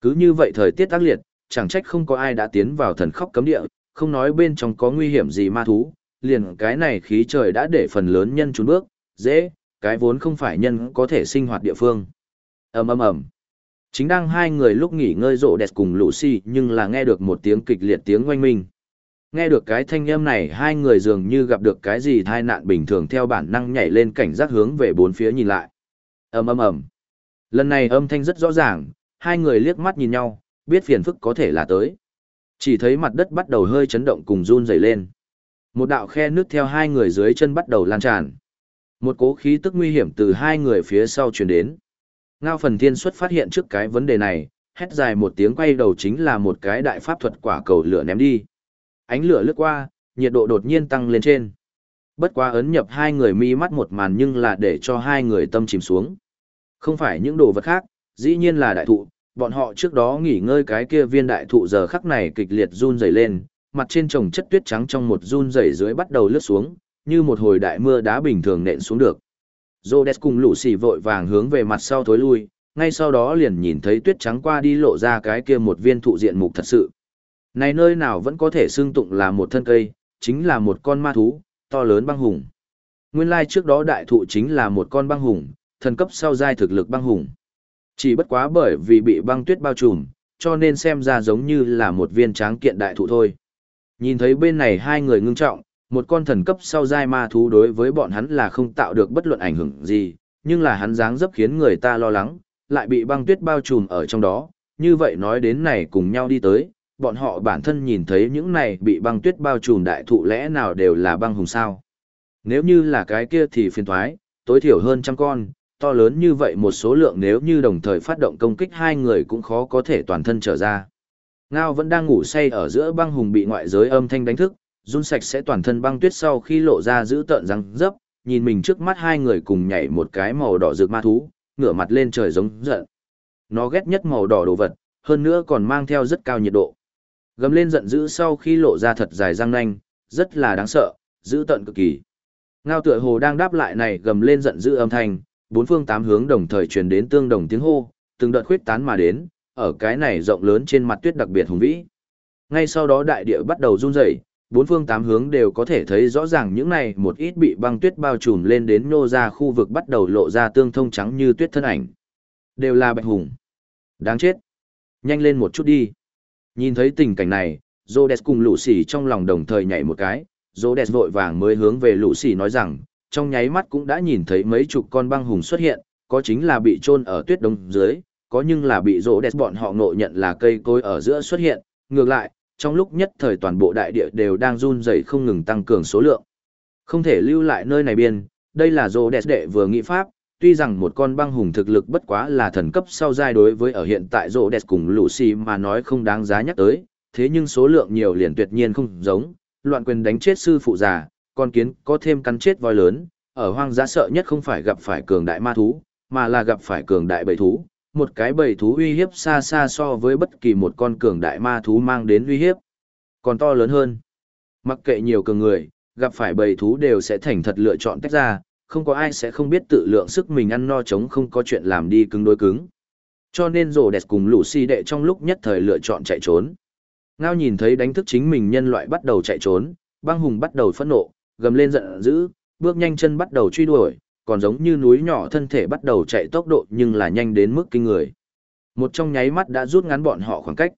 Cứ như vậy thời tiết tác liệt, chẳng trách không có ai đã tiến vào thần khóc cấm địa, không nói bên trong có nguy hiểm gì ma thú, liền cái này khí trời đã để phần lớn nhân trốn bước, dễ, cái vốn không phải nhân có thể sinh hoạt địa phương. ầm ầm ầm. Chính đang hai người lúc nghỉ ngơi rộ đẹp cùng Lucy nhưng là nghe được một tiếng kịch liệt tiếng oanh minh. Nghe được cái thanh âm này hai người dường như gặp được cái gì tai nạn bình thường theo bản năng nhảy lên cảnh giác hướng về bốn phía nhìn lại. ầm ầm ầm. Lần này âm thanh rất rõ ràng, hai người liếc mắt nhìn nhau, biết phiền phức có thể là tới. Chỉ thấy mặt đất bắt đầu hơi chấn động cùng run rẩy lên. Một đạo khe nước theo hai người dưới chân bắt đầu lan tràn. Một cố khí tức nguy hiểm từ hai người phía sau truyền đến. Ngao phần thiên xuất phát hiện trước cái vấn đề này, hét dài một tiếng quay đầu chính là một cái đại pháp thuật quả cầu lửa ném đi. Ánh lửa lướt qua, nhiệt độ đột nhiên tăng lên trên. Bất quá ấn nhập hai người mi mắt một màn nhưng là để cho hai người tâm chìm xuống. Không phải những đồ vật khác, dĩ nhiên là đại thụ, bọn họ trước đó nghỉ ngơi cái kia viên đại thụ giờ khắc này kịch liệt run rẩy lên, mặt trên trồng chất tuyết trắng trong một run rẩy dưới bắt đầu lướt xuống, như một hồi đại mưa đá bình thường nện xuống được. Rhodes cùng lũ xì vội vàng hướng về mặt sau thối lui, ngay sau đó liền nhìn thấy tuyết trắng qua đi lộ ra cái kia một viên thụ diện mục thật sự. Này nơi nào vẫn có thể xưng tụng là một thân cây, chính là một con ma thú, to lớn băng hùng. Nguyên lai trước đó đại thụ chính là một con băng hùng, thần cấp sau giai thực lực băng hùng. Chỉ bất quá bởi vì bị băng tuyết bao trùm, cho nên xem ra giống như là một viên tráng kiện đại thụ thôi. Nhìn thấy bên này hai người ngưng trọng, một con thần cấp sau giai ma thú đối với bọn hắn là không tạo được bất luận ảnh hưởng gì, nhưng là hắn dáng dấp khiến người ta lo lắng, lại bị băng tuyết bao trùm ở trong đó, như vậy nói đến này cùng nhau đi tới, bọn họ bản thân nhìn thấy những này bị băng tuyết bao trùm đại thụ lẽ nào đều là băng hùng sao. Nếu như là cái kia thì phiền thoái, tối thiểu hơn trăm con, to lớn như vậy một số lượng nếu như đồng thời phát động công kích hai người cũng khó có thể toàn thân trở ra. Ngao vẫn đang ngủ say ở giữa băng hùng bị ngoại giới âm thanh đánh thức, run sạch sẽ toàn thân băng tuyết sau khi lộ ra giữ tợn răng dấp, nhìn mình trước mắt hai người cùng nhảy một cái màu đỏ rực ma thú, ngửa mặt lên trời giống giận. Nó ghét nhất màu đỏ đồ vật, hơn nữa còn mang theo rất cao nhiệt độ. Gầm lên giận dữ sau khi lộ ra thật dài răng nanh, rất là đáng sợ, giữ tận cực kỳ. Ngao tựa hồ đang đáp lại này gầm lên giận dữ âm thanh, bốn phương tám hướng đồng thời truyền đến tương đồng tiếng hô, từng đợt khuyết tán mà đến, ở cái này rộng lớn trên mặt tuyết đặc biệt hùng vĩ. Ngay sau đó đại địa bắt đầu run rẩy, bốn phương tám hướng đều có thể thấy rõ ràng những này một ít bị băng tuyết bao trùm lên đến nô ra khu vực bắt đầu lộ ra tương thông trắng như tuyết thân ảnh. Đều là bạch hùng. Đáng chết. Nhanh lên một chút đi. Nhìn thấy tình cảnh này, Rhodes cùng lũ trong lòng đồng thời nhảy một cái, Rhodes vội vàng mới hướng về lũ nói rằng, trong nháy mắt cũng đã nhìn thấy mấy chục con băng hùng xuất hiện, có chính là bị chôn ở tuyết đông dưới, có nhưng là bị Rhodes bọn họ ngộ nhận là cây cối ở giữa xuất hiện, ngược lại, trong lúc nhất thời toàn bộ đại địa đều đang run rẩy không ngừng tăng cường số lượng. Không thể lưu lại nơi này biên, đây là Rhodes đệ vừa nghĩ pháp, tuy rằng một con băng hùng thực lực bất quá là thần cấp sau giai đối với ở hiện tại rô đẹp cùng Lucy mà nói không đáng giá nhắc tới, thế nhưng số lượng nhiều liền tuyệt nhiên không giống, loạn quyền đánh chết sư phụ già, con kiến có thêm cắn chết voi lớn, ở hoang dã sợ nhất không phải gặp phải cường đại ma thú, mà là gặp phải cường đại bầy thú, một cái bầy thú uy hiếp xa xa so với bất kỳ một con cường đại ma thú mang đến uy hiếp, còn to lớn hơn. Mặc kệ nhiều cường người, gặp phải bầy thú đều sẽ thành thật lựa chọn tách ra, không có ai sẽ không biết tự lượng sức mình ăn no chống không có chuyện làm đi cứng đối cứng. Cho nên rổ đẹp cùng lũ si đệ trong lúc nhất thời lựa chọn chạy trốn. Ngao nhìn thấy đánh thức chính mình nhân loại bắt đầu chạy trốn, băng hùng bắt đầu phẫn nộ, gầm lên giận dữ, bước nhanh chân bắt đầu truy đuổi, còn giống như núi nhỏ thân thể bắt đầu chạy tốc độ nhưng là nhanh đến mức kinh người. Một trong nháy mắt đã rút ngắn bọn họ khoảng cách.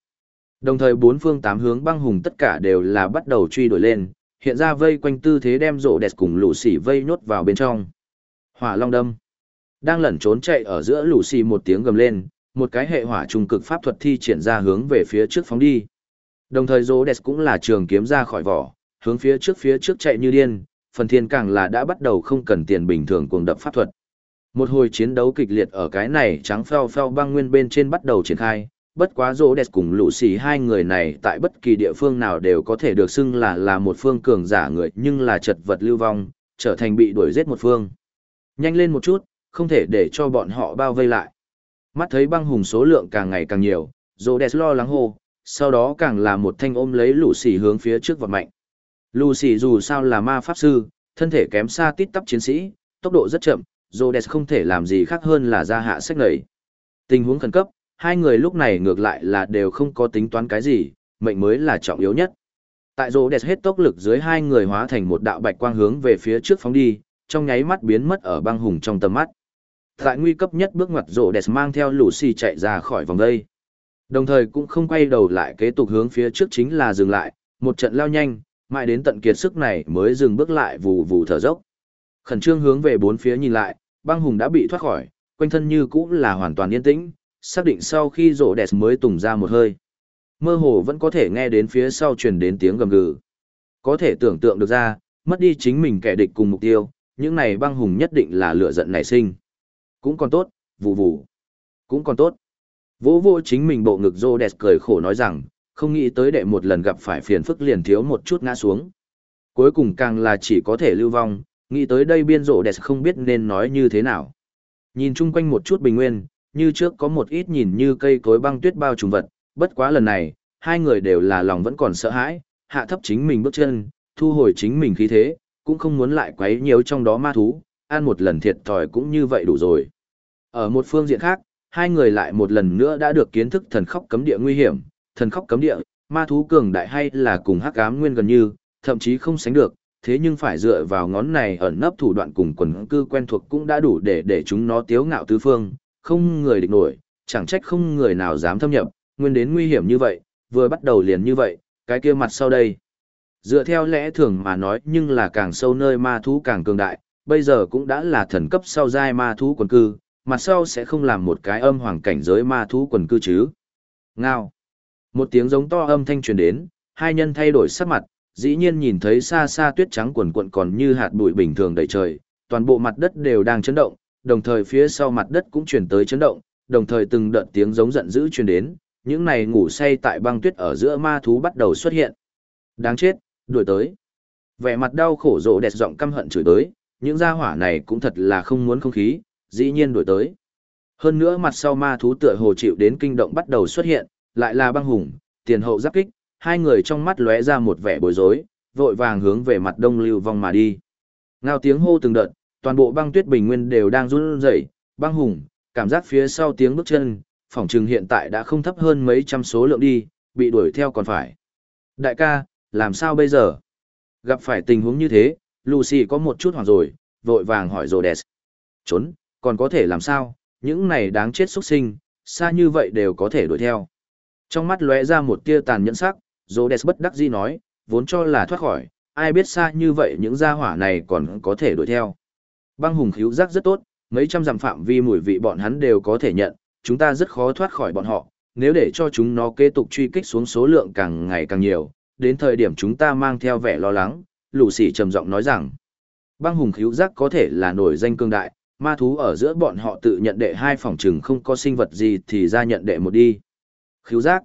Đồng thời bốn phương tám hướng băng hùng tất cả đều là bắt đầu truy đuổi lên, hiện ra vây quanh tư thế đem rộ đẹp cùng lũ xỉ vây nhốt vào bên trong. Hỏa long đâm. Đang lẩn trốn chạy ở giữa lũ xỉ một tiếng gầm lên, một cái hệ hỏa trung cực pháp thuật thi triển ra hướng về phía trước phóng đi. Đồng thời rộ đẹp cũng là trường kiếm ra khỏi vỏ, hướng phía trước phía trước chạy như điên, phần thiên càng là đã bắt đầu không cần tiền bình thường cuồng đập pháp thuật. Một hồi chiến đấu kịch liệt ở cái này trắng phèo phèo băng nguyên bên trên bắt đầu triển khai, bất quá rô đẹp cùng lũ xì hai người này tại bất kỳ địa phương nào đều có thể được xưng là là một phương cường giả người nhưng là chật vật lưu vong, trở thành bị đuổi giết một phương. Nhanh lên một chút, không thể để cho bọn họ bao vây lại. Mắt thấy băng hùng số lượng càng ngày càng nhiều, rô đẹp lo lắng hô, sau đó càng là một thanh ôm lấy lũ xì hướng phía trước vật mạnh. Lucy xì dù sao là ma pháp sư, thân thể kém xa tít tắp chiến sĩ, tốc độ rất chậm, Rhodes không thể làm gì khác hơn là ra hạ sách nảy. Tình huống khẩn cấp, hai người lúc này ngược lại là đều không có tính toán cái gì, mệnh mới là trọng yếu nhất. Tại Rhodes hết tốc lực dưới hai người hóa thành một đạo bạch quang hướng về phía trước phóng đi, trong nháy mắt biến mất ở băng hùng trong tầm mắt. Tại nguy cấp nhất bước ngoặt Rhodes mang theo Lucy xì chạy ra khỏi vòng đây. Đồng thời cũng không quay đầu lại kế tục hướng phía trước chính là dừng lại, một trận lao nhanh, mãi đến tận kiệt sức này mới dừng bước lại vù vù thở dốc. Khẩn trương hướng về bốn phía nhìn lại, băng hùng đã bị thoát khỏi, quanh thân như cũ là hoàn toàn yên tĩnh, xác định sau khi rổ đẹp mới tùng ra một hơi. Mơ hồ vẫn có thể nghe đến phía sau truyền đến tiếng gầm gừ. Có thể tưởng tượng được ra, mất đi chính mình kẻ địch cùng mục tiêu, những này băng hùng nhất định là lửa giận nảy sinh. Cũng còn tốt, vù vù, Cũng còn tốt. vỗ vô chính mình bộ ngực rô đẹp cười khổ nói rằng, không nghĩ tới đệ một lần gặp phải phiền phức liền thiếu một chút ngã xuống. Cuối cùng càng là chỉ có thể lưu vong, nghĩ tới đây biên rộ đẹp không biết nên nói như thế nào. Nhìn chung quanh một chút bình nguyên, như trước có một ít nhìn như cây cối băng tuyết bao trùm vật, bất quá lần này, hai người đều là lòng vẫn còn sợ hãi, hạ thấp chính mình bước chân, thu hồi chính mình khí thế, cũng không muốn lại quấy nhiều trong đó ma thú, ăn một lần thiệt thòi cũng như vậy đủ rồi. Ở một phương diện khác, hai người lại một lần nữa đã được kiến thức thần khóc cấm địa nguy hiểm, thần khóc cấm địa, ma thú cường đại hay là cùng hắc ám nguyên gần như, thậm chí không sánh được, thế nhưng phải dựa vào ngón này ẩn nấp thủ đoạn cùng quần cư quen thuộc cũng đã đủ để để chúng nó tiếu ngạo tứ phương, không người địch nổi, chẳng trách không người nào dám thâm nhập, nguyên đến nguy hiểm như vậy, vừa bắt đầu liền như vậy, cái kia mặt sau đây. Dựa theo lẽ thường mà nói nhưng là càng sâu nơi ma thú càng cường đại, bây giờ cũng đã là thần cấp sau giai ma thú quần cư, mặt sau sẽ không làm một cái âm hoàng cảnh giới ma thú quần cư chứ. Ngao. Một tiếng giống to âm thanh truyền đến, hai nhân thay đổi sắc mặt, dĩ nhiên nhìn thấy xa xa tuyết trắng quần quận còn như hạt bụi bình thường đầy trời, toàn bộ mặt đất đều đang chấn động, đồng thời phía sau mặt đất cũng truyền tới chấn động, đồng thời từng đợt tiếng giống giận dữ truyền đến, những này ngủ say tại băng tuyết ở giữa ma thú bắt đầu xuất hiện. Đáng chết, đuổi tới. Vẻ mặt đau khổ rộ đẹp giọng căm hận chửi tới, những gia hỏa này cũng thật là không muốn không khí, dĩ nhiên đuổi tới. Hơn nữa mặt sau ma thú tựa hồ chịu đến kinh động bắt đầu xuất hiện, lại là băng hùng, tiền hậu giáp kích, hai người trong mắt lóe ra một vẻ bối rối, vội vàng hướng về mặt đông lưu vong mà đi. Ngao tiếng hô từng đợt, toàn bộ băng tuyết bình nguyên đều đang run rẩy, băng hùng, cảm giác phía sau tiếng bước chân, phòng trường hiện tại đã không thấp hơn mấy trăm số lượng đi, bị đuổi theo còn phải. Đại ca, làm sao bây giờ? Gặp phải tình huống như thế, Lucy có một chút hoảng rồi, vội vàng hỏi Rhodes. Trốn, còn có thể làm sao? Những này đáng chết xuất sinh, xa như vậy đều có thể đuổi theo. Trong mắt lóe ra một tia tàn nhẫn sắc, Rhodes bất đắc dĩ nói, vốn cho là thoát khỏi, ai biết xa như vậy những gia hỏa này còn có thể đuổi theo. Băng hùng khíu giác rất tốt, mấy trăm dặm phạm vi mùi vị bọn hắn đều có thể nhận, chúng ta rất khó thoát khỏi bọn họ, nếu để cho chúng nó kế tục truy kích xuống số lượng càng ngày càng nhiều, đến thời điểm chúng ta mang theo vẻ lo lắng, lù sỉ trầm giọng nói rằng, băng hùng khíu giác có thể là nổi danh cương đại, ma thú ở giữa bọn họ tự nhận đệ hai phòng trừng không có sinh vật gì thì ra nhận đệ một đi. Khíu giác.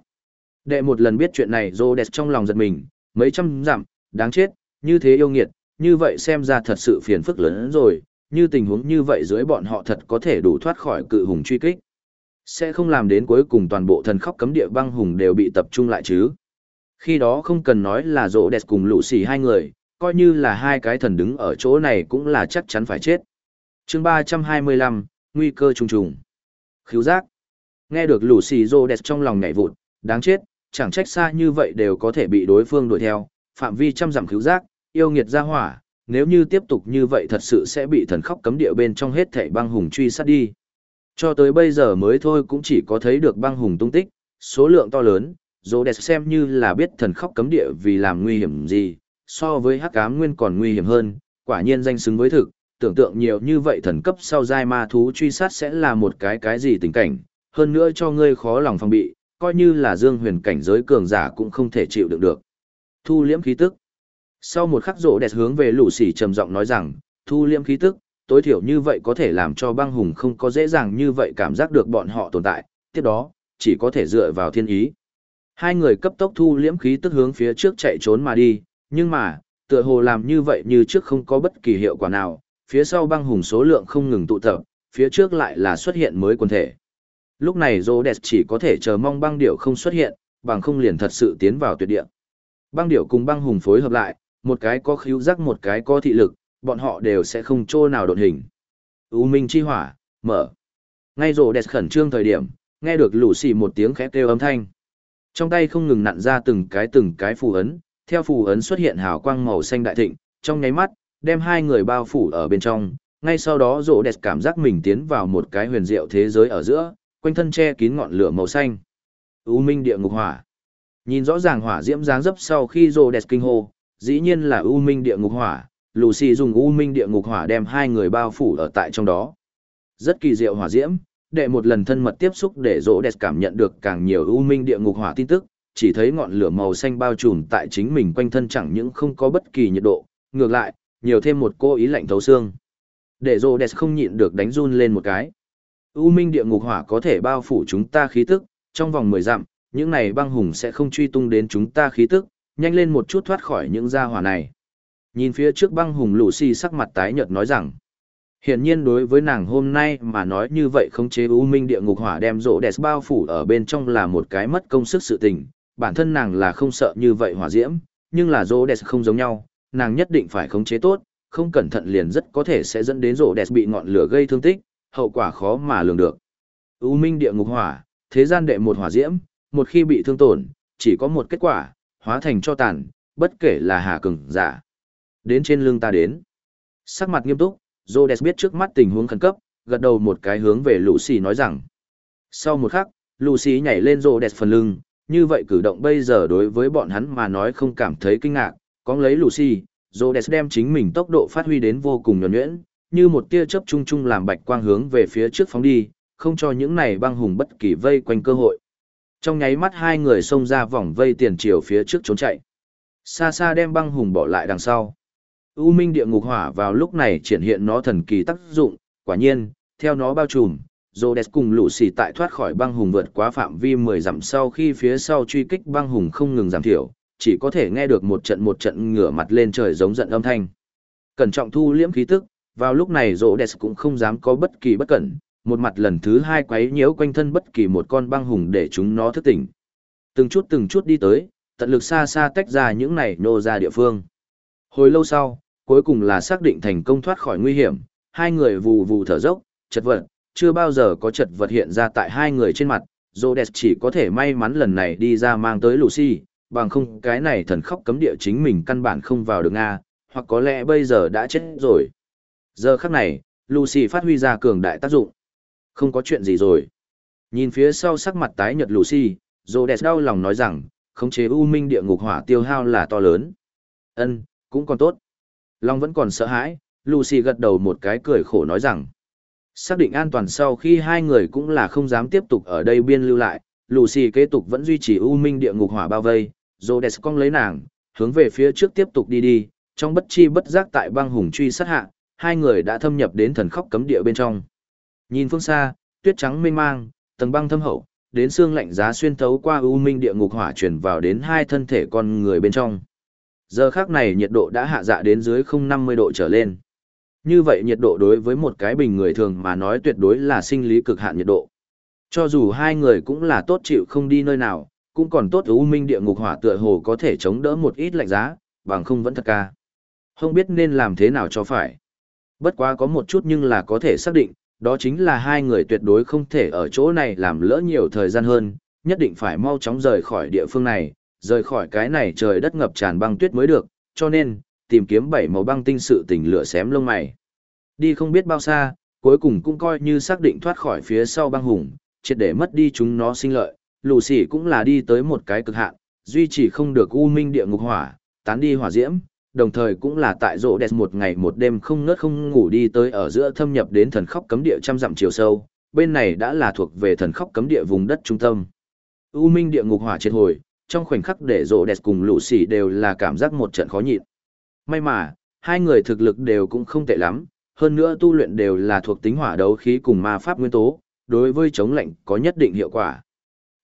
Đệ một lần biết chuyện này rô đẹp trong lòng giật mình, mấy trăm dặm, đáng chết, như thế yêu nghiệt, như vậy xem ra thật sự phiền phức lớn rồi, như tình huống như vậy dưới bọn họ thật có thể đủ thoát khỏi cự hùng truy kích. Sẽ không làm đến cuối cùng toàn bộ thần khóc cấm địa băng hùng đều bị tập trung lại chứ. Khi đó không cần nói là rô đẹp cùng lũ xì hai người, coi như là hai cái thần đứng ở chỗ này cũng là chắc chắn phải chết. chương ba trăm hai mươi lăm nguy cơ trùng trùng. Khíu giác. Nghe được lũ xì rô đẹp trong lòng nhảy vụt, đáng chết, chẳng trách xa như vậy đều có thể bị đối phương đuổi theo, phạm vi trăm dặm cứu giác, yêu nghiệt ra hỏa, nếu như tiếp tục như vậy thật sự sẽ bị thần khóc cấm địa bên trong hết thảy băng hùng truy sát đi. Cho tới bây giờ mới thôi cũng chỉ có thấy được băng hùng tung tích, số lượng to lớn, dô đẹp xem như là biết thần khóc cấm địa vì làm nguy hiểm gì, so với hắc ám nguyên còn nguy hiểm hơn, quả nhiên danh xứng với thực, tưởng tượng nhiều như vậy thần cấp sau giai ma thú truy sát sẽ là một cái cái gì tình cảnh, hơn nữa cho ngươi khó lòng phòng bị, coi như là dương huyền cảnh giới cường giả cũng không thể chịu đựng được. Thu liễm khí tức. Sau một khắc rộ đẹp hướng về lũ sỉ trầm giọng nói rằng, thu liễm khí tức, tối thiểu như vậy có thể làm cho băng hùng không có dễ dàng như vậy cảm giác được bọn họ tồn tại, tiếp đó, chỉ có thể dựa vào thiên ý. Hai người cấp tốc thu liễm khí tức hướng phía trước chạy trốn mà đi, nhưng mà, tựa hồ làm như vậy như trước không có bất kỳ hiệu quả nào, phía sau băng hùng số lượng không ngừng tụ tập, phía trước lại là xuất hiện mới quần thể. Lúc này Rhodes chỉ có thể chờ mong băng điệu không xuất hiện, bằng không liền thật sự tiến vào tuyệt địa. Băng điệu cùng băng hùng phối hợp lại, một cái có khíu giác một cái có thị lực, bọn họ đều sẽ không trô nào đột hình. U Minh chi hỏa, mở. Ngay Rô đẹp khẩn trương thời điểm, nghe được Lucy một tiếng khẽ kêu âm thanh. Trong tay không ngừng nặn ra từng cái từng cái phù ấn, theo phù ấn xuất hiện hào quang màu xanh đại thịnh, trong nháy mắt, đem hai người bao phủ ở bên trong, ngay sau đó rộ đẹp cảm giác mình tiến vào một cái huyền diệu thế giới ở giữa, quanh thân che kín ngọn lửa màu xanh. U minh địa ngục hỏa. Nhìn rõ ràng hỏa diễm dáng dấp sau khi rộ đẹp kinh hô, dĩ nhiên là U minh địa ngục hỏa, Lucy dùng U minh địa ngục hỏa đem hai người bao phủ ở tại trong đó. Rất kỳ diệu hỏa diễm, để một lần thân mật tiếp xúc để rỗ đẹp cảm nhận được càng nhiều U minh địa ngục hỏa tin tức, chỉ thấy ngọn lửa màu xanh bao trùm tại chính mình quanh thân chẳng những không có bất kỳ nhiệt độ, ngược lại, nhiều thêm một cô ý lạnh thấu xương. Để rỗ không nhịn được đánh run lên một cái. U minh địa ngục hỏa có thể bao phủ chúng ta khí tức, trong vòng 10 dặm, những này băng hùng sẽ không truy tung đến chúng ta khí tức, nhanh lên một chút thoát khỏi những gia hỏa này. Nhìn phía trước băng hùng Lucy sắc mặt tái nhợt nói rằng, Hiển nhiên đối với nàng hôm nay mà nói như vậy khống chế U Minh địa ngục hỏa đem rỗ đẹp bao phủ ở bên trong là một cái mất công sức sự tình, bản thân nàng là không sợ như vậy hỏa diễm, nhưng là rỗ đẹp không giống nhau, nàng nhất định phải khống chế tốt, không cẩn thận liền rất có thể sẽ dẫn đến rỗ đẹp bị ngọn lửa gây thương tích, hậu quả khó mà lường được. U Minh địa ngục hỏa, thế gian đệ một hỏa diễm, một khi bị thương tổn, chỉ có một kết quả, hóa thành cho tàn, bất kể là hà cường giả. Đến trên lưng ta đến. Sắc mặt nghiêm túc, Rhodes biết trước mắt tình huống khẩn cấp, gật đầu một cái hướng về Lucy nói rằng. Sau một khắc, Lucy nhảy lên Rhodes phần lưng, như vậy cử động bây giờ đối với bọn hắn mà nói không cảm thấy kinh ngạc, có lấy Lucy, Rhodes đem chính mình tốc độ phát huy đến vô cùng nhuần nhuyễn, như một tia chớp chung chung làm bạch quang hướng về phía trước phóng đi, không cho những này băng hùng bất kỳ vây quanh cơ hội. Trong nháy mắt hai người xông ra vòng vây tiền chiều phía trước trốn chạy. Xa xa đem băng hùng bỏ lại đằng sau. U minh địa ngục hỏa vào lúc này triển hiện nó thần kỳ tác dụng, quả nhiên, theo nó bao trùm, Rhodes cùng lũ xì tại thoát khỏi băng hùng vượt quá phạm vi 10 dặm sau khi phía sau truy kích băng hùng không ngừng giảm thiểu, chỉ có thể nghe được một trận một trận ngửa mặt lên trời giống giận âm thanh. Cẩn trọng thu liễm khí tức, vào lúc này Rhodes cũng không dám có bất kỳ bất cẩn, một mặt lần thứ hai quấy nhiễu quanh thân bất kỳ một con băng hùng để chúng nó thức tỉnh. Từng chút từng chút đi tới, tận lực xa xa tách ra những này nô ra địa phương. Hồi lâu sau, cuối cùng là xác định thành công thoát khỏi nguy hiểm, hai người vù vù thở dốc, chật vật, chưa bao giờ có chật vật hiện ra tại hai người trên mặt, Rhodes chỉ có thể may mắn lần này đi ra mang tới Lucy, bằng không cái này thần khóc cấm địa chính mình căn bản không vào được Nga, hoặc có lẽ bây giờ đã chết rồi. Giờ khắc này, Lucy phát huy ra cường đại tác dụng. Không có chuyện gì rồi. Nhìn phía sau sắc mặt tái nhợt Lucy, Rhodes đau lòng nói rằng, khống chế u minh địa ngục hỏa tiêu hao là to lớn. Ân, cũng còn tốt. Long vẫn còn sợ hãi, Lucy gật đầu một cái cười khổ nói rằng. Xác định an toàn sau khi hai người cũng là không dám tiếp tục ở đây biên lưu lại, Lucy kế tục vẫn duy trì u minh địa ngục hỏa bao vây, Rhodes cong lấy nàng, hướng về phía trước tiếp tục đi đi, trong bất chi bất giác tại băng hùng truy sát hạ, hai người đã thâm nhập đến thần khóc cấm địa bên trong. Nhìn phương xa, tuyết trắng mênh mang, tầng băng thâm hậu, đến xương lạnh giá xuyên thấu qua u minh địa ngục hỏa truyền vào đến hai thân thể con người bên trong. Giờ khác này nhiệt độ đã hạ dạ đến dưới 050 độ trở lên. Như vậy nhiệt độ đối với một cái bình người thường mà nói tuyệt đối là sinh lý cực hạn nhiệt độ. Cho dù hai người cũng là tốt chịu không đi nơi nào, cũng còn tốt u minh địa ngục hỏa tựa hồ có thể chống đỡ một ít lạnh giá, bằng không vẫn thật ca. Không biết nên làm thế nào cho phải. Bất quá có một chút nhưng là có thể xác định, đó chính là hai người tuyệt đối không thể ở chỗ này làm lỡ nhiều thời gian hơn, nhất định phải mau chóng rời khỏi địa phương này, rời khỏi cái này trời đất ngập tràn băng tuyết mới được, cho nên, tìm kiếm bảy màu băng tinh sự tình lửa xém lông mày. Đi không biết bao xa, cuối cùng cũng coi như xác định thoát khỏi phía sau băng hùng, triệt để mất đi chúng nó sinh lợi, lù xỉ cũng là đi tới một cái cực hạn, duy trì không được u minh địa ngục hỏa, tán đi hỏa diễm, đồng thời cũng là tại rộ đẹp một ngày một đêm không ngớt không ngủ đi tới ở giữa thâm nhập đến thần khóc cấm địa trăm dặm chiều sâu, bên này đã là thuộc về thần khóc cấm địa vùng đất trung tâm. U minh địa ngục hỏa triệt hồi, trong khoảnh khắc để rộ đẹp cùng lũ xỉ đều là cảm giác một trận khó nhịn. May mà, hai người thực lực đều cũng không tệ lắm, hơn nữa tu luyện đều là thuộc tính hỏa đấu khí cùng ma pháp nguyên tố, đối với chống lạnh có nhất định hiệu quả.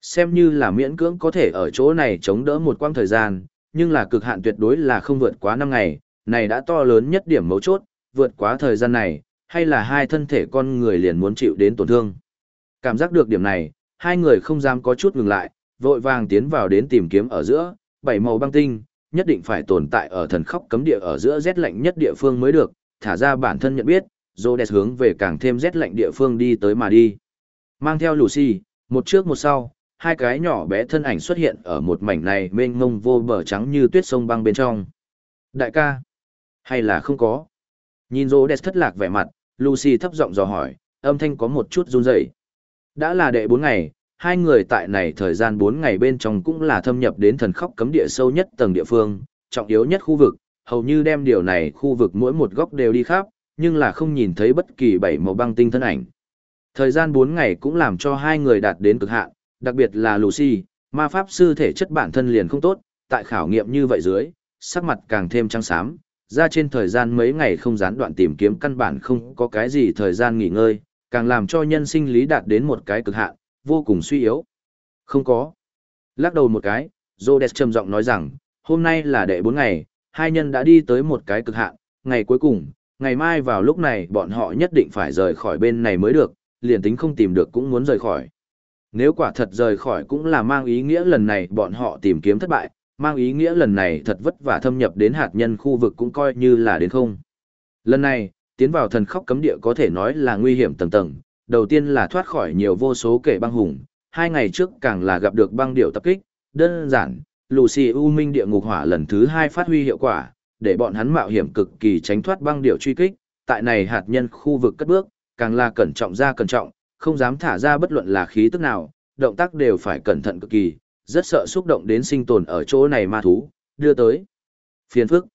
Xem như là miễn cưỡng có thể ở chỗ này chống đỡ một quãng thời gian, nhưng là cực hạn tuyệt đối là không vượt quá 5 ngày, này đã to lớn nhất điểm mấu chốt, vượt quá thời gian này, hay là hai thân thể con người liền muốn chịu đến tổn thương. Cảm giác được điểm này, hai người không dám có chút ngừng lại, vội vàng tiến vào đến tìm kiếm ở giữa, bảy màu băng tinh, nhất định phải tồn tại ở thần khóc cấm địa ở giữa rét lạnh nhất địa phương mới được, thả ra bản thân nhận biết, Rhodes hướng về càng thêm rét lạnh địa phương đi tới mà đi. Mang theo Lucy, Một trước một sau, hai cái nhỏ bé thân ảnh xuất hiện ở một mảnh này mênh mông vô bờ trắng như tuyết sông băng bên trong. Đại ca, hay là không có? Nhìn rô đẹp thất lạc vẻ mặt, Lucy thấp giọng dò hỏi, âm thanh có một chút run rẩy. Đã là đệ bốn ngày, hai người tại này thời gian bốn ngày bên trong cũng là thâm nhập đến thần khóc cấm địa sâu nhất tầng địa phương, trọng yếu nhất khu vực, hầu như đem điều này khu vực mỗi một góc đều đi khắp, nhưng là không nhìn thấy bất kỳ bảy màu băng tinh thân ảnh. Thời gian bốn ngày cũng làm cho hai người đạt đến cực hạn, đặc biệt là Lucy, ma pháp sư thể chất bản thân liền không tốt, tại khảo nghiệm như vậy dưới, sắc mặt càng thêm trắng xám, ra trên thời gian mấy ngày không gián đoạn tìm kiếm căn bản không có cái gì thời gian nghỉ ngơi, càng làm cho nhân sinh lý đạt đến một cái cực hạn, vô cùng suy yếu. Không có. Lắc đầu một cái, Rhodes trầm giọng nói rằng, hôm nay là đệ 4 ngày, hai nhân đã đi tới một cái cực hạn, ngày cuối cùng, ngày mai vào lúc này bọn họ nhất định phải rời khỏi bên này mới được, liền tính không tìm được cũng muốn rời khỏi. Nếu quả thật rời khỏi cũng là mang ý nghĩa lần này bọn họ tìm kiếm thất bại, mang ý nghĩa lần này thật vất vả thâm nhập đến hạt nhân khu vực cũng coi như là đến không. Lần này, tiến vào thần khóc cấm địa có thể nói là nguy hiểm tầng tầng, đầu tiên là thoát khỏi nhiều vô số kẻ băng hùng, hai ngày trước càng là gặp được băng điệu tập kích, đơn giản, Lucy U Minh địa ngục hỏa lần thứ hai phát huy hiệu quả, để bọn hắn mạo hiểm cực kỳ tránh thoát băng điệu truy kích, tại này hạt nhân khu vực cất bước, càng là cẩn trọng ra cẩn trọng, không dám thả ra bất luận là khí tức nào, động tác đều phải cẩn thận cực kỳ, rất sợ xúc động đến sinh tồn ở chỗ này ma thú, đưa tới. Phiền phức.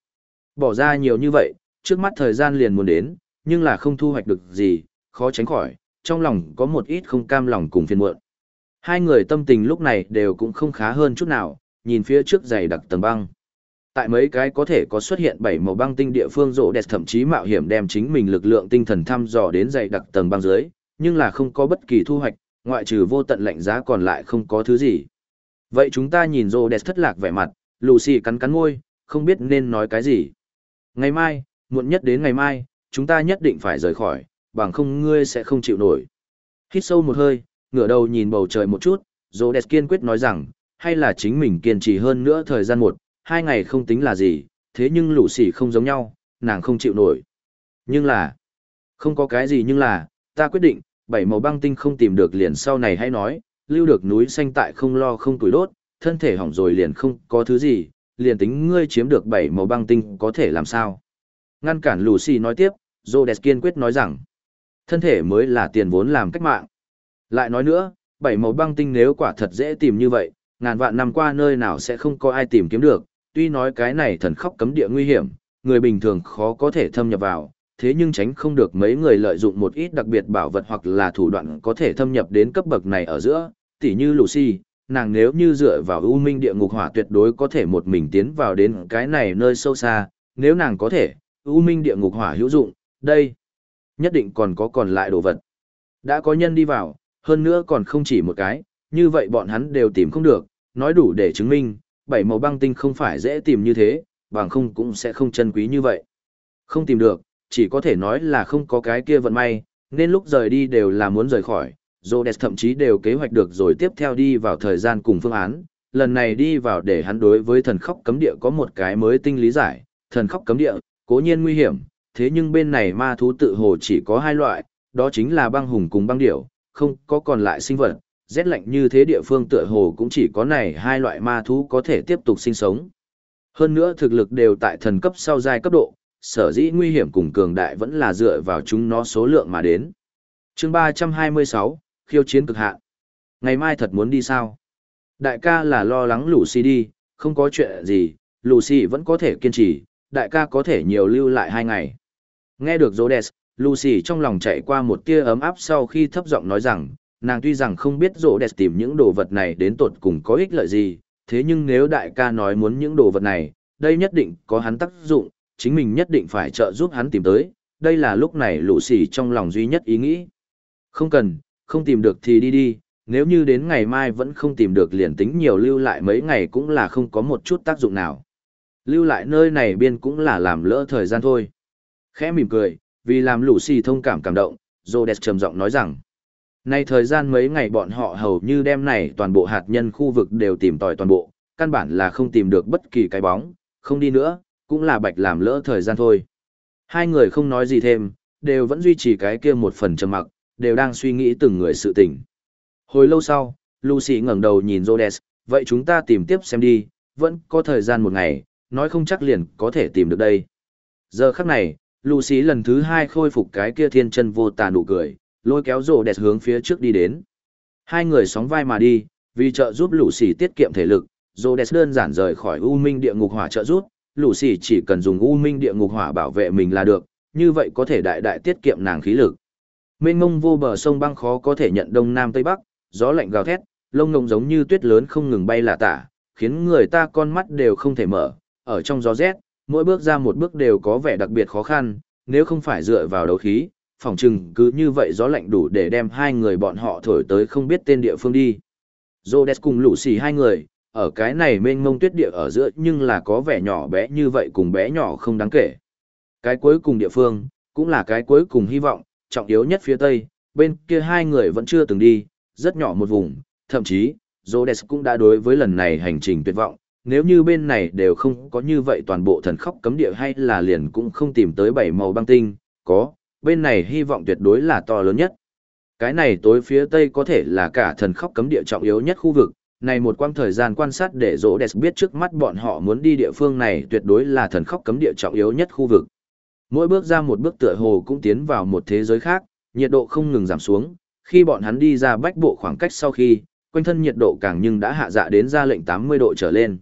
Bỏ ra nhiều như vậy, trước mắt thời gian liền muốn đến, nhưng là không thu hoạch được gì, khó tránh khỏi, trong lòng có một ít không cam lòng cùng phiền muộn. Hai người tâm tình lúc này đều cũng không khá hơn chút nào, nhìn phía trước dày đặc tầng băng. Tại mấy cái có thể có xuất hiện bảy màu băng tinh địa phương rộ đẹp thậm chí mạo hiểm đem chính mình lực lượng tinh thần thăm dò đến dày đặc tầng băng dưới, nhưng là không có bất kỳ thu hoạch, ngoại trừ vô tận lạnh giá còn lại không có thứ gì. Vậy chúng ta nhìn rô đẹp thất lạc vẻ mặt, Lucy cắn cắn môi, không biết nên nói cái gì. Ngày mai, muộn nhất đến ngày mai, chúng ta nhất định phải rời khỏi, bằng không ngươi sẽ không chịu nổi. Hít sâu một hơi, ngửa đầu nhìn bầu trời một chút, Rhodes kiên quyết nói rằng, hay là chính mình kiên trì hơn nữa thời gian một, hai ngày không tính là gì, thế nhưng lũ sỉ không giống nhau, nàng không chịu nổi. Nhưng là, không có cái gì nhưng là, ta quyết định, bảy màu băng tinh không tìm được liền sau này hay nói, lưu được núi xanh tại không lo không tuổi đốt, thân thể hỏng rồi liền không có thứ gì, liền tính ngươi chiếm được bảy màu băng tinh có thể làm sao. Ngăn cản Lucy nói tiếp, Rhodes kiên quyết nói rằng, thân thể mới là tiền vốn làm cách mạng. Lại nói nữa, bảy màu băng tinh nếu quả thật dễ tìm như vậy, ngàn vạn năm qua nơi nào sẽ không có ai tìm kiếm được, tuy nói cái này thần khóc cấm địa nguy hiểm, người bình thường khó có thể thâm nhập vào, thế nhưng tránh không được mấy người lợi dụng một ít đặc biệt bảo vật hoặc là thủ đoạn có thể thâm nhập đến cấp bậc này ở giữa, tỉ như Lucy, nàng nếu như dựa vào ưu minh địa ngục hỏa tuyệt đối có thể một mình tiến vào đến cái này nơi sâu xa, nếu nàng có thể, ưu minh địa ngục hỏa hữu dụng, đây, nhất định còn có còn lại đồ vật. Đã có nhân đi vào, hơn nữa còn không chỉ một cái, như vậy bọn hắn đều tìm không được, nói đủ để chứng minh, bảy màu băng tinh không phải dễ tìm như thế, bằng không cũng sẽ không chân quý như vậy. Không tìm được, chỉ có thể nói là không có cái kia vận may, nên lúc rời đi đều là muốn rời khỏi. Rhodes thậm chí đều kế hoạch được rồi tiếp theo đi vào thời gian cùng phương án, lần này đi vào để hắn đối với thần khóc cấm địa có một cái mới tinh lý giải, thần khóc cấm địa, cố nhiên nguy hiểm, thế nhưng bên này ma thú tự hồ chỉ có hai loại, đó chính là băng hùng cùng băng điểu, không có còn lại sinh vật, rét lạnh như thế địa phương tựa hồ cũng chỉ có này hai loại ma thú có thể tiếp tục sinh sống. Hơn nữa thực lực đều tại thần cấp sau giai cấp độ, sở dĩ nguy hiểm cùng cường đại vẫn là dựa vào chúng nó số lượng mà đến. chương 326, khiêu chiến cực hạn. Ngày mai thật muốn đi sao? Đại ca là lo lắng Lucy đi, không có chuyện gì, Lucy vẫn có thể kiên trì, đại ca có thể nhiều lưu lại hai ngày. Nghe được Rhodes, Lucy trong lòng chạy qua một tia ấm áp sau khi thấp giọng nói rằng, nàng tuy rằng không biết Rhodes tìm những đồ vật này đến tột cùng có ích lợi gì, thế nhưng nếu đại ca nói muốn những đồ vật này, đây nhất định có hắn tác dụng, chính mình nhất định phải trợ giúp hắn tìm tới, đây là lúc này lũ xỉ trong lòng duy nhất ý nghĩ. Không cần, không tìm được thì đi đi, nếu như đến ngày mai vẫn không tìm được liền tính nhiều lưu lại mấy ngày cũng là không có một chút tác dụng nào. Lưu lại nơi này biên cũng là làm lỡ thời gian thôi. Khẽ mỉm cười, vì làm lũ sỉ thông cảm cảm động, Rhodes trầm giọng nói rằng, Nay thời gian mấy ngày bọn họ hầu như đem này toàn bộ hạt nhân khu vực đều tìm tòi toàn bộ, căn bản là không tìm được bất kỳ cái bóng, không đi nữa, cũng là bạch làm lỡ thời gian thôi. Hai người không nói gì thêm, đều vẫn duy trì cái kia một phần trầm mặc, đều đang suy nghĩ từng người sự tình. Hồi lâu sau, Lucy ngẩng đầu nhìn Rhodes, vậy chúng ta tìm tiếp xem đi, vẫn có thời gian một ngày, nói không chắc liền có thể tìm được đây. Giờ khắc này, Lucy lần thứ hai khôi phục cái kia thiên chân vô tà nụ cười, lôi kéo Rhodes hướng phía trước đi đến. Hai người sóng vai mà đi, vì trợ giúp Lucy tiết kiệm thể lực, Rhodes đơn giản rời khỏi U Minh địa ngục hỏa trợ giúp, Lucy chỉ cần dùng U Minh địa ngục hỏa bảo vệ mình là được, như vậy có thể đại đại tiết kiệm nàng khí lực. Mênh mông vô bờ sông băng khó có thể nhận đông nam tây bắc, gió lạnh gào thét, lông ngông giống như tuyết lớn không ngừng bay là tả, khiến người ta con mắt đều không thể mở, ở trong gió rét, mỗi bước ra một bước đều có vẻ đặc biệt khó khăn, nếu không phải dựa vào đấu khí, phòng trừng cứ như vậy gió lạnh đủ để đem hai người bọn họ thổi tới không biết tên địa phương đi. Rhodes cùng lũ xì hai người, ở cái này mênh mông tuyết địa ở giữa nhưng là có vẻ nhỏ bé như vậy cùng bé nhỏ không đáng kể. Cái cuối cùng địa phương, cũng là cái cuối cùng hy vọng, trọng yếu nhất phía tây, bên kia hai người vẫn chưa từng đi, rất nhỏ một vùng, thậm chí, Rhodes cũng đã đối với lần này hành trình tuyệt vọng, nếu như bên này đều không có như vậy toàn bộ thần khóc cấm địa hay là liền cũng không tìm tới bảy màu băng tinh, có, bên này hy vọng tuyệt đối là to lớn nhất. Cái này tối phía tây có thể là cả thần khóc cấm địa trọng yếu nhất khu vực, này một quãng thời gian quan sát để Rhodes biết trước mắt bọn họ muốn đi địa phương này tuyệt đối là thần khóc cấm địa trọng yếu nhất khu vực. Mỗi bước ra một bước tựa hồ cũng tiến vào một thế giới khác, nhiệt độ không ngừng giảm xuống, khi bọn hắn đi ra bách bộ khoảng cách sau khi, quanh thân nhiệt độ càng nhưng đã hạ dạ đến ra lệnh 80 độ trở lên.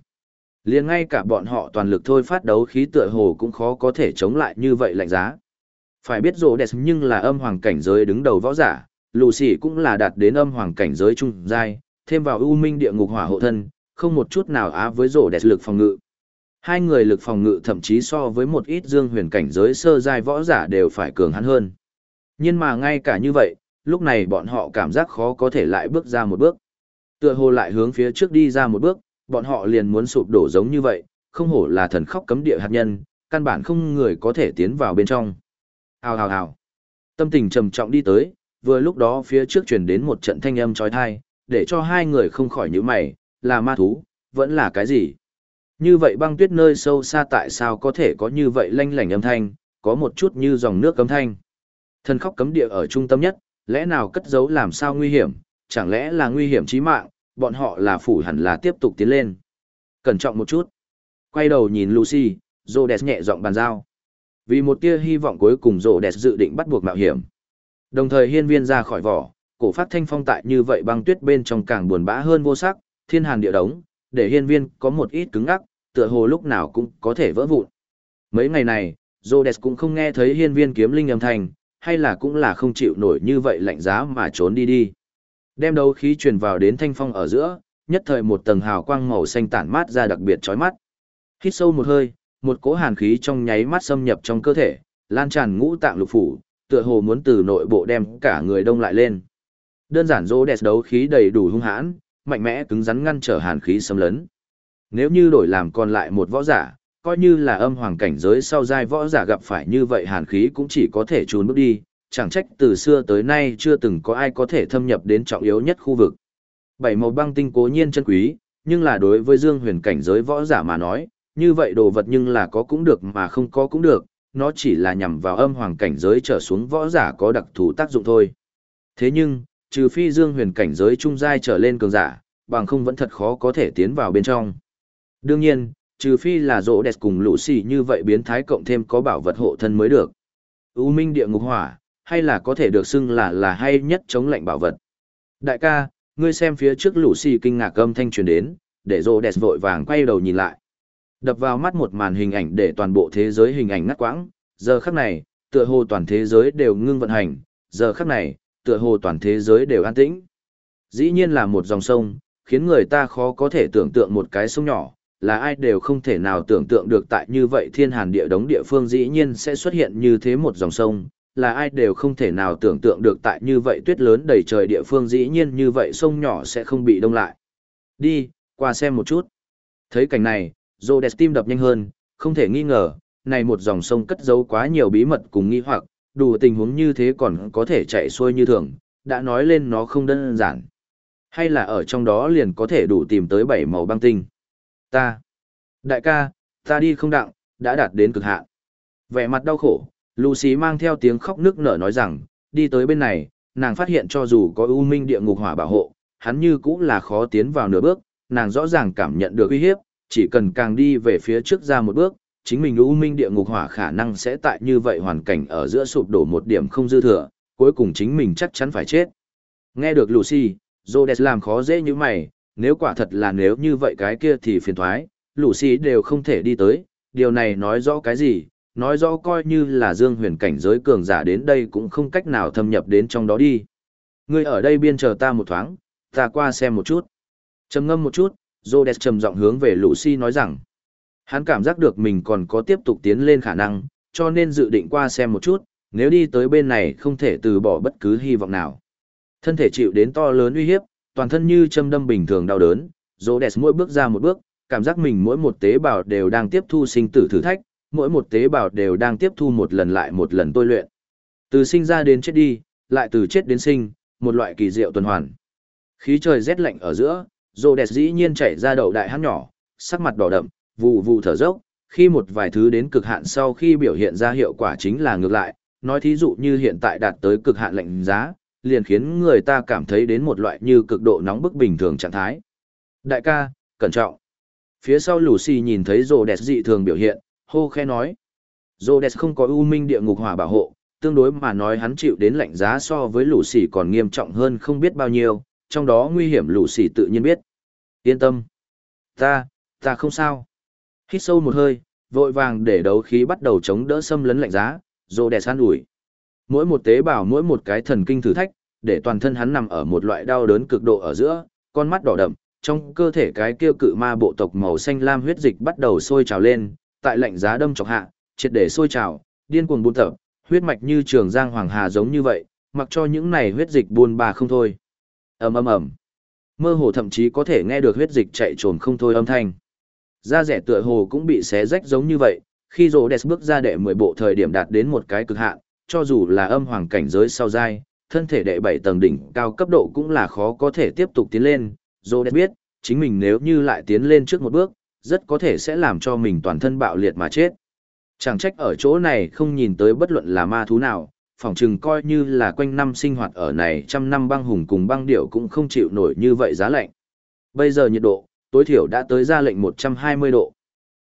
Liền ngay cả bọn họ toàn lực thôi phát đấu khí tựa hồ cũng khó có thể chống lại như vậy lạnh giá. Phải biết rỗ đẹp nhưng là âm hoàng cảnh giới đứng đầu võ giả, lù xỉ cũng là đạt đến âm hoàng cảnh giới trung giai, thêm vào ưu minh địa ngục hỏa hộ thân, không một chút nào á với rổ đẹp lực phòng ngự. Hai người lực phòng ngự thậm chí so với một ít dương huyền cảnh giới sơ giai võ giả đều phải cường hắn hơn. Nhưng mà ngay cả như vậy, lúc này bọn họ cảm giác khó có thể lại bước ra một bước. Tựa hồ lại hướng phía trước đi ra một bước, bọn họ liền muốn sụp đổ giống như vậy, không hổ là thần khóc cấm địa hạt nhân, căn bản không người có thể tiến vào bên trong. Hào hào hào. Tâm tình trầm trọng đi tới, vừa lúc đó phía trước truyền đến một trận thanh âm trói thai, để cho hai người không khỏi nhíu mày, là ma thú, vẫn là cái gì? Như vậy băng tuyết nơi sâu xa tại sao có thể có như vậy lanh lảnh âm thanh, có một chút như dòng nước cấm thanh. Thần khóc cấm địa ở trung tâm nhất, lẽ nào cất giấu làm sao nguy hiểm, chẳng lẽ là nguy hiểm chí mạng, bọn họ là phủ hẳn là tiếp tục tiến lên. Cẩn trọng một chút. Quay đầu nhìn Lucy, Rhodes nhẹ giọng bàn giao. Vì một tia hy vọng cuối cùng Rhodes dự định bắt buộc mạo hiểm. Đồng thời hiên viên ra khỏi vỏ, cổ phát thanh phong tại như vậy băng tuyết bên trong càng buồn bã hơn vô sắc, thiên hàn địa đống, để hiên viên có một ít cứng ngắc, tựa hồ lúc nào cũng có thể vỡ vụn. Mấy ngày này, Rhodes cũng không nghe thấy hiên viên kiếm linh âm thanh, hay là cũng là không chịu nổi như vậy lạnh giá mà trốn đi đi. Đem đấu khí truyền vào đến thanh phong ở giữa, nhất thời một tầng hào quang màu xanh tản mát ra đặc biệt chói mắt. Hít sâu một hơi, một cỗ hàn khí trong nháy mắt xâm nhập trong cơ thể, lan tràn ngũ tạng lục phủ, tựa hồ muốn từ nội bộ đem cả người đông lại lên. Đơn giản rô đẹp đấu khí đầy đủ hung hãn, mạnh mẽ cứng rắn ngăn trở hàn khí xâm lấn. Nếu như đổi làm còn lại một võ giả, coi như là âm hoàng cảnh giới sau giai võ giả gặp phải như vậy hàn khí cũng chỉ có thể trốn bước đi, chẳng trách từ xưa tới nay chưa từng có ai có thể thâm nhập đến trọng yếu nhất khu vực. Bảy màu băng tinh cố nhiên chân quý, nhưng là đối với dương huyền cảnh giới võ giả mà nói, như vậy đồ vật nhưng là có cũng được mà không có cũng được, nó chỉ là nhằm vào âm hoàng cảnh giới trở xuống võ giả có đặc thù tác dụng thôi. Thế nhưng, trừ phi dương huyền cảnh giới trung giai trở lên cường giả, bằng không vẫn thật khó có thể tiến vào bên trong. Đương nhiên, trừ phi là rỗ đẹp cùng lũ xì như vậy biến thái cộng thêm có bảo vật hộ thân mới được. U minh địa ngục hỏa, hay là có thể được xưng là là hay nhất chống lạnh bảo vật. Đại ca, ngươi xem phía trước lũ xì kinh ngạc âm thanh truyền đến, để rỗ đẹp vội vàng quay đầu nhìn lại. Đập vào mắt một màn hình ảnh để toàn bộ thế giới hình ảnh ngắt quãng, giờ khắc này, tựa hồ toàn thế giới đều ngưng vận hành, giờ khắc này, tựa hồ toàn thế giới đều an tĩnh. Dĩ nhiên là một dòng sông, khiến người ta khó có thể tưởng tượng một cái sông nhỏ, là ai đều không thể nào tưởng tượng được tại như vậy thiên hàn địa đống địa phương dĩ nhiên sẽ xuất hiện như thế một dòng sông, là ai đều không thể nào tưởng tượng được tại như vậy tuyết lớn đầy trời địa phương dĩ nhiên như vậy sông nhỏ sẽ không bị đông lại. Đi, qua xem một chút. Thấy cảnh này, Rhodes tim đập nhanh hơn, không thể nghi ngờ, này một dòng sông cất giấu quá nhiều bí mật cùng nghi hoặc, đủ tình huống như thế còn có thể chạy xuôi như thường, đã nói lên nó không đơn giản. Hay là ở trong đó liền có thể đủ tìm tới bảy màu băng tinh. Ta. Đại ca, ta đi không đặng, đã đạt đến cực hạn. Vẻ mặt đau khổ, Lucy mang theo tiếng khóc nức nở nói rằng, đi tới bên này, nàng phát hiện cho dù có ưu Minh địa ngục hỏa bảo hộ, hắn như cũng là khó tiến vào nửa bước, nàng rõ ràng cảm nhận được uy hiếp, chỉ cần càng đi về phía trước ra một bước, chính mình u minh địa ngục hỏa khả năng sẽ tại như vậy hoàn cảnh ở giữa sụp đổ một điểm không dư thừa, cuối cùng chính mình chắc chắn phải chết. Nghe được Lucy, Rhodes làm khó dễ như mày, nếu quả thật là nếu như vậy cái kia thì phiền thoái, Lucy đều không thể đi tới, điều này nói rõ cái gì, nói rõ coi như là dương huyền cảnh giới cường giả đến đây cũng không cách nào thâm nhập đến trong đó đi. Ngươi ở đây biên chờ ta một thoáng, ta qua xem một chút. Trầm ngâm một chút, Rhodes trầm giọng hướng về Lucy nói rằng, hắn cảm giác được mình còn có tiếp tục tiến lên khả năng, cho nên dự định qua xem một chút, nếu đi tới bên này không thể từ bỏ bất cứ hy vọng nào. Thân thể chịu đến to lớn uy hiếp, toàn thân như châm đâm bình thường đau đớn, Rhodes mỗi bước ra một bước, cảm giác mình mỗi một tế bào đều đang tiếp thu sinh tử thử thách, mỗi một tế bào đều đang tiếp thu một lần lại một lần tôi luyện. Từ sinh ra đến chết đi, lại từ chết đến sinh, một loại kỳ diệu tuần hoàn. Khí trời rét lạnh ở giữa, Rhodes dĩ nhiên chảy ra đầu đại hát nhỏ, sắc mặt đỏ đậm, vụ vụ thở dốc, khi một vài thứ đến cực hạn sau khi biểu hiện ra hiệu quả chính là ngược lại, nói thí dụ như hiện tại đạt tới cực hạn lạnh giá, liền khiến người ta cảm thấy đến một loại như cực độ nóng bức bình thường trạng thái. Đại ca, cẩn trọng. Phía sau Lucy nhìn thấy Rhodes dị thường biểu hiện, hô khe nói. Rhodes không có ưu minh địa ngục hỏa bảo hộ, tương đối mà nói hắn chịu đến lạnh giá so với Lucy còn nghiêm trọng hơn không biết bao nhiêu, trong đó nguy hiểm Lucy tự nhiên biết. Yên tâm. Ta, ta không sao. Hít sâu một hơi, vội vàng để đấu khí bắt đầu chống đỡ xâm lấn lạnh giá, rồi đè san ủi. Mỗi một tế bào mỗi một cái thần kinh thử thách, để toàn thân hắn nằm ở một loại đau đớn cực độ ở giữa, con mắt đỏ đậm, trong cơ thể cái kia cự ma bộ tộc màu xanh lam huyết dịch bắt đầu sôi trào lên, tại lạnh giá đâm chọc hạ, triệt để sôi trào, điên cuồng buôn tập, huyết mạch như trường giang hoàng hà giống như vậy, mặc cho những này huyết dịch buôn bà không thôi. Ầm ầm ầm. Mơ hồ thậm chí có thể nghe được huyết dịch chạy trồn không thôi âm thanh. Da rẻ tựa hồ cũng bị xé rách giống như vậy, khi rồ đẹp bước ra đệ 10 bộ thời điểm đạt đến một cái cực hạn, cho dù là âm hoàng cảnh giới sau dai, thân thể đệ 7 tầng đỉnh cao cấp độ cũng là khó có thể tiếp tục tiến lên, rồ đẹp biết, chính mình nếu như lại tiến lên trước một bước, rất có thể sẽ làm cho mình toàn thân bạo liệt mà chết. Chẳng trách ở chỗ này không nhìn tới bất luận là ma thú nào, phỏng chừng coi như là quanh năm sinh hoạt ở này trăm năm băng hùng cùng băng điệu cũng không chịu nổi như vậy giá lạnh. Bây giờ nhiệt độ, tối thiểu đã tới ra lệnh 120 độ.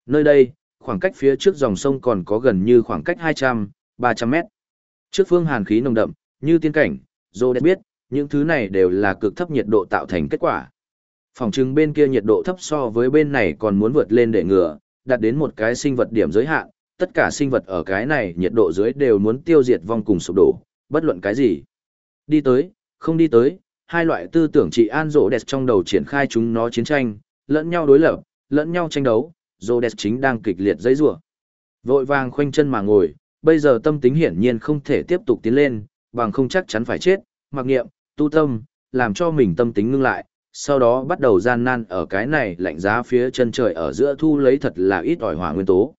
Nơi đây, khoảng cách phía trước dòng sông còn có gần như khoảng cách 200, 300 mét. Trước phương hàn khí nồng đậm, như tiên cảnh, Dô đẹp biết, những thứ này đều là cực thấp nhiệt độ tạo thành kết quả. Phòng trưng bên kia nhiệt độ thấp so với bên này còn muốn vượt lên để ngừa, đạt đến một cái sinh vật điểm giới hạn, tất cả sinh vật ở cái này nhiệt độ dưới đều muốn tiêu diệt vong cùng sụp đổ, bất luận cái gì. Đi tới, không đi tới, hai loại tư tưởng trị an rộ đẹp trong đầu triển khai chúng nó chiến tranh, lẫn nhau đối lập, lẫn nhau tranh đấu, Rhodes chính đang kịch liệt dây rủa Vội vàng khoanh chân mà ngồi, bây giờ tâm tính hiển nhiên không thể tiếp tục tiến lên, bằng không chắc chắn phải chết, mặc nghiệm, tu tâm, làm cho mình tâm tính ngưng lại, sau đó bắt đầu gian nan ở cái này lạnh giá phía chân trời ở giữa thu lấy thật là ít ỏi hỏa nguyên tố.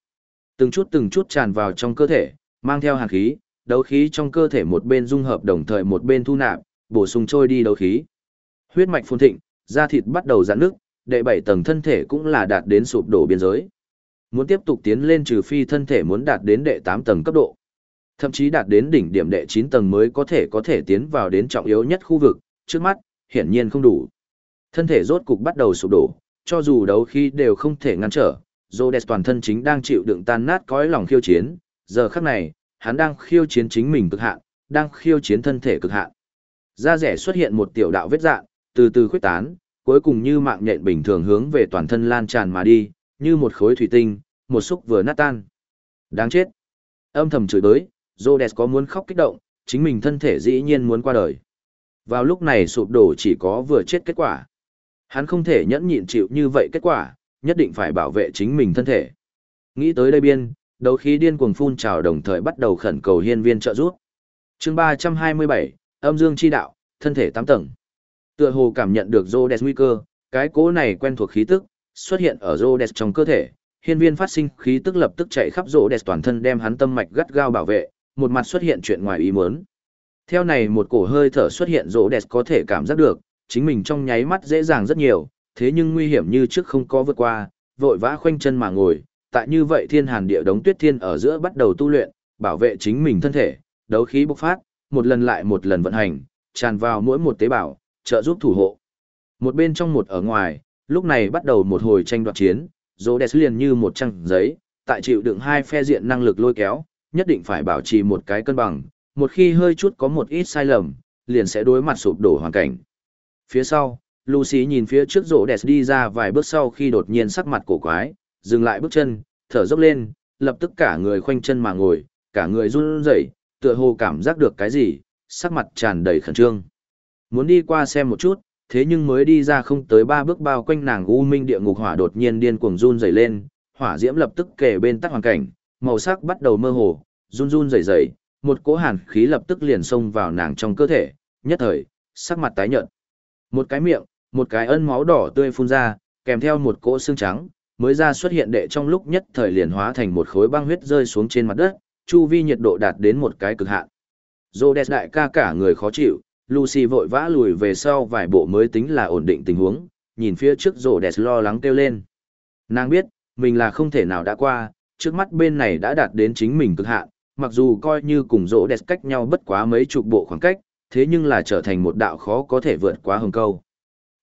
Từng chút từng chút tràn vào trong cơ thể, mang theo hàn khí, đấu khí trong cơ thể một bên dung hợp đồng thời một bên thu nạp, bổ sung trôi đi đấu khí. Huyết mạch phun thịnh, da thịt bắt đầu giãn nước, đệ bảy tầng thân thể cũng là đạt đến sụp đổ biên giới. Muốn tiếp tục tiến lên trừ phi thân thể muốn đạt đến đệ 8 tầng cấp độ. Thậm chí đạt đến đỉnh điểm đệ 9 tầng mới có thể có thể tiến vào đến trọng yếu nhất khu vực, trước mắt, hiển nhiên không đủ. Thân thể rốt cục bắt đầu sụp đổ, cho dù đấu khi đều không thể ngăn trở, Rhodes toàn thân chính đang chịu đựng tan nát cõi lòng khiêu chiến, giờ khắc này, hắn đang khiêu chiến chính mình cực hạn, đang khiêu chiến thân thể cực hạn. Da rẻ xuất hiện một tiểu đạo vết dạng, từ từ khuếch tán, cuối cùng như mạng nhện bình thường hướng về toàn thân lan tràn mà đi, như một khối thủy tinh, một xúc vừa nát tan. Đáng chết. Âm thầm chửi đối, Rhodes có muốn khóc kích động, chính mình thân thể dĩ nhiên muốn qua đời. Vào lúc này sụp đổ chỉ có vừa chết kết quả. Hắn không thể nhẫn nhịn chịu như vậy kết quả, nhất định phải bảo vệ chính mình thân thể. Nghĩ tới đây biên, đấu khí điên cuồng phun trào đồng thời bắt đầu khẩn cầu hiên viên trợ giúp. Chương 327, âm dương chi đạo, thân thể 8 tầng. Tựa hồ cảm nhận được Rhodes nguy cơ, cái cố này quen thuộc khí tức, xuất hiện ở Rhodes trong cơ thể, hiên viên phát sinh khí tức lập tức chạy khắp Rhodes toàn thân đem hắn tâm mạch gắt gao bảo vệ, một mặt xuất hiện chuyện ngoài ý muốn. Theo này một cổ hơi thở xuất hiện Rhodes có thể cảm giác được, chính mình trong nháy mắt dễ dàng rất nhiều, thế nhưng nguy hiểm như trước không có vượt qua, vội vã khoanh chân mà ngồi, tại như vậy thiên hàn địa đống tuyết thiên ở giữa bắt đầu tu luyện, bảo vệ chính mình thân thể, đấu khí bộc phát, một lần lại một lần vận hành, tràn vào mỗi một tế bào, trợ giúp thủ hộ. Một bên trong một ở ngoài, lúc này bắt đầu một hồi tranh đoạt chiến, Rhodes liền như một trang giấy, tại chịu đựng hai phe diện năng lực lôi kéo, nhất định phải bảo trì một cái cân bằng, một khi hơi chút có một ít sai lầm, liền sẽ đối mặt sụp đổ hoàn cảnh. Phía sau, Lucy nhìn phía trước rỗ đẹp đi ra vài bước sau khi đột nhiên sắc mặt cổ quái, dừng lại bước chân, thở dốc lên, lập tức cả người khoanh chân mà ngồi, cả người run rẩy, tựa hồ cảm giác được cái gì, sắc mặt tràn đầy khẩn trương. Muốn đi qua xem một chút, thế nhưng mới đi ra không tới ba bước bao quanh nàng u minh địa ngục hỏa đột nhiên điên cuồng run rẩy lên, hỏa diễm lập tức kể bên tắc hoàn cảnh, màu sắc bắt đầu mơ hồ, run run rẩy rẩy, một cỗ hàn khí lập tức liền xông vào nàng trong cơ thể, nhất thời, sắc mặt tái nhợt. Một cái miệng, một cái ân máu đỏ tươi phun ra, kèm theo một cỗ xương trắng, mới ra xuất hiện đệ trong lúc nhất thời liền hóa thành một khối băng huyết rơi xuống trên mặt đất, chu vi nhiệt độ đạt đến một cái cực hạn. Rhodes đại ca cả người khó chịu, Lucy vội vã lùi về sau vài bộ mới tính là ổn định tình huống, nhìn phía trước Rhodes lo lắng kêu lên. Nàng biết, mình là không thể nào đã qua, trước mắt bên này đã đạt đến chính mình cực hạn, mặc dù coi như cùng Rhodes cách nhau bất quá mấy chục bộ khoảng cách, thế nhưng là trở thành một đạo khó có thể vượt qua hồng câu.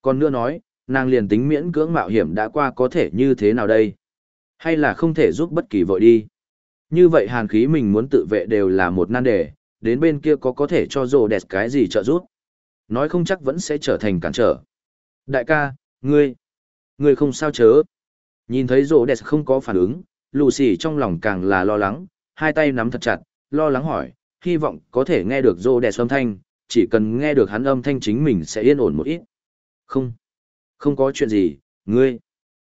Còn nữa nói, nàng liền tính miễn cưỡng mạo hiểm đã qua có thể như thế nào đây? Hay là không thể giúp bất kỳ vội đi? Như vậy hàn khí mình muốn tự vệ đều là một nan đề, đến bên kia có có thể cho rồ đẹp cái gì trợ giúp. Nói không chắc vẫn sẽ trở thành cản trở. Đại ca, ngươi, ngươi không sao chớ. Nhìn thấy rồ đẹp không có phản ứng, lù xì trong lòng càng là lo lắng, hai tay nắm thật chặt, lo lắng hỏi, hy vọng có thể nghe được rồ đẹp âm thanh, chỉ cần nghe được hắn âm thanh chính mình sẽ yên ổn một ít. Không, không có chuyện gì, ngươi,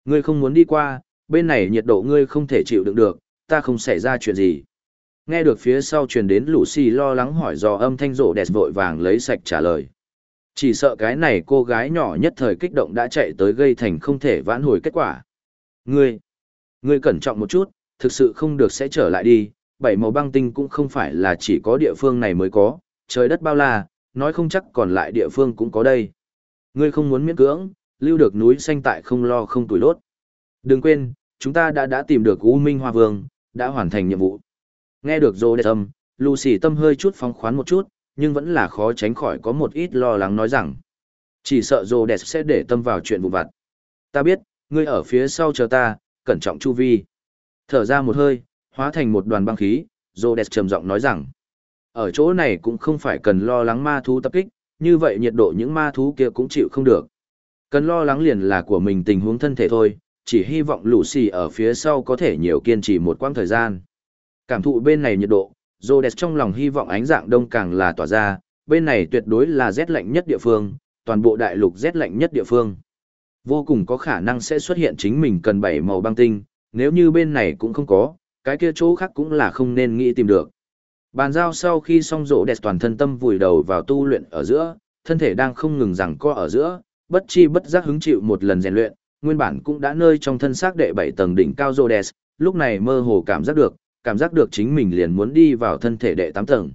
ngươi không muốn đi qua, bên này nhiệt độ ngươi không thể chịu đựng được, ta không xảy ra chuyện gì. Nghe được phía sau truyền đến lũ xì lo lắng hỏi do âm thanh rộ đẹp vội vàng lấy sạch trả lời. Chỉ sợ cái này cô gái nhỏ nhất thời kích động đã chạy tới gây thành không thể vãn hồi kết quả. Ngươi, ngươi cẩn trọng một chút, thực sự không được sẽ trở lại đi, bảy màu băng tinh cũng không phải là chỉ có địa phương này mới có, trời đất bao la, nói không chắc còn lại địa phương cũng có đây. Ngươi không muốn miễn cưỡng, lưu được núi xanh tại không lo không tuổi đốt. Đừng quên, chúng ta đã đã tìm được U Minh Hoa Vương, đã hoàn thành nhiệm vụ. Nghe được rô đẹp Tâm, Lucy tâm hơi chút phóng khoán một chút, nhưng vẫn là khó tránh khỏi có một ít lo lắng nói rằng. Chỉ sợ rô đẹp sẽ để tâm vào chuyện vụ vặt. Ta biết, ngươi ở phía sau chờ ta, cẩn trọng chu vi. Thở ra một hơi, hóa thành một đoàn băng khí, rô đẹp trầm giọng nói rằng. Ở chỗ này cũng không phải cần lo lắng ma thú tập kích, như vậy nhiệt độ những ma thú kia cũng chịu không được. Cần lo lắng liền là của mình tình huống thân thể thôi, chỉ hy vọng Lucy ở phía sau có thể nhiều kiên trì một quãng thời gian. Cảm thụ bên này nhiệt độ, Rhodes trong lòng hy vọng ánh dạng đông càng là tỏa ra, bên này tuyệt đối là rét lạnh nhất địa phương, toàn bộ đại lục rét lạnh nhất địa phương. Vô cùng có khả năng sẽ xuất hiện chính mình cần bảy màu băng tinh, nếu như bên này cũng không có, cái kia chỗ khác cũng là không nên nghĩ tìm được. Bàn giao sau khi xong rỗ đẹp toàn thân tâm vùi đầu vào tu luyện ở giữa, thân thể đang không ngừng rằng co ở giữa, bất chi bất giác hứng chịu một lần rèn luyện, nguyên bản cũng đã nơi trong thân xác đệ bảy tầng đỉnh cao rô đẹp, lúc này mơ hồ cảm giác được, cảm giác được chính mình liền muốn đi vào thân thể đệ tám tầng.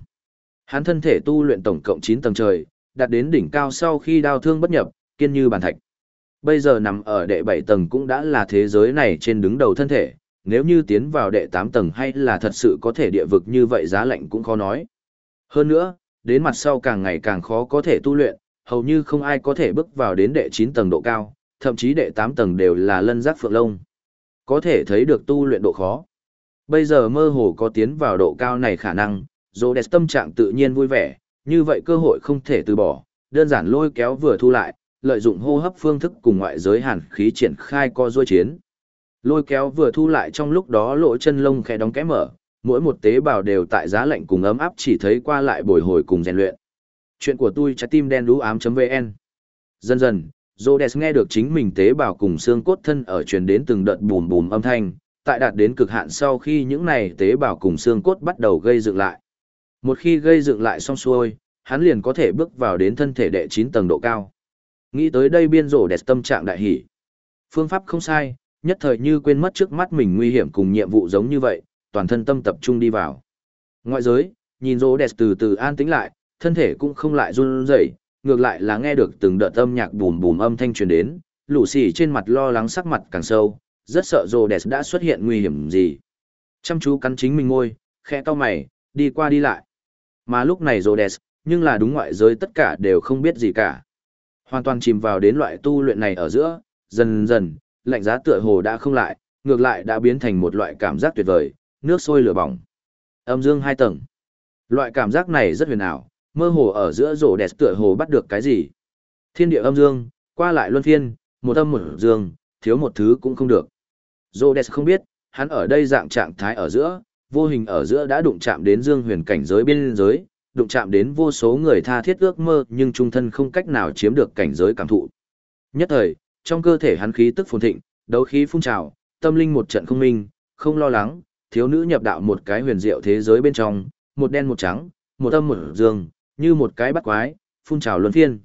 Hắn thân thể tu luyện tổng cộng 9 tầng trời, đạt đến đỉnh cao sau khi đao thương bất nhập, kiên như bàn thạch. Bây giờ nằm ở đệ 7 tầng cũng đã là thế giới này trên đứng đầu thân thể, nếu như tiến vào đệ 8 tầng hay là thật sự có thể địa vực như vậy giá lạnh cũng khó nói. Hơn nữa, đến mặt sau càng ngày càng khó có thể tu luyện, hầu như không ai có thể bước vào đến đệ 9 tầng độ cao, thậm chí đệ 8 tầng đều là lân giác phượng lông. Có thể thấy được tu luyện độ khó. Bây giờ mơ hồ có tiến vào độ cao này khả năng, dô đẹp tâm trạng tự nhiên vui vẻ, như vậy cơ hội không thể từ bỏ, đơn giản lôi kéo vừa thu lại, lợi dụng hô hấp phương thức cùng ngoại giới hàn khí triển khai co duỗi chiến. Lôi kéo vừa thu lại trong lúc đó lỗ chân lông khẽ đóng kẽ mở, mỗi một tế bào đều tại giá lạnh cùng ấm áp chỉ thấy qua lại bồi hồi cùng rèn luyện. Chuyện của tôi trái tim đen đú ám.vn Dần dần, Rhodes nghe được chính mình tế bào cùng xương cốt thân ở truyền đến từng đợt bùm bùm âm thanh, tại đạt đến cực hạn sau khi những này tế bào cùng xương cốt bắt đầu gây dựng lại. Một khi gây dựng lại xong xuôi, hắn liền có thể bước vào đến thân thể đệ 9 tầng độ cao. Nghĩ tới đây biên rổ đẹp tâm trạng đại hỷ. Phương pháp không sai, nhất thời như quên mất trước mắt mình nguy hiểm cùng nhiệm vụ giống như vậy, toàn thân tâm tập trung đi vào. Ngoại giới, nhìn rổ đẹp từ từ an tĩnh lại, thân thể cũng không lại run rẩy, ngược lại là nghe được từng đợt âm nhạc bùm bùm âm thanh truyền đến, lũ xỉ trên mặt lo lắng sắc mặt càng sâu, rất sợ rồ đẹp đã xuất hiện nguy hiểm gì. Chăm chú cắn chính mình ngôi, khẽ to mày, đi qua đi lại. Mà lúc này rồ đẹp, nhưng là đúng ngoại giới tất cả đều không biết gì cả. Hoàn toàn chìm vào đến loại tu luyện này ở giữa, dần dần, lạnh giá tựa hồ đã không lại, ngược lại đã biến thành một loại cảm giác tuyệt vời, nước sôi lửa bỏng. Âm dương hai tầng. Loại cảm giác này rất huyền ảo, mơ hồ ở giữa rổ đẹp tựa hồ bắt được cái gì. Thiên địa âm dương, qua lại luân phiên, một âm một dương, thiếu một thứ cũng không được. Rhodes không biết, hắn ở đây dạng trạng thái ở giữa, vô hình ở giữa đã đụng chạm đến dương huyền cảnh giới biên giới, đụng chạm đến vô số người tha thiết ước mơ nhưng trung thân không cách nào chiếm được cảnh giới cảm thụ. Nhất thời, trong cơ thể hắn khí tức phồn thịnh, đấu khí phun trào, tâm linh một trận không minh, không lo lắng, thiếu nữ nhập đạo một cái huyền diệu thế giới bên trong, một đen một trắng, một âm một dương, như một cái bắt quái, phun trào luân phiên.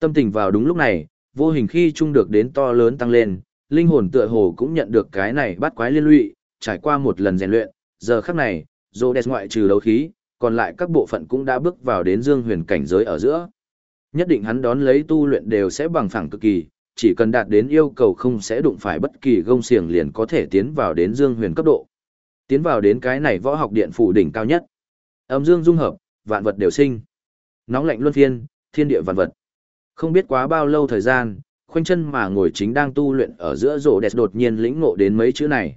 Tâm tình vào đúng lúc này, vô hình khi trung được đến to lớn tăng lên, linh hồn tựa hồ cũng nhận được cái này bắt quái liên lụy, trải qua một lần rèn luyện, giờ khắc này, Rhodes ngoại trừ đấu khí, còn lại các bộ phận cũng đã bước vào đến dương huyền cảnh giới ở giữa. Nhất định hắn đón lấy tu luyện đều sẽ bằng phẳng cực kỳ, chỉ cần đạt đến yêu cầu không sẽ đụng phải bất kỳ gông xiềng liền có thể tiến vào đến dương huyền cấp độ. Tiến vào đến cái này võ học điện phủ đỉnh cao nhất. Âm dương dung hợp, vạn vật đều sinh. Nóng lạnh luân phiên, thiên địa vạn vật. Không biết quá bao lâu thời gian, khoanh chân mà ngồi chính đang tu luyện ở giữa rổ đẹp đột nhiên lĩnh ngộ đến mấy chữ này.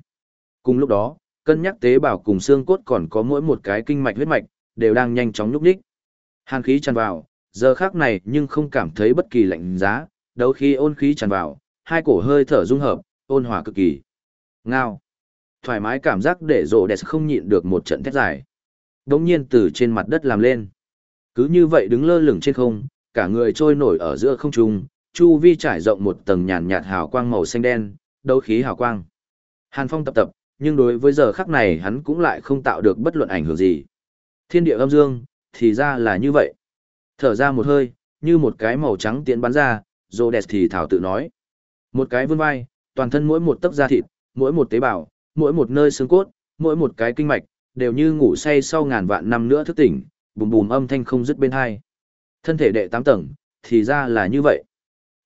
Cùng lúc đó, cân nhắc tế bào cùng xương cốt còn có mỗi một cái kinh mạch huyết mạch, đều đang nhanh chóng nhúc đích. Hàn khí tràn vào, giờ khác này nhưng không cảm thấy bất kỳ lạnh giá, đấu khi ôn khí tràn vào, hai cổ hơi thở dung hợp, ôn hòa cực kỳ. Ngao. Thoải mái cảm giác để rổ đẹp không nhịn được một trận thét dài. Đống nhiên từ trên mặt đất làm lên. Cứ như vậy đứng lơ lửng trên không, cả người trôi nổi ở giữa không trung, chu vi trải rộng một tầng nhàn nhạt hào quang màu xanh đen, đấu khí hào quang. Hàn Phong tập tập, nhưng đối với giờ khắc này hắn cũng lại không tạo được bất luận ảnh hưởng gì. Thiên địa âm dương, thì ra là như vậy. Thở ra một hơi, như một cái màu trắng tiến bắn ra, rô đẹp thì thảo tự nói. Một cái vươn vai, toàn thân mỗi một tấc da thịt, mỗi một tế bào, mỗi một nơi xương cốt, mỗi một cái kinh mạch, đều như ngủ say sau ngàn vạn năm nữa thức tỉnh, bùm bùm âm thanh không dứt bên hai. Thân thể đệ tám tầng, thì ra là như vậy.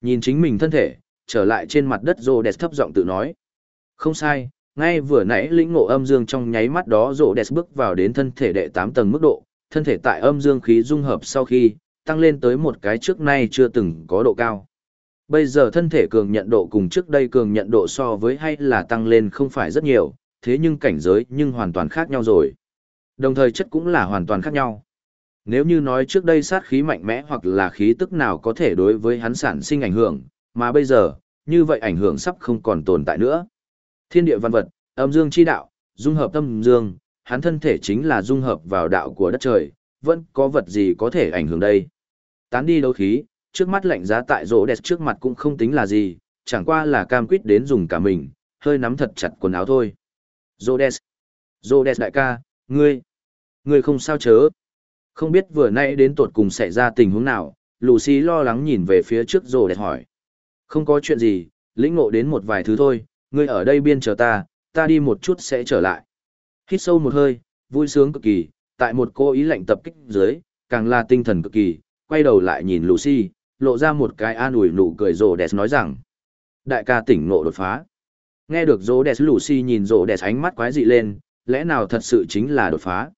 Nhìn chính mình thân thể, trở lại trên mặt đất rô đẹp thấp giọng tự nói. Không sai, ngay vừa nãy lĩnh ngộ âm dương trong nháy mắt đó rô đẹp bước vào đến thân thể đệ tám tầng mức độ, thân thể tại âm dương khí dung hợp sau khi, tăng lên tới một cái trước nay chưa từng có độ cao. Bây giờ thân thể cường nhận độ cùng trước đây cường nhận độ so với hay là tăng lên không phải rất nhiều, thế nhưng cảnh giới nhưng hoàn toàn khác nhau rồi. Đồng thời chất cũng là hoàn toàn khác nhau. Nếu như nói trước đây sát khí mạnh mẽ hoặc là khí tức nào có thể đối với hắn sản sinh ảnh hưởng, mà bây giờ, như vậy ảnh hưởng sắp không còn tồn tại nữa. Thiên địa văn vật, âm dương chi đạo, dung hợp tâm dương, hắn thân thể chính là dung hợp vào đạo của đất trời, vẫn có vật gì có thể ảnh hưởng đây. Tán đi đấu khí, trước mắt lạnh giá tại rỗ đẹp trước mặt cũng không tính là gì, chẳng qua là cam quýt đến dùng cả mình, hơi nắm thật chặt quần áo thôi. Rhodes. Rhodes đại ca, ngươi. Ngươi không sao chớ. Không biết vừa nãy đến tột cùng xảy ra tình huống nào, Lucy lo lắng nhìn về phía trước rồi Rhodes hỏi. Không có chuyện gì, lĩnh ngộ đến một vài thứ thôi, ngươi ở đây biên chờ ta, ta đi một chút sẽ trở lại. Hít sâu một hơi, vui sướng cực kỳ, tại một cô ý lạnh tập kích dưới, càng là tinh thần cực kỳ, quay đầu lại nhìn Lucy, lộ ra một cái an ủi nụ cười rồ đẹp nói rằng. Đại ca tỉnh ngộ đột phá. Nghe được rồ đẹp Lucy nhìn rồ đẹp ánh mắt quái dị lên, lẽ nào thật sự chính là đột phá.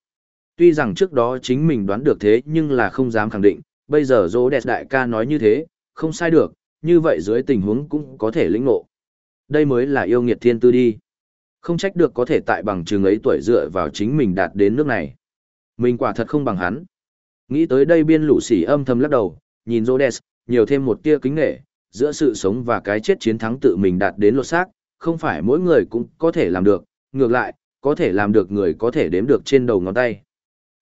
Tuy rằng trước đó chính mình đoán được thế nhưng là không dám khẳng định, bây giờ dỗ đẹp đại ca nói như thế, không sai được, như vậy dưới tình huống cũng có thể lĩnh ngộ. Đây mới là yêu nghiệt thiên tư đi. Không trách được có thể tại bằng trường ấy tuổi dựa vào chính mình đạt đến nước này. Mình quả thật không bằng hắn. Nghĩ tới đây biên lũ sỉ âm thầm lắc đầu, nhìn Rhodes, nhiều thêm một tia kính nghệ, giữa sự sống và cái chết chiến thắng tự mình đạt đến lột xác, không phải mỗi người cũng có thể làm được, ngược lại, có thể làm được người có thể đếm được trên đầu ngón tay.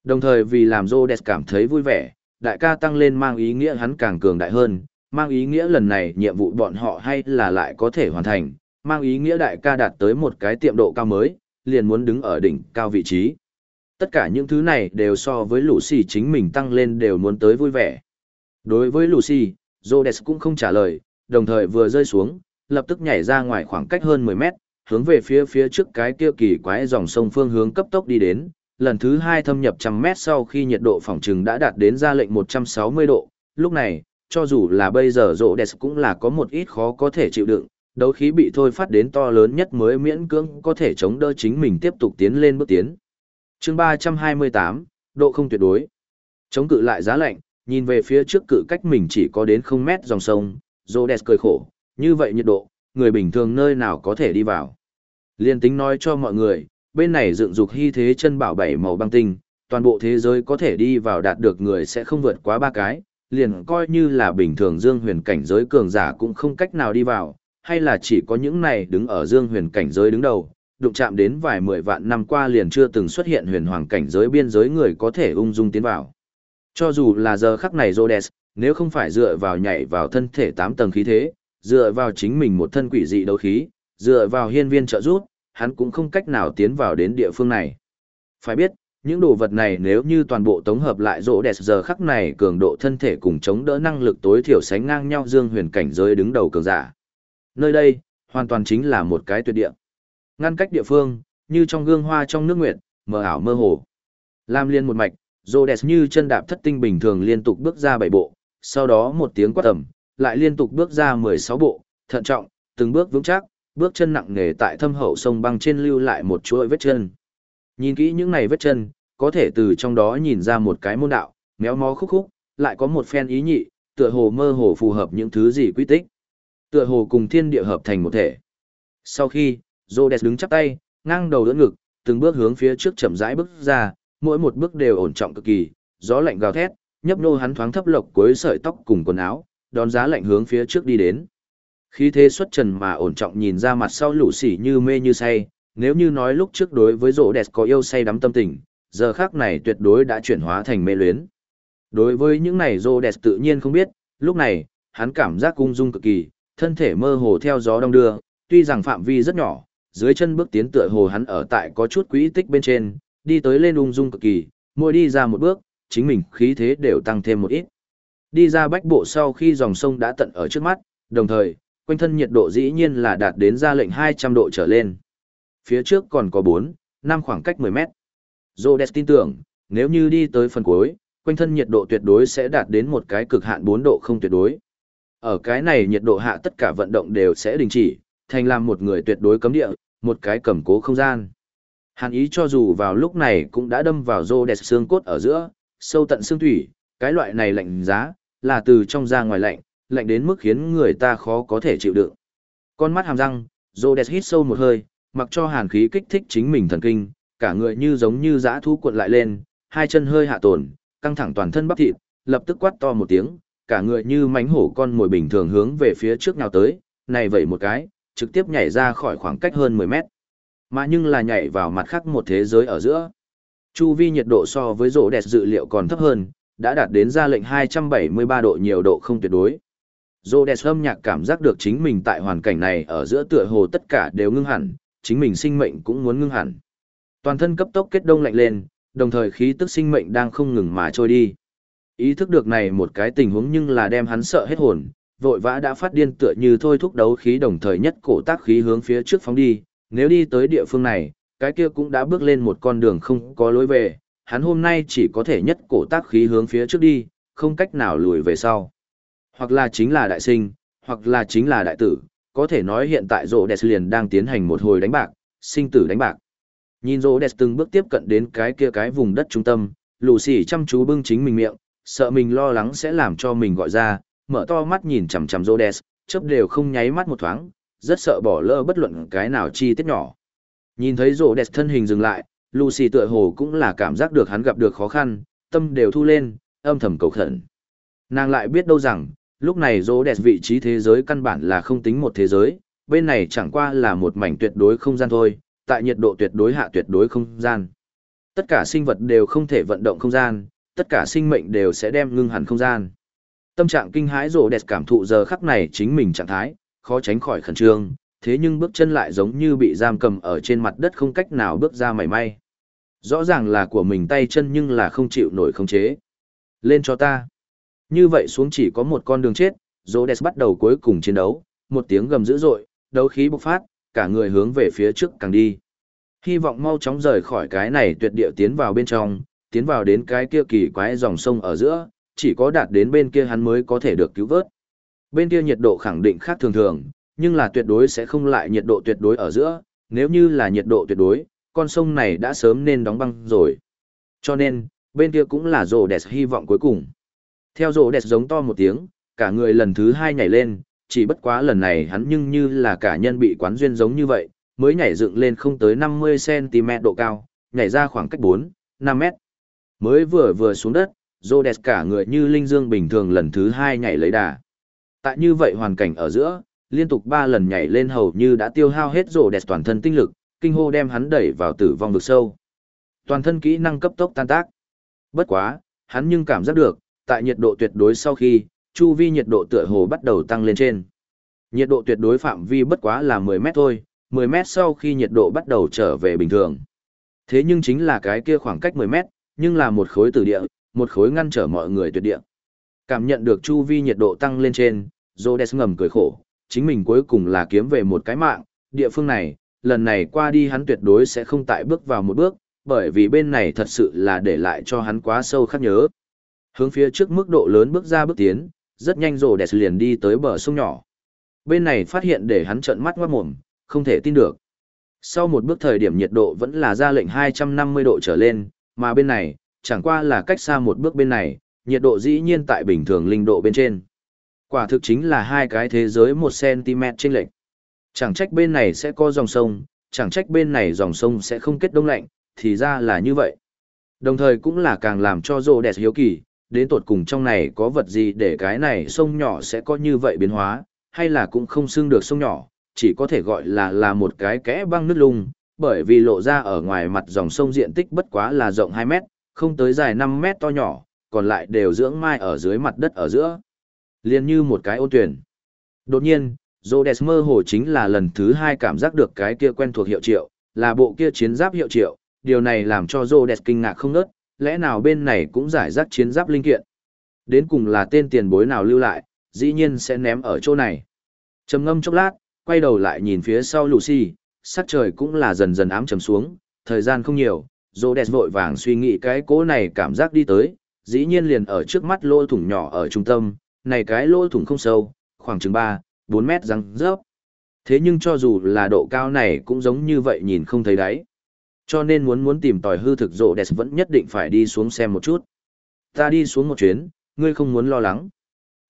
Đồng thời vì làm Rhodes cảm thấy vui vẻ, đại ca tăng lên mang ý nghĩa hắn càng cường đại hơn, mang ý nghĩa lần này nhiệm vụ bọn họ hay là lại có thể hoàn thành, mang ý nghĩa đại ca đạt tới một cái tiệm độ cao mới, liền muốn đứng ở đỉnh cao vị trí. Tất cả những thứ này đều so với Lucy chính mình tăng lên đều muốn tới vui vẻ. Đối với Lucy, Rhodes cũng không trả lời, đồng thời vừa rơi xuống, lập tức nhảy ra ngoài khoảng cách hơn 10 mét, hướng về phía phía trước cái kia kỳ quái dòng sông phương hướng cấp tốc đi đến. Lần thứ hai thâm nhập trăm mét sau khi nhiệt độ phòng trừng đã đạt đến ra lệnh 160 độ, lúc này, cho dù là bây giờ rộ đẹp cũng là có một ít khó có thể chịu đựng, đấu khí bị thôi phát đến to lớn nhất mới miễn cưỡng có thể chống đỡ chính mình tiếp tục tiến lên bước tiến. Chương ba trăm hai mươi tám độ không tuyệt đối. Chống cự lại giá lạnh nhìn về phía trước cự cách mình chỉ có đến không mét dòng sông, Rhodes cười khổ, như vậy nhiệt độ, người bình thường nơi nào có thể đi vào. Liên tính nói cho mọi người, bên này dựng dục hy thế chân bảo bảy màu băng tinh, toàn bộ thế giới có thể đi vào đạt được người sẽ không vượt quá ba cái, liền coi như là bình thường dương huyền cảnh giới cường giả cũng không cách nào đi vào, hay là chỉ có những này đứng ở dương huyền cảnh giới đứng đầu, đụng chạm đến vài mười vạn năm qua liền chưa từng xuất hiện huyền hoàng cảnh giới biên giới người có thể ung dung tiến vào. Cho dù là giờ khắc này Rhodes, nếu không phải dựa vào nhảy vào thân thể 8 tầng khí thế, dựa vào chính mình một thân quỷ dị đấu khí, dựa vào hiên viên trợ giúp, hắn cũng không cách nào tiến vào đến địa phương này. Phải biết, những đồ vật này nếu như toàn bộ tổng hợp lại rỗ đẹp giờ khắc này cường độ thân thể cùng chống đỡ năng lực tối thiểu sánh ngang nhau dương huyền cảnh giới đứng đầu cường giả. Nơi đây, hoàn toàn chính là một cái tuyệt địa. Ngăn cách địa phương, như trong gương hoa trong nước nguyệt, mờ ảo mơ hồ. Lam liên một mạch, rỗ đẹp như chân đạp thất tinh bình thường liên tục bước ra bảy bộ, sau đó một tiếng quát ẩm, lại liên tục bước ra 16 bộ, thận trọng, từng bước vững chắc, bước chân nặng nề tại thâm hậu sông băng trên lưu lại một chuỗi vết chân. Nhìn kỹ những này vết chân, có thể từ trong đó nhìn ra một cái môn đạo, méo mó khúc khúc, lại có một phen ý nhị, tựa hồ mơ hồ phù hợp những thứ gì quy tích. Tựa hồ cùng thiên địa hợp thành một thể. Sau khi, Rhodes đứng chắp tay, ngang đầu đỡ ngực, từng bước hướng phía trước chậm rãi bước ra, mỗi một bước đều ổn trọng cực kỳ, gió lạnh gào thét, nhấp nô hắn thoáng thấp lộc cuối sợi tóc cùng quần áo, đón giá lạnh hướng phía trước đi đến. Khí thế xuất trần mà ổn trọng nhìn ra mặt sau lũ xỉ như mê như say, nếu như nói lúc trước đối với rỗ đẹp có yêu say đắm tâm tình, giờ khác này tuyệt đối đã chuyển hóa thành mê luyến. Đối với những này rỗ đẹp tự nhiên không biết, lúc này, hắn cảm giác cung dung cực kỳ, thân thể mơ hồ theo gió đông đưa, tuy rằng phạm vi rất nhỏ, dưới chân bước tiến tựa hồ hắn ở tại có chút quỹ tích bên trên, đi tới lên ung dung cực kỳ, mỗi đi ra một bước, chính mình khí thế đều tăng thêm một ít. Đi ra bách bộ sau khi dòng sông đã tận ở trước mắt, đồng thời, quanh thân nhiệt độ dĩ nhiên là đạt đến ra lệnh 200 độ trở lên. Phía trước còn có 4, 5 khoảng cách 10 mét. Rhodes tin tưởng, nếu như đi tới phần cuối, quanh thân nhiệt độ tuyệt đối sẽ đạt đến một cái cực hạn 4 độ không tuyệt đối. Ở cái này nhiệt độ hạ tất cả vận động đều sẽ đình chỉ, thành làm một người tuyệt đối cấm địa, một cái cầm cố không gian. Hàn ý cho dù vào lúc này cũng đã đâm vào Rhodes xương cốt ở giữa, sâu tận xương thủy, cái loại này lạnh giá, là từ trong ra ngoài lạnh, lạnh đến mức khiến người ta khó có thể chịu đựng. Con mắt hàm răng, Rhodes hít sâu một hơi, mặc cho hàn khí kích thích chính mình thần kinh, cả người như giống như dã thú cuộn lại lên, hai chân hơi hạ tổn, căng thẳng toàn thân bắp thịt, lập tức quát to một tiếng, cả người như mánh hổ con mồi bình thường hướng về phía trước nhào tới, này vậy một cái, trực tiếp nhảy ra khỏi khoảng cách hơn 10 mét. Mà nhưng là nhảy vào mặt khác một thế giới ở giữa. Chu vi nhiệt độ so với rổ đẹp dự liệu còn thấp hơn, đã đạt đến ra lệnh 273 độ nhiều độ không tuyệt đối. Dô đẹp âm nhạc cảm giác được chính mình tại hoàn cảnh này ở giữa tựa hồ tất cả đều ngưng hẳn, chính mình sinh mệnh cũng muốn ngưng hẳn. Toàn thân cấp tốc kết đông lạnh lên, đồng thời khí tức sinh mệnh đang không ngừng mà trôi đi. Ý thức được này một cái tình huống nhưng là đem hắn sợ hết hồn, vội vã đã phát điên tựa như thôi thúc đấu khí đồng thời nhất cổ tác khí hướng phía trước phóng đi, nếu đi tới địa phương này, cái kia cũng đã bước lên một con đường không có lối về, hắn hôm nay chỉ có thể nhất cổ tác khí hướng phía trước đi, không cách nào lùi về sau. Hoặc là chính là đại sinh, hoặc là chính là đại tử, có thể nói hiện tại rô đẹp liền đang tiến hành một hồi đánh bạc, sinh tử đánh bạc. Nhìn rô đẹp từng bước tiếp cận đến cái kia cái vùng đất trung tâm, lù xỉ chăm chú bưng chính mình miệng, sợ mình lo lắng sẽ làm cho mình gọi ra, mở to mắt nhìn chằm chằm rô đẹp, chớp đều không nháy mắt một thoáng, rất sợ bỏ lỡ bất luận cái nào chi tiết nhỏ. Nhìn thấy rô đẹp thân hình dừng lại, Lucy tựa hồ cũng là cảm giác được hắn gặp được khó khăn, tâm đều thu lên, âm thầm cầu khẩn. Nàng lại biết đâu rằng, lúc này rô đẹp vị trí thế giới căn bản là không tính một thế giới, bên này chẳng qua là một mảnh tuyệt đối không gian thôi, tại nhiệt độ tuyệt đối hạ tuyệt đối không gian. Tất cả sinh vật đều không thể vận động không gian, tất cả sinh mệnh đều sẽ đem ngưng hẳn không gian. Tâm trạng kinh hãi rồ đẹp cảm thụ giờ khắc này chính mình trạng thái, khó tránh khỏi khẩn trương, thế nhưng bước chân lại giống như bị giam cầm ở trên mặt đất không cách nào bước ra mảy may. Rõ ràng là của mình tay chân nhưng là không chịu nổi không chế. Lên cho ta. Như vậy xuống chỉ có một con đường chết, Rhodes bắt đầu cuối cùng chiến đấu, một tiếng gầm dữ dội, đấu khí bộc phát, cả người hướng về phía trước càng đi. Hy vọng mau chóng rời khỏi cái này tuyệt địa tiến vào bên trong, tiến vào đến cái kia kỳ quái dòng sông ở giữa, chỉ có đạt đến bên kia hắn mới có thể được cứu vớt. Bên kia nhiệt độ khẳng định khác thường thường, nhưng là tuyệt đối sẽ không lại nhiệt độ tuyệt đối ở giữa, nếu như là nhiệt độ tuyệt đối, con sông này đã sớm nên đóng băng rồi. Cho nên, bên kia cũng là rồ đẹp hy vọng cuối cùng. Theo rộ đẹp giống to một tiếng, cả người lần thứ hai nhảy lên, chỉ bất quá lần này hắn nhưng như là cả nhân bị quán duyên giống như vậy, mới nhảy dựng lên không tới 50cm độ cao, nhảy ra khoảng cách 4, 5 mét. Mới vừa vừa xuống đất, Rô đẹp cả người như linh dương bình thường lần thứ hai nhảy lấy đà. Tại như vậy hoàn cảnh ở giữa, liên tục 3 lần nhảy lên hầu như đã tiêu hao hết Rô đẹp toàn thân tinh lực, kinh hô đem hắn đẩy vào tử vong vực sâu. Toàn thân kỹ năng cấp tốc tan tác. Bất quá, hắn nhưng cảm giác được, tại nhiệt độ tuyệt đối sau khi, chu vi nhiệt độ tựa hồ bắt đầu tăng lên trên. Nhiệt độ tuyệt đối phạm vi bất quá là 10 mét thôi, 10 mét sau khi nhiệt độ bắt đầu trở về bình thường. Thế nhưng chính là cái kia khoảng cách 10 mét, nhưng là một khối tử địa, một khối ngăn trở mọi người tuyệt địa. Cảm nhận được chu vi nhiệt độ tăng lên trên, Rhodes ngầm cười khổ, chính mình cuối cùng là kiếm về một cái mạng, địa phương này, lần này qua đi hắn tuyệt đối sẽ không tại bước vào một bước, bởi vì bên này thật sự là để lại cho hắn quá sâu khắc nhớ. Hướng phía trước mức độ lớn bước ra bước tiến, rất nhanh rồ đẹp liền đi tới bờ sông nhỏ. Bên này phát hiện để hắn trợn mắt ngoát mồm, không thể tin được. Sau một bước thời điểm nhiệt độ vẫn là ra lệnh 250 độ trở lên, mà bên này, chẳng qua là cách xa một bước bên này, nhiệt độ dĩ nhiên tại bình thường linh độ bên trên. Quả thực chính là hai cái thế giới 1cm trên lệch. Chẳng trách bên này sẽ có dòng sông, chẳng trách bên này dòng sông sẽ không kết đông lạnh, thì ra là như vậy. Đồng thời cũng là càng làm cho rô đẹp hiếu kỳ, đến tột cùng trong này có vật gì để cái này sông nhỏ sẽ có như vậy biến hóa, hay là cũng không xưng được sông nhỏ, chỉ có thể gọi là là một cái kẽ băng nước lung, bởi vì lộ ra ở ngoài mặt dòng sông diện tích bất quá là rộng 2 mét, không tới dài 5 mét to nhỏ, còn lại đều dưỡng mai ở dưới mặt đất ở giữa. liên như một cái ô tuyển. Đột nhiên, Rhodes mơ hồ chính là lần thứ hai cảm giác được cái kia quen thuộc hiệu triệu, là bộ kia chiến giáp hiệu triệu, điều này làm cho Rhodes kinh ngạc không ngớt, lẽ nào bên này cũng giải rác chiến giáp linh kiện. Đến cùng là tên tiền bối nào lưu lại, dĩ nhiên sẽ ném ở chỗ này. Trầm ngâm chốc lát, quay đầu lại nhìn phía sau Lucy, sắc trời cũng là dần dần ám trầm xuống, thời gian không nhiều, Rhodes vội vàng suy nghĩ cái cố này cảm giác đi tới, dĩ nhiên liền ở trước mắt lỗ thủng nhỏ ở trung tâm, này cái lỗ thủng không sâu, khoảng chừng 3, 4 mét răng rớp. Thế nhưng cho dù là độ cao này cũng giống như vậy nhìn không thấy đáy. Cho nên muốn muốn tìm tòi hư thực rộ đẹp vẫn nhất định phải đi xuống xem một chút. Ta đi xuống một chuyến, ngươi không muốn lo lắng.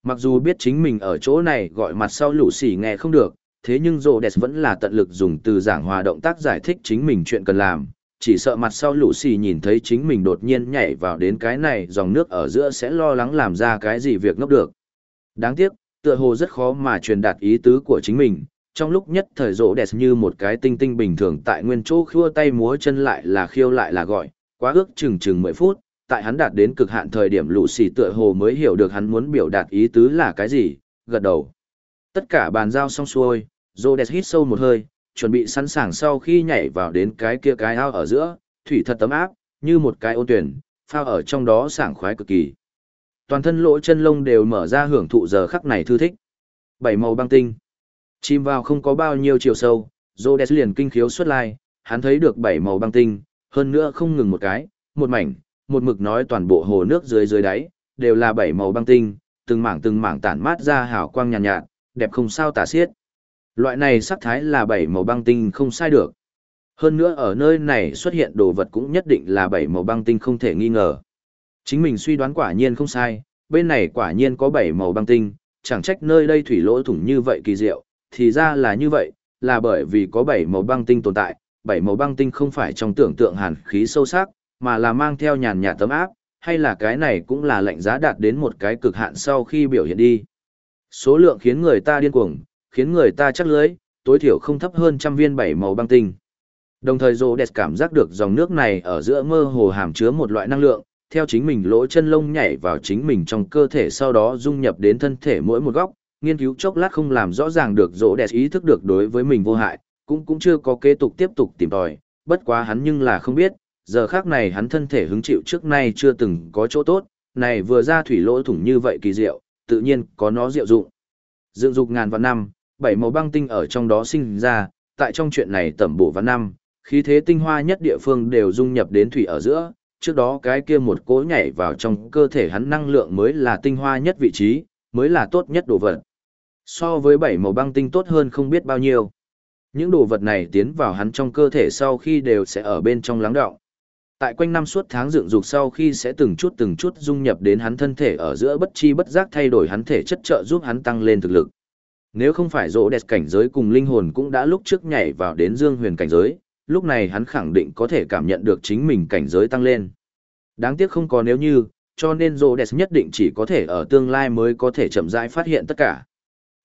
Mặc dù biết chính mình ở chỗ này gọi mặt sau lũ xỉ nghe không được, thế nhưng rộ đẹp vẫn là tận lực dùng từ giảng hòa động tác giải thích chính mình chuyện cần làm. Chỉ sợ mặt sau lũ xì nhìn thấy chính mình đột nhiên nhảy vào đến cái này dòng nước ở giữa sẽ lo lắng làm ra cái gì việc ngốc được. Đáng tiếc, tựa hồ rất khó mà truyền đạt ý tứ của chính mình, trong lúc nhất thời rỗ đẹp như một cái tinh tinh bình thường tại nguyên chỗ khua tay múa chân lại là khiêu lại là gọi, quá ước chừng chừng mười phút, tại hắn đạt đến cực hạn thời điểm lũ xì tựa hồ mới hiểu được hắn muốn biểu đạt ý tứ là cái gì, gật đầu. Tất cả bàn giao xong xuôi, rỗ đẹp hít sâu một hơi, chuẩn bị sẵn sàng sau khi nhảy vào đến cái kia cái ao ở giữa, thủy thật tấm áp, như một cái ôn tuyển, phao ở trong đó sảng khoái cực kỳ. Toàn thân lỗ chân lông đều mở ra hưởng thụ giờ khắc này thư thích. Bảy màu băng tinh. Chìm vào không có bao nhiêu chiều sâu, Rhodes liền kinh khiếu xuất lai, hắn thấy được bảy màu băng tinh, hơn nữa không ngừng một cái, một mảnh, một mực nói toàn bộ hồ nước dưới dưới đáy, đều là bảy màu băng tinh, từng mảng từng mảng tản mát ra hào quang nhàn nhạt, nhạt, đẹp không sao tả xiết. Loại này sắc thái là bảy màu băng tinh không sai được. Hơn nữa ở nơi này xuất hiện đồ vật cũng nhất định là bảy màu băng tinh không thể nghi ngờ. Chính mình suy đoán quả nhiên không sai, bên này quả nhiên có bảy màu băng tinh, chẳng trách nơi đây thủy lỗ thủng như vậy kỳ diệu, thì ra là như vậy, là bởi vì có bảy màu băng tinh tồn tại, bảy màu băng tinh không phải trong tưởng tượng hàn khí sâu sắc, mà là mang theo nhàn nhạt tấm áp, hay là cái này cũng là lệnh giá đạt đến một cái cực hạn sau khi biểu hiện đi. Số lượng khiến người ta điên cuồng, khiến người ta chắc lưới, tối thiểu không thấp hơn trăm viên bảy màu băng tinh. Đồng thời Rô Đẹp cảm giác được dòng nước này ở giữa mơ hồ hàm chứa một loại năng lượng, theo chính mình lỗ chân lông nhảy vào chính mình trong cơ thể sau đó dung nhập đến thân thể mỗi một góc, nghiên cứu chốc lát không làm rõ ràng được rỗ đẹp ý thức được đối với mình vô hại, cũng cũng chưa có kế tục tiếp tục tìm tòi, bất quá hắn nhưng là không biết, giờ khác này hắn thân thể hứng chịu trước nay chưa từng có chỗ tốt, này vừa ra thủy lỗ thủng như vậy kỳ diệu, tự nhiên có nó diệu dụng. Dựng dục ngàn vạn năm, bảy màu băng tinh ở trong đó sinh ra, tại trong chuyện này tẩm bổ vạn năm, khí thế tinh hoa nhất địa phương đều dung nhập đến thủy ở giữa, trước đó cái kia một cỗ nhảy vào trong cơ thể hắn năng lượng mới là tinh hoa nhất vị trí, mới là tốt nhất đồ vật. So với bảy màu băng tinh tốt hơn không biết bao nhiêu. Những đồ vật này tiến vào hắn trong cơ thể sau khi đều sẽ ở bên trong lắng đọng. Tại quanh năm suốt tháng dựng dục sau khi sẽ từng chút từng chút dung nhập đến hắn thân thể ở giữa bất chi bất giác thay đổi hắn thể chất trợ giúp hắn tăng lên thực lực. Nếu không phải rỗ đẹp cảnh giới cùng linh hồn cũng đã lúc trước nhảy vào đến dương huyền cảnh giới, lúc này hắn khẳng định có thể cảm nhận được chính mình cảnh giới tăng lên. Đáng tiếc không có nếu như, cho nên rỗ đẹp nhất định chỉ có thể ở tương lai mới có thể chậm rãi phát hiện tất cả.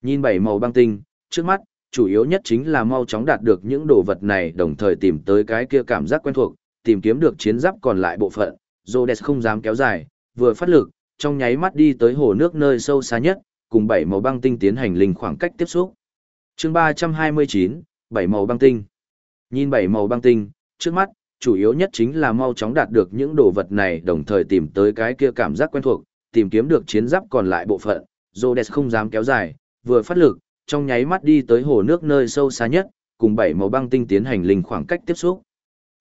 Nhìn bảy màu băng tinh, trước mắt, chủ yếu nhất chính là mau chóng đạt được những đồ vật này đồng thời tìm tới cái kia cảm giác quen thuộc, tìm kiếm được chiến giáp còn lại bộ phận, Rhodes không dám kéo dài, vừa phát lực, trong nháy mắt đi tới hồ nước nơi sâu xa nhất, cùng bảy màu băng tinh tiến hành linh khoảng cách tiếp xúc. Chương 329, bảy màu băng tinh. Nhìn bảy màu băng tinh, trước mắt, chủ yếu nhất chính là mau chóng đạt được những đồ vật này đồng thời tìm tới cái kia cảm giác quen thuộc, tìm kiếm được chiến giáp còn lại bộ phận, Rhodes không dám kéo dài, vừa phát lực, trong nháy mắt đi tới hồ nước nơi sâu xa nhất, cùng bảy màu băng tinh tiến hành linh khoảng cách tiếp xúc.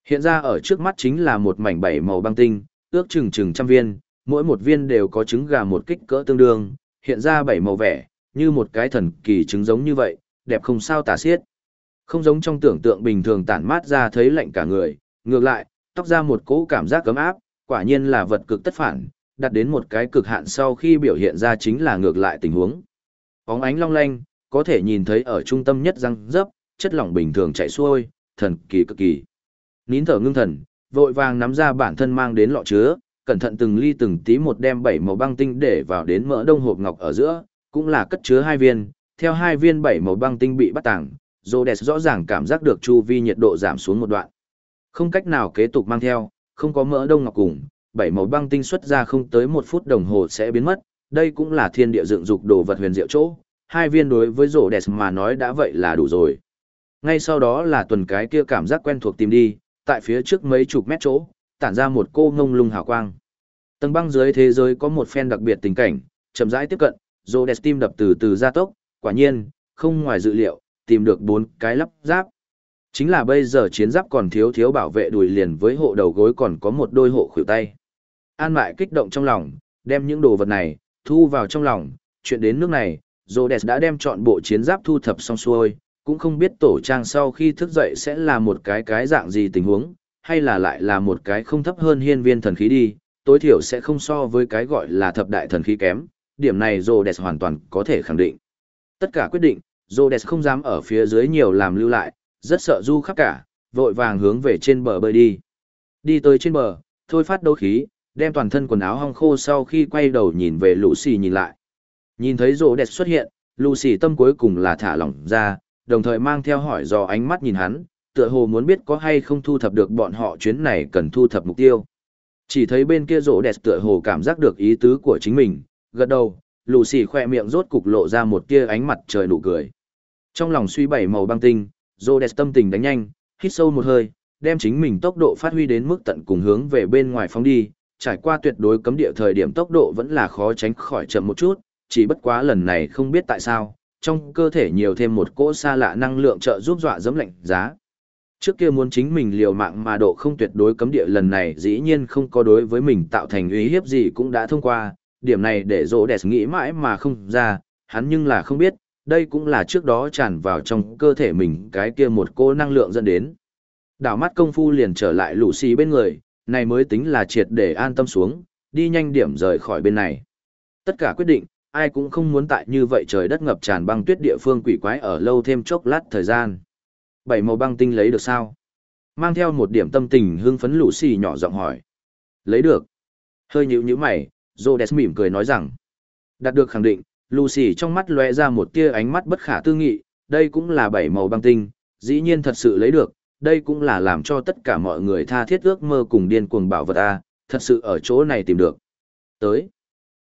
Hiện ra ở trước mắt chính là một mảnh bảy màu băng tinh, ước chừng chừng trăm viên, mỗi một viên đều có trứng gà một kích cỡ tương đương, hiện ra bảy màu vẻ, như một cái thần kỳ trứng giống như vậy, đẹp không sao tả xiết. Không giống trong tưởng tượng bình thường tản mát ra thấy lạnh cả người, ngược lại, tóc ra một cỗ cảm giác cấm áp, quả nhiên là vật cực tất phản, đặt đến một cái cực hạn sau khi biểu hiện ra chính là ngược lại tình huống óng ánh long lanh, có thể nhìn thấy ở trung tâm nhất răng rớp, chất lỏng bình thường chảy xuôi, thần kỳ cực kỳ nín thở ngưng thần, vội vàng nắm ra bản thân mang đến lọ chứa, cẩn thận từng ly từng tí một đem bảy màu băng tinh để vào đến mỡ đông hộp ngọc ở giữa, cũng là cất chứa hai viên, theo hai viên bảy màu băng tinh bị bắt tàng, Rhodes rõ ràng cảm giác được chu vi nhiệt độ giảm xuống một đoạn. Không cách nào kế tục mang theo, không có mỡ đông ngọc cùng, bảy màu băng tinh xuất ra không tới một phút đồng hồ sẽ biến mất, đây cũng là thiên địa dựng dục đồ vật huyền diệu chỗ, hai viên đối với Rhodes mà nói đã vậy là đủ rồi. Ngay sau đó là tuần cái kia cảm giác quen thuộc tìm đi, tại phía trước mấy chục mét chỗ, tản ra một cô ngông lung hào quang. Tầng băng dưới thế giới có một phen đặc biệt tình cảnh, chậm rãi tiếp cận, Rhodes tim đập từ từ gia tốc, quả nhiên, không ngoài dự liệu, tìm được bốn cái lắp giáp. Chính là bây giờ chiến giáp còn thiếu thiếu bảo vệ đùi liền với hộ đầu gối còn có một đôi hộ khuỷu tay. An mại kích động trong lòng, đem những đồ vật này, thu vào trong lòng, chuyện đến nước này, Rhodes đã đem chọn bộ chiến giáp thu thập xong xuôi, cũng không biết tổ trang sau khi thức dậy sẽ là một cái cái dạng gì tình huống, hay là lại là một cái không thấp hơn hiên viên thần khí đi, tối thiểu sẽ không so với cái gọi là thập đại thần khí kém, điểm này Rhodes hoàn toàn có thể khẳng định. Tất cả quyết định, Rhodes không dám ở phía dưới nhiều làm lưu lại, rất sợ du khắp cả, vội vàng hướng về trên bờ bơi đi. Đi tới trên bờ, thôi phát đấu khí, đem toàn thân quần áo hong khô sau khi quay đầu nhìn về Lucy nhìn lại. Nhìn thấy Rhodes xuất hiện, Lucy tâm cuối cùng là thả lỏng ra, đồng thời mang theo hỏi dò ánh mắt nhìn hắn, tựa hồ muốn biết có hay không thu thập được bọn họ chuyến này cần thu thập mục tiêu. Chỉ thấy bên kia rỗ đẹp tựa hồ cảm giác được ý tứ của chính mình, gật đầu, Lucy xì khoe miệng rốt cục lộ ra một tia ánh mặt trời nụ cười. Trong lòng suy bảy màu băng tinh, rỗ đẹp tâm tình đánh nhanh, hít sâu một hơi, đem chính mình tốc độ phát huy đến mức tận cùng hướng về bên ngoài phóng đi, trải qua tuyệt đối cấm địa thời điểm tốc độ vẫn là khó tránh khỏi chậm một chút, chỉ bất quá lần này không biết tại sao, trong cơ thể nhiều thêm một cỗ xa lạ năng lượng trợ giúp dọa dẫm lạnh giá. Trước kia muốn chính mình liều mạng mà độ không tuyệt đối cấm địa lần này dĩ nhiên không có đối với mình tạo thành uy hiếp gì cũng đã thông qua, điểm này để rỗ đẹp nghĩ mãi mà không ra, hắn nhưng là không biết, đây cũng là trước đó tràn vào trong cơ thể mình cái kia một cô năng lượng dẫn đến. Đảo mắt công phu liền trở lại lũ xì bên người, này mới tính là triệt để an tâm xuống, đi nhanh điểm rời khỏi bên này. Tất cả quyết định, ai cũng không muốn tại như vậy trời đất ngập tràn băng tuyết địa phương quỷ quái ở lâu thêm chốc lát thời gian. Bảy màu băng tinh lấy được sao? Mang theo một điểm tâm tình hưng phấn lũ xì nhỏ giọng hỏi. Lấy được. Hơi nhíu nhíu mày, Rhodes mỉm cười nói rằng. Đạt được khẳng định, Lucy trong mắt lóe ra một tia ánh mắt bất khả tư nghị, đây cũng là bảy màu băng tinh, dĩ nhiên thật sự lấy được, đây cũng là làm cho tất cả mọi người tha thiết ước mơ cùng điên cuồng bảo vật a, thật sự ở chỗ này tìm được. Tới.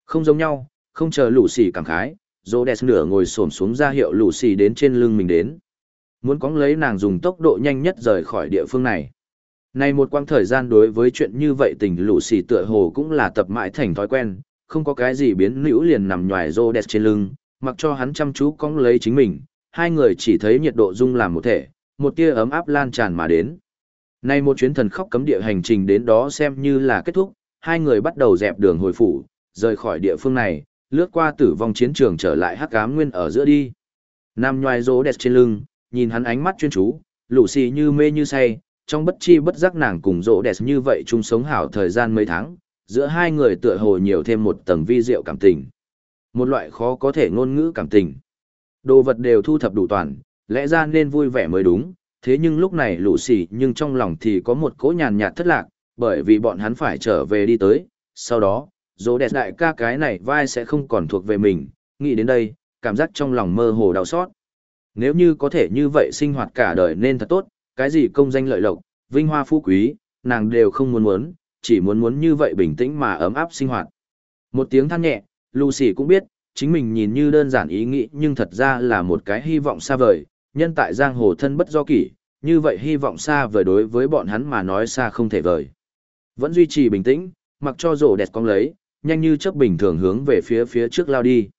Không giống nhau, không chờ lũ xì cảm khái, rô đẹp nửa ngồi xổm xuống ra hiệu lũ xì đến trên lưng mình đến. Muốn cóng lấy nàng dùng tốc độ nhanh nhất rời khỏi địa phương này. Này một quãng thời gian đối với chuyện như vậy tình lũ xì tựa hồ cũng là tập mãi thành thói quen, không có cái gì biến nữ liền nằm nhòi rô đẹp trên lưng, mặc cho hắn chăm chú cóng lấy chính mình, hai người chỉ thấy nhiệt độ dung làm một thể, một tia ấm áp lan tràn mà đến. Nay một chuyến thần khóc cấm địa hành trình đến đó xem như là kết thúc, hai người bắt đầu dẹp đường hồi phủ, rời khỏi địa phương này, lướt qua tử vong chiến trường trở lại hắc ám nguyên ở giữa đi. Nam nhoài rố đẹp trên lưng, nhìn hắn ánh mắt chuyên chú, lũ xì như mê như say, trong bất chi bất giác nàng cùng rỗ đẹp như vậy chung sống hảo thời gian mấy tháng, giữa hai người tựa hồ nhiều thêm một tầng vi diệu cảm tình. Một loại khó có thể ngôn ngữ cảm tình. Đồ vật đều thu thập đủ toàn, lẽ ra nên vui vẻ mới đúng, thế nhưng lúc này lũ xỉ nhưng trong lòng thì có một cỗ nhàn nhạt thất lạc, bởi vì bọn hắn phải trở về đi tới, sau đó, dỗ đẹp đại ca cái này vai sẽ không còn thuộc về mình, nghĩ đến đây, cảm giác trong lòng mơ hồ đau xót. Nếu như có thể như vậy sinh hoạt cả đời nên thật tốt, cái gì công danh lợi lộc, vinh hoa phú quý, nàng đều không muốn muốn, chỉ muốn muốn như vậy bình tĩnh mà ấm áp sinh hoạt. Một tiếng than nhẹ, Lucy cũng biết, chính mình nhìn như đơn giản ý nghĩ nhưng thật ra là một cái hy vọng xa vời, nhân tại giang hồ thân bất do kỷ, như vậy hy vọng xa vời đối với bọn hắn mà nói xa không thể vời. Vẫn duy trì bình tĩnh, mặc cho rổ đẹp cong lấy, nhanh như chấp bình thường hướng về phía phía trước lao đi.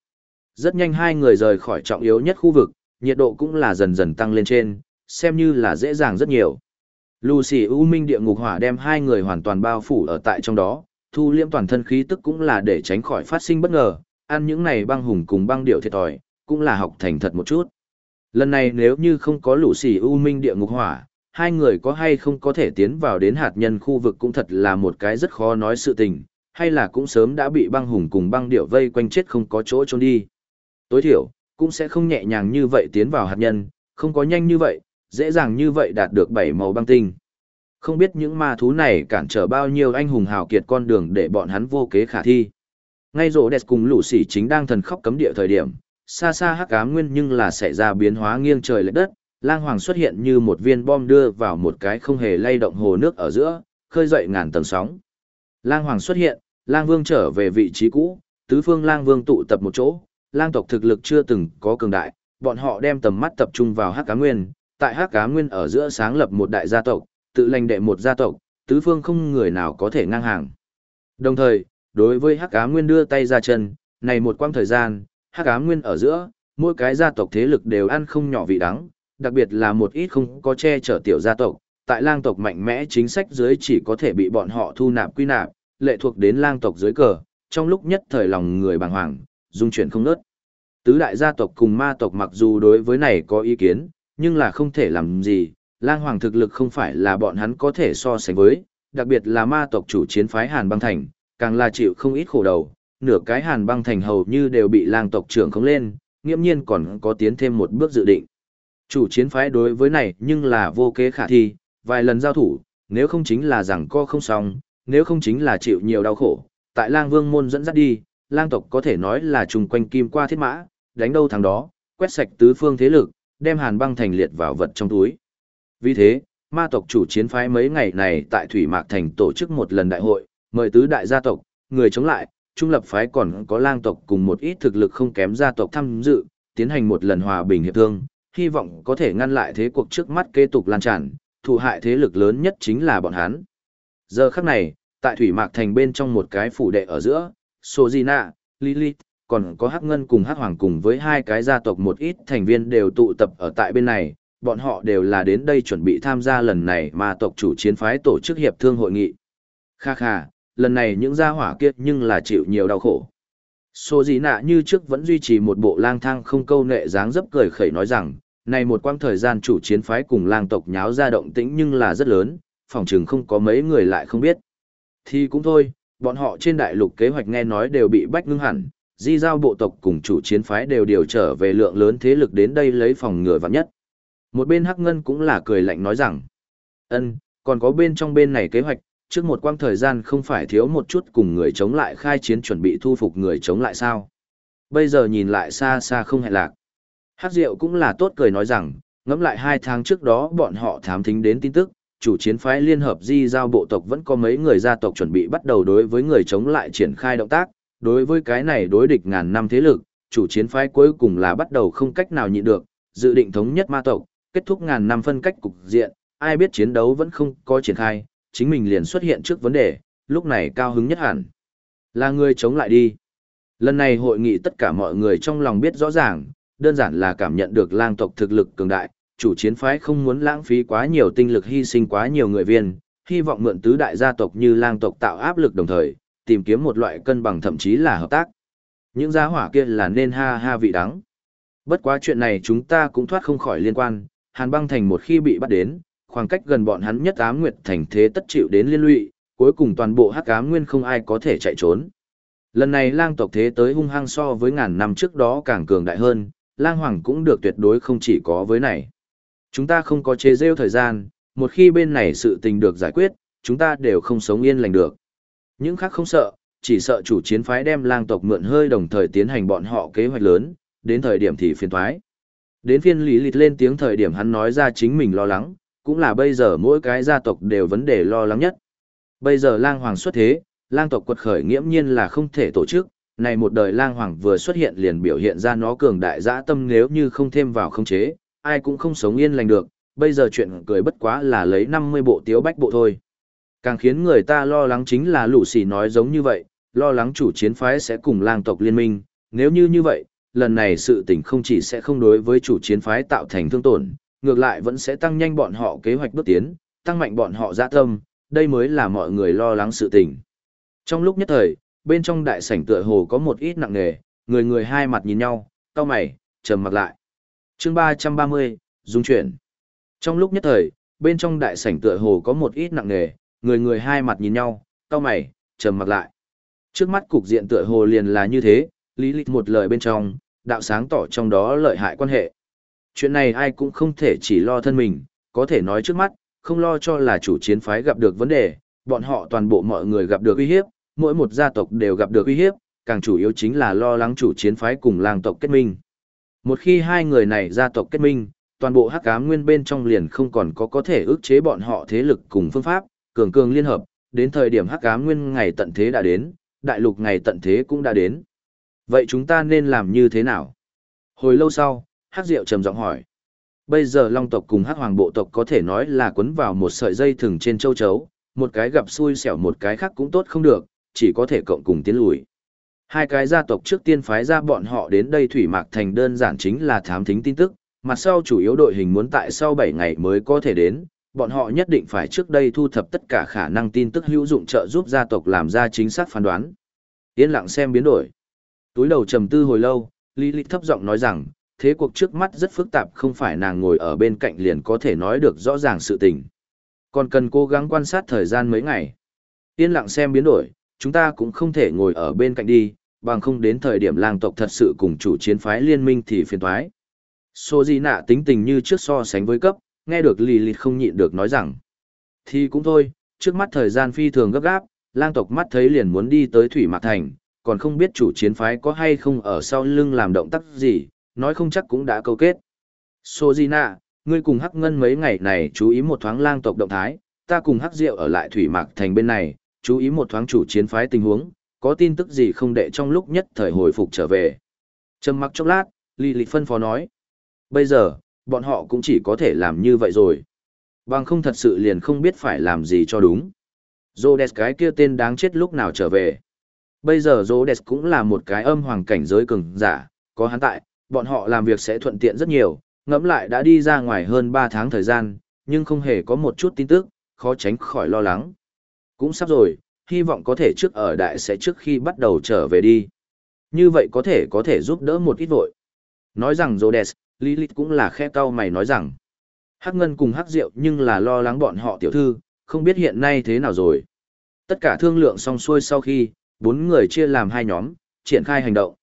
Rất nhanh hai người rời khỏi trọng yếu nhất khu vực, nhiệt độ cũng là dần dần tăng lên trên, xem như là dễ dàng rất nhiều. Lucy U Minh địa ngục hỏa đem hai người hoàn toàn bao phủ ở tại trong đó, thu liễm toàn thân khí tức cũng là để tránh khỏi phát sinh bất ngờ, ăn những này băng hùng cùng băng điệu thiệt thòi, cũng là học thành thật một chút. Lần này nếu như không có Lucy U Minh địa ngục hỏa, hai người có hay không có thể tiến vào đến hạt nhân khu vực cũng thật là một cái rất khó nói sự tình, hay là cũng sớm đã bị băng hùng cùng băng điệu vây quanh chết không có chỗ trốn đi. Tối thiểu, cũng sẽ không nhẹ nhàng như vậy tiến vào hạt nhân, không có nhanh như vậy, dễ dàng như vậy đạt được bảy màu băng tinh. Không biết những ma thú này cản trở bao nhiêu anh hùng hào kiệt con đường để bọn hắn vô kế khả thi. Ngay rổ đẹp cùng lũ xỉ chính đang thần khóc cấm địa thời điểm, xa xa hắc ám nguyên nhưng là xảy ra biến hóa nghiêng trời lệch đất, lang hoàng xuất hiện như một viên bom đưa vào một cái không hề lay động hồ nước ở giữa, khơi dậy ngàn tầng sóng. Lang hoàng xuất hiện, lang vương trở về vị trí cũ, tứ phương lang vương tụ tập một chỗ, lang tộc thực lực chưa từng có cường đại, bọn họ đem tầm mắt tập trung vào hắc ám nguyên, tại hắc ám nguyên ở giữa sáng lập một đại gia tộc, tự lãnh đệ một gia tộc, tứ phương không người nào có thể ngang hàng. Đồng thời, đối với hắc ám nguyên đưa tay ra chân, này một quãng thời gian, hắc ám nguyên ở giữa, mỗi cái gia tộc thế lực đều ăn không nhỏ vị đắng, đặc biệt là một ít không có che chở tiểu gia tộc, tại lang tộc mạnh mẽ chính sách dưới chỉ có thể bị bọn họ thu nạp quy nạp, lệ thuộc đến lang tộc dưới cờ, trong lúc nhất thời lòng người bàng hoàng, dung chuyển không nớt. Tứ đại gia tộc cùng ma tộc mặc dù đối với này có ý kiến, nhưng là không thể làm gì, lang hoàng thực lực không phải là bọn hắn có thể so sánh với, đặc biệt là ma tộc chủ chiến phái Hàn băng thành, càng là chịu không ít khổ đầu, nửa cái Hàn băng thành hầu như đều bị lang tộc trưởng không lên, nghiễm nhiên còn có tiến thêm một bước dự định. Chủ chiến phái đối với này nhưng là vô kế khả thi, vài lần giao thủ, nếu không chính là rằng co không xong, nếu không chính là chịu nhiều đau khổ, tại lang vương môn dẫn dắt đi, lang tộc có thể nói là trùng quanh kim qua thiết mã, đánh đâu thằng đó, quét sạch tứ phương thế lực, đem hàn băng thành liệt vào vật trong túi. Vì thế, ma tộc chủ chiến phái mấy ngày này tại Thủy Mạc Thành tổ chức một lần đại hội, mời tứ đại gia tộc, người chống lại, trung lập phái còn có lang tộc cùng một ít thực lực không kém gia tộc tham dự, tiến hành một lần hòa bình hiệp thương, hy vọng có thể ngăn lại thế cuộc trước mắt kế tục lan tràn, thủ hại thế lực lớn nhất chính là bọn hắn. Giờ khắc này, tại Thủy Mạc Thành bên trong một cái phủ đệ ở giữa, Sojina, Lilith, còn có Hắc Ngân cùng Hắc Hoàng cùng với hai cái gia tộc một ít thành viên đều tụ tập ở tại bên này, bọn họ đều là đến đây chuẩn bị tham gia lần này mà tộc chủ chiến phái tổ chức hiệp thương hội nghị. Kha kha, lần này những gia hỏa kia nhưng là chịu nhiều đau khổ. Số gì nạ như trước vẫn duy trì một bộ lang thang không câu nệ dáng dấp cười khẩy nói rằng, này một quãng thời gian chủ chiến phái cùng lang tộc nháo ra động tĩnh nhưng là rất lớn, phòng chừng không có mấy người lại không biết. Thì cũng thôi, bọn họ trên đại lục kế hoạch nghe nói đều bị bách ngưng hẳn, di giao bộ tộc cùng chủ chiến phái đều điều trở về lượng lớn thế lực đến đây lấy phòng ngừa vạn nhất. Một bên Hắc Ngân cũng là cười lạnh nói rằng, ân, còn có bên trong bên này kế hoạch, trước một quãng thời gian không phải thiếu một chút cùng người chống lại khai chiến chuẩn bị thu phục người chống lại sao. Bây giờ nhìn lại xa xa không hẹn lạc. hát rượu cũng là tốt cười nói rằng, ngẫm lại hai tháng trước đó bọn họ thám thính đến tin tức, chủ chiến phái liên hợp di giao bộ tộc vẫn có mấy người gia tộc chuẩn bị bắt đầu đối với người chống lại triển khai động tác, đối với cái này đối địch ngàn năm thế lực, chủ chiến phái cuối cùng là bắt đầu không cách nào nhịn được, dự định thống nhất ma tộc, kết thúc ngàn năm phân cách cục diện, ai biết chiến đấu vẫn không có triển khai, chính mình liền xuất hiện trước vấn đề, lúc này cao hứng nhất hẳn. Là người chống lại đi. Lần này hội nghị tất cả mọi người trong lòng biết rõ ràng, đơn giản là cảm nhận được lang tộc thực lực cường đại, chủ chiến phái không muốn lãng phí quá nhiều tinh lực hy sinh quá nhiều người viên, hy vọng mượn tứ đại gia tộc như lang tộc tạo áp lực đồng thời, tìm kiếm một loại cân bằng thậm chí là hợp tác. Những gia hỏa kia là nên ha ha vị đắng. Bất quá chuyện này chúng ta cũng thoát không khỏi liên quan, Hàn băng thành một khi bị bắt đến, khoảng cách gần bọn hắn nhất ám nguyệt thành thế tất chịu đến liên lụy, cuối cùng toàn bộ hắc ám nguyên không ai có thể chạy trốn. Lần này lang tộc thế tới hung hăng so với ngàn năm trước đó càng cường đại hơn, lang hoàng cũng được tuyệt đối không chỉ có với này. Chúng ta không có chế rêu thời gian, một khi bên này sự tình được giải quyết, chúng ta đều không sống yên lành được. Những khác không sợ, chỉ sợ chủ chiến phái đem lang tộc mượn hơi đồng thời tiến hành bọn họ kế hoạch lớn, đến thời điểm thì phiền thoái. Đến phiên lý lịch lên tiếng thời điểm hắn nói ra chính mình lo lắng, cũng là bây giờ mỗi cái gia tộc đều vấn đề lo lắng nhất. Bây giờ lang hoàng xuất thế, lang tộc quật khởi nghiễm nhiên là không thể tổ chức, này một đời lang hoàng vừa xuất hiện liền biểu hiện ra nó cường đại dã tâm nếu như không thêm vào không chế, ai cũng không sống yên lành được, bây giờ chuyện cười bất quá là lấy 50 bộ tiếu bách bộ thôi. Càng khiến người ta lo lắng chính là lũ xì nói giống như vậy, lo lắng chủ chiến phái sẽ cùng lang tộc liên minh, nếu như như vậy, lần này sự tình không chỉ sẽ không đối với chủ chiến phái tạo thành thương tổn, ngược lại vẫn sẽ tăng nhanh bọn họ kế hoạch bước tiến, tăng mạnh bọn họ dạ tâm, đây mới là mọi người lo lắng sự tình. Trong lúc nhất thời, bên trong đại sảnh tựa hồ có một ít nặng nề, người người hai mặt nhìn nhau, cau mày, trầm mặt lại. Chương 330, dung chuyển. Trong lúc nhất thời, bên trong đại sảnh tựa hồ có một ít nặng nề, người người hai mặt nhìn nhau, cau mày, trầm mặt lại. Trước mắt cục diện tựa hồ liền là như thế, lý lịch một lời bên trong, đạo sáng tỏ trong đó lợi hại quan hệ. Chuyện này ai cũng không thể chỉ lo thân mình, có thể nói trước mắt, không lo cho là chủ chiến phái gặp được vấn đề, bọn họ toàn bộ mọi người gặp được uy hiếp, mỗi một gia tộc đều gặp được uy hiếp, càng chủ yếu chính là lo lắng chủ chiến phái cùng làng tộc kết minh. Một khi hai người này gia tộc kết minh, toàn bộ hắc ám nguyên bên trong liền không còn có có thể ức chế bọn họ thế lực cùng phương pháp, cường cường liên hợp, đến thời điểm hắc ám nguyên ngày tận thế đã đến, đại lục ngày tận thế cũng đã đến. Vậy chúng ta nên làm như thế nào? Hồi lâu sau, hắc diệu trầm giọng hỏi. Bây giờ long tộc cùng hắc hoàng bộ tộc có thể nói là quấn vào một sợi dây thừng trên châu chấu, một cái gặp xui xẻo một cái khác cũng tốt không được, chỉ có thể cộng cùng tiến lùi. Hai cái gia tộc trước tiên phái ra bọn họ đến đây thủy mạc thành đơn giản chính là thám thính tin tức, mặt sau chủ yếu đội hình muốn tại sau 7 ngày mới có thể đến, bọn họ nhất định phải trước đây thu thập tất cả khả năng tin tức hữu dụng trợ giúp gia tộc làm ra chính xác phán đoán. Yên lặng xem biến đổi. Túi đầu trầm tư hồi lâu, Lý Lịch thấp giọng nói rằng, thế cuộc trước mắt rất phức tạp không phải nàng ngồi ở bên cạnh liền có thể nói được rõ ràng sự tình. Còn cần cố gắng quan sát thời gian mấy ngày. Yên lặng xem biến đổi, chúng ta cũng không thể ngồi ở bên cạnh đi, bằng không đến thời điểm lang tộc thật sự cùng chủ chiến phái liên minh thì phiền thoái. Sô Di nạ tính tình như trước so sánh với cấp, nghe được lì lịt không nhịn được nói rằng. Thì cũng thôi, trước mắt thời gian phi thường gấp gáp, lang tộc mắt thấy liền muốn đi tới Thủy Mạc Thành, còn không biết chủ chiến phái có hay không ở sau lưng làm động tác gì, nói không chắc cũng đã câu kết. Sojina, ngươi cùng Hắc Ngân mấy ngày này chú ý một thoáng lang tộc động thái, ta cùng Hắc Diệu ở lại Thủy Mạc Thành bên này, chú ý một thoáng chủ chiến phái tình huống, có tin tức gì không đệ trong lúc nhất thời hồi phục trở về. Trầm mặc chốc lát, Lý Lịch phân phó nói. Bây giờ, bọn họ cũng chỉ có thể làm như vậy rồi. Bằng không thật sự liền không biết phải làm gì cho đúng. Rhodes cái kia tên đáng chết lúc nào trở về. Bây giờ Rhodes cũng là một cái âm hoàng cảnh giới cường giả, có hắn tại, bọn họ làm việc sẽ thuận tiện rất nhiều, ngẫm lại đã đi ra ngoài hơn 3 tháng thời gian, nhưng không hề có một chút tin tức, khó tránh khỏi lo lắng. Cũng sắp rồi, hy vọng có thể trước ở đại sẽ trước khi bắt đầu trở về đi. Như vậy có thể có thể giúp đỡ một ít vội. Nói rằng Rhodes, Lilith cũng là khe cao mày nói rằng. Hắc Ngân cùng Hắc Diệu nhưng là lo lắng bọn họ tiểu thư, không biết hiện nay thế nào rồi. Tất cả thương lượng xong xuôi sau khi, bốn người chia làm hai nhóm, triển khai hành động.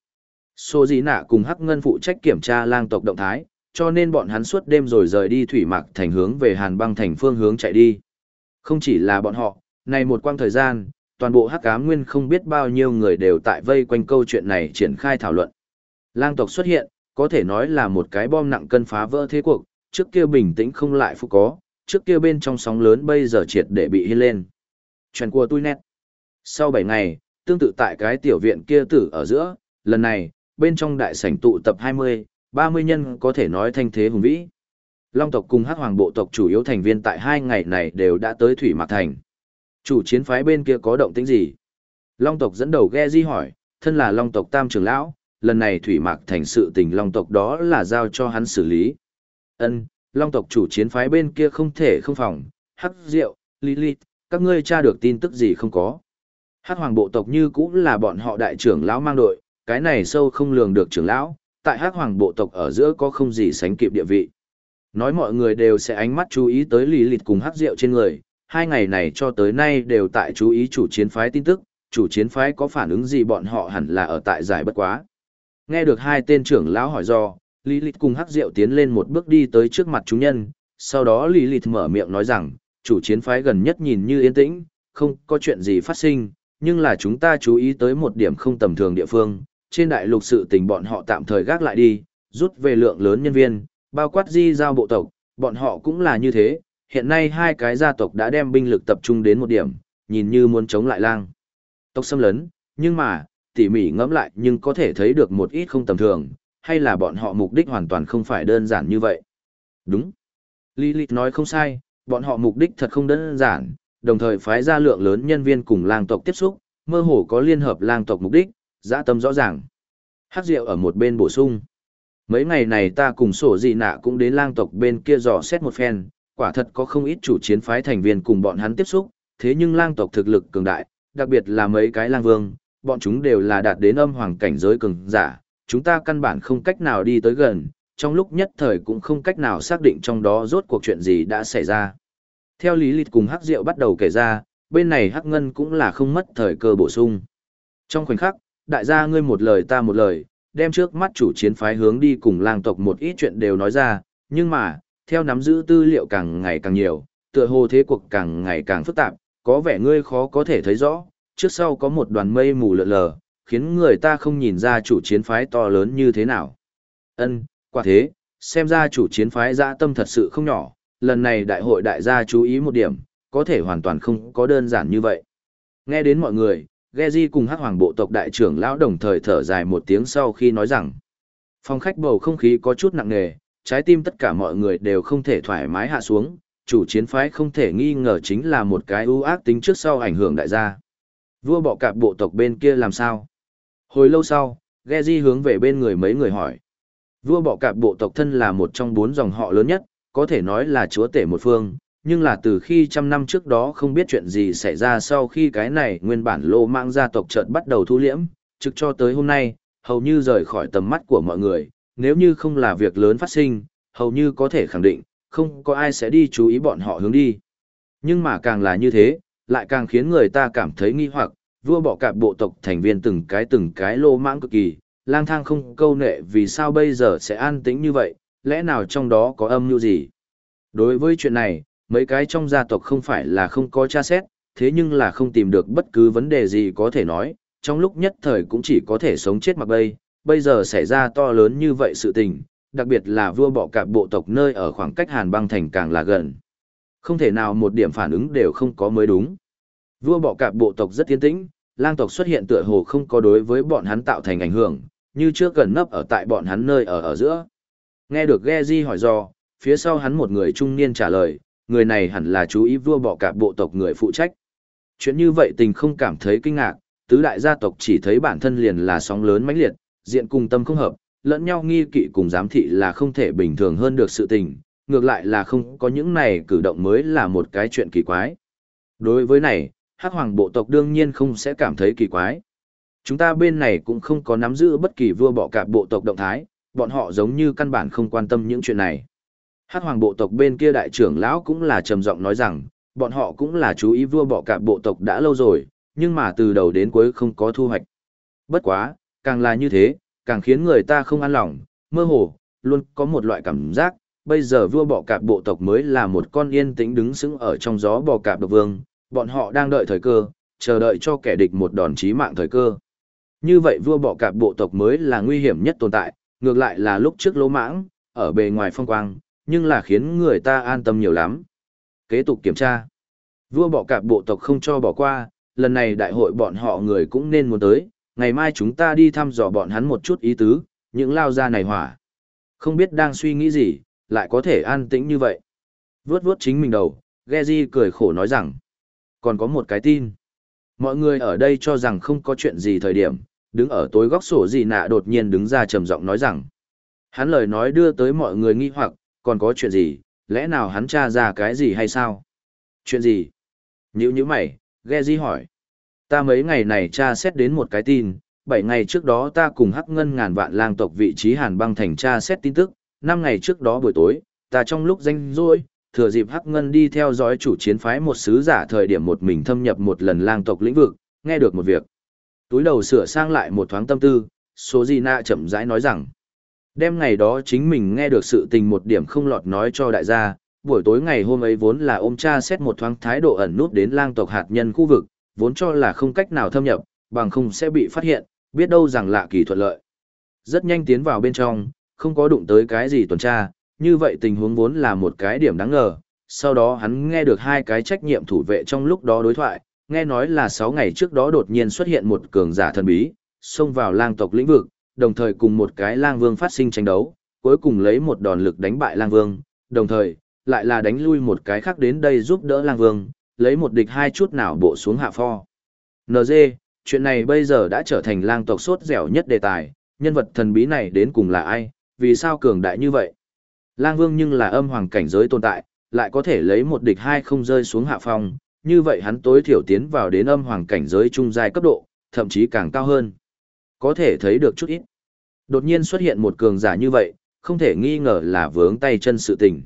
Sô Dĩ Nạ cùng Hắc Ngân phụ trách kiểm tra lang tộc động thái, cho nên bọn hắn suốt đêm rồi rời đi thủy mạc thành hướng về Hàn băng thành phương hướng chạy đi. Không chỉ là bọn họ, này một quang thời gian, toàn bộ Hắc Ám Nguyên không biết bao nhiêu người đều tại vây quanh câu chuyện này triển khai thảo luận. Lang tộc xuất hiện, có thể nói là một cái bom nặng cân phá vỡ thế cuộc, trước kia bình tĩnh không lại phục có, trước kia bên trong sóng lớn bây giờ triệt để bị hiên lên. Chuyện của tôi nét. Sau 7 ngày, tương tự tại cái tiểu viện kia tử ở giữa, lần này, bên trong đại sảnh tụ tập 20, 30 nhân có thể nói thanh thế hùng vĩ. Long tộc cùng Hắc Hoàng bộ tộc chủ yếu thành viên tại hai ngày này đều đã tới Thủy Mạc Thành. Chủ chiến phái bên kia có động tĩnh gì? Long tộc dẫn đầu ghe di hỏi, thân là Long tộc tam trưởng lão, lần này Thủy Mạc Thành sự tình Long tộc đó là giao cho hắn xử lý. Ân, Long tộc chủ chiến phái bên kia không thể không phòng, Hắc Diệu, Lilith, các ngươi tra được tin tức gì không có? Hắc Hoàng bộ tộc như cũng là bọn họ đại trưởng lão mang đội, cái này sâu không lường được trưởng lão, tại Hắc Hoàng bộ tộc ở giữa có không gì sánh kịp địa vị. Nói mọi người đều sẽ ánh mắt chú ý tới lý lịch cùng hắc rượu trên người, hai ngày này cho tới nay đều tại chú ý chủ chiến phái tin tức, chủ chiến phái có phản ứng gì bọn họ hẳn là ở tại giải bất quá. Nghe được hai tên trưởng lão hỏi do, Lý Lịch cùng Hắc rượu tiến lên một bước đi tới trước mặt chúng nhân, sau đó Lý Lịch mở miệng nói rằng, chủ chiến phái gần nhất nhìn như yên tĩnh, không có chuyện gì phát sinh, nhưng là chúng ta chú ý tới một điểm không tầm thường địa phương, trên đại lục sự tình bọn họ tạm thời gác lại đi, rút về lượng lớn nhân viên, bao quát di giao bộ tộc, bọn họ cũng là như thế, hiện nay hai cái gia tộc đã đem binh lực tập trung đến một điểm, nhìn như muốn chống lại lang. Tộc xâm lấn, nhưng mà, tỉ mỉ ngẫm lại nhưng có thể thấy được một ít không tầm thường, hay là bọn họ mục đích hoàn toàn không phải đơn giản như vậy. Đúng. Lilith nói không sai, bọn họ mục đích thật không đơn giản, đồng thời phái ra lượng lớn nhân viên cùng lang tộc tiếp xúc, mơ hồ có liên hợp lang tộc mục đích, dã tâm rõ ràng. Hắc Diệu ở một bên bổ sung. Mấy ngày này ta cùng sổ dị nạ cũng đến lang tộc bên kia dò xét một phen, quả thật có không ít chủ chiến phái thành viên cùng bọn hắn tiếp xúc, thế nhưng lang tộc thực lực cường đại, đặc biệt là mấy cái lang vương, bọn chúng đều là đạt đến âm hoàng cảnh giới cường giả, chúng ta căn bản không cách nào đi tới gần, trong lúc nhất thời cũng không cách nào xác định trong đó rốt cuộc chuyện gì đã xảy ra. Theo lý lịch cùng Hắc Diệu bắt đầu kể ra, bên này Hắc Ngân cũng là không mất thời cơ bổ sung. Trong khoảnh khắc, đại gia ngươi một lời ta một lời, đem trước mắt chủ chiến phái hướng đi cùng lang tộc một ít chuyện đều nói ra, nhưng mà, theo nắm giữ tư liệu càng ngày càng nhiều, tựa hồ thế cuộc càng ngày càng phức tạp, có vẻ ngươi khó có thể thấy rõ, trước sau có một đoàn mây mù lợn lờ, khiến người ta không nhìn ra chủ chiến phái to lớn như thế nào. Ân, quả thế, xem ra chủ chiến phái dã tâm thật sự không nhỏ, lần này đại hội đại gia chú ý một điểm, có thể hoàn toàn không có đơn giản như vậy. Nghe đến mọi người, Geji cùng hắc hoàng bộ tộc đại trưởng lão đồng thời thở dài một tiếng sau khi nói rằng, phòng khách bầu không khí có chút nặng nề, trái tim tất cả mọi người đều không thể thoải mái hạ xuống, chủ chiến phái không thể nghi ngờ chính là một cái ưu ác tính trước sau ảnh hưởng đại gia. Vua bọ cạp bộ tộc bên kia làm sao? Hồi lâu sau, Geji hướng về bên người mấy người hỏi. Vua bọ cạp bộ tộc thân là một trong bốn dòng họ lớn nhất, có thể nói là chúa tể một phương, nhưng là từ khi trăm năm trước đó không biết chuyện gì xảy ra sau khi cái này nguyên bản lô mạng gia tộc chợt bắt đầu thu liễm, trực cho tới hôm nay, hầu như rời khỏi tầm mắt của mọi người, nếu như không là việc lớn phát sinh, hầu như có thể khẳng định, không có ai sẽ đi chú ý bọn họ hướng đi. Nhưng mà càng là như thế, lại càng khiến người ta cảm thấy nghi hoặc, vua bỏ cạp bộ tộc thành viên từng cái từng cái lô mãng cực kỳ, lang thang không câu nệ vì sao bây giờ sẽ an tĩnh như vậy, lẽ nào trong đó có âm mưu gì. Đối với chuyện này, mấy cái trong gia tộc không phải là không có tra xét, thế nhưng là không tìm được bất cứ vấn đề gì có thể nói, trong lúc nhất thời cũng chỉ có thể sống chết mặc bây, bây giờ xảy ra to lớn như vậy sự tình, đặc biệt là vua bọ cạp bộ tộc nơi ở khoảng cách Hàn băng thành càng là gần. Không thể nào một điểm phản ứng đều không có mới đúng. Vua bọ cạp bộ tộc rất tiến tĩnh, lang tộc xuất hiện tựa hồ không có đối với bọn hắn tạo thành ảnh hưởng, như trước gần nấp ở tại bọn hắn nơi ở ở giữa. Nghe được Geji hỏi do, phía sau hắn một người trung niên trả lời, người này hẳn là chú ý vua bọ cạp bộ tộc người phụ trách. Chuyện như vậy tình không cảm thấy kinh ngạc, tứ đại gia tộc chỉ thấy bản thân liền là sóng lớn mãnh liệt, diện cùng tâm không hợp, lẫn nhau nghi kỵ cùng giám thị là không thể bình thường hơn được sự tình, ngược lại là không có những này cử động mới là một cái chuyện kỳ quái. Đối với này, hắc hoàng bộ tộc đương nhiên không sẽ cảm thấy kỳ quái. Chúng ta bên này cũng không có nắm giữ bất kỳ vua bọ cạp bộ tộc động thái, bọn họ giống như căn bản không quan tâm những chuyện này. Hắc hoàng bộ tộc bên kia đại trưởng lão cũng là trầm giọng nói rằng, bọn họ cũng là chú ý vua bọ cạp bộ tộc đã lâu rồi, nhưng mà từ đầu đến cuối không có thu hoạch. Bất quá, càng là như thế, càng khiến người ta không an lòng, mơ hồ, luôn có một loại cảm giác, bây giờ vua bọ cạp bộ tộc mới là một con yên tĩnh đứng sững ở trong gió bò cạp độc vương, bọn họ đang đợi thời cơ, chờ đợi cho kẻ địch một đòn chí mạng thời cơ. Như vậy vua bọ cạp bộ tộc mới là nguy hiểm nhất tồn tại, ngược lại là lúc trước lỗ mãng, ở bề ngoài phong quang, nhưng là khiến người ta an tâm nhiều lắm. Kế tục kiểm tra. Vua bọ cạp bộ tộc không cho bỏ qua, lần này đại hội bọn họ người cũng nên muốn tới, ngày mai chúng ta đi thăm dò bọn hắn một chút ý tứ, những lao ra này hỏa. Không biết đang suy nghĩ gì, lại có thể an tĩnh như vậy. Vướt vướt chính mình đầu, Geji cười khổ nói rằng, còn có một cái tin. Mọi người ở đây cho rằng không có chuyện gì thời điểm, đứng ở tối góc sổ gì nạ đột nhiên đứng ra trầm giọng nói rằng. Hắn lời nói đưa tới mọi người nghi hoặc, còn có chuyện gì, lẽ nào hắn tra ra cái gì hay sao? Chuyện gì? Nhữ như mày, Geji hỏi. Ta mấy ngày này tra xét đến một cái tin, bảy ngày trước đó ta cùng hắc ngân ngàn vạn lang tộc vị trí hàn băng thành tra xét tin tức, năm ngày trước đó buổi tối, ta trong lúc danh rỗi, thừa dịp Hắc Ngân đi theo dõi chủ chiến phái một sứ giả thời điểm một mình thâm nhập một lần lang tộc lĩnh vực, nghe được một việc. Túi đầu sửa sang lại một thoáng tâm tư, số gì nạ chậm rãi nói rằng, Đêm ngày đó chính mình nghe được sự tình một điểm không lọt nói cho đại gia, buổi tối ngày hôm ấy vốn là ôm cha xét một thoáng thái độ ẩn nút đến lang tộc hạt nhân khu vực, vốn cho là không cách nào thâm nhập, bằng không sẽ bị phát hiện, biết đâu rằng lạ kỳ thuận lợi. Rất nhanh tiến vào bên trong, không có đụng tới cái gì tuần tra, như vậy tình huống vốn là một cái điểm đáng ngờ. Sau đó hắn nghe được hai cái trách nhiệm thủ vệ trong lúc đó đối thoại, nghe nói là 6 ngày trước đó đột nhiên xuất hiện một cường giả thần bí, xông vào lang tộc lĩnh vực, đồng thời cùng một cái lang vương phát sinh tranh đấu, cuối cùng lấy một đòn lực đánh bại lang vương, đồng thời, lại là đánh lui một cái khác đến đây giúp đỡ lang vương, lấy một địch hai chút nào bộ xuống hạ pho. NG, chuyện này bây giờ đã trở thành lang tộc sốt dẻo nhất đề tài, nhân vật thần bí này đến cùng là ai, vì sao cường đại như vậy? Lang vương nhưng là âm hoàng cảnh giới tồn tại, lại có thể lấy một địch hai không rơi xuống hạ phong, như vậy hắn tối thiểu tiến vào đến âm hoàng cảnh giới trung giai cấp độ, thậm chí càng cao hơn. Có thể thấy được chút ít. Đột nhiên xuất hiện một cường giả như vậy, không thể nghi ngờ là vướng tay chân sự tình.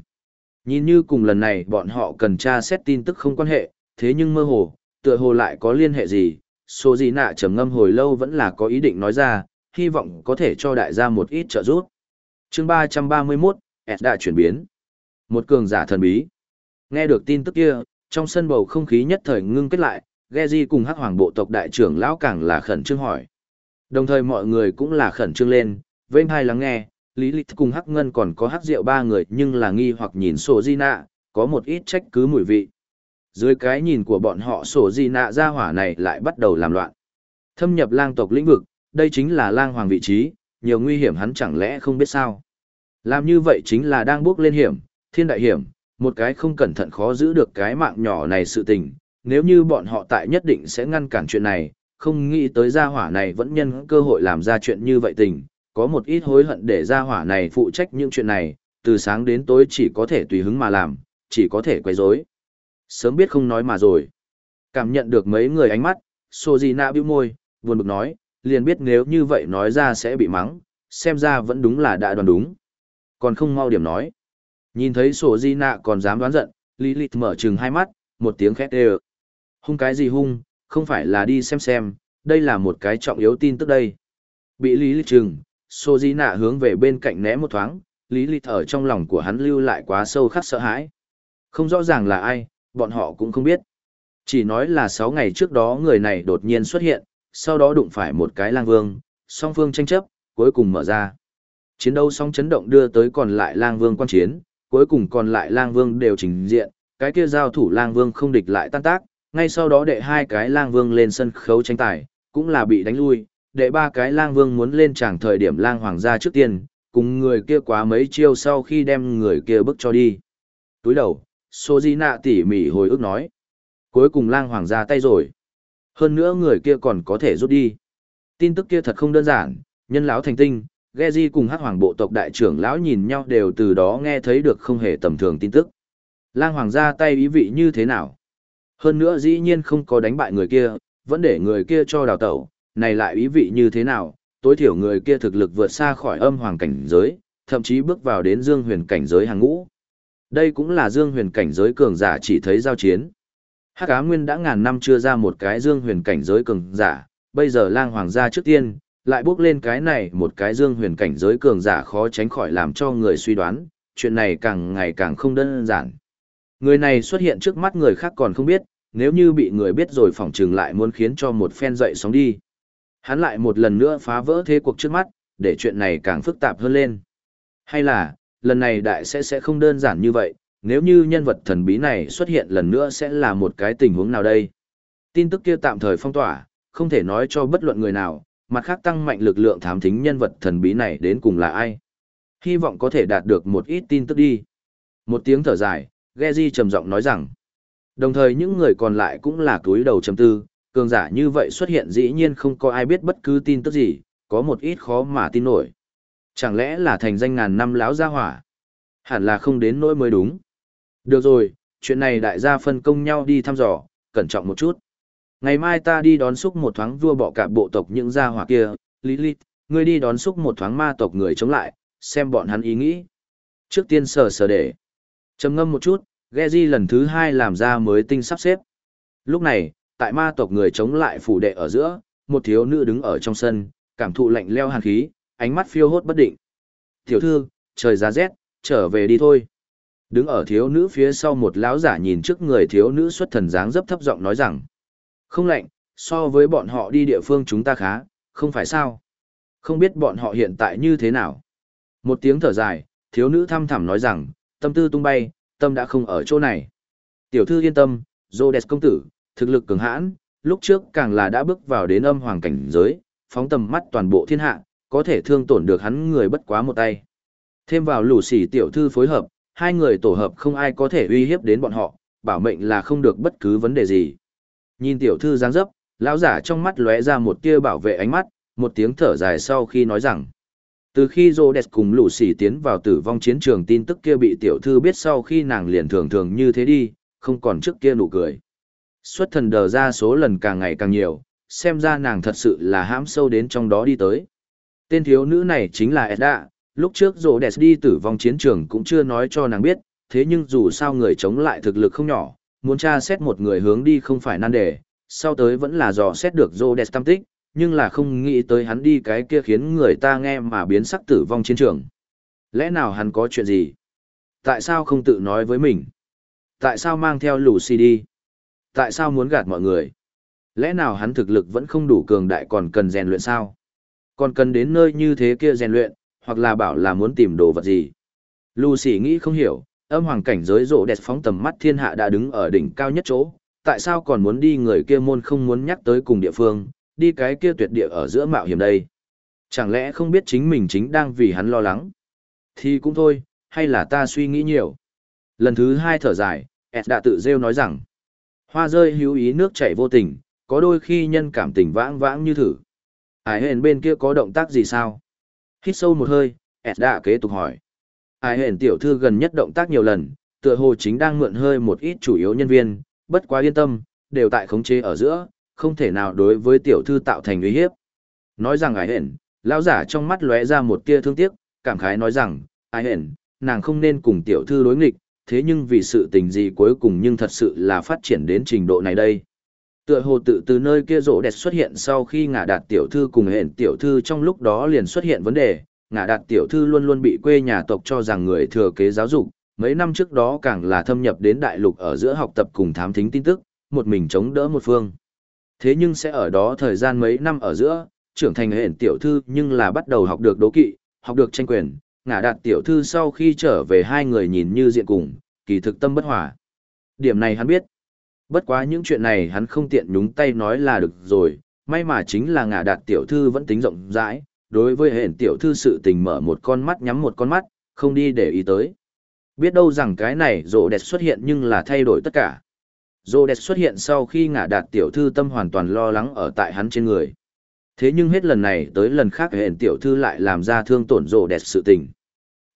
Nhìn như cùng lần này bọn họ cần tra xét tin tức không quan hệ, thế nhưng mơ hồ, tựa hồ lại có liên hệ gì, số gì nạ trầm ngâm hồi lâu vẫn là có ý định nói ra, hy vọng có thể cho đại gia một ít trợ giúp. chương 331, S đã chuyển biến. Một cường giả thần bí. Nghe được tin tức kia, trong sân bầu không khí nhất thời ngưng kết lại, Geji cùng hắc hoàng bộ tộc đại trưởng lão càng là khẩn trương hỏi. Đồng thời mọi người cũng là khẩn trương lên, vênh hai lắng nghe, Lý Lịch cùng Hắc Ngân còn có Hắc Diệu ba người nhưng là nghi hoặc nhìn sổ di nạ, có một ít trách cứ mùi vị. Dưới cái nhìn của bọn họ sổ di nạ ra hỏa này lại bắt đầu làm loạn. Thâm nhập lang tộc lĩnh vực, đây chính là lang hoàng vị trí, nhiều nguy hiểm hắn chẳng lẽ không biết sao. Làm như vậy chính là đang bước lên hiểm, thiên đại hiểm, một cái không cẩn thận khó giữ được cái mạng nhỏ này sự tình, nếu như bọn họ tại nhất định sẽ ngăn cản chuyện này, không nghĩ tới gia hỏa này vẫn nhân cơ hội làm ra chuyện như vậy tình, có một ít hối hận để gia hỏa này phụ trách những chuyện này, từ sáng đến tối chỉ có thể tùy hứng mà làm, chỉ có thể quấy rối. Sớm biết không nói mà rồi. Cảm nhận được mấy người ánh mắt, Sojina bĩu môi, buồn bực nói, liền biết nếu như vậy nói ra sẽ bị mắng, xem ra vẫn đúng là đã đoán đúng. Còn không mau điểm nói. Nhìn thấy Sojina còn dám đoán giận, Lilith mở trừng hai mắt, một tiếng khét đều. Hung cái gì hung, không phải là đi xem xem, đây là một cái trọng yếu tin tức đây. Bị Lý Lịch trừng, Sô Di Nạ hướng về bên cạnh né một thoáng, Lý Lịch ở trong lòng của hắn lưu lại quá sâu khắc sợ hãi. Không rõ ràng là ai, bọn họ cũng không biết. Chỉ nói là 6 ngày trước đó người này đột nhiên xuất hiện, sau đó đụng phải một cái lang vương, song phương tranh chấp, cuối cùng mở ra. Chiến đấu song chấn động đưa tới còn lại lang vương quan chiến, cuối cùng còn lại lang vương đều trình diện, cái kia giao thủ lang vương không địch lại tan tác, ngay sau đó đệ hai cái lang vương lên sân khấu tranh tài, cũng là bị đánh lui, đệ ba cái lang vương muốn lên tràng thời điểm lang hoàng gia trước tiên, cùng người kia quá mấy chiêu sau khi đem người kia bước cho đi. Túi đầu, Sô Di Nạ tỉ mỉ hồi ức nói. Cuối cùng lang hoàng ra tay rồi. Hơn nữa người kia còn có thể rút đi. Tin tức kia thật không đơn giản, nhân lão thành tinh, Geji cùng hắc hoàng bộ tộc đại trưởng lão nhìn nhau đều từ đó nghe thấy được không hề tầm thường tin tức. Lang hoàng ra tay ý vị như thế nào? Hơn nữa dĩ nhiên không có đánh bại người kia, vẫn để người kia cho đào tẩu, này lại ý vị như thế nào, tối thiểu người kia thực lực vượt xa khỏi âm hoàng cảnh giới, thậm chí bước vào đến dương huyền cảnh giới hàng ngũ. Đây cũng là dương huyền cảnh giới cường giả chỉ thấy giao chiến. Hắc Á Nguyên đã ngàn năm chưa ra một cái dương huyền cảnh giới cường giả, bây giờ lang hoàng gia trước tiên, lại bước lên cái này một cái dương huyền cảnh giới cường giả khó tránh khỏi làm cho người suy đoán, chuyện này càng ngày càng không đơn giản. Người này xuất hiện trước mắt người khác còn không biết, nếu như bị người biết rồi phỏng trừng lại muốn khiến cho một phen dậy sóng đi. Hắn lại một lần nữa phá vỡ thế cuộc trước mắt, để chuyện này càng phức tạp hơn lên. Hay là, lần này đại sẽ sẽ không đơn giản như vậy, nếu như nhân vật thần bí này xuất hiện lần nữa sẽ là một cái tình huống nào đây? Tin tức kia tạm thời phong tỏa, không thể nói cho bất luận người nào, mặt khác tăng mạnh lực lượng thám thính nhân vật thần bí này đến cùng là ai. Hy vọng có thể đạt được một ít tin tức đi. Một tiếng thở dài, Geji trầm giọng nói rằng, đồng thời những người còn lại cũng là túi đầu trầm tư, cường giả như vậy xuất hiện dĩ nhiên không có ai biết bất cứ tin tức gì, có một ít khó mà tin nổi. Chẳng lẽ là thành danh ngàn năm lão gia hỏa? Hẳn là không đến nỗi mới đúng. Được rồi, chuyện này đại gia phân công nhau đi thăm dò, cẩn trọng một chút. Ngày mai ta đi đón xúc một thoáng vua bọ cả bộ tộc những gia hỏa kia, Lilith, ngươi đi đón xúc một thoáng ma tộc người chống lại, xem bọn hắn ý nghĩ. Trước tiên sờ sờ để trầm ngâm một chút, Geji lần thứ hai làm ra mới tinh sắp xếp. Lúc này, tại ma tộc người chống lại phủ đệ ở giữa, một thiếu nữ đứng ở trong sân, cảm thụ lạnh leo hàn khí, ánh mắt phiêu hốt bất định. Tiểu thư, trời giá rét, trở về đi thôi. Đứng ở thiếu nữ phía sau một lão giả nhìn trước người thiếu nữ xuất thần dáng dấp thấp giọng nói rằng. Không lạnh, so với bọn họ đi địa phương chúng ta khá, không phải sao. Không biết bọn họ hiện tại như thế nào. Một tiếng thở dài, thiếu nữ thăm thẳm nói rằng, tâm tư tung bay, tâm đã không ở chỗ này. Tiểu thư yên tâm, Rhodes công tử, thực lực cường hãn, lúc trước càng là đã bước vào đến âm hoàng cảnh giới, phóng tầm mắt toàn bộ thiên hạ, có thể thương tổn được hắn người bất quá một tay. Thêm vào lũ sỉ tiểu thư phối hợp, hai người tổ hợp không ai có thể uy hiếp đến bọn họ, bảo mệnh là không được bất cứ vấn đề gì. Nhìn tiểu thư dáng dấp, lão giả trong mắt lóe ra một tia bảo vệ ánh mắt, một tiếng thở dài sau khi nói rằng, từ khi Rhodes cùng lũ sỉ tiến vào tử vong chiến trường tin tức kia bị tiểu thư biết sau khi nàng liền thường thường như thế đi, không còn trước kia nụ cười. Xuất thần đờ ra số lần càng ngày càng nhiều, xem ra nàng thật sự là hãm sâu đến trong đó đi tới. Tên thiếu nữ này chính là Edda, lúc trước Rhodes đi tử vong chiến trường cũng chưa nói cho nàng biết, thế nhưng dù sao người chống lại thực lực không nhỏ, muốn tra xét một người hướng đi không phải nan đề, sau tới vẫn là dò xét được Rhodes tam tích, nhưng là không nghĩ tới hắn đi cái kia khiến người ta nghe mà biến sắc tử vong chiến trường. Lẽ nào hắn có chuyện gì? Tại sao không tự nói với mình? Tại sao mang theo Lucy đi? Tại sao muốn gạt mọi người? Lẽ nào hắn thực lực vẫn không đủ cường đại còn cần rèn luyện sao? Còn cần đến nơi như thế kia rèn luyện, hoặc là bảo là muốn tìm đồ vật gì? Lucy nghĩ không hiểu, âm hoàng cảnh giới rộ đẹp phóng tầm mắt thiên hạ đã đứng ở đỉnh cao nhất chỗ, tại sao còn muốn đi người kia môn không muốn nhắc tới cùng địa phương, đi cái kia tuyệt địa ở giữa mạo hiểm đây. Chẳng lẽ không biết chính mình chính đang vì hắn lo lắng? Thì cũng thôi, hay là ta suy nghĩ nhiều. Lần thứ hai thở dài, Ed đã tự rêu nói rằng, hoa rơi hữu ý nước chảy vô tình, có đôi khi nhân cảm tình vãng vãng như thử. Ai hền bên kia có động tác gì sao? Hít sâu một hơi, Ed đã kế tục hỏi. Ai hền tiểu thư gần nhất động tác nhiều lần, tựa hồ chính đang mượn hơi một ít chủ yếu nhân viên, bất quá yên tâm, đều tại khống chế ở giữa, không thể nào đối với tiểu thư tạo thành uy hiếp. Nói rằng ai hển, lão giả trong mắt lóe ra một tia thương tiếc, cảm khái nói rằng, ai hển, nàng không nên cùng tiểu thư đối nghịch, thế nhưng vì sự tình gì cuối cùng nhưng thật sự là phát triển đến trình độ này đây. Tựa hồ tự từ nơi kia rỗ đẹp xuất hiện sau khi ngả đạt tiểu thư cùng hẹn tiểu thư trong lúc đó liền xuất hiện vấn đề, ngả đạt tiểu thư luôn luôn bị quê nhà tộc cho rằng người thừa kế giáo dục, mấy năm trước đó càng là thâm nhập đến đại lục ở giữa học tập cùng thám thính tin tức, một mình chống đỡ một phương. Thế nhưng sẽ ở đó thời gian mấy năm ở giữa, trưởng thành hển tiểu thư nhưng là bắt đầu học được đố kỵ, học được tranh quyền, ngả đạt tiểu thư sau khi trở về hai người nhìn như diện cùng, kỳ thực tâm bất hòa. Điểm này hắn biết. Bất quá những chuyện này hắn không tiện nhúng tay nói là được rồi, may mà chính là ngả đạt tiểu thư vẫn tính rộng rãi, đối với hển tiểu thư sự tình mở một con mắt nhắm một con mắt, không đi để ý tới. Biết đâu rằng cái này rộ đẹp xuất hiện nhưng là thay đổi tất cả. Rô đẹp xuất hiện sau khi ngả đạt tiểu thư tâm hoàn toàn lo lắng ở tại hắn trên người. Thế nhưng hết lần này tới lần khác hẹn tiểu thư lại làm ra thương tổn rô đẹp sự tình.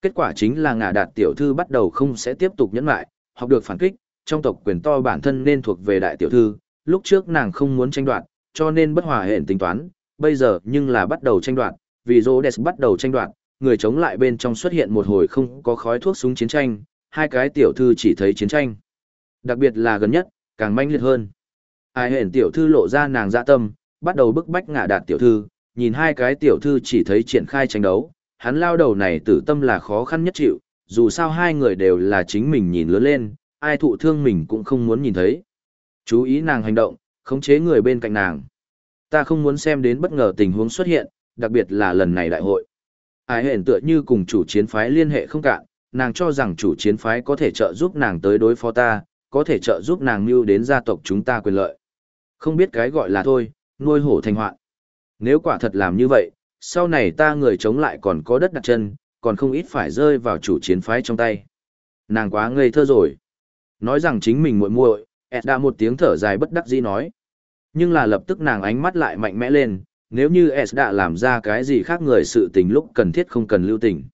Kết quả chính là ngả đạt tiểu thư bắt đầu không sẽ tiếp tục nhẫn lại, học được phản kích, trong tộc quyền to bản thân nên thuộc về đại tiểu thư, lúc trước nàng không muốn tranh đoạt, cho nên bất hòa hẹn tính toán, bây giờ nhưng là bắt đầu tranh đoạt, vì rô đẹp bắt đầu tranh đoạt, người chống lại bên trong xuất hiện một hồi không có khói thuốc súng chiến tranh, hai cái tiểu thư chỉ thấy chiến tranh. Đặc biệt là gần nhất, càng manh liệt hơn. Ai hển tiểu thư lộ ra nàng dạ tâm, bắt đầu bức bách ngạ đạt tiểu thư, nhìn hai cái tiểu thư chỉ thấy triển khai tranh đấu, hắn lao đầu này tử tâm là khó khăn nhất chịu, dù sao hai người đều là chính mình nhìn lớn lên, ai thụ thương mình cũng không muốn nhìn thấy. Chú ý nàng hành động, khống chế người bên cạnh nàng. Ta không muốn xem đến bất ngờ tình huống xuất hiện, đặc biệt là lần này đại hội. Ai hển tựa như cùng chủ chiến phái liên hệ không cạn, nàng cho rằng chủ chiến phái có thể trợ giúp nàng tới đối phó ta, có thể trợ giúp nàng mưu đến gia tộc chúng ta quyền lợi. Không biết cái gọi là thôi, nuôi hổ thành hoạn. Nếu quả thật làm như vậy, sau này ta người chống lại còn có đất đặt chân, còn không ít phải rơi vào chủ chiến phái trong tay. Nàng quá ngây thơ rồi. Nói rằng chính mình muội muội, ẹt đã một tiếng thở dài bất đắc dĩ nói. Nhưng là lập tức nàng ánh mắt lại mạnh mẽ lên, nếu như Esda đã làm ra cái gì khác người sự tình lúc cần thiết không cần lưu tình.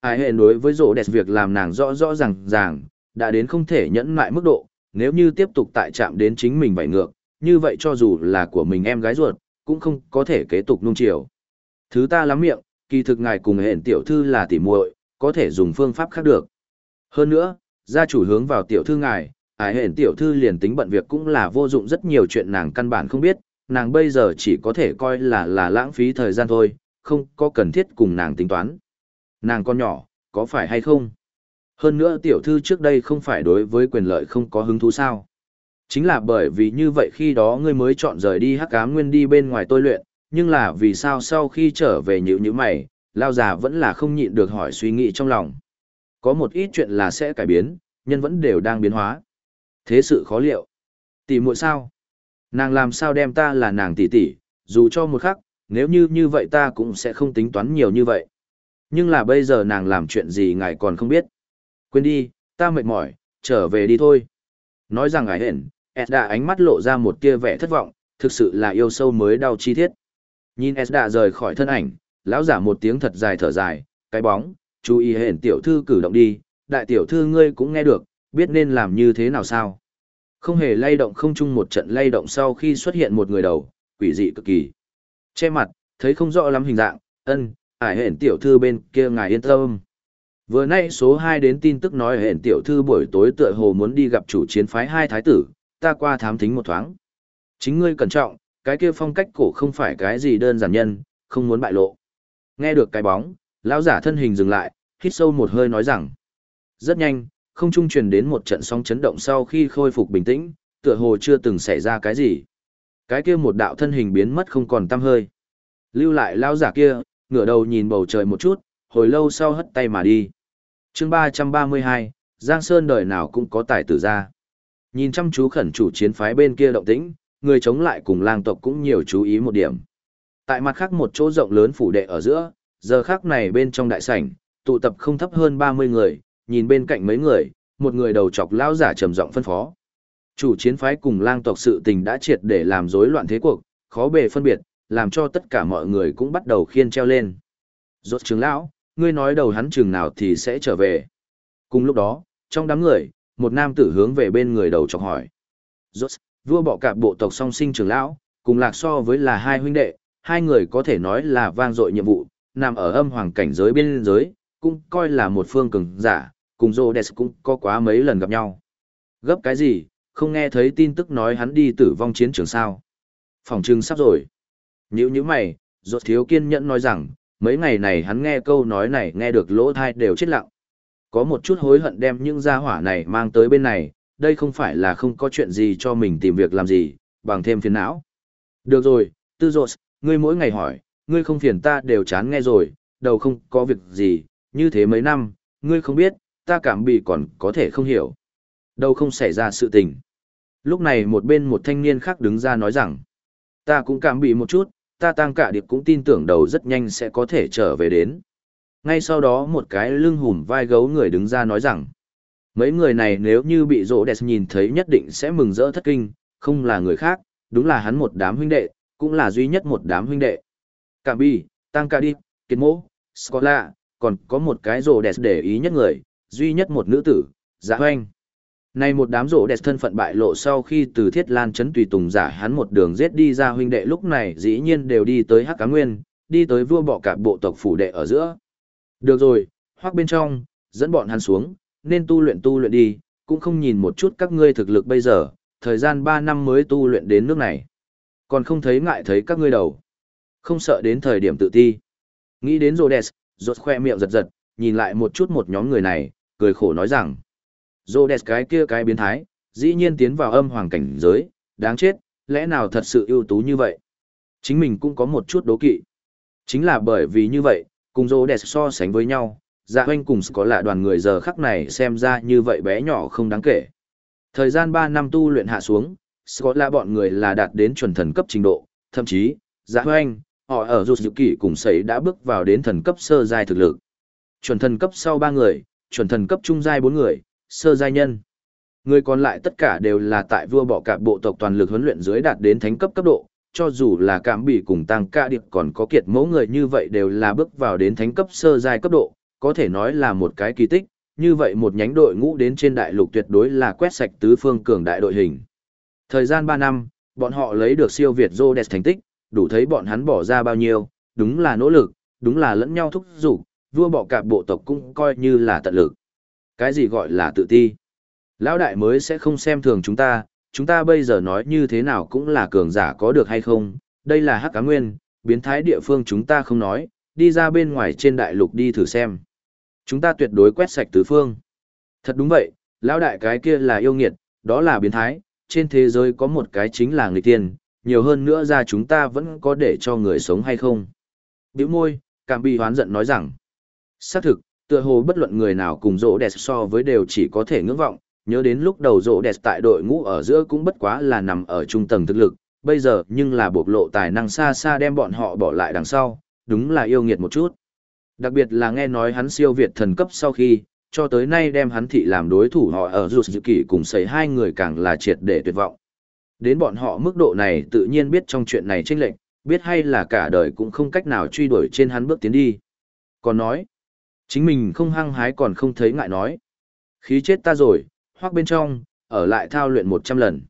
Ai hệ đối với rổ đẹp việc làm nàng rõ rõ ràng ràng, đã đến không thể nhẫn lại mức độ, nếu như tiếp tục tại chạm đến chính mình vậy ngược, như vậy cho dù là của mình em gái ruột, cũng không có thể kế tục nung chiều. Thứ ta lắm miệng, kỳ thực ngài cùng hẹn tiểu thư là tỉ muội, có thể dùng phương pháp khác được. Hơn nữa, gia chủ hướng vào tiểu thư ngài, ái hẹn tiểu thư liền tính bận việc cũng là vô dụng rất nhiều chuyện nàng căn bản không biết, nàng bây giờ chỉ có thể coi là là lãng phí thời gian thôi, không có cần thiết cùng nàng tính toán. Nàng con nhỏ, có phải hay không? Hơn nữa tiểu thư trước đây không phải đối với quyền lợi không có hứng thú sao. Chính là bởi vì như vậy khi đó ngươi mới chọn rời đi hắc ám nguyên đi bên ngoài tôi luyện, nhưng là vì sao sau khi trở về nhữ như mày, lao già vẫn là không nhịn được hỏi suy nghĩ trong lòng. Có một ít chuyện là sẽ cải biến, nhân vẫn đều đang biến hóa. Thế sự khó liệu. Tỷ muội sao? Nàng làm sao đem ta là nàng tỷ tỷ, dù cho một khắc, nếu như như vậy ta cũng sẽ không tính toán nhiều như vậy. Nhưng là bây giờ nàng làm chuyện gì ngài còn không biết. Quên đi, ta mệt mỏi, trở về đi thôi. Nói rằng ngài hển, Esda ánh mắt lộ ra một tia vẻ thất vọng, thực sự là yêu sâu mới đau chi thiết. Nhìn Esda rời khỏi thân ảnh, lão giả một tiếng thật dài thở dài, cái bóng, chú ý hển tiểu thư cử động đi, đại tiểu thư ngươi cũng nghe được, biết nên làm như thế nào sao. Không hề lay động không chung một trận lay động sau khi xuất hiện một người đầu, quỷ dị cực kỳ. Che mặt, thấy không rõ lắm hình dạng, ân, ải hển tiểu thư bên kia ngài yên tâm. Vừa nay số 2 đến tin tức nói hẹn tiểu thư buổi tối tựa hồ muốn đi gặp chủ chiến phái hai thái tử, ta qua thám thính một thoáng. Chính ngươi cẩn trọng, cái kia phong cách cổ không phải cái gì đơn giản nhân, không muốn bại lộ. Nghe được cái bóng, lão giả thân hình dừng lại, hít sâu một hơi nói rằng. Rất nhanh, không trung truyền đến một trận sóng chấn động sau khi khôi phục bình tĩnh, tựa hồ chưa từng xảy ra cái gì. Cái kia một đạo thân hình biến mất không còn tăm hơi. Lưu lại lão giả kia, ngửa đầu nhìn bầu trời một chút, hồi lâu sau hất tay mà đi chương 332, Giang Sơn đời nào cũng có tài tử ra. Nhìn chăm chú khẩn chủ chiến phái bên kia động tĩnh, người chống lại cùng lang tộc cũng nhiều chú ý một điểm. Tại mặt khác một chỗ rộng lớn phủ đệ ở giữa, giờ khác này bên trong đại sảnh, tụ tập không thấp hơn 30 người, nhìn bên cạnh mấy người, một người đầu chọc lão giả trầm giọng phân phó. Chủ chiến phái cùng lang tộc sự tình đã triệt để làm rối loạn thế cuộc, khó bề phân biệt, làm cho tất cả mọi người cũng bắt đầu khiên treo lên. Rốt trường lão, ngươi nói đầu hắn trường nào thì sẽ trở về. Cùng lúc đó, trong đám người, một nam tử hướng về bên người đầu chọc hỏi. Rốt, vua bọ cạp bộ tộc song sinh trưởng lão, cùng lạc so với là hai huynh đệ, hai người có thể nói là vang dội nhiệm vụ, nằm ở âm hoàng cảnh giới bên giới, cũng coi là một phương cường giả, cùng Rhodes cũng có quá mấy lần gặp nhau. Gấp cái gì, không nghe thấy tin tức nói hắn đi tử vong chiến trường sao. Phòng trưng sắp rồi. Nhữ như mày, rốt thiếu kiên nhẫn nói rằng, mấy ngày này hắn nghe câu nói này nghe được lỗ thai đều chết lặng. Có một chút hối hận đem những gia hỏa này mang tới bên này, đây không phải là không có chuyện gì cho mình tìm việc làm gì, bằng thêm phiền não. Được rồi, tư rột, ngươi mỗi ngày hỏi, ngươi không phiền ta đều chán nghe rồi, đầu không có việc gì, như thế mấy năm, ngươi không biết, ta cảm bị còn có thể không hiểu. Đâu không xảy ra sự tình. Lúc này một bên một thanh niên khác đứng ra nói rằng, ta cũng cảm bị một chút, ta tăng cả điệp cũng tin tưởng đầu rất nhanh sẽ có thể trở về đến. Ngay sau đó một cái lưng hùm vai gấu người đứng ra nói rằng, mấy người này nếu như bị rỗ đẹp nhìn thấy nhất định sẽ mừng rỡ thất kinh, không là người khác, đúng là hắn một đám huynh đệ, cũng là duy nhất một đám huynh đệ. Cảm bi, tăng cả điệp, kiệt mô, Scola, còn có một cái rồ đẹp để ý nhất người, duy nhất một nữ tử, dạ hoanh nay một đám rỗ đẹp thân phận bại lộ sau khi từ thiết lan chấn tùy tùng giả hắn một đường giết đi ra huynh đệ lúc này dĩ nhiên đều đi tới hắc cá nguyên, đi tới vua bọ cả bộ tộc phủ đệ ở giữa. Được rồi, hoác bên trong, dẫn bọn hắn xuống, nên tu luyện tu luyện đi, cũng không nhìn một chút các ngươi thực lực bây giờ, thời gian 3 năm mới tu luyện đến nước này. Còn không thấy ngại thấy các ngươi đầu. Không sợ đến thời điểm tự ti. Nghĩ đến Rhodes, rột khoe miệng giật giật, nhìn lại một chút một nhóm người này, cười khổ nói rằng rô đẹp cái kia cái biến thái, dĩ nhiên tiến vào âm hoàng cảnh giới, đáng chết, lẽ nào thật sự ưu tú như vậy? Chính mình cũng có một chút đố kỵ. Chính là bởi vì như vậy, cùng rô đẹp so sánh với nhau, dạ hoanh cùng có lạ đoàn người giờ khắc này xem ra như vậy bé nhỏ không đáng kể. Thời gian 3 năm tu luyện hạ xuống, Scott là bọn người là đạt đến chuẩn thần cấp trình độ, thậm chí, dạ hoanh, họ ở rụt dự kỷ cùng sấy đã bước vào đến thần cấp sơ giai thực lực. Chuẩn thần cấp sau 3 người, chuẩn thần cấp trung giai 4 người, sơ giai nhân. Người còn lại tất cả đều là tại vua bỏ cả bộ tộc toàn lực huấn luyện dưới đạt đến thánh cấp cấp độ, cho dù là cảm bị cùng tăng ca điệp còn có kiệt mẫu người như vậy đều là bước vào đến thánh cấp sơ giai cấp độ, có thể nói là một cái kỳ tích, như vậy một nhánh đội ngũ đến trên đại lục tuyệt đối là quét sạch tứ phương cường đại đội hình. Thời gian 3 năm, bọn họ lấy được siêu Việt Rhodes thành tích, đủ thấy bọn hắn bỏ ra bao nhiêu, đúng là nỗ lực, đúng là lẫn nhau thúc giục, vua bỏ cả bộ tộc cũng coi như là tận lực. Cái gì gọi là tự ti? Lão đại mới sẽ không xem thường chúng ta, chúng ta bây giờ nói như thế nào cũng là cường giả có được hay không, đây là hắc cá nguyên, biến thái địa phương chúng ta không nói, đi ra bên ngoài trên đại lục đi thử xem. Chúng ta tuyệt đối quét sạch tứ phương. Thật đúng vậy, lão đại cái kia là yêu nghiệt, đó là biến thái, trên thế giới có một cái chính là người tiên, nhiều hơn nữa ra chúng ta vẫn có để cho người sống hay không. Biểu môi, cảm bị hoán giận nói rằng, xác thực, tựa hồ bất luận người nào cùng rỗ đẹp so với đều chỉ có thể ngưỡng vọng, nhớ đến lúc đầu rỗ đẹp tại đội ngũ ở giữa cũng bất quá là nằm ở trung tầng thực lực, bây giờ nhưng là bộc lộ tài năng xa xa đem bọn họ bỏ lại đằng sau, đúng là yêu nghiệt một chút. Đặc biệt là nghe nói hắn siêu việt thần cấp sau khi, cho tới nay đem hắn thị làm đối thủ họ ở rụt dự kỷ cùng xảy hai người càng là triệt để tuyệt vọng. Đến bọn họ mức độ này tự nhiên biết trong chuyện này tranh lệnh, biết hay là cả đời cũng không cách nào truy đuổi trên hắn bước tiến đi. Còn nói, chính mình không hăng hái còn không thấy ngại nói. Khí chết ta rồi, hoặc bên trong, ở lại thao luyện 100 lần.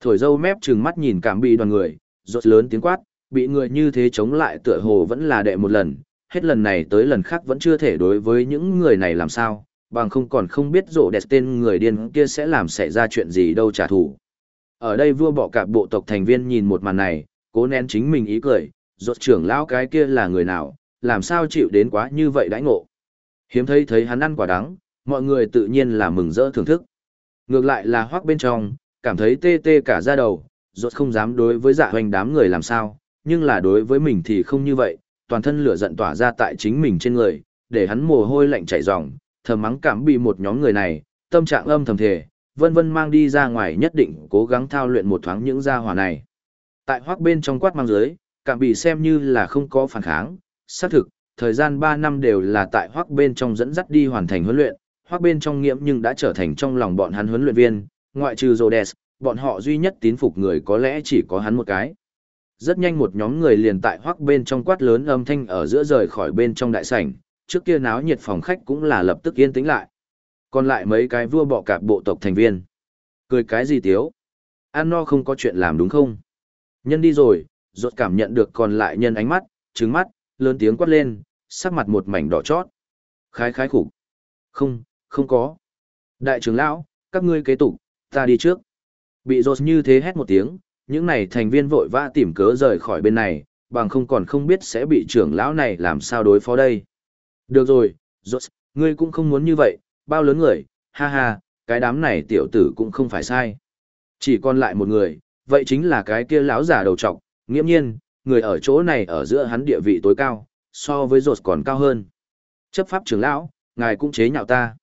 Thổi dâu mép trừng mắt nhìn cảm bị đoàn người, rột lớn tiếng quát, bị người như thế chống lại tựa hồ vẫn là đệ một lần, hết lần này tới lần khác vẫn chưa thể đối với những người này làm sao, bằng không còn không biết rộ đẹp tên người điên kia sẽ làm xảy ra chuyện gì đâu trả thù. Ở đây vua bỏ cả bộ tộc thành viên nhìn một màn này, cố nén chính mình ý cười, rốt trưởng lão cái kia là người nào, làm sao chịu đến quá như vậy đãi ngộ. Hiếm thấy thấy hắn ăn quả đắng, mọi người tự nhiên là mừng rỡ thưởng thức. Ngược lại là hoác bên trong, cảm thấy tê tê cả da đầu, rốt không dám đối với dạ hoành đám người làm sao, nhưng là đối với mình thì không như vậy, toàn thân lửa giận tỏa ra tại chính mình trên người, để hắn mồ hôi lạnh chảy ròng, thầm mắng cảm bị một nhóm người này, tâm trạng âm thầm thề, vân vân mang đi ra ngoài nhất định cố gắng thao luyện một thoáng những gia hỏa này. Tại hoác bên trong quát mang dưới, cảm bị xem như là không có phản kháng, xác thực, thời gian 3 năm đều là tại hoác bên trong dẫn dắt đi hoàn thành huấn luyện, hoác bên trong nghiễm nhưng đã trở thành trong lòng bọn hắn huấn luyện viên, ngoại trừ Rhodes, bọn họ duy nhất tín phục người có lẽ chỉ có hắn một cái. Rất nhanh một nhóm người liền tại hoác bên trong quát lớn âm thanh ở giữa rời khỏi bên trong đại sảnh, trước kia náo nhiệt phòng khách cũng là lập tức yên tĩnh lại. Còn lại mấy cái vua bọ cạp bộ tộc thành viên. Cười cái gì tiếu? An no không có chuyện làm đúng không? Nhân đi rồi, rốt cảm nhận được còn lại nhân ánh mắt, trứng mắt, lớn tiếng quát lên, sắc mặt một mảnh đỏ chót. Khái khái khủng. Không, không có. Đại trưởng lão, các ngươi kế tục, ta đi trước. Bị rốt như thế hét một tiếng, những này thành viên vội vã tìm cớ rời khỏi bên này, bằng không còn không biết sẽ bị trưởng lão này làm sao đối phó đây. Được rồi, rốt, ngươi cũng không muốn như vậy, bao lớn người, ha ha, cái đám này tiểu tử cũng không phải sai. Chỉ còn lại một người, vậy chính là cái kia lão giả đầu trọc, nghiễm nhiên, người ở chỗ này ở giữa hắn địa vị tối cao, so với rột còn cao hơn. Chấp pháp trưởng lão, ngài cũng chế nhạo ta.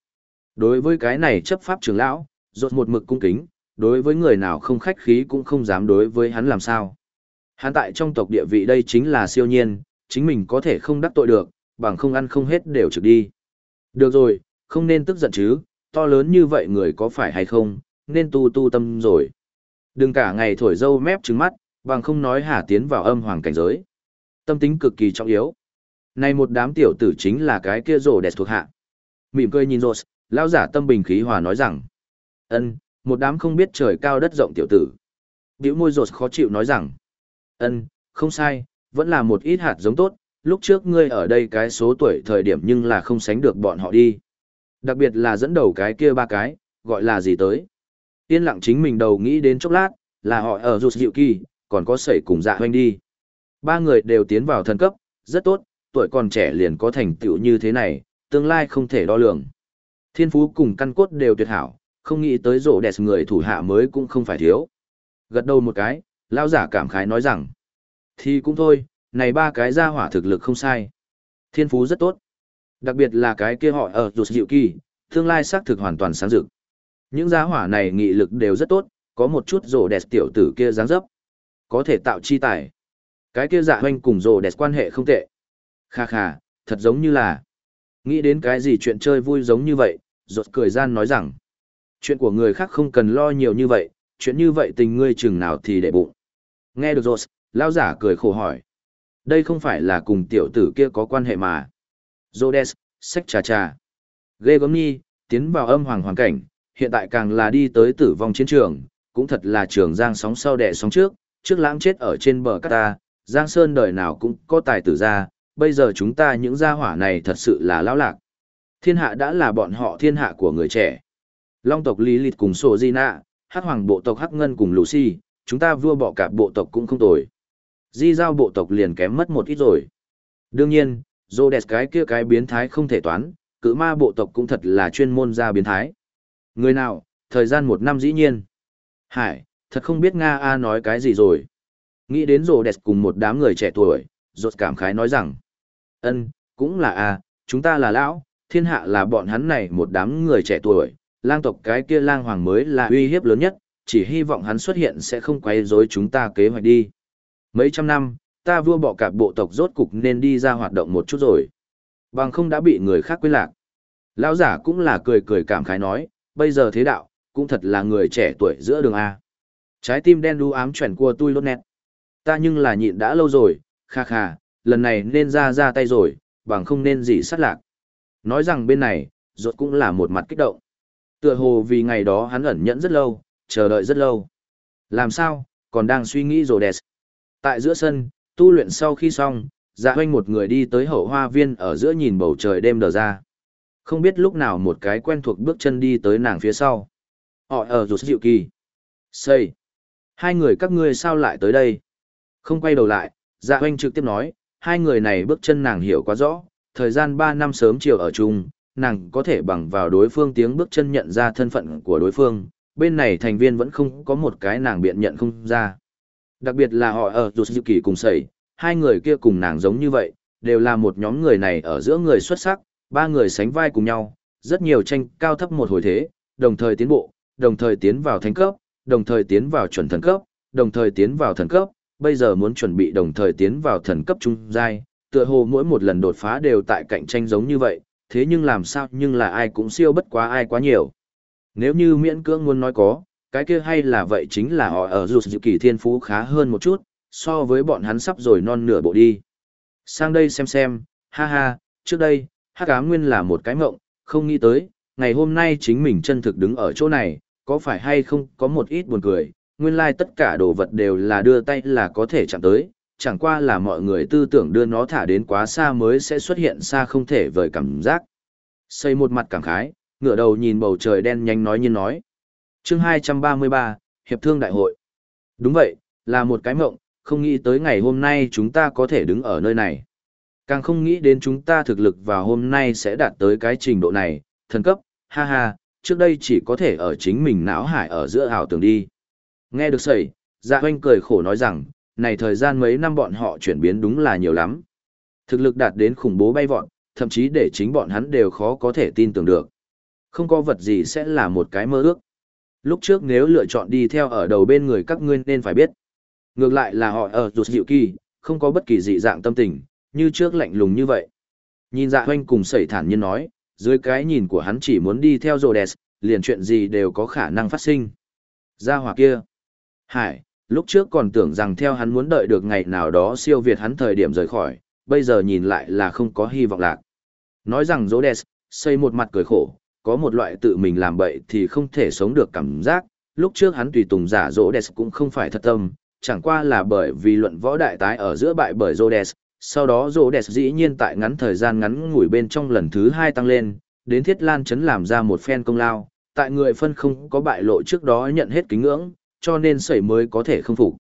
Đối với cái này chấp pháp trưởng lão, rột một mực cung kính, đối với người nào không khách khí cũng không dám đối với hắn làm sao. Hắn tại trong tộc địa vị đây chính là siêu nhiên, chính mình có thể không đắc tội được, bằng không ăn không hết đều trực đi. Được rồi, không nên tức giận chứ, to lớn như vậy người có phải hay không, nên tu tu tâm rồi. Đừng cả ngày thổi dâu mép trứng mắt, bằng không nói hà tiến vào âm hoàng cảnh giới. Tâm tính cực kỳ trọng yếu. Này một đám tiểu tử chính là cái kia rồ đẹp thuộc hạ. Mỉm cười nhìn Rose, lão giả tâm bình khí hòa nói rằng. ân một đám không biết trời cao đất rộng tiểu tử. Biểu môi Rose khó chịu nói rằng. ân không sai, vẫn là một ít hạt giống tốt, lúc trước ngươi ở đây cái số tuổi thời điểm nhưng là không sánh được bọn họ đi. Đặc biệt là dẫn đầu cái kia ba cái, gọi là gì tới. Yên lặng chính mình đầu nghĩ đến chốc lát, là họ ở rụt dịu kỳ, còn có sẩy cùng dạ hoanh đi. Ba người đều tiến vào thần cấp, rất tốt, tuổi còn trẻ liền có thành tựu như thế này, tương lai không thể đo lường. Thiên phú cùng căn cốt đều tuyệt hảo, không nghĩ tới rổ đẹp người thủ hạ mới cũng không phải thiếu. Gật đầu một cái, Lão giả cảm khái nói rằng, thì cũng thôi, này ba cái gia hỏa thực lực không sai. Thiên phú rất tốt. Đặc biệt là cái kia họ ở rụt dịu kỳ, tương lai xác thực hoàn toàn sáng rực. Những gia hỏa này nghị lực đều rất tốt, có một chút rổ đẹp tiểu tử kia dáng dấp. Có thể tạo chi tài. Cái kia dạ hoanh cùng rổ đẹp quan hệ không tệ. Kha kha, thật giống như là. Nghĩ đến cái gì chuyện chơi vui giống như vậy, rột cười gian nói rằng. Chuyện của người khác không cần lo nhiều như vậy, chuyện như vậy tình ngươi chừng nào thì để bụng. Nghe được rột, lao giả cười khổ hỏi. Đây không phải là cùng tiểu tử kia có quan hệ mà. Rhodes, sách trà trà. Ghê gớm nhi, tiến vào âm hoàng hoàn cảnh, hiện tại càng là đi tới tử vong chiến trường, cũng thật là trường giang sóng sau đẻ sóng trước, trước lãng chết ở trên bờ cát ta, giang sơn đời nào cũng có tài tử ra, bây giờ chúng ta những gia hỏa này thật sự là lão lạc. Thiên hạ đã là bọn họ thiên hạ của người trẻ. Long tộc Lý Lịt cùng Sô Di Nạ, Hắc Hoàng bộ tộc Hắc Ngân cùng Lucy, chúng ta vua bọ cạp bộ tộc cũng không tồi. Di giao bộ tộc liền kém mất một ít rồi. Đương nhiên, Rhodes cái kia cái biến thái không thể toán, cự ma bộ tộc cũng thật là chuyên môn ra biến thái. Người nào, thời gian một năm dĩ nhiên. Hải, thật không biết Nga A nói cái gì rồi. Nghĩ đến Rhodes cùng một đám người trẻ tuổi, rốt cảm khái nói rằng ân cũng là A, chúng ta là lão, thiên hạ là bọn hắn này một đám người trẻ tuổi, lang tộc cái kia lang hoàng mới là uy hiếp lớn nhất, chỉ hy vọng hắn xuất hiện sẽ không quấy rối chúng ta kế hoạch đi. Mấy trăm năm, ta vua bọ cạp bộ tộc rốt cục nên đi ra hoạt động một chút rồi. Bằng không đã bị người khác quên lạc. Lão giả cũng là cười cười cảm khái nói, bây giờ thế đạo, cũng thật là người trẻ tuổi giữa đường A. Trái tim đen đu ám chuẩn qua tôi lốt nét. Ta nhưng là nhịn đã lâu rồi, kha kha, lần này nên ra ra tay rồi, bằng không nên gì sát lạc. Nói rằng bên này, rốt cũng là một mặt kích động. Tựa hồ vì ngày đó hắn ẩn nhẫn rất lâu, chờ đợi rất lâu. Làm sao, còn đang suy nghĩ rồi đẹp. Tại giữa sân, tu luyện sau khi xong, dạ hoanh một người đi tới hậu hoa viên ở giữa nhìn bầu trời đêm đờ ra. Không biết lúc nào một cái quen thuộc bước chân đi tới nàng phía sau. Họ ở rụt dịu kỳ. Xây. Hai người các ngươi sao lại tới đây? Không quay đầu lại, dạ hoanh trực tiếp nói, hai người này bước chân nàng hiểu quá rõ, thời gian ba năm sớm chiều ở chung, nàng có thể bằng vào đối phương tiếng bước chân nhận ra thân phận của đối phương, bên này thành viên vẫn không có một cái nàng biện nhận không ra. Đặc biệt là họ ở Dụ Kỳ cùng sẩy, hai người kia cùng nàng giống như vậy, đều là một nhóm người này ở giữa người xuất sắc, ba người sánh vai cùng nhau, rất nhiều tranh cao thấp một hồi thế, đồng thời tiến bộ, đồng thời tiến vào thánh cấp, đồng thời tiến vào chuẩn thần cấp, đồng thời tiến vào thần cấp, bây giờ muốn chuẩn bị đồng thời tiến vào thần cấp trung giai, tựa hồ mỗi một lần đột phá đều tại cạnh tranh giống như vậy, thế nhưng làm sao nhưng là ai cũng siêu bất quá ai quá nhiều. Nếu như miễn cưỡng muốn nói có, cái kia hay là vậy chính là họ ở dù dự kỳ thiên phú khá hơn một chút, so với bọn hắn sắp rồi non nửa bộ đi. Sang đây xem xem, ha ha, trước đây, hắc ám nguyên là một cái mộng, không nghĩ tới, ngày hôm nay chính mình chân thực đứng ở chỗ này, có phải hay không có một ít buồn cười, nguyên lai like tất cả đồ vật đều là đưa tay là có thể chạm tới, chẳng qua là mọi người tư tưởng đưa nó thả đến quá xa mới sẽ xuất hiện xa không thể vời cảm giác. Xây một mặt cảm khái, ngửa đầu nhìn bầu trời đen nhanh nói như nói. chương 233, Hiệp thương đại hội. Đúng vậy, là một cái mộng, không nghĩ tới ngày hôm nay chúng ta có thể đứng ở nơi này. Càng không nghĩ đến chúng ta thực lực vào hôm nay sẽ đạt tới cái trình độ này, thần cấp, ha ha, trước đây chỉ có thể ở chính mình não hải ở giữa ảo tưởng đi. Nghe được sẩy, dạ hoanh cười khổ nói rằng, này thời gian mấy năm bọn họ chuyển biến đúng là nhiều lắm. Thực lực đạt đến khủng bố bay vọt, thậm chí để chính bọn hắn đều khó có thể tin tưởng được. Không có vật gì sẽ là một cái mơ ước. Lúc trước nếu lựa chọn đi theo ở đầu bên người các ngươi nên phải biết. Ngược lại là họ ở rụt dịu kỳ, không có bất kỳ dị dạng tâm tình, như trước lạnh lùng như vậy. Nhìn dạ hoanh cùng sẩy thản nhiên nói, dưới cái nhìn của hắn chỉ muốn đi theo Rhodes, liền chuyện gì đều có khả năng phát sinh. Gia hỏa kia. Hải, lúc trước còn tưởng rằng theo hắn muốn đợi được ngày nào đó siêu việt hắn thời điểm rời khỏi, bây giờ nhìn lại là không có hy vọng lạc. Nói rằng Rhodes, xây một mặt cười khổ, có một loại tự mình làm bậy thì không thể sống được cảm giác, lúc trước hắn tùy tùng giả Rhodes cũng không phải thật tâm, chẳng qua là bởi vì luận võ đại tái ở giữa bại bởi Rhodes, sau đó Rhodes dĩ nhiên tại ngắn thời gian ngắn ngủi bên trong lần thứ hai tăng lên, đến Thiết Lan chấn làm ra một phen công lao, tại người phân không có bại lộ trước đó nhận hết kính ngưỡng, cho nên sẩy mới có thể không phục.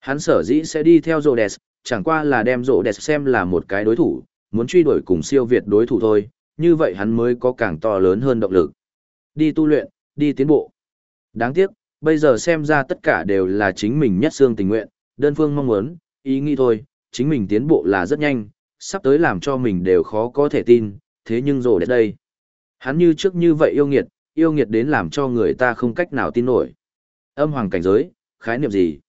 Hắn sở dĩ sẽ đi theo Rhodes, chẳng qua là đem Rhodes xem là một cái đối thủ, muốn truy đuổi cùng siêu việt đối thủ thôi, như vậy hắn mới có càng to lớn hơn động lực. Đi tu luyện, đi tiến bộ. Đáng tiếc, bây giờ xem ra tất cả đều là chính mình nhất xương tình nguyện, đơn phương mong muốn, ý nghĩ thôi, chính mình tiến bộ là rất nhanh, sắp tới làm cho mình đều khó có thể tin, thế nhưng rồi đến đây. Hắn như trước như vậy yêu nghiệt, yêu nghiệt đến làm cho người ta không cách nào tin nổi. Âm hoàng cảnh giới, khái niệm gì?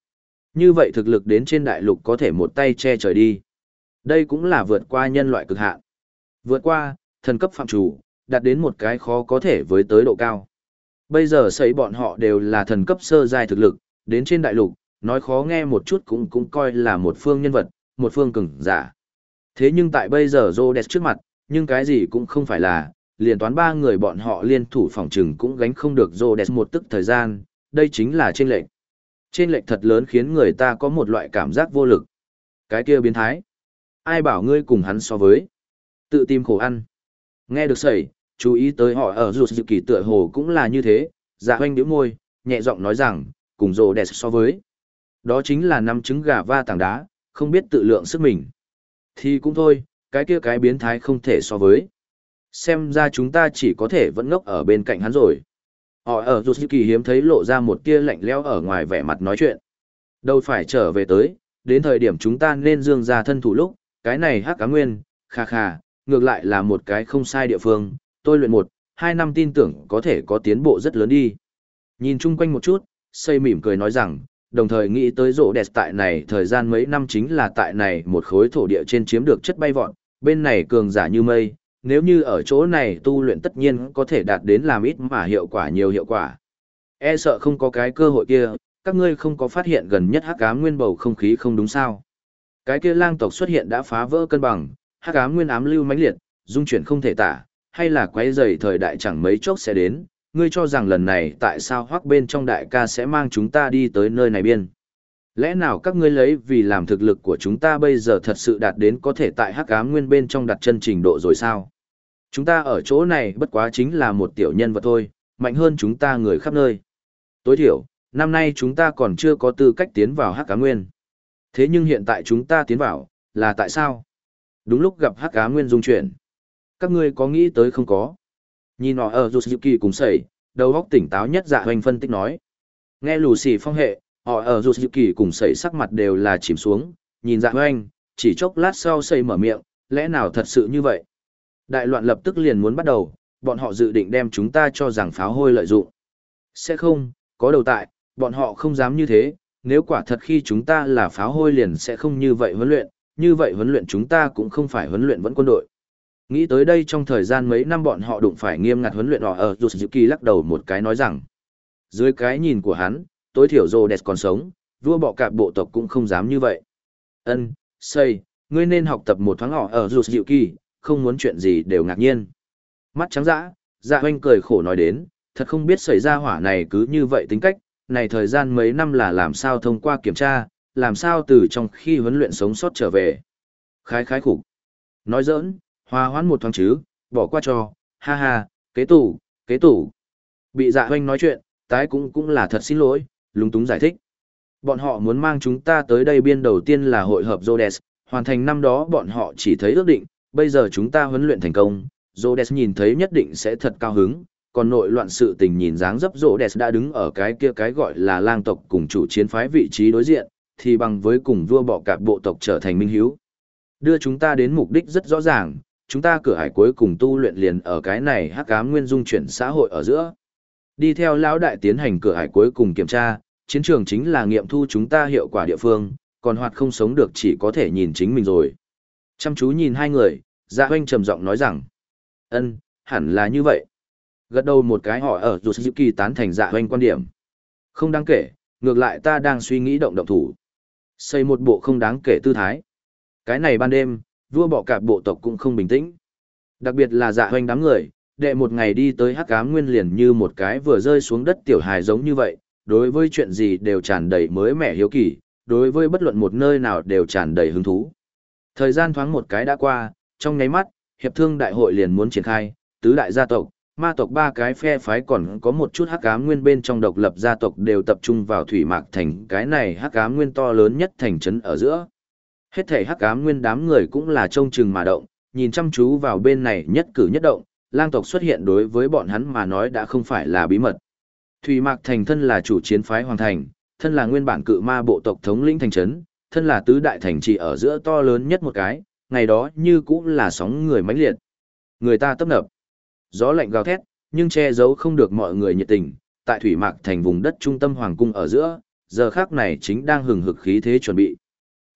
Như vậy thực lực đến trên đại lục có thể một tay che trời đi. Đây cũng là vượt qua nhân loại cực hạn. Vượt qua, thần cấp phạm chủ, đạt đến một cái khó có thể với tới độ cao. Bây giờ xây bọn họ đều là thần cấp sơ giai thực lực, đến trên đại lục, nói khó nghe một chút cũng cũng coi là một phương nhân vật, một phương cường giả. Thế nhưng tại bây giờ Rhodes trước mặt, nhưng cái gì cũng không phải là, liền toán ba người bọn họ liên thủ phòng trừng cũng gánh không được Rhodes một tức thời gian, đây chính là trên lệnh. Trên lệnh thật lớn khiến người ta có một loại cảm giác vô lực. Cái kia biến thái. ai bảo ngươi cùng hắn so với. Tự tìm khổ ăn. Nghe được sẩy, chú ý tới họ ở rụt dự kỳ tựa hồ cũng là như thế, dạ hoanh điếu môi, nhẹ giọng nói rằng, cùng rồ đẹp so với. Đó chính là năm trứng gà va tảng đá, không biết tự lượng sức mình. Thì cũng thôi, cái kia cái biến thái không thể so với. Xem ra chúng ta chỉ có thể vẫn ngốc ở bên cạnh hắn rồi. Họ ở dù dự kỳ hiếm thấy lộ ra một tia lạnh lẽo ở ngoài vẻ mặt nói chuyện. Đâu phải trở về tới, đến thời điểm chúng ta nên dương ra thân thủ lúc, cái này hắc cá nguyên, kha kha, ngược lại là một cái không sai địa phương, tôi luyện một, hai năm tin tưởng có thể có tiến bộ rất lớn đi. Nhìn chung quanh một chút, xây mỉm cười nói rằng, đồng thời nghĩ tới rộ đẹp tại này thời gian mấy năm chính là tại này một khối thổ địa trên chiếm được chất bay vọt, bên này cường giả như mây, nếu như ở chỗ này tu luyện tất nhiên có thể đạt đến làm ít mà hiệu quả nhiều hiệu quả. E sợ không có cái cơ hội kia, các ngươi không có phát hiện gần nhất hắc ám nguyên bầu không khí không đúng sao. Cái kia lang tộc xuất hiện đã phá vỡ cân bằng, hắc ám nguyên ám lưu mãnh liệt, dung chuyển không thể tả, hay là quấy rầy thời đại chẳng mấy chốc sẽ đến, ngươi cho rằng lần này tại sao hoắc bên trong đại ca sẽ mang chúng ta đi tới nơi này biên. Lẽ nào các ngươi lấy vì làm thực lực của chúng ta bây giờ thật sự đạt đến có thể tại hắc ám nguyên bên trong đặt chân trình độ rồi sao? Chúng ta ở chỗ này bất quá chính là một tiểu nhân vật thôi, mạnh hơn chúng ta người khắp nơi. Tối thiểu, năm nay chúng ta còn chưa có tư cách tiến vào hắc Cá nguyên. Thế nhưng hiện tại chúng ta tiến vào, là tại sao? Đúng lúc gặp hắc Cá nguyên dung chuyển. Các ngươi có nghĩ tới không có? Nhìn họ ở Yusuki cùng sẩy, đầu óc tỉnh táo nhất dạ hoành phân tích nói. Nghe lù xì phong hệ, họ ở Yusuki cùng sẩy sắc mặt đều là chìm xuống, nhìn dạ hoành, chỉ chốc lát sau sẩy mở miệng, lẽ nào thật sự như vậy? Đại loạn lập tức liền muốn bắt đầu, bọn họ dự định đem chúng ta cho rằng pháo hôi lợi dụng. Sẽ không, có đầu tại, bọn họ không dám như thế, nếu quả thật khi chúng ta là pháo hôi liền sẽ không như vậy huấn luyện, như vậy huấn luyện chúng ta cũng không phải huấn luyện vẫn quân đội. Nghĩ tới đây trong thời gian mấy năm bọn họ đụng phải nghiêm ngặt huấn luyện họ ở Yusuki lắc đầu một cái nói rằng, dưới cái nhìn của hắn, tối thiểu rồ đẹp còn sống, vua bọ cạp bộ tộc cũng không dám như vậy. Ân, xây, ngươi nên học tập một thoáng họ ở Yusuki, không muốn chuyện gì đều ngạc nhiên. Mắt trắng dã, dạ hoanh cười khổ nói đến, thật không biết xảy ra hỏa này cứ như vậy tính cách, này thời gian mấy năm là làm sao thông qua kiểm tra, làm sao từ trong khi huấn luyện sống sót trở về. Khái khái khủng. Nói giỡn, hòa hoãn một thoáng chứ, bỏ qua cho, ha ha, kế tủ, kế tủ. Bị dạ hoanh nói chuyện, tái cũng cũng là thật xin lỗi, lúng túng giải thích. Bọn họ muốn mang chúng ta tới đây biên đầu tiên là hội hợp Zodes, hoàn thành năm đó bọn họ chỉ thấy ước định, bây giờ chúng ta huấn luyện thành công, Rhodes nhìn thấy nhất định sẽ thật cao hứng, còn nội loạn sự tình nhìn dáng dấp Rhodes đã đứng ở cái kia cái gọi là lang tộc cùng chủ chiến phái vị trí đối diện, thì bằng với cùng vua bọ cạp bộ tộc trở thành minh hiếu. Đưa chúng ta đến mục đích rất rõ ràng, chúng ta cửa hải cuối cùng tu luyện liền ở cái này hắc ám nguyên dung chuyển xã hội ở giữa. Đi theo lão đại tiến hành cửa hải cuối cùng kiểm tra, chiến trường chính là nghiệm thu chúng ta hiệu quả địa phương, còn hoạt không sống được chỉ có thể nhìn chính mình rồi. Chăm chú nhìn hai người, dạ oanh trầm giọng nói rằng, ân, hẳn là như vậy. Gật đầu một cái họ ở dù kỳ tán thành dạ oanh quan điểm. Không đáng kể, ngược lại ta đang suy nghĩ động động thủ. Xây một bộ không đáng kể tư thái. Cái này ban đêm, vua bọ cạp bộ tộc cũng không bình tĩnh. Đặc biệt là dạ oanh đám người, đệ một ngày đi tới hắc ám nguyên liền như một cái vừa rơi xuống đất tiểu hài giống như vậy, đối với chuyện gì đều tràn đầy mới mẻ hiếu kỳ, đối với bất luận một nơi nào đều tràn đầy hứng thú. Thời gian thoáng một cái đã qua, trong nháy mắt, hiệp thương đại hội liền muốn triển khai, tứ đại gia tộc, ma tộc ba cái phe phái còn có một chút hắc ám nguyên bên trong độc lập gia tộc đều tập trung vào thủy mạc thành cái này hắc ám nguyên to lớn nhất thành trấn ở giữa. Hết thể hắc ám nguyên đám người cũng là trông chừng mà động, nhìn chăm chú vào bên này nhất cử nhất động, lang tộc xuất hiện đối với bọn hắn mà nói đã không phải là bí mật. Thủy mạc thành thân là chủ chiến phái hoàng thành, thân là nguyên bản cự ma bộ tộc thống lĩnh thành trấn, thân là tứ đại thành trì ở giữa to lớn nhất một cái, ngày đó như cũng là sóng người mãnh liệt. Người ta tấp nập gió lạnh gào thét, nhưng che giấu không được mọi người nhiệt tình, tại thủy mạc thành vùng đất trung tâm hoàng cung ở giữa, giờ khác này chính đang hừng hực khí thế chuẩn bị.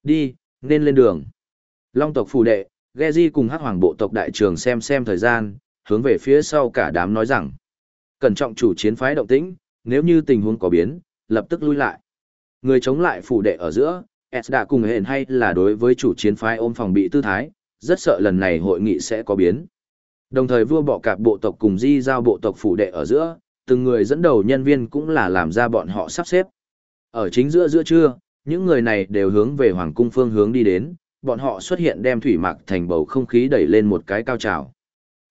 Đi, nên lên đường. Long tộc phù đệ, Geji cùng hắc hoàng bộ tộc đại trường xem xem thời gian, hướng về phía sau cả đám nói rằng, cẩn trọng chủ chiến phái động tĩnh, nếu như tình huống có biến, lập tức lui lại. Người chống lại phù đệ ở giữa, S đã cùng hẹn hay là đối với chủ chiến phái ôm phòng bị tư thái, rất sợ lần này hội nghị sẽ có biến. Đồng thời vua bọ cạp bộ tộc cùng di giao bộ tộc phủ đệ ở giữa, từng người dẫn đầu nhân viên cũng là làm ra bọn họ sắp xếp. Ở chính giữa giữa trưa, những người này đều hướng về hoàng cung phương hướng đi đến, bọn họ xuất hiện đem thủy mặc thành bầu không khí đẩy lên một cái cao trào.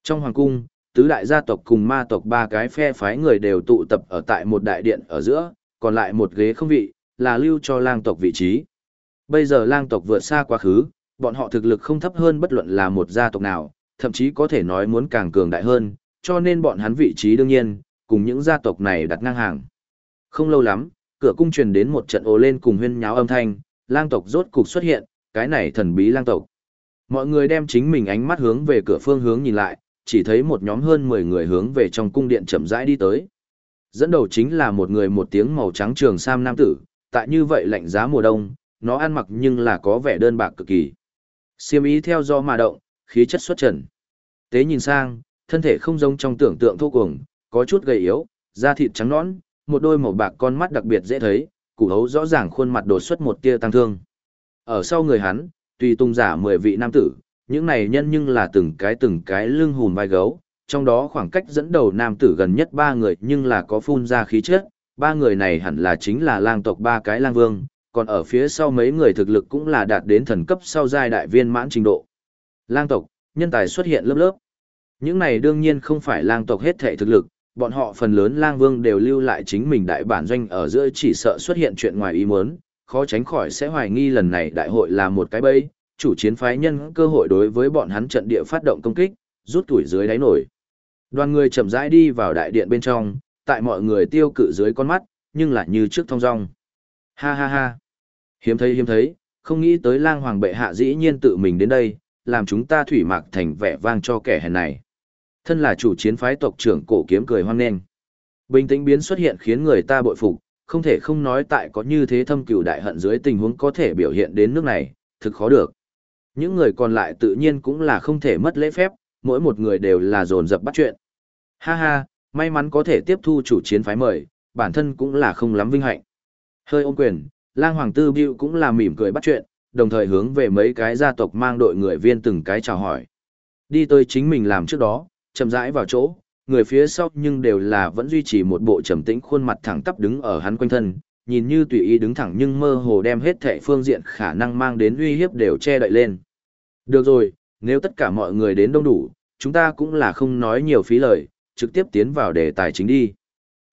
Trong hoàng cung, tứ đại gia tộc cùng ma tộc ba cái phe phái người đều tụ tập ở tại một đại điện ở giữa, còn lại một ghế không vị, là lưu cho lang tộc vị trí. Bây giờ lang tộc vượt xa quá khứ, bọn họ thực lực không thấp hơn bất luận là một gia tộc nào, thậm chí có thể nói muốn càng cường đại hơn, cho nên bọn hắn vị trí đương nhiên, cùng những gia tộc này đặt ngang hàng. Không lâu lắm, cửa cung truyền đến một trận ồ lên cùng huyên nháo âm thanh, lang tộc rốt cục xuất hiện, cái này thần bí lang tộc. Mọi người đem chính mình ánh mắt hướng về cửa phương hướng nhìn lại, chỉ thấy một nhóm hơn 10 người hướng về trong cung điện chậm rãi đi tới. Dẫn đầu chính là một người một tiếng màu trắng trường sam nam tử, tại như vậy lạnh giá mùa đông, nó ăn mặc nhưng là có vẻ đơn bạc cực kỳ. Siêm ý theo do mà động, khí chất xuất trần. Tế nhìn sang, thân thể không giống trong tưởng tượng thô cuồng, có chút gầy yếu, da thịt trắng nõn, một đôi màu bạc con mắt đặc biệt dễ thấy, củ hấu rõ ràng khuôn mặt đột xuất một tia tăng thương. Ở sau người hắn, tùy tung giả 10 vị nam tử, những này nhân nhưng là từng cái từng cái lưng hùn vai gấu, trong đó khoảng cách dẫn đầu nam tử gần nhất ba người nhưng là có phun ra khí chất, ba người này hẳn là chính là lang tộc ba cái lang vương, còn ở phía sau mấy người thực lực cũng là đạt đến thần cấp sau giai đại viên mãn trình độ. Lang tộc, nhân tài xuất hiện lớp lớp. Những này đương nhiên không phải lang tộc hết thể thực lực, bọn họ phần lớn lang vương đều lưu lại chính mình đại bản doanh ở giữa chỉ sợ xuất hiện chuyện ngoài ý muốn, khó tránh khỏi sẽ hoài nghi lần này đại hội là một cái bẫy, chủ chiến phái nhân cơ hội đối với bọn hắn trận địa phát động công kích, rút tuổi dưới đáy nổi. Đoàn người chậm rãi đi vào đại điện bên trong, tại mọi người tiêu cự dưới con mắt, nhưng lại như trước thong dong. Ha ha ha. Hiếm thấy hiếm thấy, không nghĩ tới lang hoàng bệ hạ dĩ nhiên tự mình đến đây, làm chúng ta thủy mạc thành vẻ vang cho kẻ hèn này. Thân là chủ chiến phái tộc trưởng cổ kiếm cười hoang nghênh. Bình tĩnh biến xuất hiện khiến người ta bội phục, không thể không nói tại có như thế thâm cửu đại hận dưới tình huống có thể biểu hiện đến nước này, thực khó được. Những người còn lại tự nhiên cũng là không thể mất lễ phép, mỗi một người đều là dồn dập bắt chuyện. Ha ha, may mắn có thể tiếp thu chủ chiến phái mời, bản thân cũng là không lắm vinh hạnh. Hơi ôm quyền, lang hoàng tư bưu cũng là mỉm cười bắt chuyện, đồng thời hướng về mấy cái gia tộc mang đội người viên từng cái chào hỏi. Đi tới chính mình làm trước đó, chậm rãi vào chỗ, người phía sau nhưng đều là vẫn duy trì một bộ trầm tĩnh khuôn mặt thẳng tắp đứng ở hắn quanh thân, nhìn như tùy ý đứng thẳng nhưng mơ hồ đem hết thệ phương diện khả năng mang đến uy hiếp đều che đậy lên. Được rồi, nếu tất cả mọi người đến đông đủ, chúng ta cũng là không nói nhiều phí lời, trực tiếp tiến vào đề tài chính đi.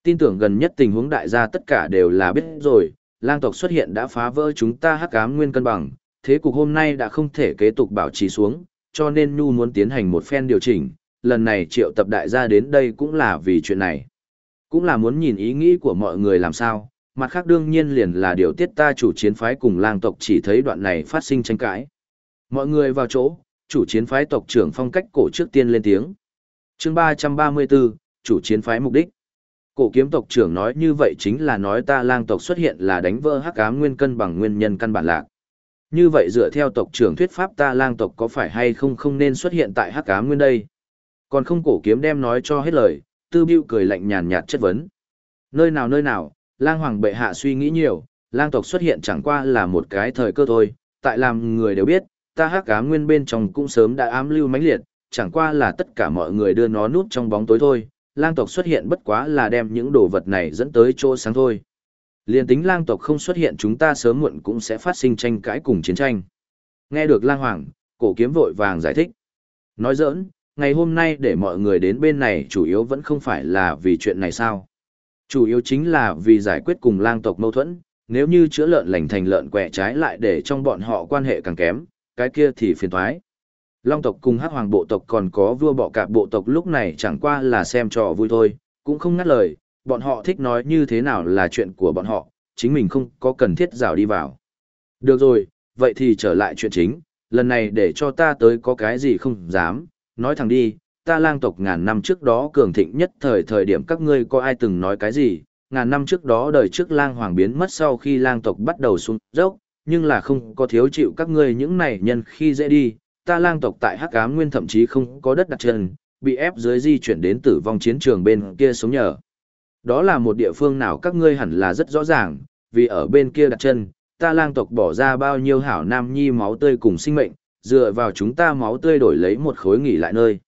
Tin tưởng gần nhất tình huống đại gia tất cả đều là biết rồi, lang tộc xuất hiện đã phá vỡ chúng ta hắc ám nguyên cân bằng, thế cục hôm nay đã không thể kế tục bảo trì xuống, cho nên Nhu muốn tiến hành một phen điều chỉnh, lần này triệu tập đại gia đến đây cũng là vì chuyện này. Cũng là muốn nhìn ý nghĩ của mọi người làm sao, mặt khác đương nhiên liền là điều tiết ta chủ chiến phái cùng lang tộc chỉ thấy đoạn này phát sinh tranh cãi. Mọi người vào chỗ, chủ chiến phái tộc trưởng phong cách cổ trước tiên lên tiếng. chương 334, chủ chiến phái mục đích. Cổ kiếm tộc trưởng nói như vậy chính là nói ta lang tộc xuất hiện là đánh vỡ hắc ám nguyên cân bằng nguyên nhân căn bản lạc. Như vậy dựa theo tộc trưởng thuyết pháp ta lang tộc có phải hay không không nên xuất hiện tại hắc ám nguyên đây? Còn không cổ kiếm đem nói cho hết lời, tư bưu cười lạnh nhàn nhạt chất vấn. Nơi nào nơi nào, lang hoàng bệ hạ suy nghĩ nhiều, lang tộc xuất hiện chẳng qua là một cái thời cơ thôi, tại làm người đều biết, ta hắc ám nguyên bên trong cũng sớm đã ám lưu mãnh liệt, chẳng qua là tất cả mọi người đưa nó núp trong bóng tối thôi, lang tộc xuất hiện bất quá là đem những đồ vật này dẫn tới chỗ sáng thôi. Liên tính lang tộc không xuất hiện chúng ta sớm muộn cũng sẽ phát sinh tranh cãi cùng chiến tranh. Nghe được lang hoàng, cổ kiếm vội vàng giải thích. Nói giỡn, ngày hôm nay để mọi người đến bên này chủ yếu vẫn không phải là vì chuyện này sao. Chủ yếu chính là vì giải quyết cùng lang tộc mâu thuẫn, nếu như chữa lợn lành thành lợn quẹ trái lại để trong bọn họ quan hệ càng kém, cái kia thì phiền thoái. Long tộc cùng hắc hoàng bộ tộc còn có vua bọ cạp bộ tộc lúc này chẳng qua là xem trò vui thôi, cũng không ngắt lời, bọn họ thích nói như thế nào là chuyện của bọn họ, chính mình không có cần thiết rào đi vào. Được rồi, vậy thì trở lại chuyện chính, lần này để cho ta tới có cái gì không dám, nói thẳng đi, ta lang tộc ngàn năm trước đó cường thịnh nhất thời thời điểm các ngươi có ai từng nói cái gì, ngàn năm trước đó đời trước lang hoàng biến mất sau khi lang tộc bắt đầu xuống dốc, nhưng là không có thiếu chịu các ngươi những này nhân khi dễ đi, ta lang tộc tại Hắc Ám Nguyên thậm chí không có đất đặt chân, bị ép dưới di chuyển đến tử vong chiến trường bên kia sống nhờ. Đó là một địa phương nào các ngươi hẳn là rất rõ ràng, vì ở bên kia đặt chân, ta lang tộc bỏ ra bao nhiêu hảo nam nhi máu tươi cùng sinh mệnh, dựa vào chúng ta máu tươi đổi lấy một khối nghỉ lại nơi.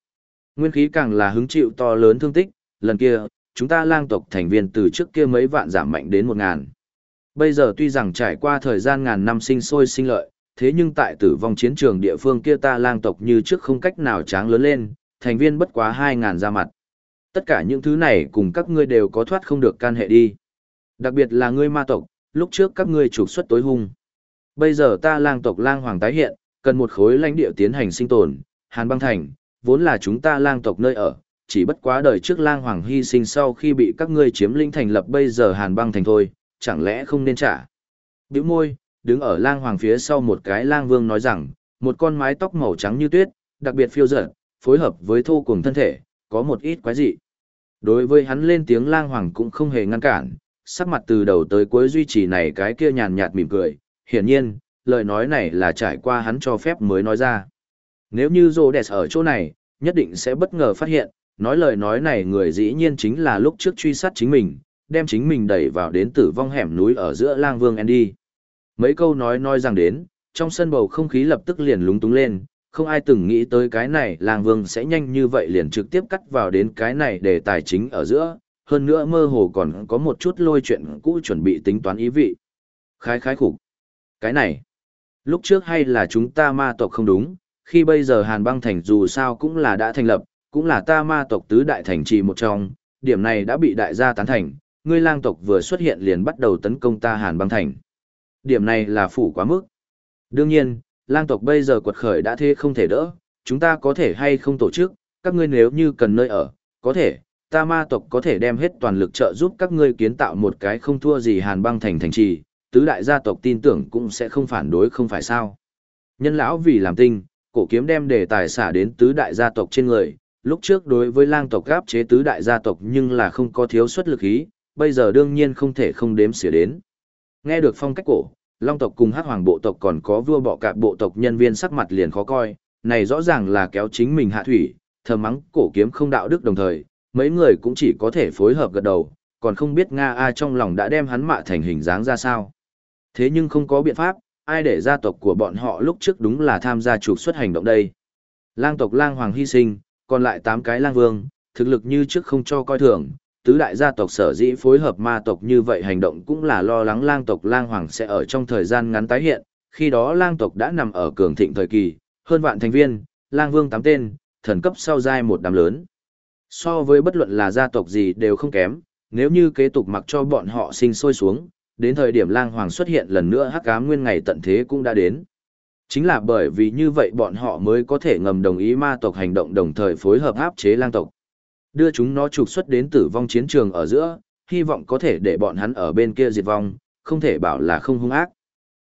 Nguyên khí càng là hứng chịu to lớn thương tích, lần kia, chúng ta lang tộc thành viên từ trước kia mấy vạn giảm mạnh đến một ngàn. Bây giờ tuy rằng trải qua thời gian ngàn năm sinh sôi sinh lợi, thế nhưng tại tử vong chiến trường địa phương kia ta lang tộc như trước không cách nào tráng lớn lên, thành viên bất quá 2.000 ra mặt. Tất cả những thứ này cùng các ngươi đều có thoát không được can hệ đi. Đặc biệt là ngươi ma tộc, lúc trước các ngươi trục xuất tối hung. Bây giờ ta lang tộc lang hoàng tái hiện, cần một khối lãnh địa tiến hành sinh tồn, Hàn băng thành, vốn là chúng ta lang tộc nơi ở, chỉ bất quá đời trước lang hoàng hy sinh sau khi bị các ngươi chiếm lĩnh thành lập bây giờ Hàn băng thành thôi, chẳng lẽ không nên trả. Biểu môi, đứng ở lang hoàng phía sau một cái lang vương nói rằng, một con mái tóc màu trắng như tuyết, đặc biệt phiêu dở, phối hợp với thô cùng thân thể, có một ít quái dị. Đối với hắn lên tiếng lang hoàng cũng không hề ngăn cản, sắc mặt từ đầu tới cuối duy trì này cái kia nhàn nhạt mỉm cười, hiển nhiên, lời nói này là trải qua hắn cho phép mới nói ra. Nếu như Rhodes ở chỗ này, nhất định sẽ bất ngờ phát hiện, nói lời nói này người dĩ nhiên chính là lúc trước truy sát chính mình, đem chính mình đẩy vào đến tử vong hẻm núi ở giữa lang vương Andy. Mấy câu nói nói rằng đến, trong sân bầu không khí lập tức liền lúng túng lên, không ai từng nghĩ tới cái này lang vương sẽ nhanh như vậy liền trực tiếp cắt vào đến cái này để tài chính ở giữa, hơn nữa mơ hồ còn có một chút lôi chuyện cũ chuẩn bị tính toán ý vị. Khái khái khủng. Cái này, lúc trước hay là chúng ta ma tộc không đúng, khi bây giờ Hàn băng thành dù sao cũng là đã thành lập, cũng là ta ma tộc tứ đại thành trì một trong, điểm này đã bị đại gia tán thành, ngươi lang tộc vừa xuất hiện liền bắt đầu tấn công ta Hàn băng thành. Điểm này là phủ quá mức. Đương nhiên, lang tộc bây giờ quật khởi đã thế không thể đỡ, chúng ta có thể hay không tổ chức, các ngươi nếu như cần nơi ở, có thể, ta ma tộc có thể đem hết toàn lực trợ giúp các ngươi kiến tạo một cái không thua gì hàn băng thành thành trì, tứ đại gia tộc tin tưởng cũng sẽ không phản đối không phải sao. Nhân lão vì làm tinh, cổ kiếm đem đề tài xả đến tứ đại gia tộc trên người, lúc trước đối với lang tộc gáp chế tứ đại gia tộc nhưng là không có thiếu suất lực ý, bây giờ đương nhiên không thể không đếm xỉa đến. Nghe được phong cách cổ, long tộc cùng hắc hoàng bộ tộc còn có vua bọ cạp bộ tộc nhân viên sắc mặt liền khó coi, này rõ ràng là kéo chính mình hạ thủy, thờ mắng cổ kiếm không đạo đức đồng thời, mấy người cũng chỉ có thể phối hợp gật đầu, còn không biết Nga A trong lòng đã đem hắn mạ thành hình dáng ra sao. Thế nhưng không có biện pháp, ai để gia tộc của bọn họ lúc trước đúng là tham gia trục xuất hành động đây. Lang tộc lang hoàng hy sinh, còn lại 8 cái lang vương, thực lực như trước không cho coi thường, tứ đại gia tộc sở dĩ phối hợp ma tộc như vậy hành động cũng là lo lắng lang tộc lang hoàng sẽ ở trong thời gian ngắn tái hiện, khi đó lang tộc đã nằm ở cường thịnh thời kỳ, hơn vạn thành viên, lang vương tám tên, thần cấp sau giai một đám lớn. So với bất luận là gia tộc gì đều không kém, nếu như kế tục mặc cho bọn họ sinh sôi xuống, đến thời điểm lang hoàng xuất hiện lần nữa hắc ám nguyên ngày tận thế cũng đã đến. Chính là bởi vì như vậy bọn họ mới có thể ngầm đồng ý ma tộc hành động đồng thời phối hợp áp chế lang tộc. Đưa chúng nó trục xuất đến tử vong chiến trường ở giữa, hy vọng có thể để bọn hắn ở bên kia diệt vong, không thể bảo là không hung ác.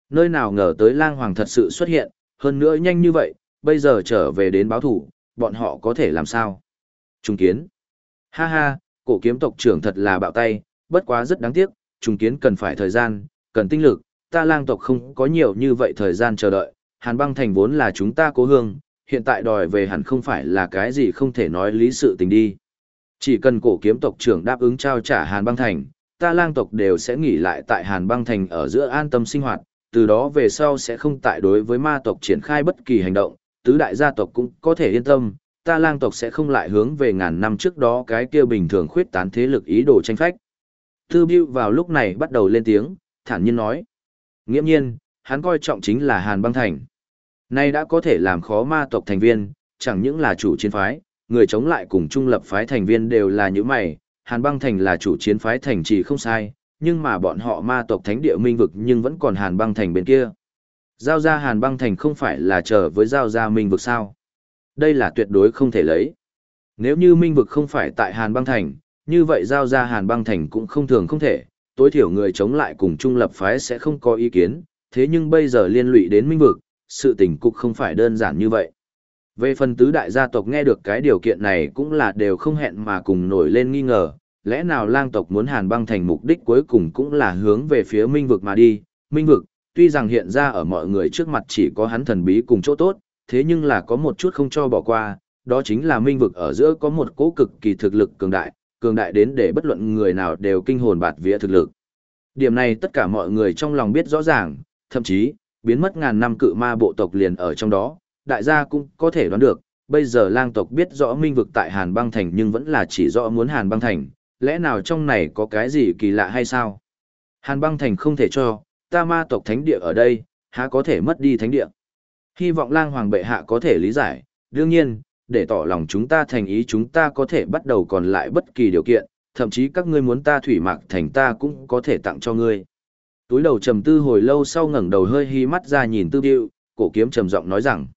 Nơi nào ngờ tới lang hoàng thật sự xuất hiện, hơn nữa nhanh như vậy, bây giờ trở về đến báo thủ, bọn họ có thể làm sao? Trung kiến. Ha ha, cổ kiếm tộc trưởng thật là bạo tay, bất quá rất đáng tiếc, Trung kiến cần phải thời gian, cần tinh lực, ta lang tộc không có nhiều như vậy thời gian chờ đợi, hàn băng thành vốn là chúng ta cố hương, hiện tại đòi về hẳn không phải là cái gì không thể nói lý sự tình đi. Chỉ cần cổ kiếm tộc trưởng đáp ứng trao trả hàn băng thành, ta lang tộc đều sẽ nghỉ lại tại hàn băng thành ở giữa an tâm sinh hoạt, từ đó về sau sẽ không tại đối với ma tộc triển khai bất kỳ hành động, tứ đại gia tộc cũng có thể yên tâm, ta lang tộc sẽ không lại hướng về ngàn năm trước đó cái kia bình thường khuyết tán thế lực ý đồ tranh phách. Tư Bưu vào lúc này bắt đầu lên tiếng, thản nhiên nói. Nghiễm nhiên, hắn coi trọng chính là Hàn băng thành. Nay đã có thể làm khó ma tộc thành viên, chẳng những là chủ chiến phái, người chống lại cùng trung lập phái thành viên đều là những mày, Hàn băng thành là chủ chiến phái thành chỉ không sai, nhưng mà bọn họ ma tộc thánh địa minh vực nhưng vẫn còn Hàn băng thành bên kia. Giao ra Hàn băng thành không phải là chờ với giao ra minh vực sao. Đây là tuyệt đối không thể lấy. Nếu như minh vực không phải tại Hàn băng thành, như vậy giao ra Hàn băng thành cũng không thường không thể, tối thiểu người chống lại cùng trung lập phái sẽ không có ý kiến, thế nhưng bây giờ liên lụy đến minh vực, sự tình cục không phải đơn giản như vậy. Về phần tứ đại gia tộc nghe được cái điều kiện này cũng là đều không hẹn mà cùng nổi lên nghi ngờ, lẽ nào lang tộc muốn hàn băng thành mục đích cuối cùng cũng là hướng về phía minh vực mà đi, minh vực, tuy rằng hiện ra ở mọi người trước mặt chỉ có hắn thần bí cùng chỗ tốt, thế nhưng là có một chút không cho bỏ qua, đó chính là minh vực ở giữa có một cố cực kỳ thực lực cường đại, cường đại đến để bất luận người nào đều kinh hồn bạt vía thực lực. Điểm này tất cả mọi người trong lòng biết rõ ràng, thậm chí, biến mất ngàn năm cự ma bộ tộc liền ở trong đó, đại gia cũng có thể đoán được, bây giờ lang tộc biết rõ minh vực tại Hàn băng thành nhưng vẫn là chỉ rõ muốn Hàn băng thành, lẽ nào trong này có cái gì kỳ lạ hay sao? Hàn băng thành không thể cho, ta ma tộc thánh địa ở đây, há có thể mất đi thánh địa. Hy vọng lang hoàng bệ hạ có thể lý giải, đương nhiên, để tỏ lòng chúng ta thành ý chúng ta có thể bắt đầu còn lại bất kỳ điều kiện, thậm chí các ngươi muốn ta thủy mạc thành ta cũng có thể tặng cho ngươi. Túi đầu trầm tư hồi lâu sau ngẩng đầu hơi hí mắt ra nhìn tư điệu, cổ kiếm trầm giọng nói rằng,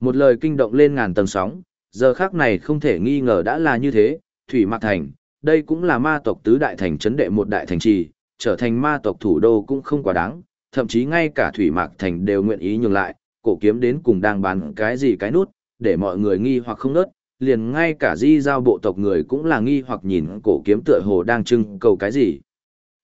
một lời kinh động lên ngàn tầng sóng, giờ khác này không thể nghi ngờ đã là như thế, thủy mạc thành, đây cũng là ma tộc tứ đại thành chấn đệ một đại thành trì, trở thành ma tộc thủ đô cũng không quá đáng, thậm chí ngay cả thủy mạc thành đều nguyện ý nhường lại, cổ kiếm đến cùng đang bán cái gì cái nút, để mọi người nghi hoặc không nớt, liền ngay cả di giao bộ tộc người cũng là nghi hoặc nhìn cổ kiếm tựa hồ đang trưng cầu cái gì.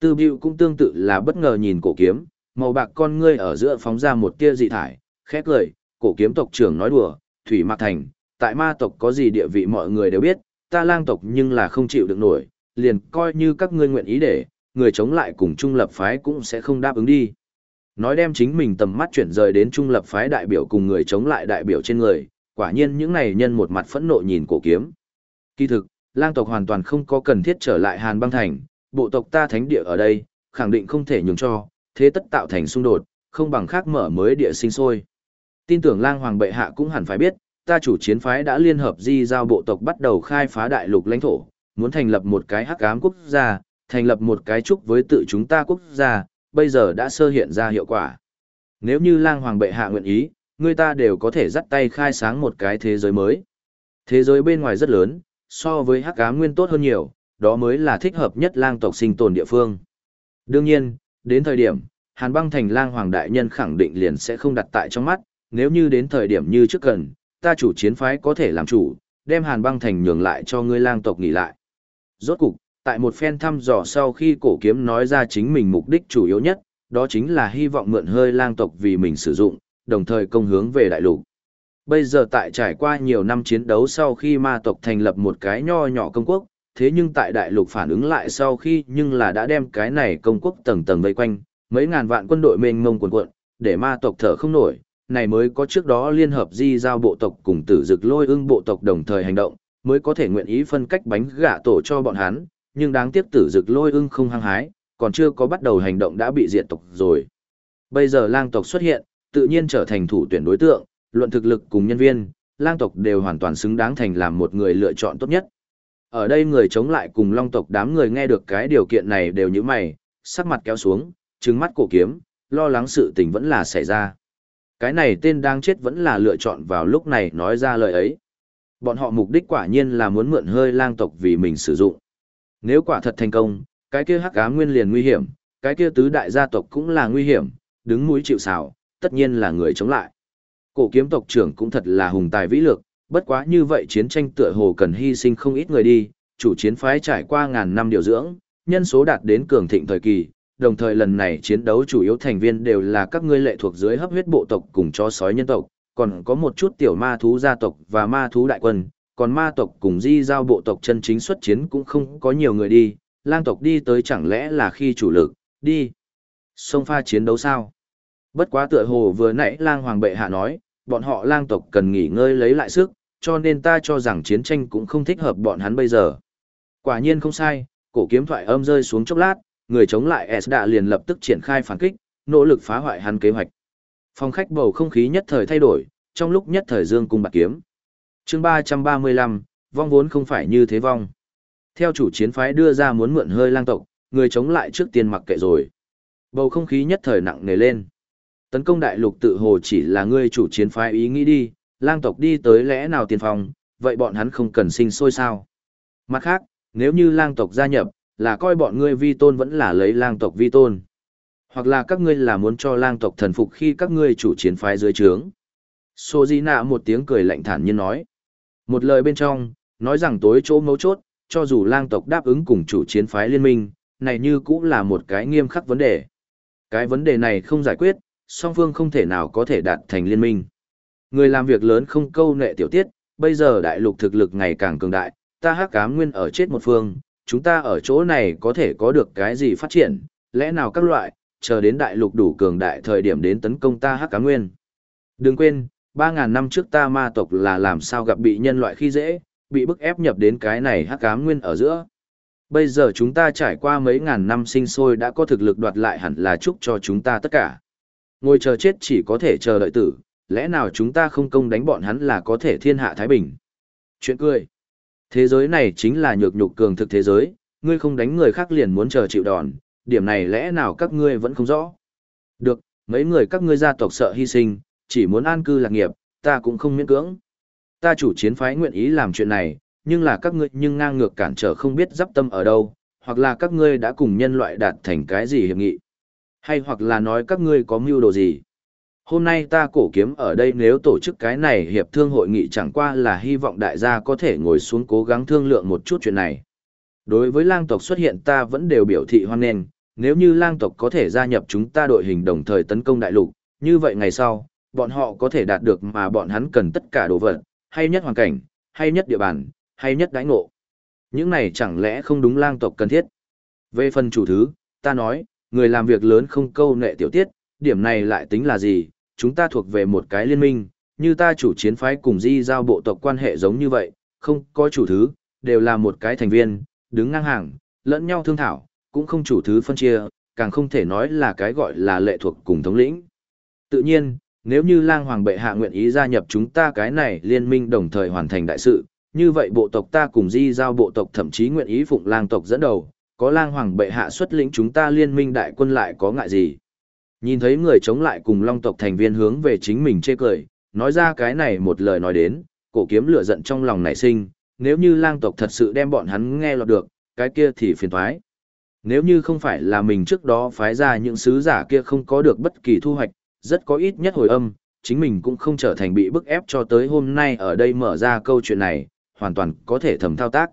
Tư Bưu cũng tương tự là bất ngờ nhìn cổ kiếm, màu bạc con ngươi ở giữa phóng ra một tia dị thải, khét lời, cổ kiếm tộc trưởng nói đùa, Thủy Mạc Thành, tại ma tộc có gì địa vị mọi người đều biết, ta lang tộc nhưng là không chịu được nổi, liền coi như các ngươi nguyện ý để, người chống lại cùng trung lập phái cũng sẽ không đáp ứng đi. Nói đem chính mình tầm mắt chuyển rời đến trung lập phái đại biểu cùng người chống lại đại biểu trên người, quả nhiên những này nhân một mặt phẫn nộ nhìn cổ kiếm. Kỳ thực, lang tộc hoàn toàn không có cần thiết trở lại Hàn băng thành, bộ tộc ta thánh địa ở đây, khẳng định không thể nhường cho, thế tất tạo thành xung đột, không bằng khác mở mới địa sinh sôi. Tin tưởng lang hoàng bệ hạ cũng hẳn phải biết, ta chủ chiến phái đã liên hợp di giao bộ tộc bắt đầu khai phá đại lục lãnh thổ, muốn thành lập một cái hắc ám quốc gia, thành lập một cái trúc với tự chúng ta quốc gia, bây giờ đã sơ hiện ra hiệu quả. Nếu như lang hoàng bệ hạ nguyện ý, người ta đều có thể dắt tay khai sáng một cái thế giới mới. Thế giới bên ngoài rất lớn, so với hắc ám nguyên tốt hơn nhiều, đó mới là thích hợp nhất lang tộc sinh tồn địa phương. Đương nhiên, đến thời điểm, Hàn băng thành lang hoàng đại nhân khẳng định liền sẽ không đặt tại trong mắt, nếu như đến thời điểm như trước cần, ta chủ chiến phái có thể làm chủ, đem hàn băng thành nhường lại cho ngươi lang tộc nghỉ lại. Rốt cục, tại một phen thăm dò sau khi cổ kiếm nói ra chính mình mục đích chủ yếu nhất, đó chính là hy vọng mượn hơi lang tộc vì mình sử dụng, đồng thời công hướng về đại lục. Bây giờ tại trải qua nhiều năm chiến đấu sau khi ma tộc thành lập một cái nho nhỏ công quốc, thế nhưng tại đại lục phản ứng lại sau khi nhưng là đã đem cái này công quốc tầng tầng vây quanh, mấy ngàn vạn quân đội mênh mông cuồn cuộn, để ma tộc thở không nổi, này mới có trước đó liên hợp di giao bộ tộc cùng tử dực lôi ưng bộ tộc đồng thời hành động, mới có thể nguyện ý phân cách bánh gạ tổ cho bọn hắn, nhưng đáng tiếc tử dực lôi ưng không hăng hái, còn chưa có bắt đầu hành động đã bị diệt tộc rồi. Bây giờ lang tộc xuất hiện, tự nhiên trở thành thủ tuyển đối tượng, luận thực lực cùng nhân viên, lang tộc đều hoàn toàn xứng đáng thành làm một người lựa chọn tốt nhất. Ở đây người chống lại cùng long tộc đám người nghe được cái điều kiện này đều như mày, sắc mặt kéo xuống, trừng mắt cổ kiếm, lo lắng sự tình vẫn là xảy ra. Cái này tên đang chết vẫn là lựa chọn vào lúc này nói ra lời ấy. Bọn họ mục đích quả nhiên là muốn mượn hơi lang tộc vì mình sử dụng. Nếu quả thật thành công, cái kia hắc ám nguyên liền nguy hiểm, cái kia tứ đại gia tộc cũng là nguy hiểm, đứng mũi chịu sào, tất nhiên là người chống lại. Cổ kiếm tộc trưởng cũng thật là hùng tài vĩ lược, bất quá như vậy chiến tranh tựa hồ cần hy sinh không ít người đi, chủ chiến phái trải qua ngàn năm điều dưỡng, nhân số đạt đến cường thịnh thời kỳ, đồng thời lần này chiến đấu chủ yếu thành viên đều là các ngươi lệ thuộc dưới hấp huyết bộ tộc cùng chó sói nhân tộc, còn có một chút tiểu ma thú gia tộc và ma thú đại quân, còn ma tộc cùng di giao bộ tộc chân chính xuất chiến cũng không có nhiều người đi, lang tộc đi tới chẳng lẽ là khi chủ lực, đi. Sông pha chiến đấu sao? Bất quá tựa hồ vừa nãy lang hoàng bệ hạ nói, bọn họ lang tộc cần nghỉ ngơi lấy lại sức, cho nên ta cho rằng chiến tranh cũng không thích hợp bọn hắn bây giờ. Quả nhiên không sai, cổ kiếm thoại âm rơi xuống chốc lát, người chống lại S đã liền lập tức triển khai phản kích, nỗ lực phá hoại hắn kế hoạch. Phòng khách bầu không khí nhất thời thay đổi, trong lúc nhất thời dương cung bạc kiếm. Chương 335, vong vốn không phải như thế vong. Theo chủ chiến phái đưa ra muốn mượn hơi lang tộc, người chống lại trước tiên mặc kệ rồi. Bầu không khí nhất thời nặng nề lên. Tấn công đại lục tự hồ chỉ là ngươi chủ chiến phái ý nghĩ đi, lang tộc đi tới lẽ nào tiền phòng, vậy bọn hắn không cần sinh sôi sao. Mặt khác, nếu như lang tộc gia nhập, là coi bọn ngươi vi tôn vẫn là lấy lang tộc vi tôn. Hoặc là các ngươi là muốn cho lang tộc thần phục khi các ngươi chủ chiến phái dưới trướng. Sô Di Nạ một tiếng cười lạnh thản nhiên nói. Một lời bên trong, nói rằng tối chỗ mấu chốt, cho dù lang tộc đáp ứng cùng chủ chiến phái liên minh, này như cũng là một cái nghiêm khắc vấn đề. Cái vấn đề này không giải quyết, song phương không thể nào có thể đạt thành liên minh. Người làm việc lớn không câu nệ tiểu tiết, bây giờ đại lục thực lực ngày càng cường đại, ta hắc cám nguyên ở chết một phương, chúng ta ở chỗ này có thể có được cái gì phát triển, lẽ nào các loại, chờ đến đại lục đủ cường đại thời điểm đến tấn công ta hắc cá nguyên. Đừng quên, 3.000 năm trước ta ma tộc là làm sao gặp bị nhân loại khi dễ, bị bức ép nhập đến cái này hắc cá nguyên ở giữa. Bây giờ chúng ta trải qua mấy ngàn năm sinh sôi đã có thực lực đoạt lại hẳn là chúc cho chúng ta tất cả. Ngồi chờ chết chỉ có thể chờ đợi tử, lẽ nào chúng ta không công đánh bọn hắn là có thể thiên hạ Thái Bình? Chuyện cười. Thế giới này chính là nhược nhục cường thực thế giới, ngươi không đánh người khác liền muốn chờ chịu đòn, điểm này lẽ nào các ngươi vẫn không rõ? Được, mấy người các ngươi gia tộc sợ hy sinh, chỉ muốn an cư lạc nghiệp, ta cũng không miễn cưỡng. Ta chủ chiến phái nguyện ý làm chuyện này, nhưng là các ngươi nhưng ngang ngược cản trở không biết dắp tâm ở đâu, hoặc là các ngươi đã cùng nhân loại đạt thành cái gì hiệp nghị, hay hoặc là nói các ngươi có mưu đồ gì. Hôm nay ta cổ kiếm ở đây nếu tổ chức cái này hiệp thương hội nghị chẳng qua là hy vọng đại gia có thể ngồi xuống cố gắng thương lượng một chút chuyện này. Đối với lang tộc xuất hiện ta vẫn đều biểu thị hoan nghênh, nếu như lang tộc có thể gia nhập chúng ta đội hình đồng thời tấn công đại lục, như vậy ngày sau, bọn họ có thể đạt được mà bọn hắn cần tất cả đồ vật, hay nhất hoàn cảnh, hay nhất địa bàn, hay nhất đãi ngộ. Những này chẳng lẽ không đúng lang tộc cần thiết. Về phần chủ thứ, ta nói, người làm việc lớn không câu nệ tiểu tiết, điểm này lại tính là gì, chúng ta thuộc về một cái liên minh, như ta chủ chiến phái cùng di giao bộ tộc quan hệ giống như vậy, không có chủ thứ, đều là một cái thành viên, đứng ngang hàng, lẫn nhau thương thảo, cũng không chủ thứ phân chia, càng không thể nói là cái gọi là lệ thuộc cùng thống lĩnh. Tự nhiên, nếu như lang hoàng bệ hạ nguyện ý gia nhập chúng ta cái này liên minh đồng thời hoàn thành đại sự, như vậy bộ tộc ta cùng di giao bộ tộc thậm chí nguyện ý phụng lang tộc dẫn đầu, có lang hoàng bệ hạ xuất lĩnh chúng ta liên minh đại quân lại có ngại gì. Nhìn thấy người chống lại cùng long tộc thành viên hướng về chính mình chê cười, nói ra cái này một lời nói đến, cổ kiếm lửa giận trong lòng nảy sinh, nếu như lang tộc thật sự đem bọn hắn nghe lọt được, cái kia thì phiền thoái. Nếu như không phải là mình trước đó phái ra những sứ giả kia không có được bất kỳ thu hoạch, rất có ít nhất hồi âm, chính mình cũng không trở thành bị bức ép cho tới hôm nay ở đây mở ra câu chuyện này, hoàn toàn có thể thầm thao tác.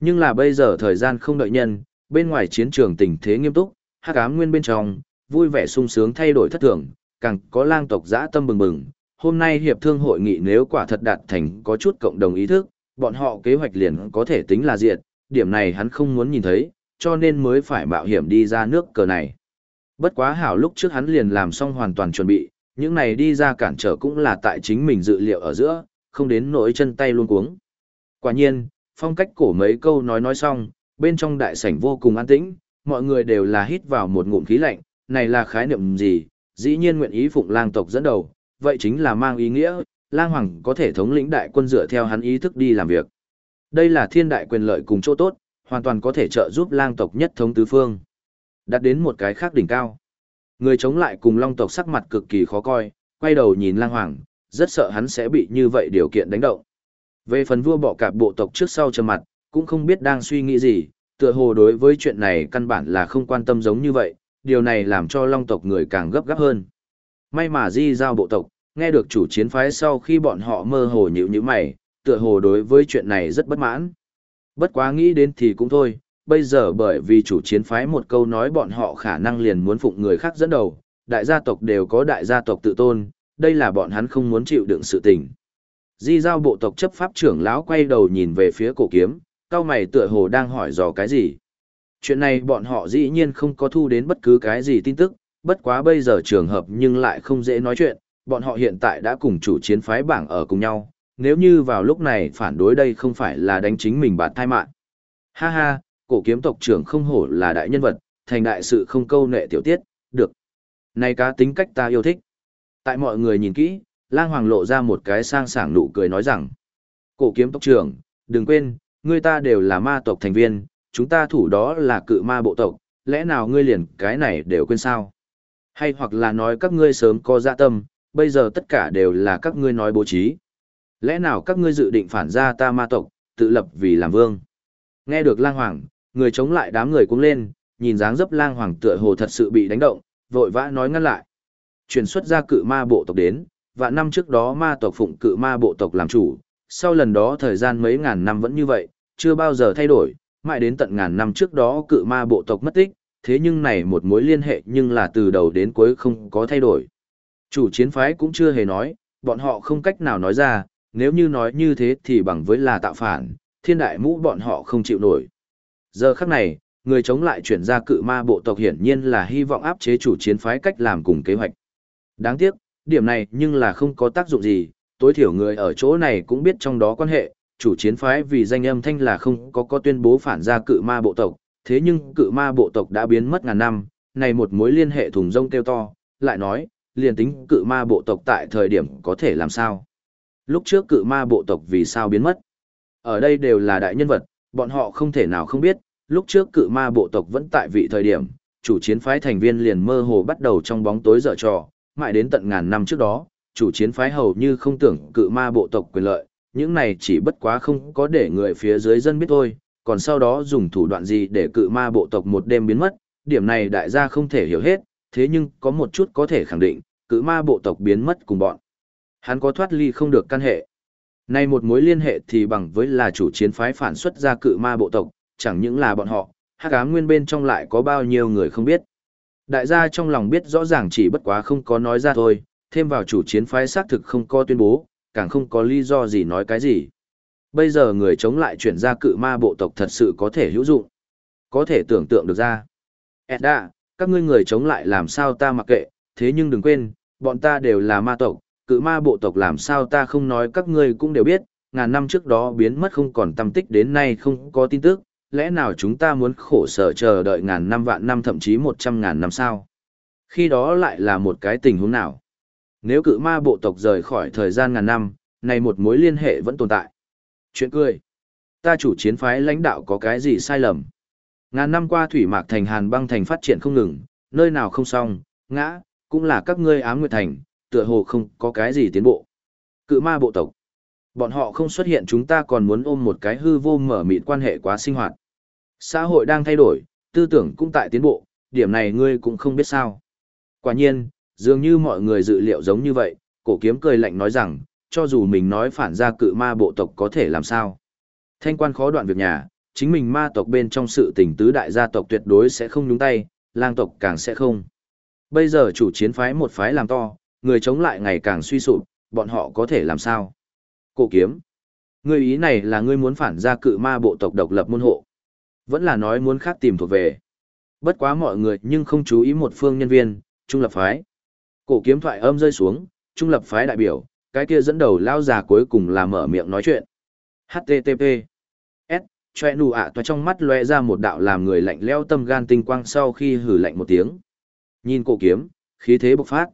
Nhưng là bây giờ thời gian không đợi nhân, bên ngoài chiến trường tình thế nghiêm túc, hắc ám nguyên bên trong, vui vẻ sung sướng thay đổi thất thường, càng có lang tộc dã tâm bừng bừng. Hôm nay hiệp thương hội nghị nếu quả thật đạt thành có chút cộng đồng ý thức, bọn họ kế hoạch liền có thể tính là diệt, điểm này hắn không muốn nhìn thấy, cho nên mới phải mạo hiểm đi ra nước cờ này. Bất quá hảo lúc trước hắn liền làm xong hoàn toàn chuẩn bị, những này đi ra cản trở cũng là tại chính mình dự liệu ở giữa, không đến nỗi chân tay luôn cuống. Quả nhiên, phong cách cổ mấy câu nói nói xong, bên trong đại sảnh vô cùng an tĩnh, mọi người đều là hít vào một ngụm khí lạnh, này là khái niệm gì, dĩ nhiên nguyện ý phụng lang tộc dẫn đầu, vậy chính là mang ý nghĩa, lang hoàng có thể thống lĩnh đại quân dựa theo hắn ý thức đi làm việc. Đây là thiên đại quyền lợi cùng chỗ tốt, hoàn toàn có thể trợ giúp lang tộc nhất thống tứ phương. Đạt đến một cái khác đỉnh cao. Người chống lại cùng long tộc sắc mặt cực kỳ khó coi, quay đầu nhìn lang hoàng, rất sợ hắn sẽ bị như vậy điều kiện đánh động. Về phần vua bọ cạp bộ tộc trước sau trầm mặt, cũng không biết đang suy nghĩ gì, tựa hồ đối với chuyện này căn bản là không quan tâm giống như vậy, điều này làm cho long tộc người càng gấp gáp hơn. May mà di giao bộ tộc, nghe được chủ chiến phái sau khi bọn họ mơ hồ nhịu như mày, tựa hồ đối với chuyện này rất bất mãn. Bất quá nghĩ đến thì cũng thôi, bây giờ bởi vì chủ chiến phái một câu nói bọn họ khả năng liền muốn phụng người khác dẫn đầu, đại gia tộc đều có đại gia tộc tự tôn, đây là bọn hắn không muốn chịu đựng sự tình. Di giao bộ tộc chấp pháp trưởng lão quay đầu nhìn về phía cổ kiếm, cao mày tựa hồ đang hỏi dò cái gì. Chuyện này bọn họ dĩ nhiên không có thu đến bất cứ cái gì tin tức, bất quá bây giờ trường hợp nhưng lại không dễ nói chuyện, bọn họ hiện tại đã cùng chủ chiến phái bảng ở cùng nhau, nếu như vào lúc này phản đối đây không phải là đánh chính mình bạn thai mạng. Ha ha, cổ kiếm tộc trưởng không hổ là đại nhân vật, thành đại sự không câu nệ tiểu tiết, được. Này cá tính cách ta yêu thích. Tại mọi người nhìn kỹ, lang hoàng lộ ra một cái sang sảng nụ cười nói rằng, cổ kiếm tộc trưởng, đừng quên, người ta đều là ma tộc thành viên, chúng ta thủ đó là cự ma bộ tộc, lẽ nào ngươi liền cái này đều quên sao? Hay hoặc là nói các ngươi sớm có dạ tâm, bây giờ tất cả đều là các ngươi nói bố trí. Lẽ nào các ngươi dự định phản ra ta ma tộc, tự lập vì làm vương? Nghe được lang hoàng, người chống lại đám người cũng lên, nhìn dáng dấp lang hoàng tựa hồ thật sự bị đánh động, vội vã nói ngăn lại. Chuyển xuất ra cự ma bộ tộc đến, và năm trước đó ma tộc phụng cự ma bộ tộc làm chủ, sau lần đó thời gian mấy ngàn năm vẫn như vậy, chưa bao giờ thay đổi, mãi đến tận ngàn năm trước đó cự ma bộ tộc mất tích, thế nhưng này một mối liên hệ nhưng là từ đầu đến cuối không có thay đổi. Chủ chiến phái cũng chưa hề nói, bọn họ không cách nào nói ra, nếu như nói như thế thì bằng với là tạo phản, thiên đại mũ bọn họ không chịu nổi. Giờ khắc này, người chống lại chuyển ra cự ma bộ tộc hiển nhiên là hy vọng áp chế chủ chiến phái cách làm cùng kế hoạch. Đáng tiếc, điểm này nhưng là không có tác dụng gì, tối thiểu người ở chỗ này cũng biết trong đó quan hệ, chủ chiến phái vì danh âm thanh là không có có tuyên bố phản ra cự ma bộ tộc, thế nhưng cự ma bộ tộc đã biến mất ngàn năm, này một mối liên hệ thùng rông kêu to, lại nói, liền tính cự ma bộ tộc tại thời điểm có thể làm sao. Lúc trước cự ma bộ tộc vì sao biến mất. Ở đây đều là đại nhân vật, bọn họ không thể nào không biết, lúc trước cự ma bộ tộc vẫn tại vị thời điểm, chủ chiến phái thành viên liền mơ hồ bắt đầu trong bóng tối dở trò, mãi đến tận ngàn năm trước đó, chủ chiến phái hầu như không tưởng cự ma bộ tộc quyền lợi, những này chỉ bất quá không có để người phía dưới dân biết thôi, còn sau đó dùng thủ đoạn gì để cự ma bộ tộc một đêm biến mất, điểm này đại gia không thể hiểu hết, thế nhưng có một chút có thể khẳng định, cự ma bộ tộc biến mất cùng bọn. Hắn có thoát ly không được căn hệ. Nay một mối liên hệ thì bằng với là chủ chiến phái phản xuất ra cự ma bộ tộc, chẳng những là bọn họ, hắc ám nguyên bên trong lại có bao nhiêu người không biết. Đại gia trong lòng biết rõ ràng chỉ bất quá không có nói ra thôi, thêm vào chủ chiến phái xác thực không có tuyên bố, càng không có lý do gì nói cái gì. Bây giờ người chống lại chuyển ra cự ma bộ tộc thật sự có thể hữu dụng. Có thể tưởng tượng được ra. Edda, các ngươi người chống lại làm sao ta mặc kệ, thế nhưng đừng quên, bọn ta đều là ma tộc, cự ma bộ tộc làm sao ta không nói các ngươi cũng đều biết, ngàn năm trước đó biến mất không còn tâm tích đến nay không có tin tức, lẽ nào chúng ta muốn khổ sở chờ đợi ngàn năm vạn năm thậm chí một trăm ngàn năm sao? Khi đó lại là một cái tình huống nào? Nếu cự ma bộ tộc rời khỏi thời gian ngàn năm, này một mối liên hệ vẫn tồn tại. Chuyện cười. Ta chủ chiến phái lãnh đạo có cái gì sai lầm? Ngàn năm qua thủy mạc thành hàn băng thành phát triển không ngừng, nơi nào không xong, ngã, cũng là các ngươi ám nguyệt thành, tựa hồ không có cái gì tiến bộ. Cự ma bộ tộc. Bọn họ không xuất hiện chúng ta còn muốn ôm một cái hư vô mở mịt quan hệ quá sinh hoạt. Xã hội đang thay đổi, tư tưởng cũng tại tiến bộ, điểm này ngươi cũng không biết sao. Quả nhiên, dường như mọi người dự liệu giống như vậy, cổ kiếm cười lạnh nói rằng, cho dù mình nói phản ra cự ma bộ tộc có thể làm sao. Thanh quan khó đoạn việc nhà, chính mình ma tộc bên trong sự tình tứ đại gia tộc tuyệt đối sẽ không nhúng tay, lang tộc càng sẽ không. Bây giờ chủ chiến phái một phái làm to, người chống lại ngày càng suy sụp, bọn họ có thể làm sao? Cổ kiếm. Ngươi ý này là ngươi muốn phản ra cự ma bộ tộc độc lập môn hộ. Vẫn là nói muốn khác tìm thuộc về. Bất quá mọi người nhưng không chú ý một phương nhân viên, trung lập phái. Cổ kiếm thoại âm rơi xuống, trung lập phái đại biểu, cái kia dẫn đầu lao già cuối cùng là mở miệng nói chuyện. HTTP. S. Choe nụ ạ toa trong mắt lóe ra một đạo làm người lạnh leo tâm gan tinh quang sau khi hử lạnh một tiếng. Nhìn cổ kiếm, khí thế bộc phát.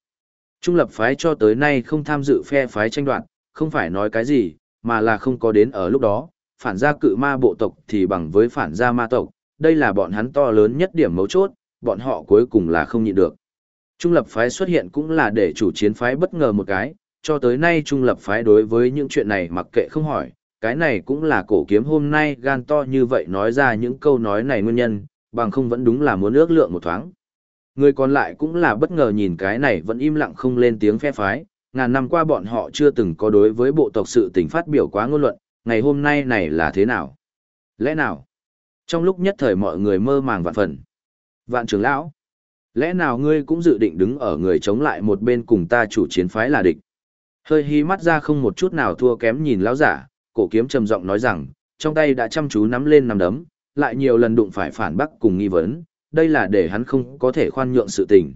Trung lập phái cho tới nay không tham dự phe phái tranh đoạt, không phải nói cái gì, mà là không có đến ở lúc đó, phản gia cự ma bộ tộc thì bằng với phản gia ma tộc, đây là bọn hắn to lớn nhất điểm mấu chốt, bọn họ cuối cùng là không nhịn được. Trung lập phái xuất hiện cũng là để chủ chiến phái bất ngờ một cái, cho tới nay trung lập phái đối với những chuyện này mặc kệ không hỏi, cái này cũng là cổ kiếm hôm nay gan to như vậy nói ra những câu nói này nguyên nhân, bằng không vẫn đúng là muốn ước lượng một thoáng. Người còn lại cũng là bất ngờ nhìn cái này vẫn im lặng không lên tiếng phe phái, ngàn năm qua bọn họ chưa từng có đối với bộ tộc sự tình phát biểu quá ngôn luận, ngày hôm nay này là thế nào? Lẽ nào? Trong lúc nhất thời mọi người mơ màng vạn phần. Vạn trưởng lão, lẽ nào ngươi cũng dự định đứng ở người chống lại một bên cùng ta chủ chiến phái là địch? Hơi hí mắt ra không một chút nào thua kém nhìn lão giả, cổ kiếm trầm giọng nói rằng, trong tay đã chăm chú nắm lên nắm đấm, lại nhiều lần đụng phải phản bác cùng nghi vấn, đây là để hắn không có thể khoan nhượng sự tình.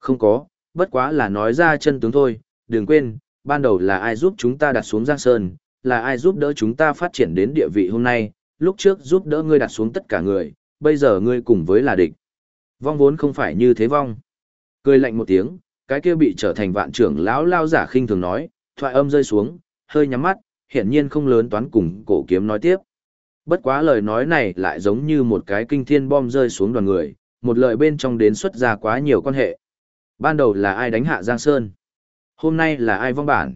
Không có, bất quá là nói ra chân tướng thôi, đừng quên, ban đầu là ai giúp chúng ta đặt xuống Giang Sơn, là ai giúp đỡ chúng ta phát triển đến địa vị hôm nay, lúc trước giúp đỡ ngươi đặt xuống tất cả người, bây giờ ngươi cùng với là địch. Vong vốn không phải như thế vong. Cười lạnh một tiếng, cái kia bị trở thành vạn trưởng lão lao giả khinh thường nói, thoại âm rơi xuống, hơi nhắm mắt, hiển nhiên không lớn toán cùng cổ kiếm nói tiếp. Bất quá lời nói này lại giống như một cái kinh thiên bom rơi xuống đoàn người, một lời bên trong đến xuất ra quá nhiều quan hệ. Ban đầu là ai đánh hạ Giang Sơn? Hôm nay là ai vong bản?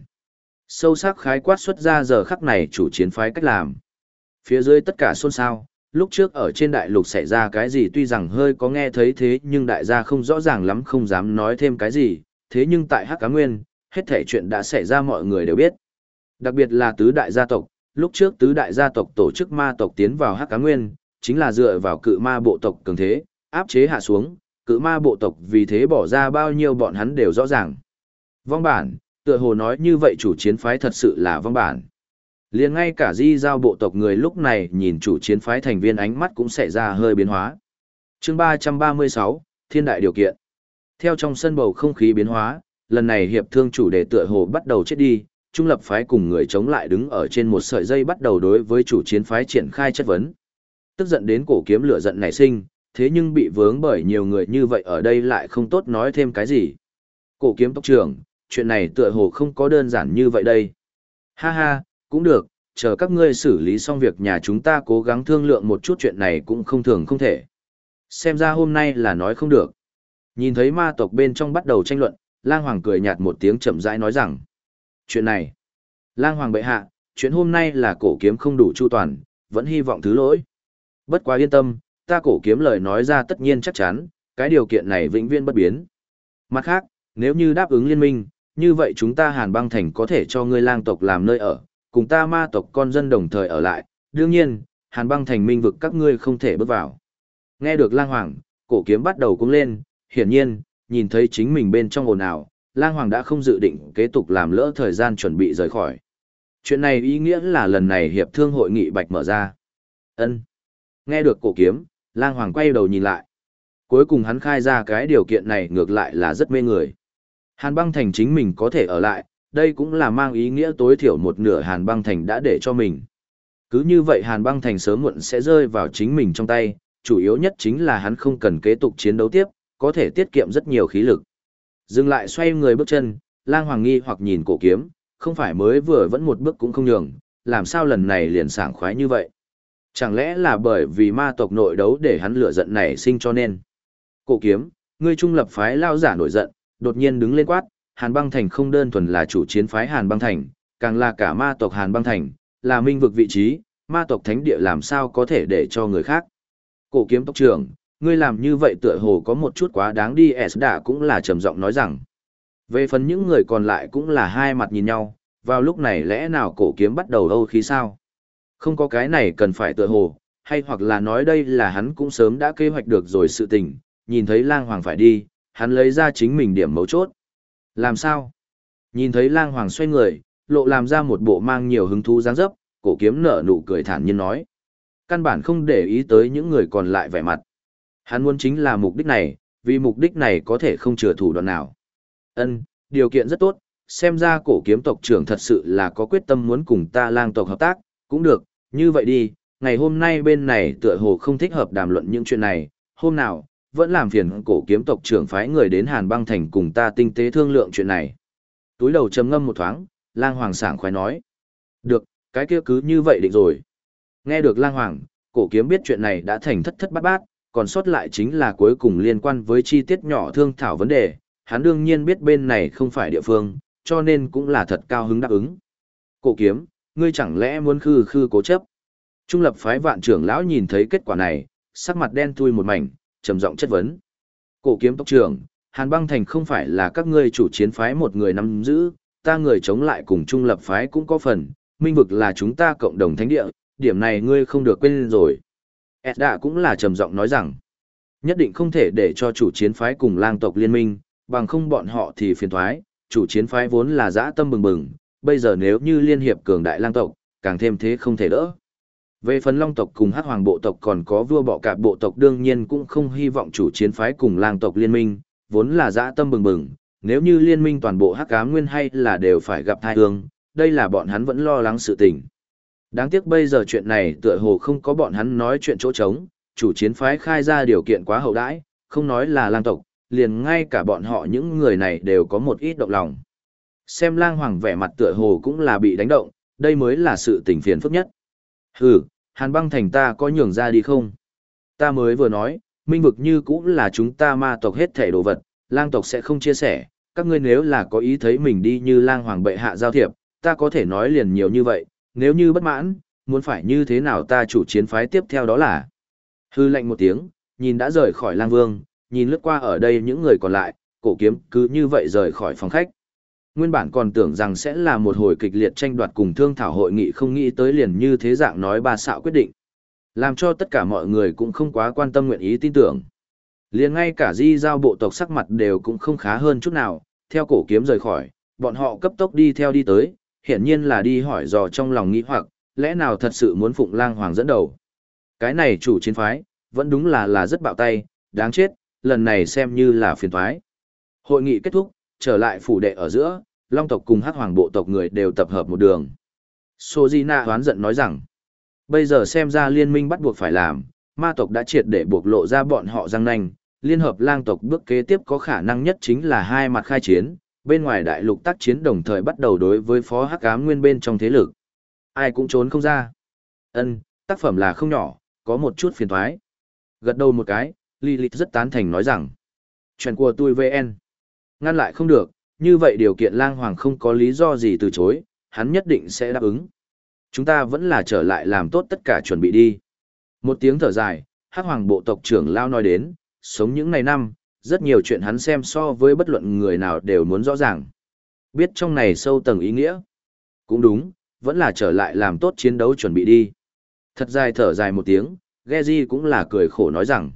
Sâu sắc khái quát xuất ra giờ khắc này chủ chiến phái cách làm. Phía dưới tất cả xôn xao, lúc trước ở trên đại lục xảy ra cái gì tuy rằng hơi có nghe thấy thế nhưng đại gia không rõ ràng lắm không dám nói thêm cái gì, thế nhưng tại Hắc Cá Nguyên, hết thể chuyện đã xảy ra mọi người đều biết. Đặc biệt là tứ đại gia tộc, lúc trước tứ đại gia tộc tổ chức ma tộc tiến vào Hắc Cá Nguyên, chính là dựa vào cự ma bộ tộc cường thế, áp chế hạ xuống, cự ma bộ tộc vì thế bỏ ra bao nhiêu bọn hắn đều rõ ràng. Vong bản, tựa hồ nói như vậy chủ chiến phái thật sự là vong bản liền ngay cả di giao bộ tộc người lúc này nhìn chủ chiến phái thành viên ánh mắt cũng sẽ ra hơi biến hóa. chương 336, Thiên đại điều kiện. Theo trong sân bầu không khí biến hóa, lần này hiệp thương chủ đề tựa hồ bắt đầu chết đi, trung lập phái cùng người chống lại đứng ở trên một sợi dây bắt đầu đối với chủ chiến phái triển khai chất vấn. Tức giận đến cổ kiếm lửa giận nảy sinh, thế nhưng bị vướng bởi nhiều người như vậy ở đây lại không tốt nói thêm cái gì. Cổ kiếm tốc trưởng, chuyện này tựa hồ không có đơn giản như vậy đây. Ha ha, cũng được, chờ các ngươi xử lý xong việc nhà chúng ta cố gắng thương lượng một chút chuyện này cũng không thường không thể. Xem ra hôm nay là nói không được. Nhìn thấy ma tộc bên trong bắt đầu tranh luận, lang hoàng cười nhạt một tiếng chậm rãi nói rằng. Chuyện này, lang hoàng bệ hạ, chuyện hôm nay là cổ kiếm không đủ chu toàn, vẫn hy vọng thứ lỗi. Bất quá yên tâm, ta cổ kiếm lời nói ra tất nhiên chắc chắn, cái điều kiện này vĩnh viễn bất biến. Mặt khác, nếu như đáp ứng liên minh, như vậy chúng ta hàn băng thành có thể cho ngươi lang tộc làm nơi ở, cùng ta ma tộc con dân đồng thời ở lại, đương nhiên, hàn băng thành minh vực các ngươi không thể bước vào. Nghe được lang hoàng, cổ kiếm bắt đầu cung lên, hiển nhiên, nhìn thấy chính mình bên trong ồn ào, lang hoàng đã không dự định kế tục làm lỡ thời gian chuẩn bị rời khỏi. Chuyện này ý nghĩa là lần này hiệp thương hội nghị bạch mở ra. ân Nghe được cổ kiếm, lang hoàng quay đầu nhìn lại. Cuối cùng hắn khai ra cái điều kiện này ngược lại là rất mê người. Hàn băng thành chính mình có thể ở lại, đây cũng là mang ý nghĩa tối thiểu một nửa hàn băng thành đã để cho mình. Cứ như vậy hàn băng thành sớm muộn sẽ rơi vào chính mình trong tay, chủ yếu nhất chính là hắn không cần kế tục chiến đấu tiếp, có thể tiết kiệm rất nhiều khí lực. Dừng lại xoay người bước chân, lang hoàng nghi hoặc nhìn cổ kiếm, không phải mới vừa vẫn một bước cũng không nhường, làm sao lần này liền sảng khoái như vậy. Chẳng lẽ là bởi vì ma tộc nội đấu để hắn lửa giận này sinh cho nên. Cổ kiếm, ngươi trung lập phái lao giả nổi giận, đột nhiên đứng lên quát, Hàn băng thành không đơn thuần là chủ chiến phái Hàn băng thành, càng là cả ma tộc Hàn băng thành, là minh vực vị trí, ma tộc thánh địa làm sao có thể để cho người khác. Cổ kiếm tộc trưởng, ngươi làm như vậy tựa hồ có một chút quá đáng đi S đã cũng là trầm giọng nói rằng. Về phần những người còn lại cũng là hai mặt nhìn nhau, vào lúc này lẽ nào cổ kiếm bắt đầu âu khí sao? Không có cái này cần phải tựa hồ, hay hoặc là nói đây là hắn cũng sớm đã kế hoạch được rồi sự tình, nhìn thấy lang hoàng phải đi, hắn lấy ra chính mình điểm mấu chốt. Làm sao? Nhìn thấy lang hoàng xoay người, lộ làm ra một bộ mang nhiều hứng thú dáng dấp, cổ kiếm nở nụ cười thản nhiên nói. Căn bản không để ý tới những người còn lại vẻ mặt. Hắn muốn chính là mục đích này, vì mục đích này có thể không chừa thủ đoạn nào. Ân, điều kiện rất tốt, xem ra cổ kiếm tộc trưởng thật sự là có quyết tâm muốn cùng ta lang tộc hợp tác, cũng được, như vậy đi, ngày hôm nay bên này tựa hồ không thích hợp đàm luận những chuyện này, hôm nào, vẫn làm phiền cổ kiếm tộc trưởng phái người đến Hàn băng thành cùng ta tinh tế thương lượng chuyện này. Túi đầu trầm ngâm một thoáng, lang hoàng sảng khoái nói. Được, cái kia cứ như vậy định rồi. Nghe được lang hoàng, cổ kiếm biết chuyện này đã thành thất thất bát bát, còn sót lại chính là cuối cùng liên quan với chi tiết nhỏ thương thảo vấn đề, hắn đương nhiên biết bên này không phải địa phương, cho nên cũng là thật cao hứng đáp ứng. Cổ kiếm, ngươi chẳng lẽ muốn khư khư cố chấp? Trung lập phái vạn trưởng lão nhìn thấy kết quả này, sắc mặt đen thui một mảnh, trầm giọng chất vấn. Cổ kiếm tộc trưởng, Hàn băng thành không phải là các ngươi chủ chiến phái một người nắm giữ, ta người chống lại cùng trung lập phái cũng có phần, minh vực là chúng ta cộng đồng thánh địa, điểm này ngươi không được quên rồi. Edda cũng là trầm giọng nói rằng, nhất định không thể để cho chủ chiến phái cùng lang tộc liên minh, bằng không bọn họ thì phiền thoái, chủ chiến phái vốn là dã tâm bừng bừng, bây giờ nếu như liên hiệp cường đại lang tộc, càng thêm thế không thể đỡ. Về phần long tộc cùng hắc hoàng bộ tộc còn có vua bọ cạp bộ tộc đương nhiên cũng không hy vọng chủ chiến phái cùng lang tộc liên minh, vốn là dã tâm bừng bừng, nếu như liên minh toàn bộ hắc ám nguyên hay là đều phải gặp thai ương, đây là bọn hắn vẫn lo lắng sự tình. Đáng tiếc bây giờ chuyện này tựa hồ không có bọn hắn nói chuyện chỗ trống, chủ chiến phái khai ra điều kiện quá hậu đãi, không nói là lang tộc, liền ngay cả bọn họ những người này đều có một ít động lòng. Xem lang hoàng vẻ mặt tựa hồ cũng là bị đánh động, đây mới là sự tình phiền phức nhất. Hừ, hàn băng thành ta có nhường ra đi không? Ta mới vừa nói, minh vực như cũng là chúng ta ma tộc hết thể đồ vật, lang tộc sẽ không chia sẻ, các ngươi nếu là có ý thấy mình đi như lang hoàng bệ hạ giao thiệp, ta có thể nói liền nhiều như vậy, nếu như bất mãn, muốn phải như thế nào ta chủ chiến phái tiếp theo đó là. Hư lệnh một tiếng, nhìn đã rời khỏi lang vương, nhìn lướt qua ở đây những người còn lại, cổ kiếm cứ như vậy rời khỏi phòng khách. Nguyên bản còn tưởng rằng sẽ là một hồi kịch liệt tranh đoạt cùng thương thảo hội nghị không nghĩ tới liền như thế dạng nói ba xạo quyết định. Làm cho tất cả mọi người cũng không quá quan tâm nguyện ý tin tưởng. liền ngay cả di giao bộ tộc sắc mặt đều cũng không khá hơn chút nào, theo cổ kiếm rời khỏi, bọn họ cấp tốc đi theo đi tới, hiển nhiên là đi hỏi dò trong lòng nghĩ hoặc, lẽ nào thật sự muốn phụng lang hoàng dẫn đầu. Cái này chủ chiến phái, vẫn đúng là là rất bạo tay, đáng chết, lần này xem như là phiền thoái. Hội nghị kết thúc, trở lại phủ đệ ở giữa, long tộc cùng hắc hoàng bộ tộc người đều tập hợp một đường. Sojina hoán giận nói rằng, bây giờ xem ra liên minh bắt buộc phải làm, ma tộc đã triệt để buộc lộ ra bọn họ răng nanh, liên hợp lang tộc bước kế tiếp có khả năng nhất chính là hai mặt khai chiến, bên ngoài đại lục tác chiến đồng thời bắt đầu đối với phó hắc ám nguyên bên trong thế lực. Ai cũng trốn không ra. Ân, tác phẩm là không nhỏ, có một chút phiền thoái. Gật đầu một cái, Lilith rất tán thành nói rằng, chuyện của tôi VN. Ngăn lại không được, như vậy điều kiện lang hoàng không có lý do gì từ chối, hắn nhất định sẽ đáp ứng. Chúng ta vẫn là trở lại làm tốt tất cả chuẩn bị đi. Một tiếng thở dài, hắc hoàng bộ tộc trưởng Lao nói đến, sống những ngày năm, rất nhiều chuyện hắn xem so với bất luận người nào đều muốn rõ ràng. Biết trong này sâu tầng ý nghĩa. Cũng đúng, vẫn là trở lại làm tốt chiến đấu chuẩn bị đi. Thật dài thở dài một tiếng, Geji cũng là cười khổ nói rằng,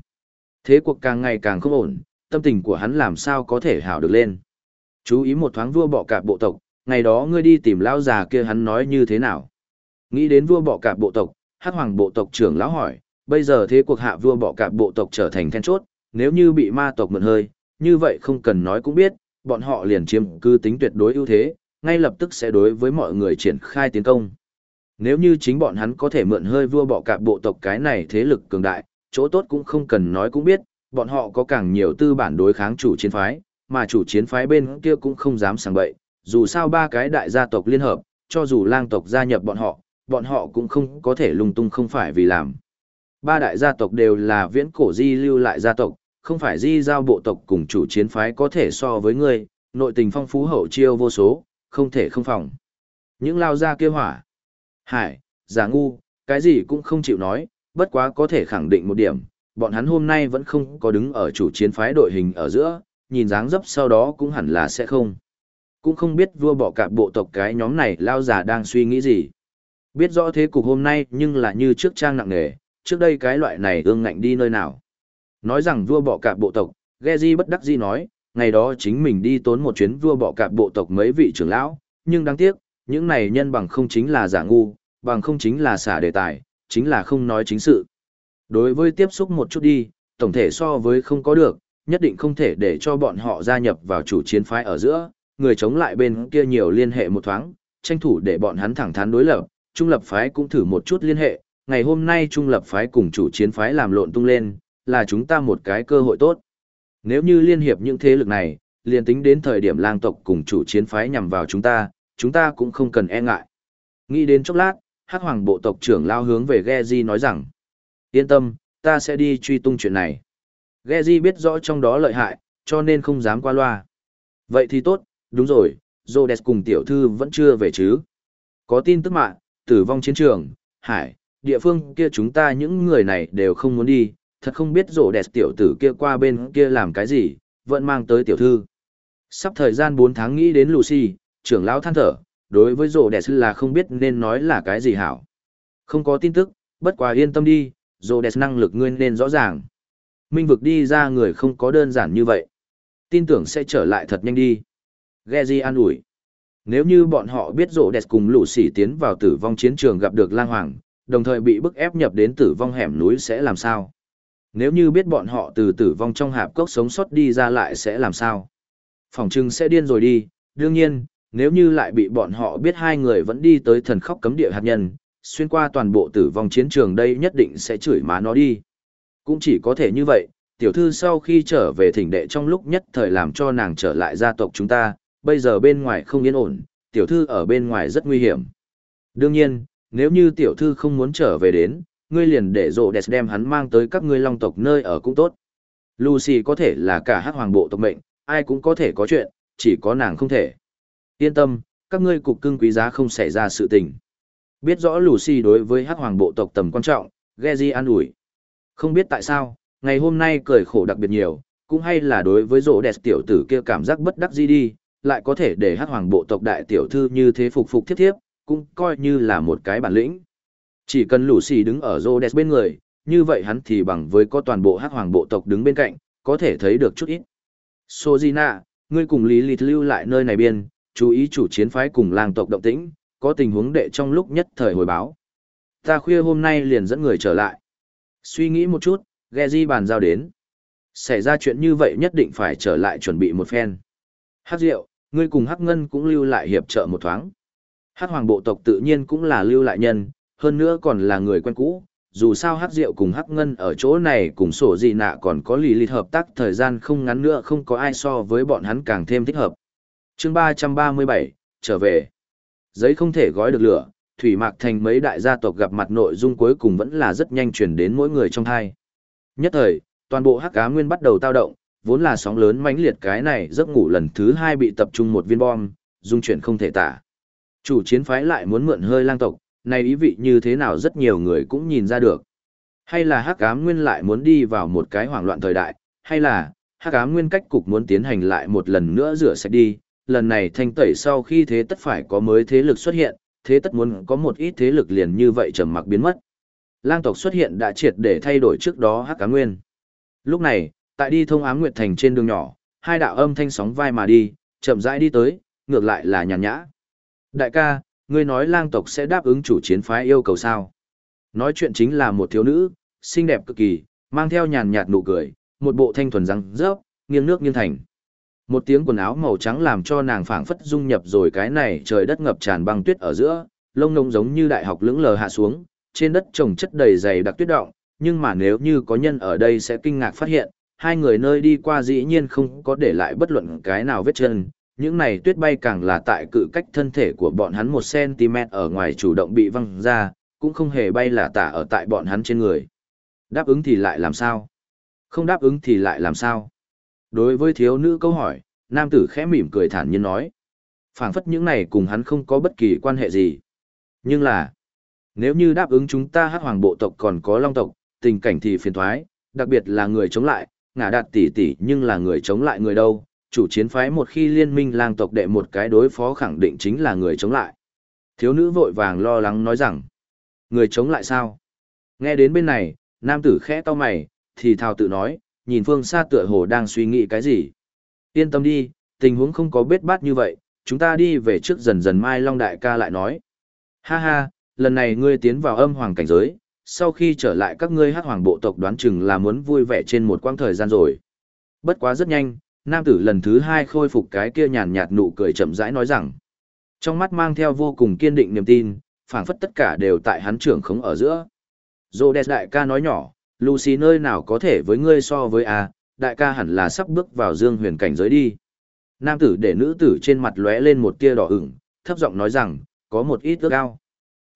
thế cuộc càng ngày càng không ổn, tâm tình của hắn làm sao có thể hảo được lên. Chú ý một thoáng vua bọ cạp bộ tộc, ngày đó ngươi đi tìm lão già kia hắn nói như thế nào. Nghĩ đến vua bọ cạp bộ tộc, hắc hoàng bộ tộc trưởng lão hỏi, bây giờ thế cuộc hạ vua bọ cạp bộ tộc trở thành then chốt, nếu như bị ma tộc mượn hơi, như vậy không cần nói cũng biết, bọn họ liền chiếm cư tính tuyệt đối ưu thế, ngay lập tức sẽ đối với mọi người triển khai tiến công. Nếu như chính bọn hắn có thể mượn hơi vua bọ cạp bộ tộc cái này thế lực cường đại, chỗ tốt cũng không cần nói cũng biết, bọn họ có càng nhiều tư bản đối kháng chủ chiến phái, mà chủ chiến phái bên kia cũng không dám sảng bậy, dù sao ba cái đại gia tộc liên hợp, cho dù lang tộc gia nhập bọn họ, bọn họ cũng không có thể lung tung không phải vì làm. Ba đại gia tộc đều là viễn cổ di lưu lại gia tộc, không phải di giao bộ tộc cùng chủ chiến phái có thể so với người. nội tình phong phú hậu chiêu vô số, không thể không phòng. Những lao gia kia hỏa, hải, giả ngu, cái gì cũng không chịu nói, bất quá có thể khẳng định một điểm, bọn hắn hôm nay vẫn không có đứng ở chủ chiến phái đội hình ở giữa, nhìn dáng dấp sau đó cũng hẳn là sẽ không. Cũng không biết vua bỏ cả bộ tộc cái nhóm này lao giả đang suy nghĩ gì. Biết rõ thế cục hôm nay nhưng là như trước trang nặng nề, trước đây cái loại này ương ngạnh đi nơi nào. Nói rằng vua bỏ cả bộ tộc, Geji bất đắc dĩ nói, ngày đó chính mình đi tốn một chuyến vua bỏ cả bộ tộc mấy vị trưởng lão, nhưng đáng tiếc, những này nhân bằng không chính là giả ngu, bằng không chính là xả đề tài, chính là không nói chính sự. Đối với tiếp xúc một chút đi, tổng thể so với không có được, nhất định không thể để cho bọn họ gia nhập vào chủ chiến phái ở giữa, người chống lại bên kia nhiều liên hệ một thoáng, tranh thủ để bọn hắn thẳng thắn đối lập, trung lập phái cũng thử một chút liên hệ, ngày hôm nay trung lập phái cùng chủ chiến phái làm lộn tung lên, là chúng ta một cái cơ hội tốt. Nếu như liên hiệp những thế lực này, liền tính đến thời điểm lang tộc cùng chủ chiến phái nhằm vào chúng ta, chúng ta cũng không cần e ngại. Nghĩ đến chốc lát, hắc hoàng bộ tộc trưởng lao hướng về Geji nói rằng, yên tâm, ta sẽ đi truy tung chuyện này. Geji biết rõ trong đó lợi hại, cho nên không dám qua loa. Vậy thì tốt, đúng rồi, Rhodes cùng tiểu thư vẫn chưa về chứ. Có tin tức mạng, tử vong chiến trường, hải, địa phương kia chúng ta những người này đều không muốn đi, thật không biết rổ đẹp tiểu tử kia qua bên kia làm cái gì, vẫn mang tới tiểu thư. Sắp thời gian 4 tháng nghĩ đến Lucy, trưởng lão than thở, đối với rổ đẹp là không biết nên nói là cái gì hảo. Không có tin tức, bất quá yên tâm đi, dồ đẹp năng lực nguyên nên rõ ràng. Minh vực đi ra người không có đơn giản như vậy. Tin tưởng sẽ trở lại thật nhanh đi. Geji an ủi. Nếu như bọn họ biết rộ đẹp cùng lũ sỉ tiến vào tử vong chiến trường gặp được lang hoàng, đồng thời bị bức ép nhập đến tử vong hẻm núi sẽ làm sao? Nếu như biết bọn họ từ tử vong trong hạp cốc sống sót đi ra lại sẽ làm sao? Phòng trưng sẽ điên rồi đi, đương nhiên, nếu như lại bị bọn họ biết hai người vẫn đi tới thần khóc cấm địa hạt nhân, xuyên qua toàn bộ tử vong chiến trường đây nhất định sẽ chửi má nó đi. Cũng chỉ có thể như vậy, tiểu thư sau khi trở về thỉnh đệ trong lúc nhất thời làm cho nàng trở lại gia tộc chúng ta, bây giờ bên ngoài không yên ổn, tiểu thư ở bên ngoài rất nguy hiểm. Đương nhiên, nếu như tiểu thư không muốn trở về đến, ngươi liền để rộ đẹp đem hắn mang tới các ngươi long tộc nơi ở cũng tốt. Lucy có thể là cả hát hoàng bộ tộc mệnh, ai cũng có thể có chuyện, chỉ có nàng không thể. Yên tâm, các ngươi cục cưng quý giá không xảy ra sự tình. Biết rõ Lucy đối với hắc hoàng bộ tộc tầm quan trọng, Geji an ủi. Không biết tại sao, ngày hôm nay cười khổ đặc biệt nhiều, cũng hay là đối với rỗ đẹp tiểu tử kia cảm giác bất đắc dĩ đi, lại có thể để hắc hoàng bộ tộc đại tiểu thư như thế phục phục thiết thiếp, cũng coi như là một cái bản lĩnh. Chỉ cần Lucy đứng ở Rhodes bên người, như vậy hắn thì bằng với có toàn bộ hắc hoàng bộ tộc đứng bên cạnh, có thể thấy được chút ít. Sojina, ngươi cùng Lý Lịt lưu lại nơi này biên, chú ý chủ chiến phái cùng làng tộc động tĩnh, có tình huống đệ trong lúc nhất thời hồi báo. Ta khuya hôm nay liền dẫn người trở lại. Suy nghĩ một chút, Geji bàn giao đến. Xảy ra chuyện như vậy nhất định phải trở lại chuẩn bị một phen. Hắc Diệu, ngươi cùng Hắc Ngân cũng lưu lại hiệp trợ một thoáng. Hắc Hoàng bộ tộc tự nhiên cũng là lưu lại nhân, hơn nữa còn là người quen cũ, dù sao hắc rượu cùng hắc ngân ở chỗ này cùng sổ gì nạ còn có lì lịt hợp tác thời gian không ngắn nữa không có ai so với bọn hắn càng thêm thích hợp. chương ba trăm ba mươi bảy trở về. Giấy không thể gói được lửa, Thủy Mạc Thành mấy đại gia tộc gặp mặt nội dung cuối cùng vẫn là rất nhanh chuyển đến mỗi người trong thai. Nhất thời, toàn bộ hắc cá nguyên bắt đầu tao động, vốn là sóng lớn mãnh liệt cái này giấc ngủ lần thứ hai bị tập trung một viên bom, dung chuyển không thể tả. Chủ chiến phái lại muốn mượn hơi lang tộc, này ý vị như thế nào rất nhiều người cũng nhìn ra được. Hay là hắc ám nguyên lại muốn đi vào một cái hoảng loạn thời đại, hay là hắc ám nguyên cách cục muốn tiến hành lại một lần nữa rửa sạch đi, lần này thanh tẩy sau khi thế tất phải có mới thế lực xuất hiện, thế tất muốn có một ít thế lực liền như vậy trầm mặc biến mất. Lang tộc xuất hiện đã triệt để thay đổi trước đó hắc cá nguyên. Lúc này, tại đi thông ám nguyệt thành trên đường nhỏ, hai đạo âm thanh sóng vai mà đi, chậm rãi đi tới, ngược lại là nhàn nhã. Đại ca, ngươi nói lang tộc sẽ đáp ứng chủ chiến phái yêu cầu sao? Nói chuyện chính là một thiếu nữ, xinh đẹp cực kỳ, mang theo nhàn nhạt nụ cười, một bộ thanh thuần răng rớp, nghiêng nước nghiêng thành. Một tiếng quần áo màu trắng làm cho nàng phảng phất dung nhập rồi cái này trời đất ngập tràn băng tuyết ở giữa, lông nông giống như đại học lững lờ hạ xuống, trên đất trồng chất đầy dày đặc tuyết động, nhưng mà nếu như có nhân ở đây sẽ kinh ngạc phát hiện, hai người nơi đi qua dĩ nhiên không có để lại bất luận cái nào vết chân, những này tuyết bay càng là tại cự cách thân thể của bọn hắn một cm ở ngoài chủ động bị văng ra, cũng không hề bay là tả ở tại bọn hắn trên người. Đáp ứng thì lại làm sao? Không đáp ứng thì lại làm sao? Đối với thiếu nữ câu hỏi, nam tử khẽ mỉm cười thản nhiên nói. phảng phất những này cùng hắn không có bất kỳ quan hệ gì. Nhưng là, nếu như đáp ứng chúng ta hát hoàng bộ tộc còn có long tộc, tình cảnh thì phiền thoái, đặc biệt là người chống lại, ngả đạt tỷ tỷ nhưng là người chống lại người đâu, chủ chiến phái một khi liên minh lang tộc đệ một cái đối phó khẳng định chính là người chống lại. Thiếu nữ vội vàng lo lắng nói rằng, người chống lại sao? Nghe đến bên này, nam tử khẽ to mày, thì thào tự nói, nhìn phương xa tựa hồ đang suy nghĩ cái gì. Yên tâm đi, tình huống không có bết bát như vậy, chúng ta đi về trước dần dần mai Long Đại ca lại nói. Ha ha, lần này ngươi tiến vào âm hoàng cảnh giới, sau khi trở lại các ngươi hát hoàng bộ tộc đoán chừng là muốn vui vẻ trên một quãng thời gian rồi. Bất quá rất nhanh, nam tử lần thứ hai khôi phục cái kia nhàn nhạt nụ cười chậm rãi nói rằng, trong mắt mang theo vô cùng kiên định niềm tin, phảng phất tất cả đều tại hắn trưởng khống ở giữa. Rhodes đại ca nói nhỏ, Lucy nơi nào có thể với ngươi so với a, đại ca hẳn là sắp bước vào dương huyền cảnh giới đi. Nam tử để nữ tử trên mặt lóe lên một tia đỏ ửng, thấp giọng nói rằng, có một ít ước ao.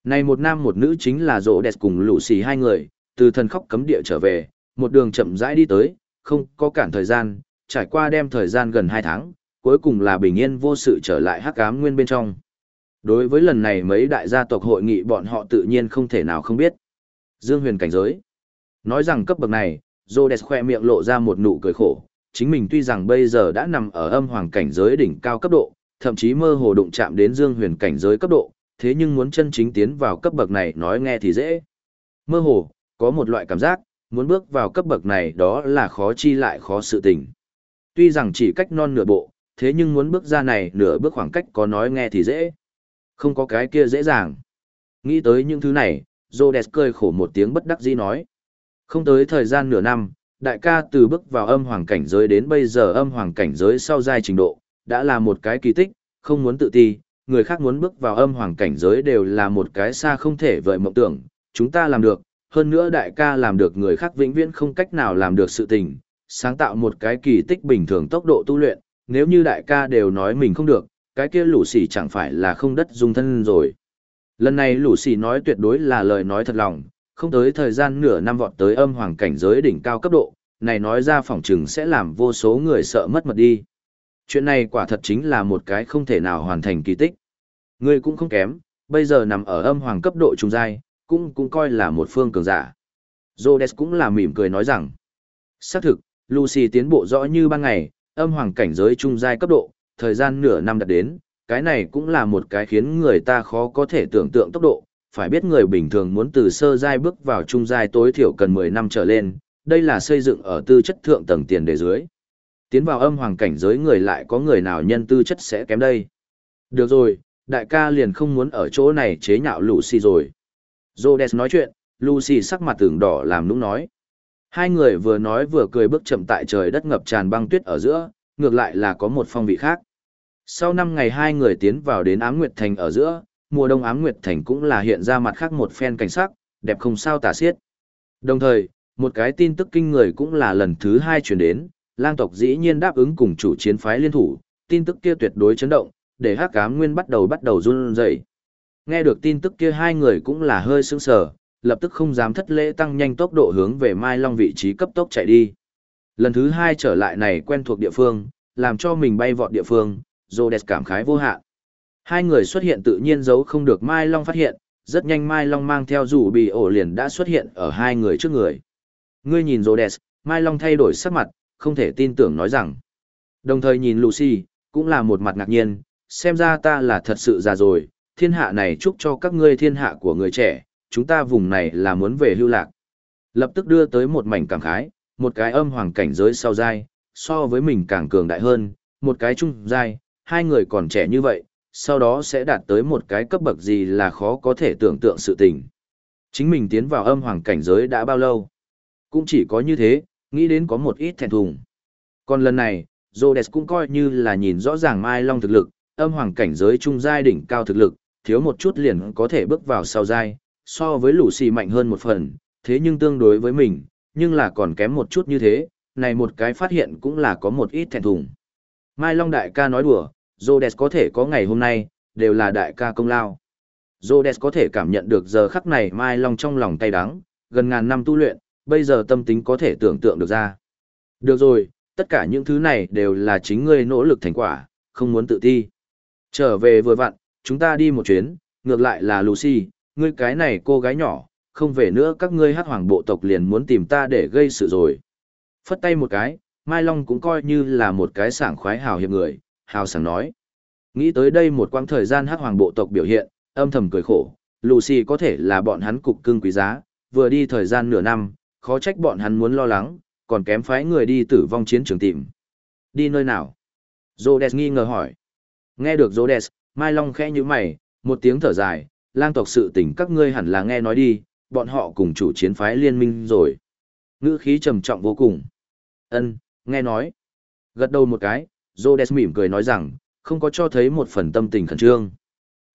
Này một nam một nữ chính là rỗ đẹp cùng Lucy hai người, từ thần khóc cấm địa trở về, một đường chậm rãi đi tới, không có cản thời gian, trải qua đem thời gian gần hai tháng, cuối cùng là bình yên vô sự trở lại hắc ám nguyên bên trong. Đối với lần này mấy đại gia tộc hội nghị bọn họ tự nhiên không thể nào không biết. Dương huyền cảnh giới. Nói rằng cấp bậc này, Rhodes khoe miệng lộ ra một nụ cười khổ, chính mình tuy rằng bây giờ đã nằm ở âm hoàng cảnh giới đỉnh cao cấp độ, thậm chí mơ hồ đụng chạm đến dương huyền cảnh giới cấp độ, thế nhưng muốn chân chính tiến vào cấp bậc này nói nghe thì dễ. Mơ hồ, có một loại cảm giác, muốn bước vào cấp bậc này đó là khó chi lại khó sự tình. Tuy rằng chỉ cách non nửa bộ, thế nhưng muốn bước ra này nửa bước khoảng cách có nói nghe thì dễ. Không có cái kia dễ dàng. Nghĩ tới những thứ này, Rhodes cười khổ một tiếng bất đắc dĩ nói. Không tới thời gian nửa năm, đại ca từ bước vào âm hoàng cảnh giới đến bây giờ âm hoàng cảnh giới sau giai trình độ, đã là một cái kỳ tích, không muốn tự ti, người khác muốn bước vào âm hoàng cảnh giới đều là một cái xa không thể vời mộng tưởng, chúng ta làm được, hơn nữa đại ca làm được người khác vĩnh viễn không cách nào làm được sự tình, sáng tạo một cái kỳ tích bình thường tốc độ tu luyện, nếu như đại ca đều nói mình không được, cái kia lũ xỉ chẳng phải là không đất dung thân rồi. Lần này lũ xỉ nói tuyệt đối là lời nói thật lòng, không tới thời gian nửa năm vọt tới âm hoàng cảnh giới đỉnh cao cấp độ, này nói ra phỏng chừng sẽ làm vô số người sợ mất mật đi. Chuyện này quả thật chính là một cái không thể nào hoàn thành kỳ tích. Ngươi cũng không kém, bây giờ nằm ở âm hoàng cấp độ trung giai, cũng cũng coi là một phương cường giả. Rhodes cũng là mỉm cười nói rằng, xác thực, Lucy tiến bộ rõ như ban ngày, âm hoàng cảnh giới trung giai cấp độ, thời gian nửa năm đạt đến, cái này cũng là một cái khiến người ta khó có thể tưởng tượng tốc độ, phải biết người bình thường muốn từ sơ giai bước vào trung giai tối thiểu cần 10 năm trở lên, đây là xây dựng ở tư chất thượng tầng tiền đề dưới. Tiến vào âm hoàng cảnh giới người lại có người nào nhân tư chất sẽ kém đây. Được rồi, đại ca liền không muốn ở chỗ này chế nhạo Lucy rồi. Rhodes nói chuyện, Lucy sắc mặt tưởng đỏ làm nũng nói. Hai người vừa nói vừa cười bước chậm tại trời đất ngập tràn băng tuyết ở giữa, ngược lại là có một phong vị khác. Sau năm ngày hai người tiến vào đến Ám Nguyệt Thành ở giữa, mùa đông Ám Nguyệt Thành cũng là hiện ra mặt khác một phen cảnh sắc, đẹp không sao tả xiết. Đồng thời, một cái tin tức kinh người cũng là lần thứ hai truyền đến, lang tộc dĩ nhiên đáp ứng cùng chủ chiến phái liên thủ, tin tức kia tuyệt đối chấn động, để hắc ám nguyên bắt đầu bắt đầu run rẩy. Nghe được tin tức kia hai người cũng là hơi sững sờ, lập tức không dám thất lễ tăng nhanh tốc độ hướng về Mai Long vị trí cấp tốc chạy đi. Lần thứ hai trở lại này quen thuộc địa phương, làm cho mình bay vọt địa phương, Rhodes cảm khái vô hạn. Hai người xuất hiện tự nhiên giấu không được Mai Long phát hiện, rất nhanh Mai Long mang theo rủ bị ổ liền đã xuất hiện ở hai người trước người. Ngươi nhìn Rhodes, Mai Long thay đổi sắc mặt, không thể tin tưởng nói rằng. Đồng thời nhìn Lucy, cũng là một mặt ngạc nhiên, xem ra ta là thật sự già rồi, thiên hạ này chúc cho các ngươi thiên hạ của người trẻ, chúng ta vùng này là muốn về hưu lạc. Lập tức đưa tới một mảnh cảm khái, một cái âm hoàng cảnh giới sau dai, so với mình càng cường đại hơn, một cái trung dai, hai người còn trẻ như vậy, sau đó sẽ đạt tới một cái cấp bậc gì là khó có thể tưởng tượng sự tình. Chính mình tiến vào âm hoàng cảnh giới đã bao lâu? Cũng chỉ có như thế, nghĩ đến có một ít thẹn thùng. Còn lần này, Rhodes cũng coi như là nhìn rõ ràng Mai Long thực lực, âm hoàng cảnh giới trung giai đỉnh cao thực lực, thiếu một chút liền có thể bước vào sau giai, so với lũ xì mạnh hơn một phần, thế nhưng tương đối với mình, nhưng là còn kém một chút như thế, này một cái phát hiện cũng là có một ít thẹn thùng. Mai Long đại ca nói đùa, Rhodes có thể có ngày hôm nay, đều là đại ca công lao. Rhodes có thể cảm nhận được giờ khắc này Mai Long trong lòng tay đắng, gần ngàn năm tu luyện, bây giờ tâm tính có thể tưởng tượng được ra. Được rồi, tất cả những thứ này đều là chính ngươi nỗ lực thành quả, không muốn tự ti. Trở về vừa vặn, chúng ta đi một chuyến, ngược lại là Lucy, ngươi cái này cô gái nhỏ, không về nữa các ngươi hát hoàng bộ tộc liền muốn tìm ta để gây sự rồi. Phất tay một cái, Mai Long cũng coi như là một cái sảng khoái hào hiệp người, hào sảng nói. Nghĩ tới đây một quãng thời gian hát hoàng bộ tộc biểu hiện, âm thầm cười khổ, Lucy có thể là bọn hắn cục cưng quý giá, vừa đi thời gian nửa năm, khó trách bọn hắn muốn lo lắng, còn kém phái người đi tử vong chiến trường tìm. Đi nơi nào? Rhodes nghi ngờ hỏi. Nghe được Rhodes, Mai Long khẽ như mày, một tiếng thở dài, lang tộc sự tình các ngươi hẳn là nghe nói đi, bọn họ cùng chủ chiến phái liên minh rồi. Ngữ khí trầm trọng vô cùng. Ân, nghe nói. Gật đầu một cái, Rhodes mỉm cười nói rằng, không có cho thấy một phần tâm tình khẩn trương.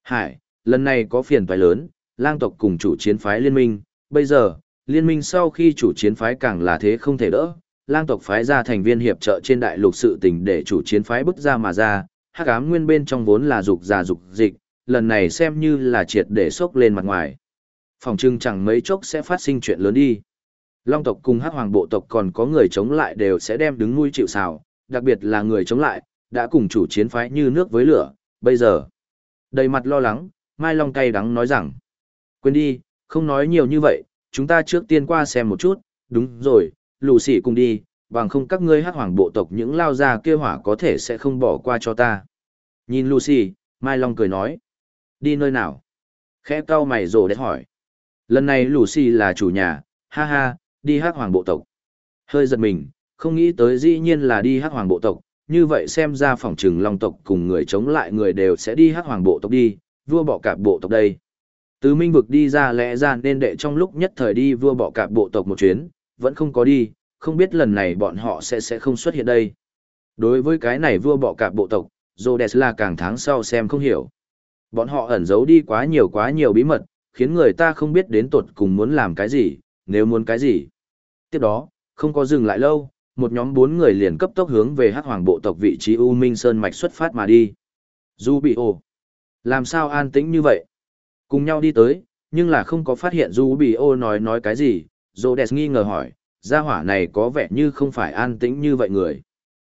Hải, lần này có phiền toái lớn, lang tộc cùng chủ chiến phái liên minh, bây giờ, liên minh sau khi chủ chiến phái càng là thế không thể đỡ, lang tộc phái ra thành viên hiệp trợ trên đại lục sự tình để chủ chiến phái bức ra mà ra, hắc ám nguyên bên trong vốn là dục già dục dịch, lần này xem như là triệt để sốc lên mặt ngoài. Phòng trưng chẳng mấy chốc sẽ phát sinh chuyện lớn đi. Long tộc cùng hắc hoàng bộ tộc còn có người chống lại đều sẽ đem đứng nuôi chịu sào, đặc biệt là người chống lại, đã cùng chủ chiến phái như nước với lửa, bây giờ. Đầy mặt lo lắng, Mai Long cay đắng nói rằng, quên đi, không nói nhiều như vậy, chúng ta trước tiên qua xem một chút, đúng rồi, lù xỉ cùng đi, bằng không các ngươi hát hoàng bộ tộc những lao ra kia hỏa có thể sẽ không bỏ qua cho ta. Nhìn Lucy, Mai Long cười nói. Đi nơi nào? Khẽ cau mày rồ đẹp hỏi. Lần này Lucy là chủ nhà, ha ha, đi hát hoàng bộ tộc. Hơi giật mình, không nghĩ tới dĩ nhiên là đi hắc hoàng bộ tộc, như vậy xem ra phòng trừng long tộc cùng người chống lại người đều sẽ đi hắc hoàng bộ tộc đi, vua bỏ cạp bộ tộc đây. Từ minh vực đi ra lẽ ra nên đệ trong lúc nhất thời đi vua bỏ cạp bộ tộc một chuyến, vẫn không có đi, không biết lần này bọn họ sẽ sẽ không xuất hiện đây. Đối với cái này vua bỏ cạp bộ tộc, Rhodes là càng tháng sau xem không hiểu. Bọn họ ẩn giấu đi quá nhiều quá nhiều bí mật, khiến người ta không biết đến tột cùng muốn làm cái gì, nếu muốn cái gì. Tiếp đó, không có dừng lại lâu, một nhóm bốn người liền cấp tốc hướng về hắc hoàng bộ tộc vị trí U Minh Sơn Mạch xuất phát mà đi. Du bị ồ. Làm sao an tĩnh như vậy? Cùng nhau đi tới, nhưng là không có phát hiện Du bị ô nói nói cái gì, Rhodes nghi ngờ hỏi, gia hỏa này có vẻ như không phải an tĩnh như vậy người.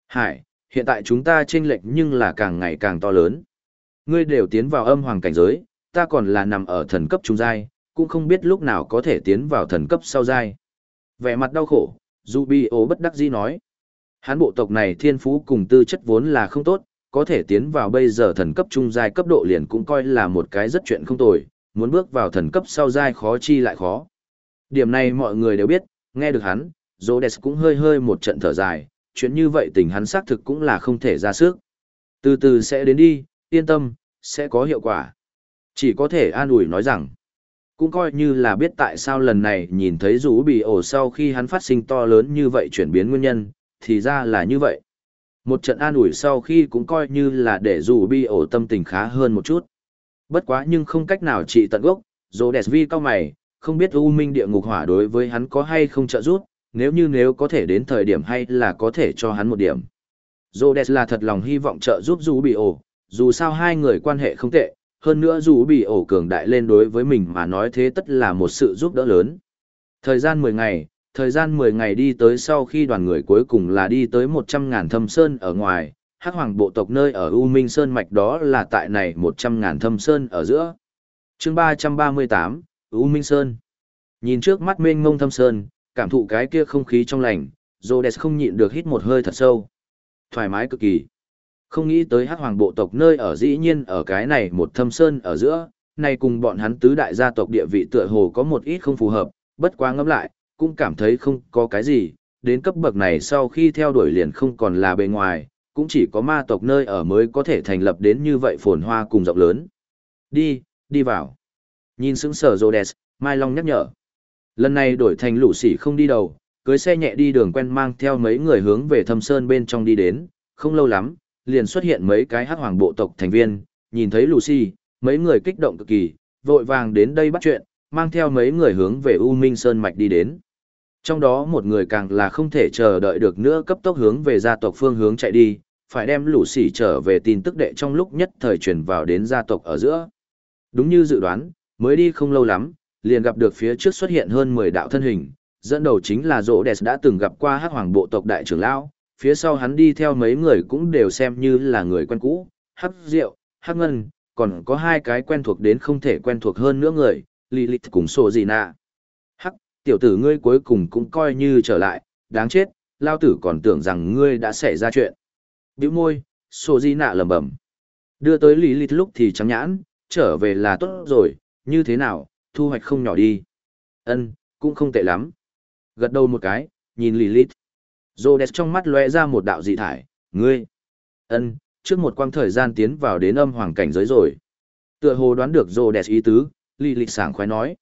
Hải, hiện tại chúng ta chênh lệch nhưng là càng ngày càng to lớn. Ngươi đều tiến vào âm hoàng cảnh giới, ta còn là nằm ở thần cấp trung giai, cũng không biết lúc nào có thể tiến vào thần cấp sau giai. Vẻ mặt đau khổ, Rubio bất đắc dĩ nói. Hán bộ tộc này thiên phú cùng tư chất vốn là không tốt, có thể tiến vào bây giờ thần cấp trung giai cấp độ liền cũng coi là một cái rất chuyện không tồi, muốn bước vào thần cấp sau giai khó chi lại khó. Điểm này mọi người đều biết, nghe được hắn, Rhodes cũng hơi hơi một trận thở dài, chuyện như vậy tình hắn xác thực cũng là không thể ra sức. Từ từ sẽ đến đi, yên tâm, sẽ có hiệu quả. Chỉ có thể an ủi nói rằng, cũng coi như là biết tại sao lần này nhìn thấy rủ bị ổ sau khi hắn phát sinh to lớn như vậy chuyển biến nguyên nhân, thì ra là như vậy. Một trận an ủi sau khi cũng coi như là để rủ bị ổ tâm tình khá hơn một chút. Bất quá nhưng không cách nào trị tận gốc, dồ đẹp vi cao mày, không biết U Minh địa ngục hỏa đối với hắn có hay không trợ giúp, nếu như nếu có thể đến thời điểm hay là có thể cho hắn một điểm. Rhodes là thật lòng hy vọng trợ giúp dù bị ổ, dù sao hai người quan hệ không tệ, hơn nữa dù bị ổ cường đại lên đối với mình mà nói thế tất là một sự giúp đỡ lớn. Thời gian 10 ngày, thời gian 10 ngày đi tới sau khi đoàn người cuối cùng là đi tới 100.000 thâm sơn ở ngoài, hắc hoàng bộ tộc nơi ở U Minh Sơn Mạch đó là tại này 100.000 thâm sơn ở giữa. chương 338, U Minh Sơn. Nhìn trước mắt mênh ngông thâm sơn, cảm thụ cái kia không khí trong lành, Rhodes không nhịn được hít một hơi thật sâu. Thoải mái cực kỳ. Không nghĩ tới hắc hoàng bộ tộc nơi ở dĩ nhiên ở cái này một thâm sơn ở giữa, này cùng bọn hắn tứ đại gia tộc địa vị tựa hồ có một ít không phù hợp, bất quá ngẫm lại, cũng cảm thấy không có cái gì, đến cấp bậc này sau khi theo đuổi liền không còn là bề ngoài, cũng chỉ có ma tộc nơi ở mới có thể thành lập đến như vậy phồn hoa cùng rộng lớn. Đi, đi vào. Nhìn sững sở Rhodes, Mai Long nhắc nhở. Lần này đổi thành lũ sỉ không đi đầu, cưới xe nhẹ đi đường quen mang theo mấy người hướng về thâm sơn bên trong đi đến, không lâu lắm, liền xuất hiện mấy cái hắc hoàng bộ tộc thành viên, nhìn thấy Lucy, mấy người kích động cực kỳ, vội vàng đến đây bắt chuyện, mang theo mấy người hướng về U Minh Sơn Mạch đi đến. Trong đó một người càng là không thể chờ đợi được nữa cấp tốc hướng về gia tộc phương hướng chạy đi, phải đem lũ sỉ trở về tin tức đệ trong lúc nhất thời truyền vào đến gia tộc ở giữa. Đúng như dự đoán, mới đi không lâu lắm, liền gặp được phía trước xuất hiện hơn 10 đạo thân hình, dẫn đầu chính là Rỗ Đẹp đã từng gặp qua hắc hoàng bộ tộc đại trưởng lão, phía sau hắn đi theo mấy người cũng đều xem như là người quen cũ, hắc rượu, hắc ngân, còn có hai cái quen thuộc đến không thể quen thuộc hơn nữa người, Lilith cùng sổ gì nạ. Hắc, tiểu tử ngươi cuối cùng cũng coi như trở lại, đáng chết, lao tử còn tưởng rằng ngươi đã xảy ra chuyện. Biểu môi, sổ gì nạ lầm bẩm Đưa tới Lilith lúc thì trắng nhãn, trở về là tốt rồi, như thế nào, thu hoạch không nhỏ đi. Ân, cũng không tệ lắm. Gật đầu một cái, nhìn Lilith. Rhodes trong mắt lóe ra một đạo dị thải, ngươi. Ân, trước một quang thời gian tiến vào đến âm hoàng cảnh giới rồi. Tựa hồ đoán được Rhodes ý tứ, Lilith sảng khoái nói.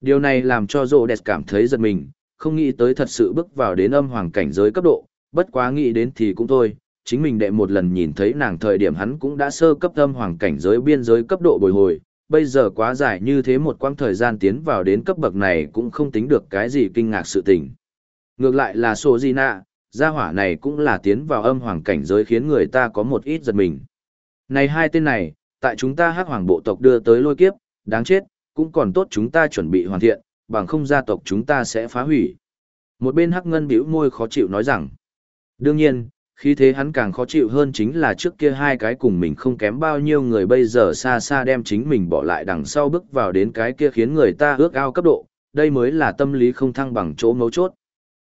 Điều này làm cho Rhodes cảm thấy giật mình, không nghĩ tới thật sự bước vào đến âm hoàng cảnh giới cấp độ, bất quá nghĩ đến thì cũng thôi, chính mình đệ một lần nhìn thấy nàng thời điểm hắn cũng đã sơ cấp âm hoàng cảnh giới biên giới cấp độ bồi hồi, bây giờ quá dài như thế một quãng thời gian tiến vào đến cấp bậc này cũng không tính được cái gì kinh ngạc sự tình. Ngược lại là Sô Di Nạ, gia hỏa này cũng là tiến vào âm hoàng cảnh giới khiến người ta có một ít giật mình. Này hai tên này, tại chúng ta hắc hoàng bộ tộc đưa tới lôi kiếp, đáng chết, cũng còn tốt chúng ta chuẩn bị hoàn thiện, bằng không gia tộc chúng ta sẽ phá hủy. Một bên hắc ngân Biểu môi khó chịu nói rằng, đương nhiên, khi thế hắn càng khó chịu hơn chính là trước kia hai cái cùng mình không kém bao nhiêu người bây giờ xa xa đem chính mình bỏ lại đằng sau bước vào đến cái kia khiến người ta ước ao cấp độ, đây mới là tâm lý không thăng bằng chỗ mấu chốt.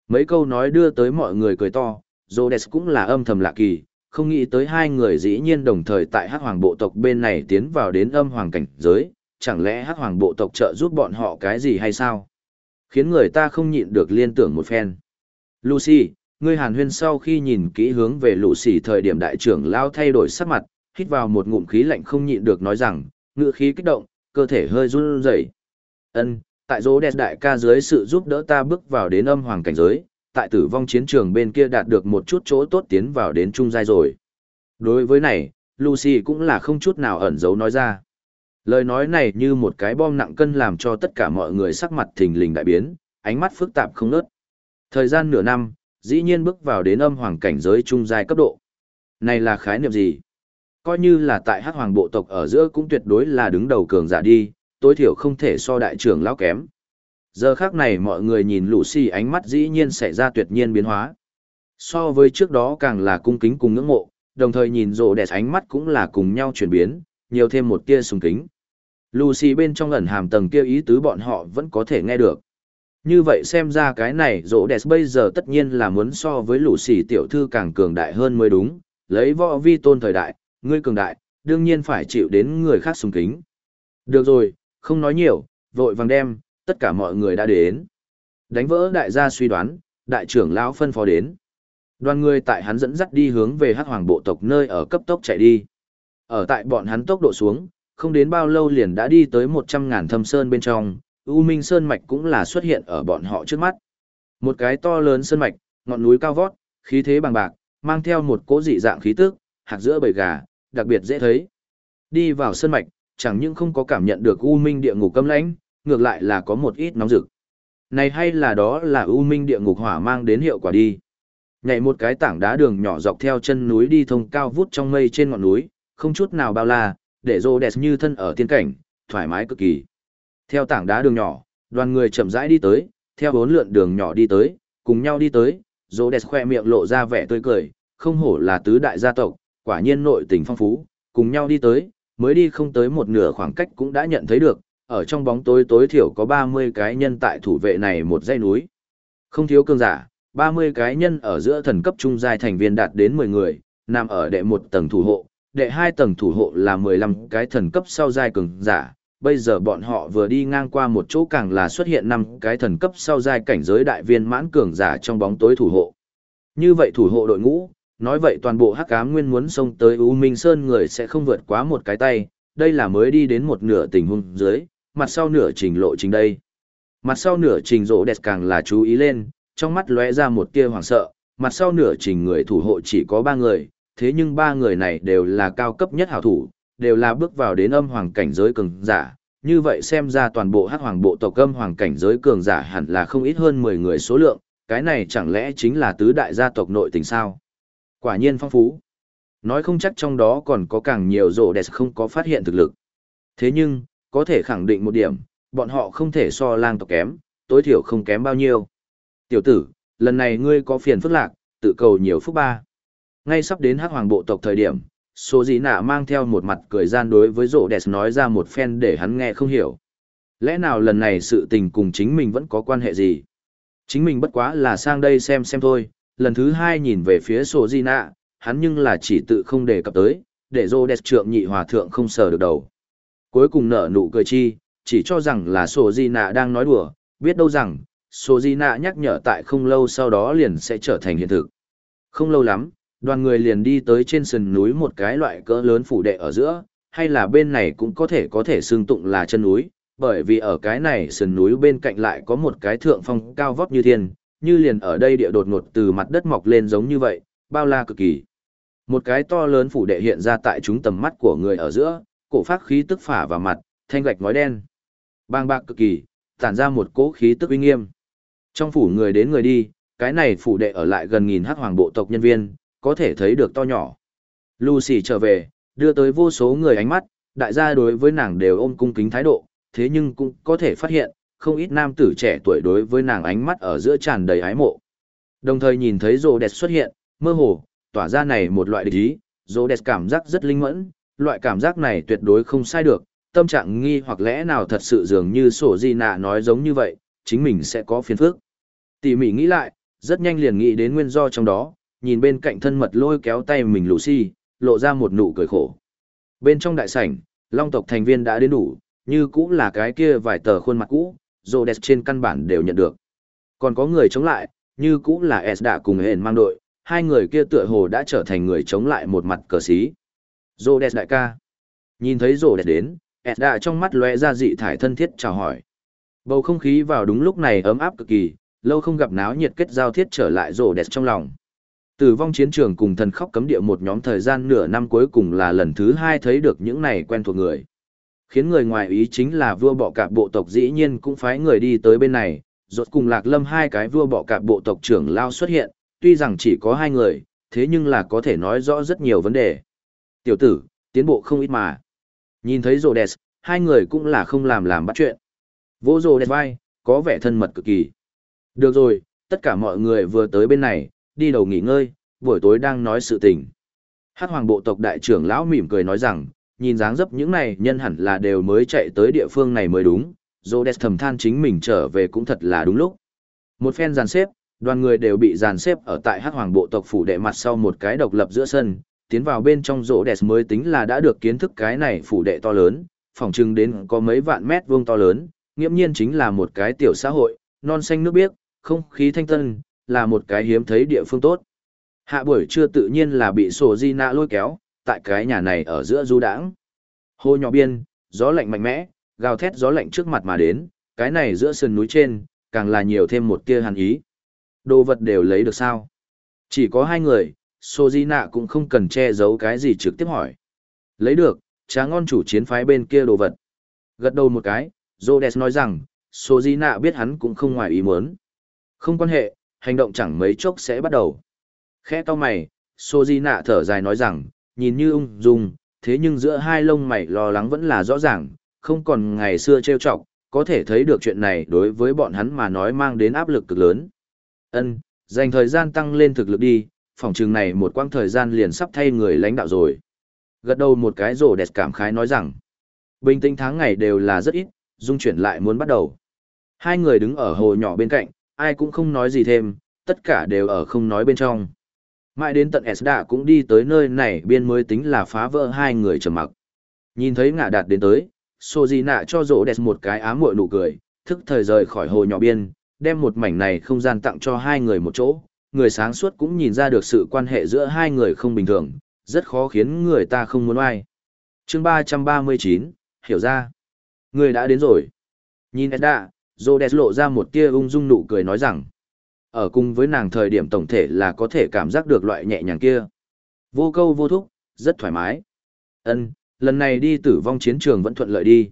Mấy câu nói đưa tới mọi người cười to, Rhodes cũng là âm thầm lạ kỳ, không nghĩ tới hai người dĩ nhiên đồng thời tại hắc hoàng bộ tộc bên này tiến vào đến âm hoàng cảnh giới, chẳng lẽ hắc hoàng bộ tộc trợ giúp bọn họ cái gì hay sao? Khiến người ta không nhịn được liên tưởng một phen. Lucy, ngươi hàn huyên sau khi nhìn kỹ hướng về lũ sỉ thời điểm đại trưởng lao thay đổi sắc mặt, hít vào một ngụm khí lạnh không nhịn được nói rằng, ngựa khí kích động, cơ thể hơi run rẩy. Ân, tại dỗ đẹp đại ca dưới sự giúp đỡ ta bước vào đến âm hoàng cảnh giới, tại tử vong chiến trường bên kia đạt được một chút chỗ tốt tiến vào đến trung giai rồi. Đối với này, Lucy cũng là không chút nào ẩn giấu nói ra. Lời nói này như một cái bom nặng cân làm cho tất cả mọi người sắc mặt thình lình đại biến, ánh mắt phức tạp không nớt. Thời gian nửa năm, dĩ nhiên bước vào đến âm hoàng cảnh giới trung giai cấp độ. Này là khái niệm gì? Coi như là tại hắc hoàng bộ tộc ở giữa cũng tuyệt đối là đứng đầu cường giả đi, tối thiểu không thể so đại trưởng lão kém. Giờ khác này mọi người nhìn Lucy ánh mắt dĩ nhiên xảy ra tuyệt nhiên biến hóa. So với trước đó càng là cung kính cùng ngưỡng mộ, đồng thời nhìn rộ đẹp ánh mắt cũng là cùng nhau chuyển biến, nhiều thêm một tia sùng kính. Lucy bên trong ẩn hàm tầng kia ý tứ bọn họ vẫn có thể nghe được. Như vậy xem ra cái này rỗ đẹp bây giờ tất nhiên là muốn so với Lucy tiểu thư càng cường đại hơn mới đúng, lấy võ vi tôn thời đại, ngươi cường đại, đương nhiên phải chịu đến người khác sùng kính. Được rồi, không nói nhiều, vội vàng đem, tất cả mọi người đã đến. Đánh vỡ đại gia suy đoán, đại trưởng lão phân phó đến. Đoàn người tại hắn dẫn dắt đi hướng về hắc hoàng bộ tộc nơi ở cấp tốc chạy đi. Ở tại bọn hắn tốc độ xuống, không đến bao lâu liền đã đi tới 100 ngàn thâm sơn bên trong, U Minh Sơn Mạch cũng là xuất hiện ở bọn họ trước mắt. Một cái to lớn sơn mạch, ngọn núi cao vót, khí thế bằng bạc, mang theo một cỗ dị dạng khí tức, hạt giữa bầy gà, đặc biệt dễ thấy. Đi vào sơn mạch, chẳng những không có cảm nhận được U Minh địa ngục cấm lãnh, ngược lại là có một ít nóng rực. Này hay là đó là u minh địa ngục hỏa mang đến hiệu quả đi. Nhảy một cái tảng đá đường nhỏ dọc theo chân núi đi thông cao vút trong mây trên ngọn núi, không chút nào bao la, để rô đẹp như thân ở tiên cảnh, thoải mái cực kỳ. Theo tảng đá đường nhỏ, đoàn người chậm rãi đi tới, theo bốn lượn đường nhỏ đi tới, cùng nhau đi tới, rô đẹp khoe miệng lộ ra vẻ tươi cười, không hổ là tứ đại gia tộc, quả nhiên nội tình phong phú, cùng nhau đi tới, mới đi không tới một nửa khoảng cách cũng đã nhận thấy được, ở trong bóng tối tối thiểu có 30 cái nhân tại thủ vệ này một dãy núi. Không thiếu cường giả, 30 cái nhân ở giữa thần cấp trung giai thành viên đạt đến 10 người, nằm ở đệ một tầng thủ hộ, đệ hai tầng thủ hộ là 15 cái thần cấp sau giai cường giả. Bây giờ bọn họ vừa đi ngang qua một chỗ càng là xuất hiện năm cái thần cấp sau giai cảnh giới đại viên mãn cường giả trong bóng tối thủ hộ. Như vậy thủ hộ đội ngũ, nói vậy toàn bộ hắc ám nguyên muốn xông tới U Minh Sơn người sẽ không vượt quá một cái tay, đây là mới đi đến một nửa tình huống dưới, mặt sau nửa trình lộ trình đây. Mặt sau nửa trình rỗ đẹp càng là chú ý lên, trong mắt lóe ra một tia hoảng sợ, mặt sau nửa trình người thủ hộ chỉ có ba người, thế nhưng ba người này đều là cao cấp nhất hảo thủ, đều là bước vào đến âm hoàng cảnh giới cường giả. Như vậy xem ra toàn bộ hắc hoàng bộ tộc âm hoàng cảnh giới cường giả hẳn là không ít hơn 10 người số lượng, cái này chẳng lẽ chính là tứ đại gia tộc nội tình sao? Quả nhiên phong phú. Nói không chắc trong đó còn có càng nhiều rổ đẹp không có phát hiện thực lực. Thế nhưng, có thể khẳng định một điểm, bọn họ không thể so lang tộc kém, tối thiểu không kém bao nhiêu. Tiểu tử, lần này ngươi có phiền phức lạc, tự cầu nhiều phúc ba. Ngay sắp đến hắc hoàng bộ tộc thời điểm, số gì nạ mang theo một mặt cười gian đối với rổ đẹp nói ra một phen để hắn nghe không hiểu. Lẽ nào lần này sự tình cùng chính mình vẫn có quan hệ gì? Chính mình bất quá là sang đây xem xem thôi, lần thứ hai nhìn về phía sổ di nạ, hắn nhưng là chỉ tự không đề cập tới, để rô đẹp trượng nhị hòa thượng không sờ được đầu. Cuối cùng nở nụ cười chi, chỉ cho rằng là sổ di nạ đang nói đùa, biết đâu rằng, sổ di nạ nhắc nhở tại không lâu sau đó liền sẽ trở thành hiện thực. Không lâu lắm, đoàn người liền đi tới trên sườn núi một cái loại cỡ lớn phủ đệ ở giữa, hay là bên này cũng có thể có thể xương tụng là chân núi, bởi vì ở cái này sườn núi bên cạnh lại có một cái thượng phong cao vóc như thiên, như liền ở đây địa đột ngột từ mặt đất mọc lên giống như vậy, bao la cực kỳ. Một cái to lớn phủ đệ hiện ra tại chúng tầm mắt của người ở giữa, cổ phát khí tức phả vào mặt, thanh gạch ngói đen. Bang bạc cực kỳ, tản ra một cỗ khí tức uy nghiêm. Trong phủ người đến người đi, cái này phủ đệ ở lại gần nghìn hắc hoàng bộ tộc nhân viên, có thể thấy được to nhỏ. Lucy trở về, đưa tới vô số người ánh mắt, đại gia đối với nàng đều ôm cung kính thái độ, thế nhưng cũng có thể phát hiện, không ít nam tử trẻ tuổi đối với nàng ánh mắt ở giữa tràn đầy ái mộ. Đồng thời nhìn thấy rô đẹp xuất hiện, mơ hồ, tỏa ra này một loại địch ý, rô đẹp cảm giác rất linh mẫn, loại cảm giác này tuyệt đối không sai được, tâm trạng nghi hoặc lẽ nào thật sự dường như sổ di nạ nói giống như vậy, chính mình sẽ có phiền phức. Tỉ mỉ nghĩ lại, rất nhanh liền nghĩ đến nguyên do trong đó, nhìn bên cạnh thân mật lôi kéo tay mình Lucy, lộ ra một nụ cười khổ. Bên trong đại sảnh, long tộc thành viên đã đến đủ, như cũ là cái kia vài tờ khuôn mặt cũ, rô đẹp trên căn bản đều nhận được. Còn có người chống lại, như cũng là S đã cùng hền mang đội, hai người kia tựa hồ đã trở thành người chống lại một mặt cờ xí. Rô đẹp đại ca. Nhìn thấy rô đẹp đến, S đã trong mắt lóe ra dị thải thân thiết chào hỏi. Bầu không khí vào đúng lúc này ấm áp cực kỳ, lâu không gặp náo nhiệt kết giao thiết trở lại rô đẹp trong lòng. Tử vong chiến trường cùng thần khóc cấm địa một nhóm thời gian nửa năm cuối cùng là lần thứ hai thấy được những này quen thuộc người. Khiến người ngoài ý chính là vua bọ cạp bộ tộc dĩ nhiên cũng phái người đi tới bên này, rốt cùng lạc lâm hai cái vua bọ cạp bộ tộc trưởng lao xuất hiện, tuy rằng chỉ có hai người, thế nhưng là có thể nói rõ rất nhiều vấn đề. Tiểu tử, tiến bộ không ít mà. Nhìn thấy rồ đẹp, hai người cũng là không làm làm bắt chuyện. Vô rồ đẹp vai, có vẻ thân mật cực kỳ. Được rồi, tất cả mọi người vừa tới bên này, đi đầu nghỉ ngơi, buổi tối đang nói sự tình. Hát hoàng bộ tộc đại trưởng lão mỉm cười nói rằng, nhìn dáng dấp những này nhân hẳn là đều mới chạy tới địa phương này mới đúng, Rhodes thầm than chính mình trở về cũng thật là đúng lúc. Một phen dàn xếp, đoàn người đều bị dàn xếp ở tại hắc hoàng bộ tộc phủ đệ mặt sau một cái độc lập giữa sân, tiến vào bên trong Rhodes mới tính là đã được kiến thức cái này phủ đệ to lớn, phòng trưng đến có mấy vạn mét vuông to lớn, nghiễm nhiên chính là một cái tiểu xã hội, non xanh nước biếc, không khí thanh tân, là một cái hiếm thấy địa phương tốt. Hạ buổi trưa tự nhiên là bị sổ di nạ lôi kéo, tại cái nhà này ở giữa du đãng. Hồ nhỏ biên, gió lạnh mạnh mẽ, gào thét gió lạnh trước mặt mà đến, cái này giữa sườn núi trên, càng là nhiều thêm một tia hàn ý. Đồ vật đều lấy được sao? Chỉ có hai người, Sojina cũng không cần che giấu cái gì trực tiếp hỏi. Lấy được, trá ngon chủ chiến phái bên kia đồ vật. Gật đầu một cái, Rhodes nói rằng, số nạ biết hắn cũng không ngoài ý muốn. Không quan hệ, hành động chẳng mấy chốc sẽ bắt đầu. Khẽ to mày, số nạ thở dài nói rằng, nhìn như ung dung, thế nhưng giữa hai lông mày lo lắng vẫn là rõ ràng, không còn ngày xưa trêu chọc, có thể thấy được chuyện này đối với bọn hắn mà nói mang đến áp lực cực lớn. Ân, dành thời gian tăng lên thực lực đi, phòng trường này một quãng thời gian liền sắp thay người lãnh đạo rồi. Gật đầu một cái rổ đẹp cảm khái nói rằng, bình tĩnh tháng ngày đều là rất ít, dung chuyển lại muốn bắt đầu. Hai người đứng ở hồ nhỏ bên cạnh, ai cũng không nói gì thêm, tất cả đều ở không nói bên trong. Mãi đến tận Esda cũng đi tới nơi này biên mới tính là phá vỡ hai người trầm mặc. Nhìn thấy ngạ đạt đến tới, Sô Di Nạ cho rỗ đẹp một cái ám muội nụ cười, thức thời rời khỏi hồ nhỏ biên, đem một mảnh này không gian tặng cho hai người một chỗ. Người sáng suốt cũng nhìn ra được sự quan hệ giữa hai người không bình thường, rất khó khiến người ta không muốn ai. chương ba ba mươi chín hiểu ra. Người đã đến rồi. Nhìn Edda, Rhodes lộ ra một tia ung dung nụ cười nói rằng, ở cùng với nàng thời điểm tổng thể là có thể cảm giác được loại nhẹ nhàng kia. Vô câu vô thúc, rất thoải mái. Ân, lần này đi tử vong chiến trường vẫn thuận lợi đi.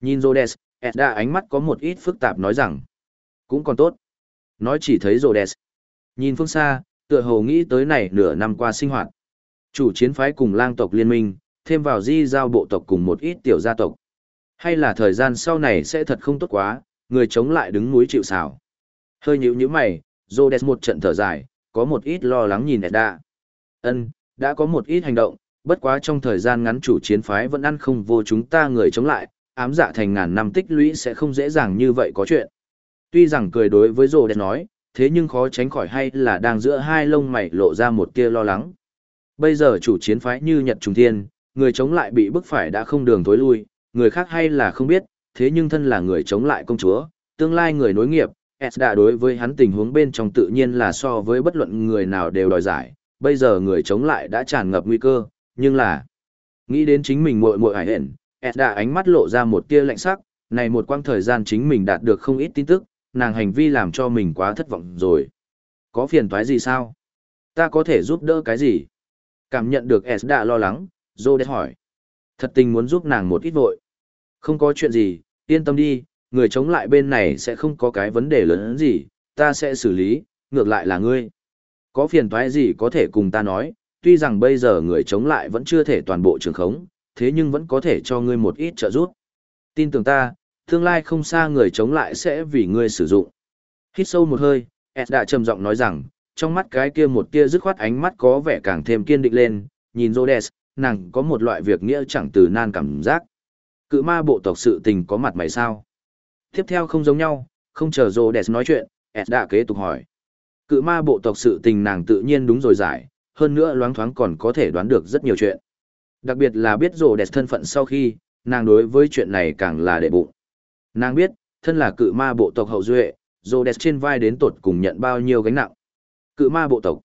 Nhìn Rhodes, Edda ánh mắt có một ít phức tạp nói rằng, cũng còn tốt. Nói chỉ thấy Rhodes. Nhìn phương xa, tựa hồ nghĩ tới này nửa năm qua sinh hoạt. Chủ chiến phái cùng lang tộc liên minh, thêm vào di giao bộ tộc cùng một ít tiểu gia tộc. Hay là thời gian sau này sẽ thật không tốt quá, người chống lại đứng núi chịu xào. Hơi nhíu nhíu mày, Rhodes một trận thở dài, có một ít lo lắng nhìn Edda. Ân, đã có một ít hành động, bất quá trong thời gian ngắn chủ chiến phái vẫn ăn không vô chúng ta người chống lại, ám dạ thành ngàn năm tích lũy sẽ không dễ dàng như vậy có chuyện. Tuy rằng cười đối với Rhodes nói, thế nhưng khó tránh khỏi hay là đang giữa hai lông mày lộ ra một tia lo lắng. Bây giờ chủ chiến phái như Nhật Trùng Thiên, người chống lại bị bức phải đã không đường tối lui, người khác hay là không biết, thế nhưng thân là người chống lại công chúa, tương lai người nối nghiệp, S đã đối với hắn tình huống bên trong tự nhiên là so với bất luận người nào đều đòi giải, bây giờ người chống lại đã tràn ngập nguy cơ, nhưng là nghĩ đến chính mình muội muội hải hển S đã ánh mắt lộ ra một tia lạnh sắc, này một quãng thời gian chính mình đạt được không ít tin tức, nàng hành vi làm cho mình quá thất vọng rồi. Có phiền toái gì sao? Ta có thể giúp đỡ cái gì? Cảm nhận được S đã lo lắng, Rhodes hỏi. Thật tình muốn giúp nàng một ít vội. Không có chuyện gì, yên tâm đi, người chống lại bên này sẽ không có cái vấn đề lớn gì, ta sẽ xử lý, ngược lại là ngươi. Có phiền toái gì có thể cùng ta nói, tuy rằng bây giờ người chống lại vẫn chưa thể toàn bộ trường khống, thế nhưng vẫn có thể cho ngươi một ít trợ giúp. Tin tưởng ta, tương lai không xa người chống lại sẽ vì ngươi sử dụng. Hít sâu một hơi, Ed đã trầm giọng nói rằng, trong mắt cái kia một kia dứt khoát ánh mắt có vẻ càng thêm kiên định lên, nhìn Rhodes, nàng có một loại việc nghĩa chẳng từ nan cảm giác. Cự ma bộ tộc sự tình có mặt mày sao? Tiếp theo không giống nhau, không chờ Rhodes nói chuyện, Ed đã kế tục hỏi. Cự ma bộ tộc sự tình nàng tự nhiên đúng rồi giải, hơn nữa loáng thoáng còn có thể đoán được rất nhiều chuyện. Đặc biệt là biết Rhodes thân phận sau khi, nàng đối với chuyện này càng là đệ bụng. Nàng biết, thân là cự ma bộ tộc hậu duệ, Rhodes trên vai đến tột cùng nhận bao nhiêu gánh nặng. Cự ma bộ tộc.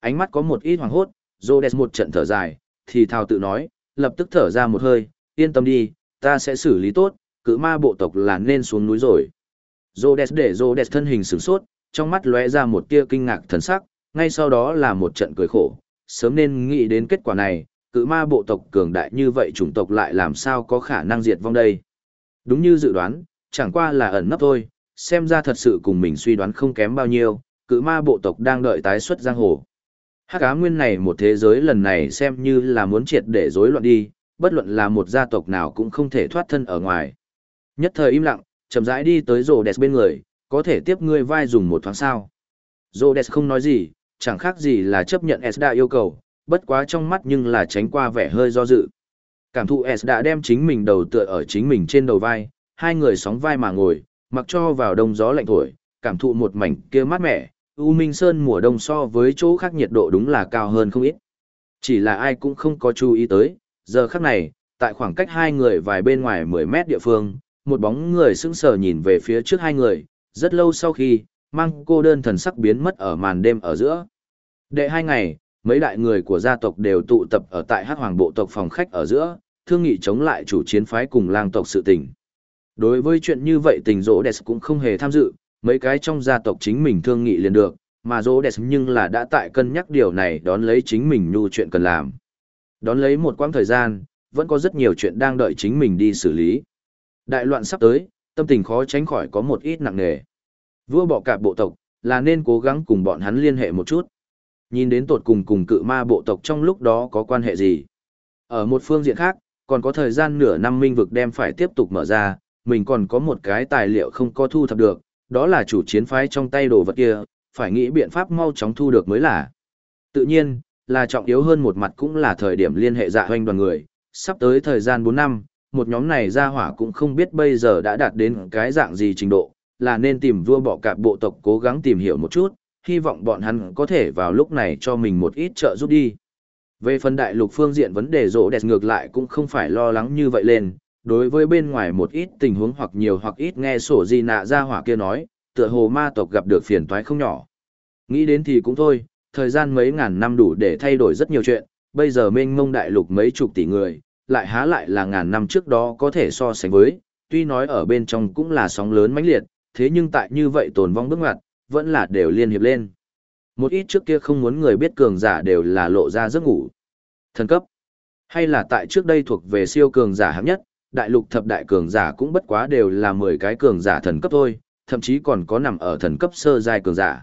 Ánh mắt có một ít hoàng hốt, Rhodes một trận thở dài, thì thào tự nói, lập tức thở ra một hơi, yên tâm đi, ta sẽ xử lý tốt, cự ma bộ tộc là nên xuống núi rồi. Rhodes để Rhodes thân hình sửng sốt, trong mắt lóe ra một tia kinh ngạc thần sắc, ngay sau đó là một trận cười khổ, sớm nên nghĩ đến kết quả này, cự ma bộ tộc cường đại như vậy chủng tộc lại làm sao có khả năng diệt vong đây. Đúng như dự đoán, chẳng qua là ẩn nấp thôi, xem ra thật sự cùng mình suy đoán không kém bao nhiêu, cự ma bộ tộc đang đợi tái xuất giang hồ. Hắc ám nguyên này một thế giới lần này xem như là muốn triệt để rối loạn đi, bất luận là một gia tộc nào cũng không thể thoát thân ở ngoài. Nhất thời im lặng, chậm rãi đi tới rồ đẹp bên người, có thể tiếp ngươi vai dùng một thoáng sao. Rồ đẹp không nói gì, chẳng khác gì là chấp nhận Esda yêu cầu, bất quá trong mắt nhưng là tránh qua vẻ hơi do dự. Cảm thụ Esda đem chính mình đầu tựa ở chính mình trên đầu vai, hai người sóng vai mà ngồi, mặc cho vào đông gió lạnh thổi, cảm thụ một mảnh kia mát mẻ, U Minh Sơn mùa đông so với chỗ khác nhiệt độ đúng là cao hơn không ít. Chỉ là ai cũng không có chú ý tới, giờ khắc này, tại khoảng cách hai người vài bên ngoài 10 mét địa phương, một bóng người sững sờ nhìn về phía trước hai người, rất lâu sau khi, mang cô đơn thần sắc biến mất ở màn đêm ở giữa. Đệ hai ngày, mấy đại người của gia tộc đều tụ tập ở tại hát hoàng bộ tộc phòng khách ở giữa, thương nghị chống lại chủ chiến phái cùng lang tộc sự tình. Đối với chuyện như vậy tình rỗ đẹp cũng không hề tham dự, mấy cái trong gia tộc chính mình thương nghị liền được, mà rỗ đẹp nhưng là đã tại cân nhắc điều này đón lấy chính mình nhu chuyện cần làm. Đón lấy một quãng thời gian, vẫn có rất nhiều chuyện đang đợi chính mình đi xử lý. Đại loạn sắp tới, tâm tình khó tránh khỏi có một ít nặng nề. Vua bọ cạp bộ tộc, là nên cố gắng cùng bọn hắn liên hệ một chút. Nhìn đến tột cùng cùng cự ma bộ tộc trong lúc đó có quan hệ gì. Ở một phương diện khác, còn có thời gian nửa năm minh vực đem phải tiếp tục mở ra, mình còn có một cái tài liệu không có thu thập được, đó là chủ chiến phái trong tay đồ vật kia, phải nghĩ biện pháp mau chóng thu được mới là. Tự nhiên, là trọng yếu hơn một mặt cũng là thời điểm liên hệ dạ hoanh đoàn người, sắp tới thời gian 4 năm, một nhóm này ra hỏa cũng không biết bây giờ đã đạt đến cái dạng gì trình độ, là nên tìm vua bọ cạp bộ tộc cố gắng tìm hiểu một chút, hy vọng bọn hắn có thể vào lúc này cho mình một ít trợ giúp đi. Về phần đại lục phương diện vấn đề rỗ đẹp ngược lại cũng không phải lo lắng như vậy lên, đối với bên ngoài một ít tình huống hoặc nhiều hoặc ít nghe sổ gì nạ ra hỏa kia nói, tựa hồ ma tộc gặp được phiền toái không nhỏ. Nghĩ đến thì cũng thôi, thời gian mấy ngàn năm đủ để thay đổi rất nhiều chuyện, bây giờ mênh mông đại lục mấy chục tỷ người, lại há lại là ngàn năm trước đó có thể so sánh với, tuy nói ở bên trong cũng là sóng lớn mãnh liệt, thế nhưng tại như vậy tồn vong bước ngoặt, vẫn là đều liên hiệp lên. Một ít trước kia không muốn người biết cường giả đều là lộ ra giấc ngủ. Thần cấp. Hay là tại trước đây thuộc về siêu cường giả hạng nhất, đại lục thập đại cường giả cũng bất quá đều là 10 cái cường giả thần cấp thôi, thậm chí còn có nằm ở thần cấp sơ giai cường giả.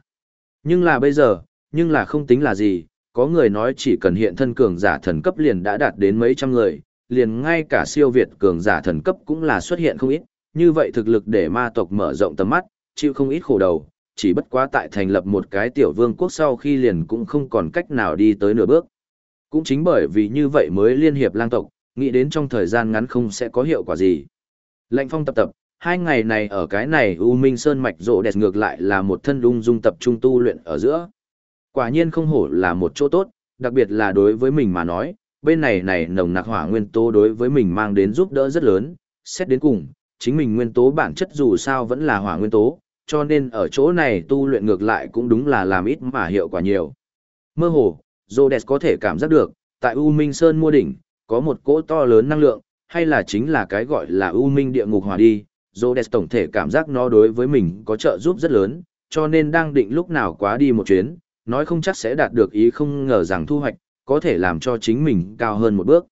Nhưng là bây giờ, nhưng là không tính là gì, có người nói chỉ cần hiện thân cường giả thần cấp liền đã đạt đến mấy trăm người, liền ngay cả siêu việt cường giả thần cấp cũng là xuất hiện không ít, như vậy thực lực để ma tộc mở rộng tầm mắt, chịu không ít khổ đầu, chỉ bất quá tại thành lập một cái tiểu vương quốc sau khi liền cũng không còn cách nào đi tới nửa bước. Cũng chính bởi vì như vậy mới liên hiệp lang tộc, nghĩ đến trong thời gian ngắn không sẽ có hiệu quả gì. Lệnh phong tập tập, hai ngày này ở cái này U Minh Sơn Mạch rộ đẹp ngược lại là một thân ung dung tập trung tu luyện ở giữa. Quả nhiên không hổ là một chỗ tốt, đặc biệt là đối với mình mà nói, bên này này nồng nặc hỏa nguyên tố đối với mình mang đến giúp đỡ rất lớn, xét đến cùng, chính mình nguyên tố bản chất dù sao vẫn là hỏa nguyên tố, cho nên ở chỗ này tu luyện ngược lại cũng đúng là làm ít mà hiệu quả nhiều. Mơ hồ, Rhodes có thể cảm giác được, tại U Minh Sơn mua đỉnh, có một cỗ to lớn năng lượng, hay là chính là cái gọi là U Minh địa ngục hỏa đi. Rhodes tổng thể cảm giác nó đối với mình có trợ giúp rất lớn, cho nên đang định lúc nào quá đi một chuyến, nói không chắc sẽ đạt được ý không ngờ rằng thu hoạch, có thể làm cho chính mình cao hơn một bước.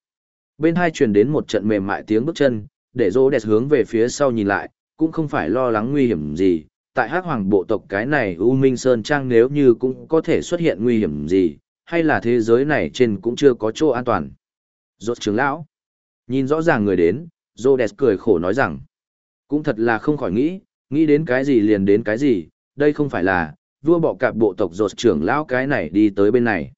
Bên hai truyền đến một trận mềm mại tiếng bước chân, để Rhodes hướng về phía sau nhìn lại, cũng không phải lo lắng nguy hiểm gì, tại hắc hoàng bộ tộc cái này U Minh Sơn Trang nếu như cũng có thể xuất hiện nguy hiểm gì, hay là thế giới này trên cũng chưa có chỗ an toàn. Rốt trưởng lão. Nhìn rõ ràng người đến, Rhodes cười khổ nói rằng, cũng thật là không khỏi nghĩ, nghĩ đến cái gì liền đến cái gì, đây không phải là, vua bọ cạp bộ tộc rột trưởng lão cái này đi tới bên này.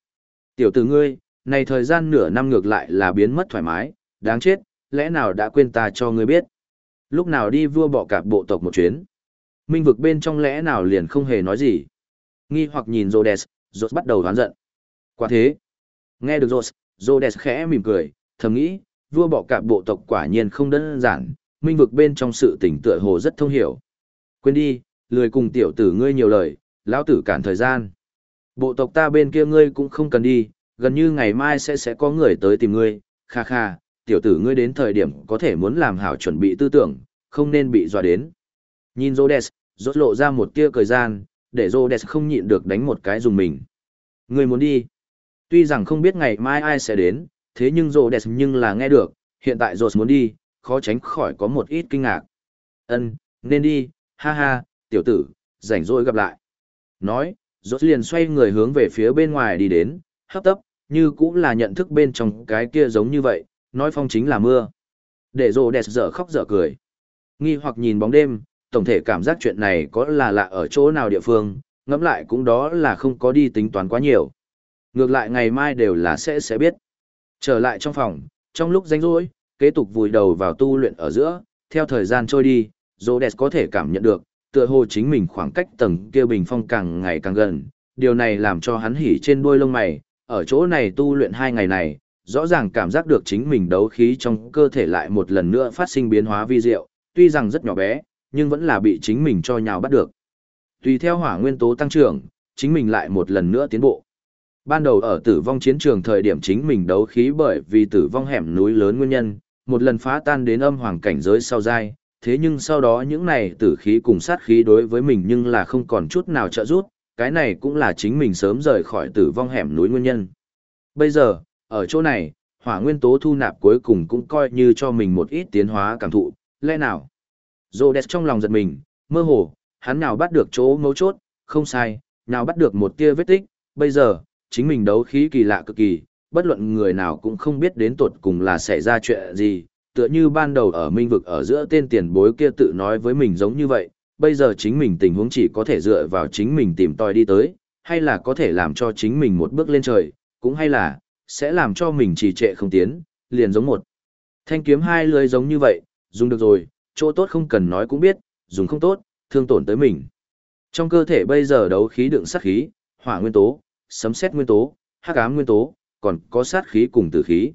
Tiểu tử ngươi, này thời gian nửa năm ngược lại là biến mất thoải mái, đáng chết, lẽ nào đã quên ta cho ngươi biết. Lúc nào đi vua bọ cạp bộ tộc một chuyến. Minh vực bên trong lẽ nào liền không hề nói gì. Nghi hoặc nhìn Rhodes, Rhodes bắt đầu đoán giận. Quả thế. Nghe được Rhodes, Rhodes khẽ mỉm cười, thầm nghĩ, vua bọ cạp bộ tộc quả nhiên không đơn giản, minh vực bên trong sự tỉnh tựa hồ rất thông hiểu. Quên đi, lười cùng tiểu tử ngươi nhiều lời, lão tử cản thời gian. Bộ tộc ta bên kia ngươi cũng không cần đi, gần như ngày mai sẽ sẽ có người tới tìm ngươi, kha kha, tiểu tử ngươi đến thời điểm có thể muốn làm hảo chuẩn bị tư tưởng, không nên bị dọa đến. Nhìn Rhodes, rốt lộ ra một tia cười gian, để Rhodes không nhịn được đánh một cái dùng mình. Ngươi muốn đi. Tuy rằng không biết ngày mai ai sẽ đến, thế nhưng Rhodes nhưng là nghe được, hiện tại Rhodes muốn đi, khó tránh khỏi có một ít kinh ngạc. Ân, nên đi, ha ha, tiểu tử, rảnh rỗi gặp lại. Nói, rốt liền xoay người hướng về phía bên ngoài đi đến, hấp tấp, như cũng là nhận thức bên trong cái kia giống như vậy, nói phong chính là mưa. Để rồ đẹp dở khóc dở cười. Nghi hoặc nhìn bóng đêm, tổng thể cảm giác chuyện này có là lạ ở chỗ nào địa phương, ngẫm lại cũng đó là không có đi tính toán quá nhiều. Ngược lại ngày mai đều là sẽ sẽ biết. Trở lại trong phòng, trong lúc rảnh rỗi, kế tục vùi đầu vào tu luyện ở giữa, theo thời gian trôi đi, Rhodes có thể cảm nhận được, tựa hồ chính mình khoảng cách tầng kia bình phong càng ngày càng gần, điều này làm cho hắn hỉ trên đuôi lông mày, ở chỗ này tu luyện hai ngày này, rõ ràng cảm giác được chính mình đấu khí trong cơ thể lại một lần nữa phát sinh biến hóa vi diệu, tuy rằng rất nhỏ bé, nhưng vẫn là bị chính mình cho nhào bắt được. Tùy theo hỏa nguyên tố tăng trưởng, chính mình lại một lần nữa tiến bộ. Ban đầu ở tử vong chiến trường thời điểm chính mình đấu khí bởi vì tử vong hẻm núi lớn nguyên nhân, một lần phá tan đến âm hoàng cảnh giới sau dai, thế nhưng sau đó những này tử khí cùng sát khí đối với mình nhưng là không còn chút nào trợ giúp, cái này cũng là chính mình sớm rời khỏi tử vong hẻm núi nguyên nhân. Bây giờ, ở chỗ này, hỏa nguyên tố thu nạp cuối cùng cũng coi như cho mình một ít tiến hóa cảm thụ, lẽ nào? Rhodes trong lòng giật mình, mơ hồ, hắn nào bắt được chỗ mấu chốt, không sai, nào bắt được một tia vết tích, bây giờ, chính mình đấu khí kỳ lạ cực kỳ, bất luận người nào cũng không biết đến tuột cùng là xảy ra chuyện gì, tựa như ban đầu ở minh vực ở giữa tên tiền bối kia tự nói với mình giống như vậy, bây giờ chính mình tình huống chỉ có thể dựa vào chính mình tìm tòi đi tới, hay là có thể làm cho chính mình một bước lên trời, cũng hay là, sẽ làm cho mình trì trệ không tiến, liền giống một. Thanh kiếm hai lưới giống như vậy, dùng được rồi, chỗ tốt không cần nói cũng biết, dùng không tốt, thương tổn tới mình. Trong cơ thể bây giờ đấu khí đựng sát khí, hỏa nguyên tố, sấm sét nguyên tố, hắc ám nguyên tố, còn có sát khí cùng tử khí.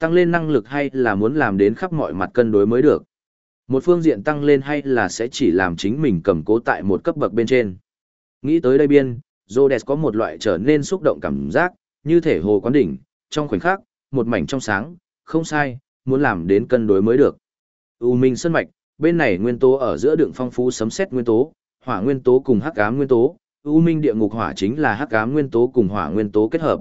Tăng lên năng lực hay là muốn làm đến khắp mọi mặt cân đối mới được. Một phương diện tăng lên hay là sẽ chỉ làm chính mình cầm cố tại một cấp bậc bên trên. Nghĩ tới đây biên, Rhodes có một loại trở nên xúc động cảm giác, như thể hồ quán đỉnh, trong khoảnh khắc, một mảnh trong sáng, không sai, muốn làm đến cân đối mới được. U Minh Sơn Mạch, bên này nguyên tố ở giữa đường phong phú sấm sét nguyên tố, hỏa nguyên tố cùng hắc ám nguyên tố, U Minh địa ngục hỏa chính là hắc ám nguyên tố cùng hỏa nguyên tố kết hợp.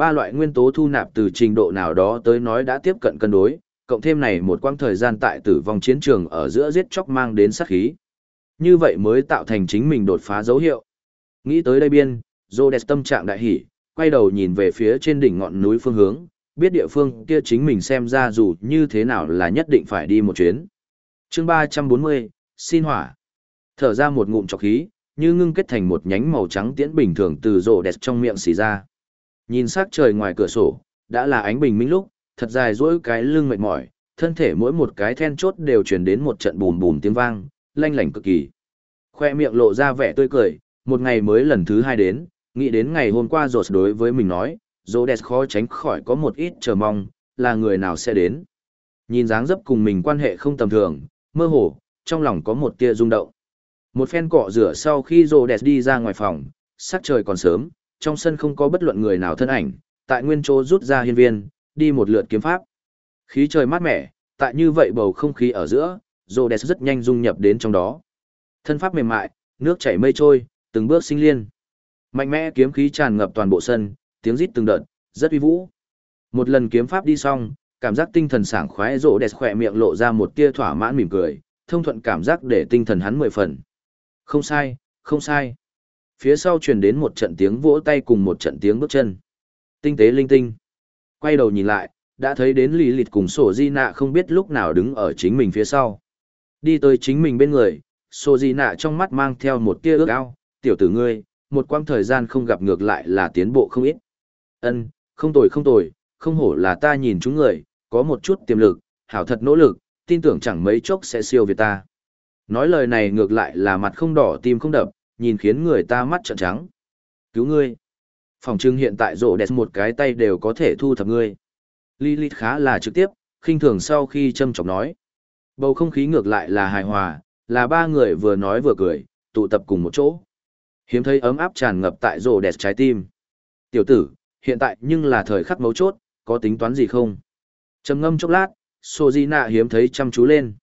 Ba loại nguyên tố thu nạp từ trình độ nào đó tới nói đã tiếp cận cân đối, cộng thêm này một quãng thời gian tại tử vong chiến trường ở giữa giết chóc mang đến sát khí. Như vậy mới tạo thành chính mình đột phá dấu hiệu. Nghĩ tới đây biên, Rhodes tâm trạng đại hỉ, quay đầu nhìn về phía trên đỉnh ngọn núi phương hướng, biết địa phương kia chính mình xem ra dù như thế nào là nhất định phải đi một chuyến. chương 340, xin hỏa. Thở ra một ngụm trọc khí, như ngưng kết thành một nhánh màu trắng tiễn bình thường từ rổ đẹp trong miệng xì ra. Nhìn sắc trời ngoài cửa sổ, đã là ánh bình minh lúc, thật dài dỗi cái lưng mệt mỏi, thân thể mỗi một cái then chốt đều truyền đến một trận bùm bùm tiếng vang, lanh lảnh cực kỳ. Khoe miệng lộ ra vẻ tươi cười, một ngày mới lần thứ hai đến, nghĩ đến ngày hôm qua rột đối với mình nói, Rhodes khó tránh khỏi có một ít chờ mong, là người nào sẽ đến. Nhìn dáng dấp cùng mình quan hệ không tầm thường, mơ hồ, trong lòng có một tia rung động. Một phen cọ rửa sau khi Rhodes đi ra ngoài phòng, sắc trời còn sớm, trong sân không có bất luận người nào thân ảnh, tại nguyên chỗ rút ra hiên viên, đi một lượt kiếm pháp. Khí trời mát mẻ, tại như vậy bầu không khí ở giữa, Rhodes rất nhanh dung nhập đến trong đó. Thân pháp mềm mại, nước chảy mây trôi, từng bước sinh liên. Mạnh mẽ kiếm khí tràn ngập toàn bộ sân, tiếng rít từng đợt, rất uy vũ. Một lần kiếm pháp đi xong, cảm giác tinh thần sảng khoái rộ đẹp khỏe miệng lộ ra một tia thỏa mãn mỉm cười, thông thuận cảm giác để tinh thần hắn mười phần. Không sai, không sai. Phía sau truyền đến một trận tiếng vỗ tay cùng một trận tiếng bước chân. Tinh tế linh tinh. Quay đầu nhìn lại, đã thấy đến lì lịt cùng sổ di nạ không biết lúc nào đứng ở chính mình phía sau. Đi tới chính mình bên người, sổ di nạ trong mắt mang theo một tia ước ao, tiểu tử ngươi, một quãng thời gian không gặp ngược lại là tiến bộ không ít. Ân, không tồi không tồi, không hổ là ta nhìn chúng người, có một chút tiềm lực, hảo thật nỗ lực, tin tưởng chẳng mấy chốc sẽ siêu việt ta. Nói lời này ngược lại là mặt không đỏ tim không đập, nhìn khiến người ta mắt trợn trắng. Cứu ngươi. Phòng trưng hiện tại rổ đẹp một cái tay đều có thể thu thập ngươi. Lilith khá là trực tiếp, khinh thường sau khi châm chọc nói. Bầu không khí ngược lại là hài hòa, là ba người vừa nói vừa cười, tụ tập cùng một chỗ. Hiếm thấy ấm áp tràn ngập tại rổ đẹp trái tim. Tiểu tử, hiện tại nhưng là thời khắc mấu chốt, có tính toán gì không? trầm ngâm chốc lát, Sojina hiếm thấy chăm chú lên.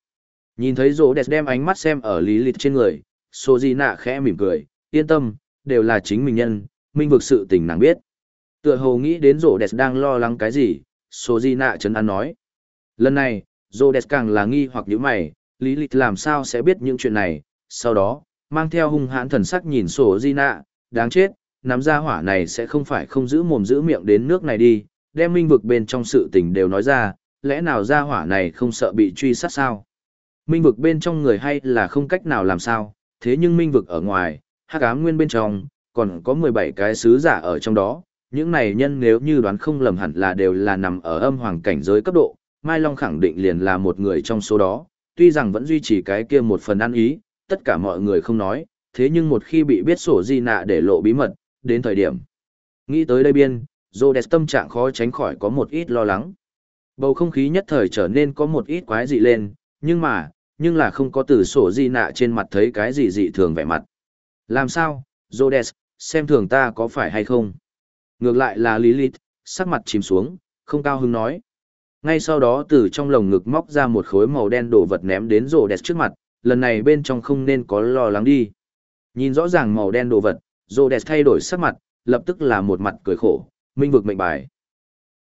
Nhìn thấy rỗ đẹp đem ánh mắt xem ở lý trên người, Sô Di Nạ khẽ mỉm cười, yên tâm, đều là chính mình nhân, minh vực sự tình nàng biết. Tựa hồ nghĩ đến rỗ đẹp đang lo lắng cái gì, Sô Di Nạ chấn an nói. Lần này, rỗ đẹp càng là nghi hoặc những mày, lý lịch làm sao sẽ biết những chuyện này, sau đó, mang theo hung hãn thần sắc nhìn Sô Di Nạ, đáng chết, nắm ra hỏa này sẽ không phải không giữ mồm giữ miệng đến nước này đi, đem minh vực bên trong sự tình đều nói ra, lẽ nào ra hỏa này không sợ bị truy sát sao? Minh vực bên trong người hay là không cách nào làm sao, thế nhưng minh vực ở ngoài, hắc ám nguyên bên trong, còn có 17 cái sứ giả ở trong đó, những này nhân nếu như đoán không lầm hẳn là đều là nằm ở âm hoàng cảnh giới cấp độ, Mai Long khẳng định liền là một người trong số đó, tuy rằng vẫn duy trì cái kia một phần ăn ý, tất cả mọi người không nói, thế nhưng một khi bị biết sổ di nạ để lộ bí mật, đến thời điểm. Nghĩ tới đây biên, Rhodes tâm trạng khó tránh khỏi có một ít lo lắng. Bầu không khí nhất thời trở nên có một ít quái dị lên, nhưng mà, nhưng là không có từ sổ di nạ trên mặt thấy cái gì dị thường vẻ mặt. Làm sao, Rhodes, xem thường ta có phải hay không? Ngược lại là Lilith, sắc mặt chìm xuống, không cao hứng nói. Ngay sau đó từ trong lồng ngực móc ra một khối màu đen đồ vật ném đến Rhodes trước mặt, lần này bên trong không nên có lo lắng đi. Nhìn rõ ràng màu đen đồ vật, Rhodes thay đổi sắc mặt, lập tức là một mặt cười khổ, minh vực mệnh bài.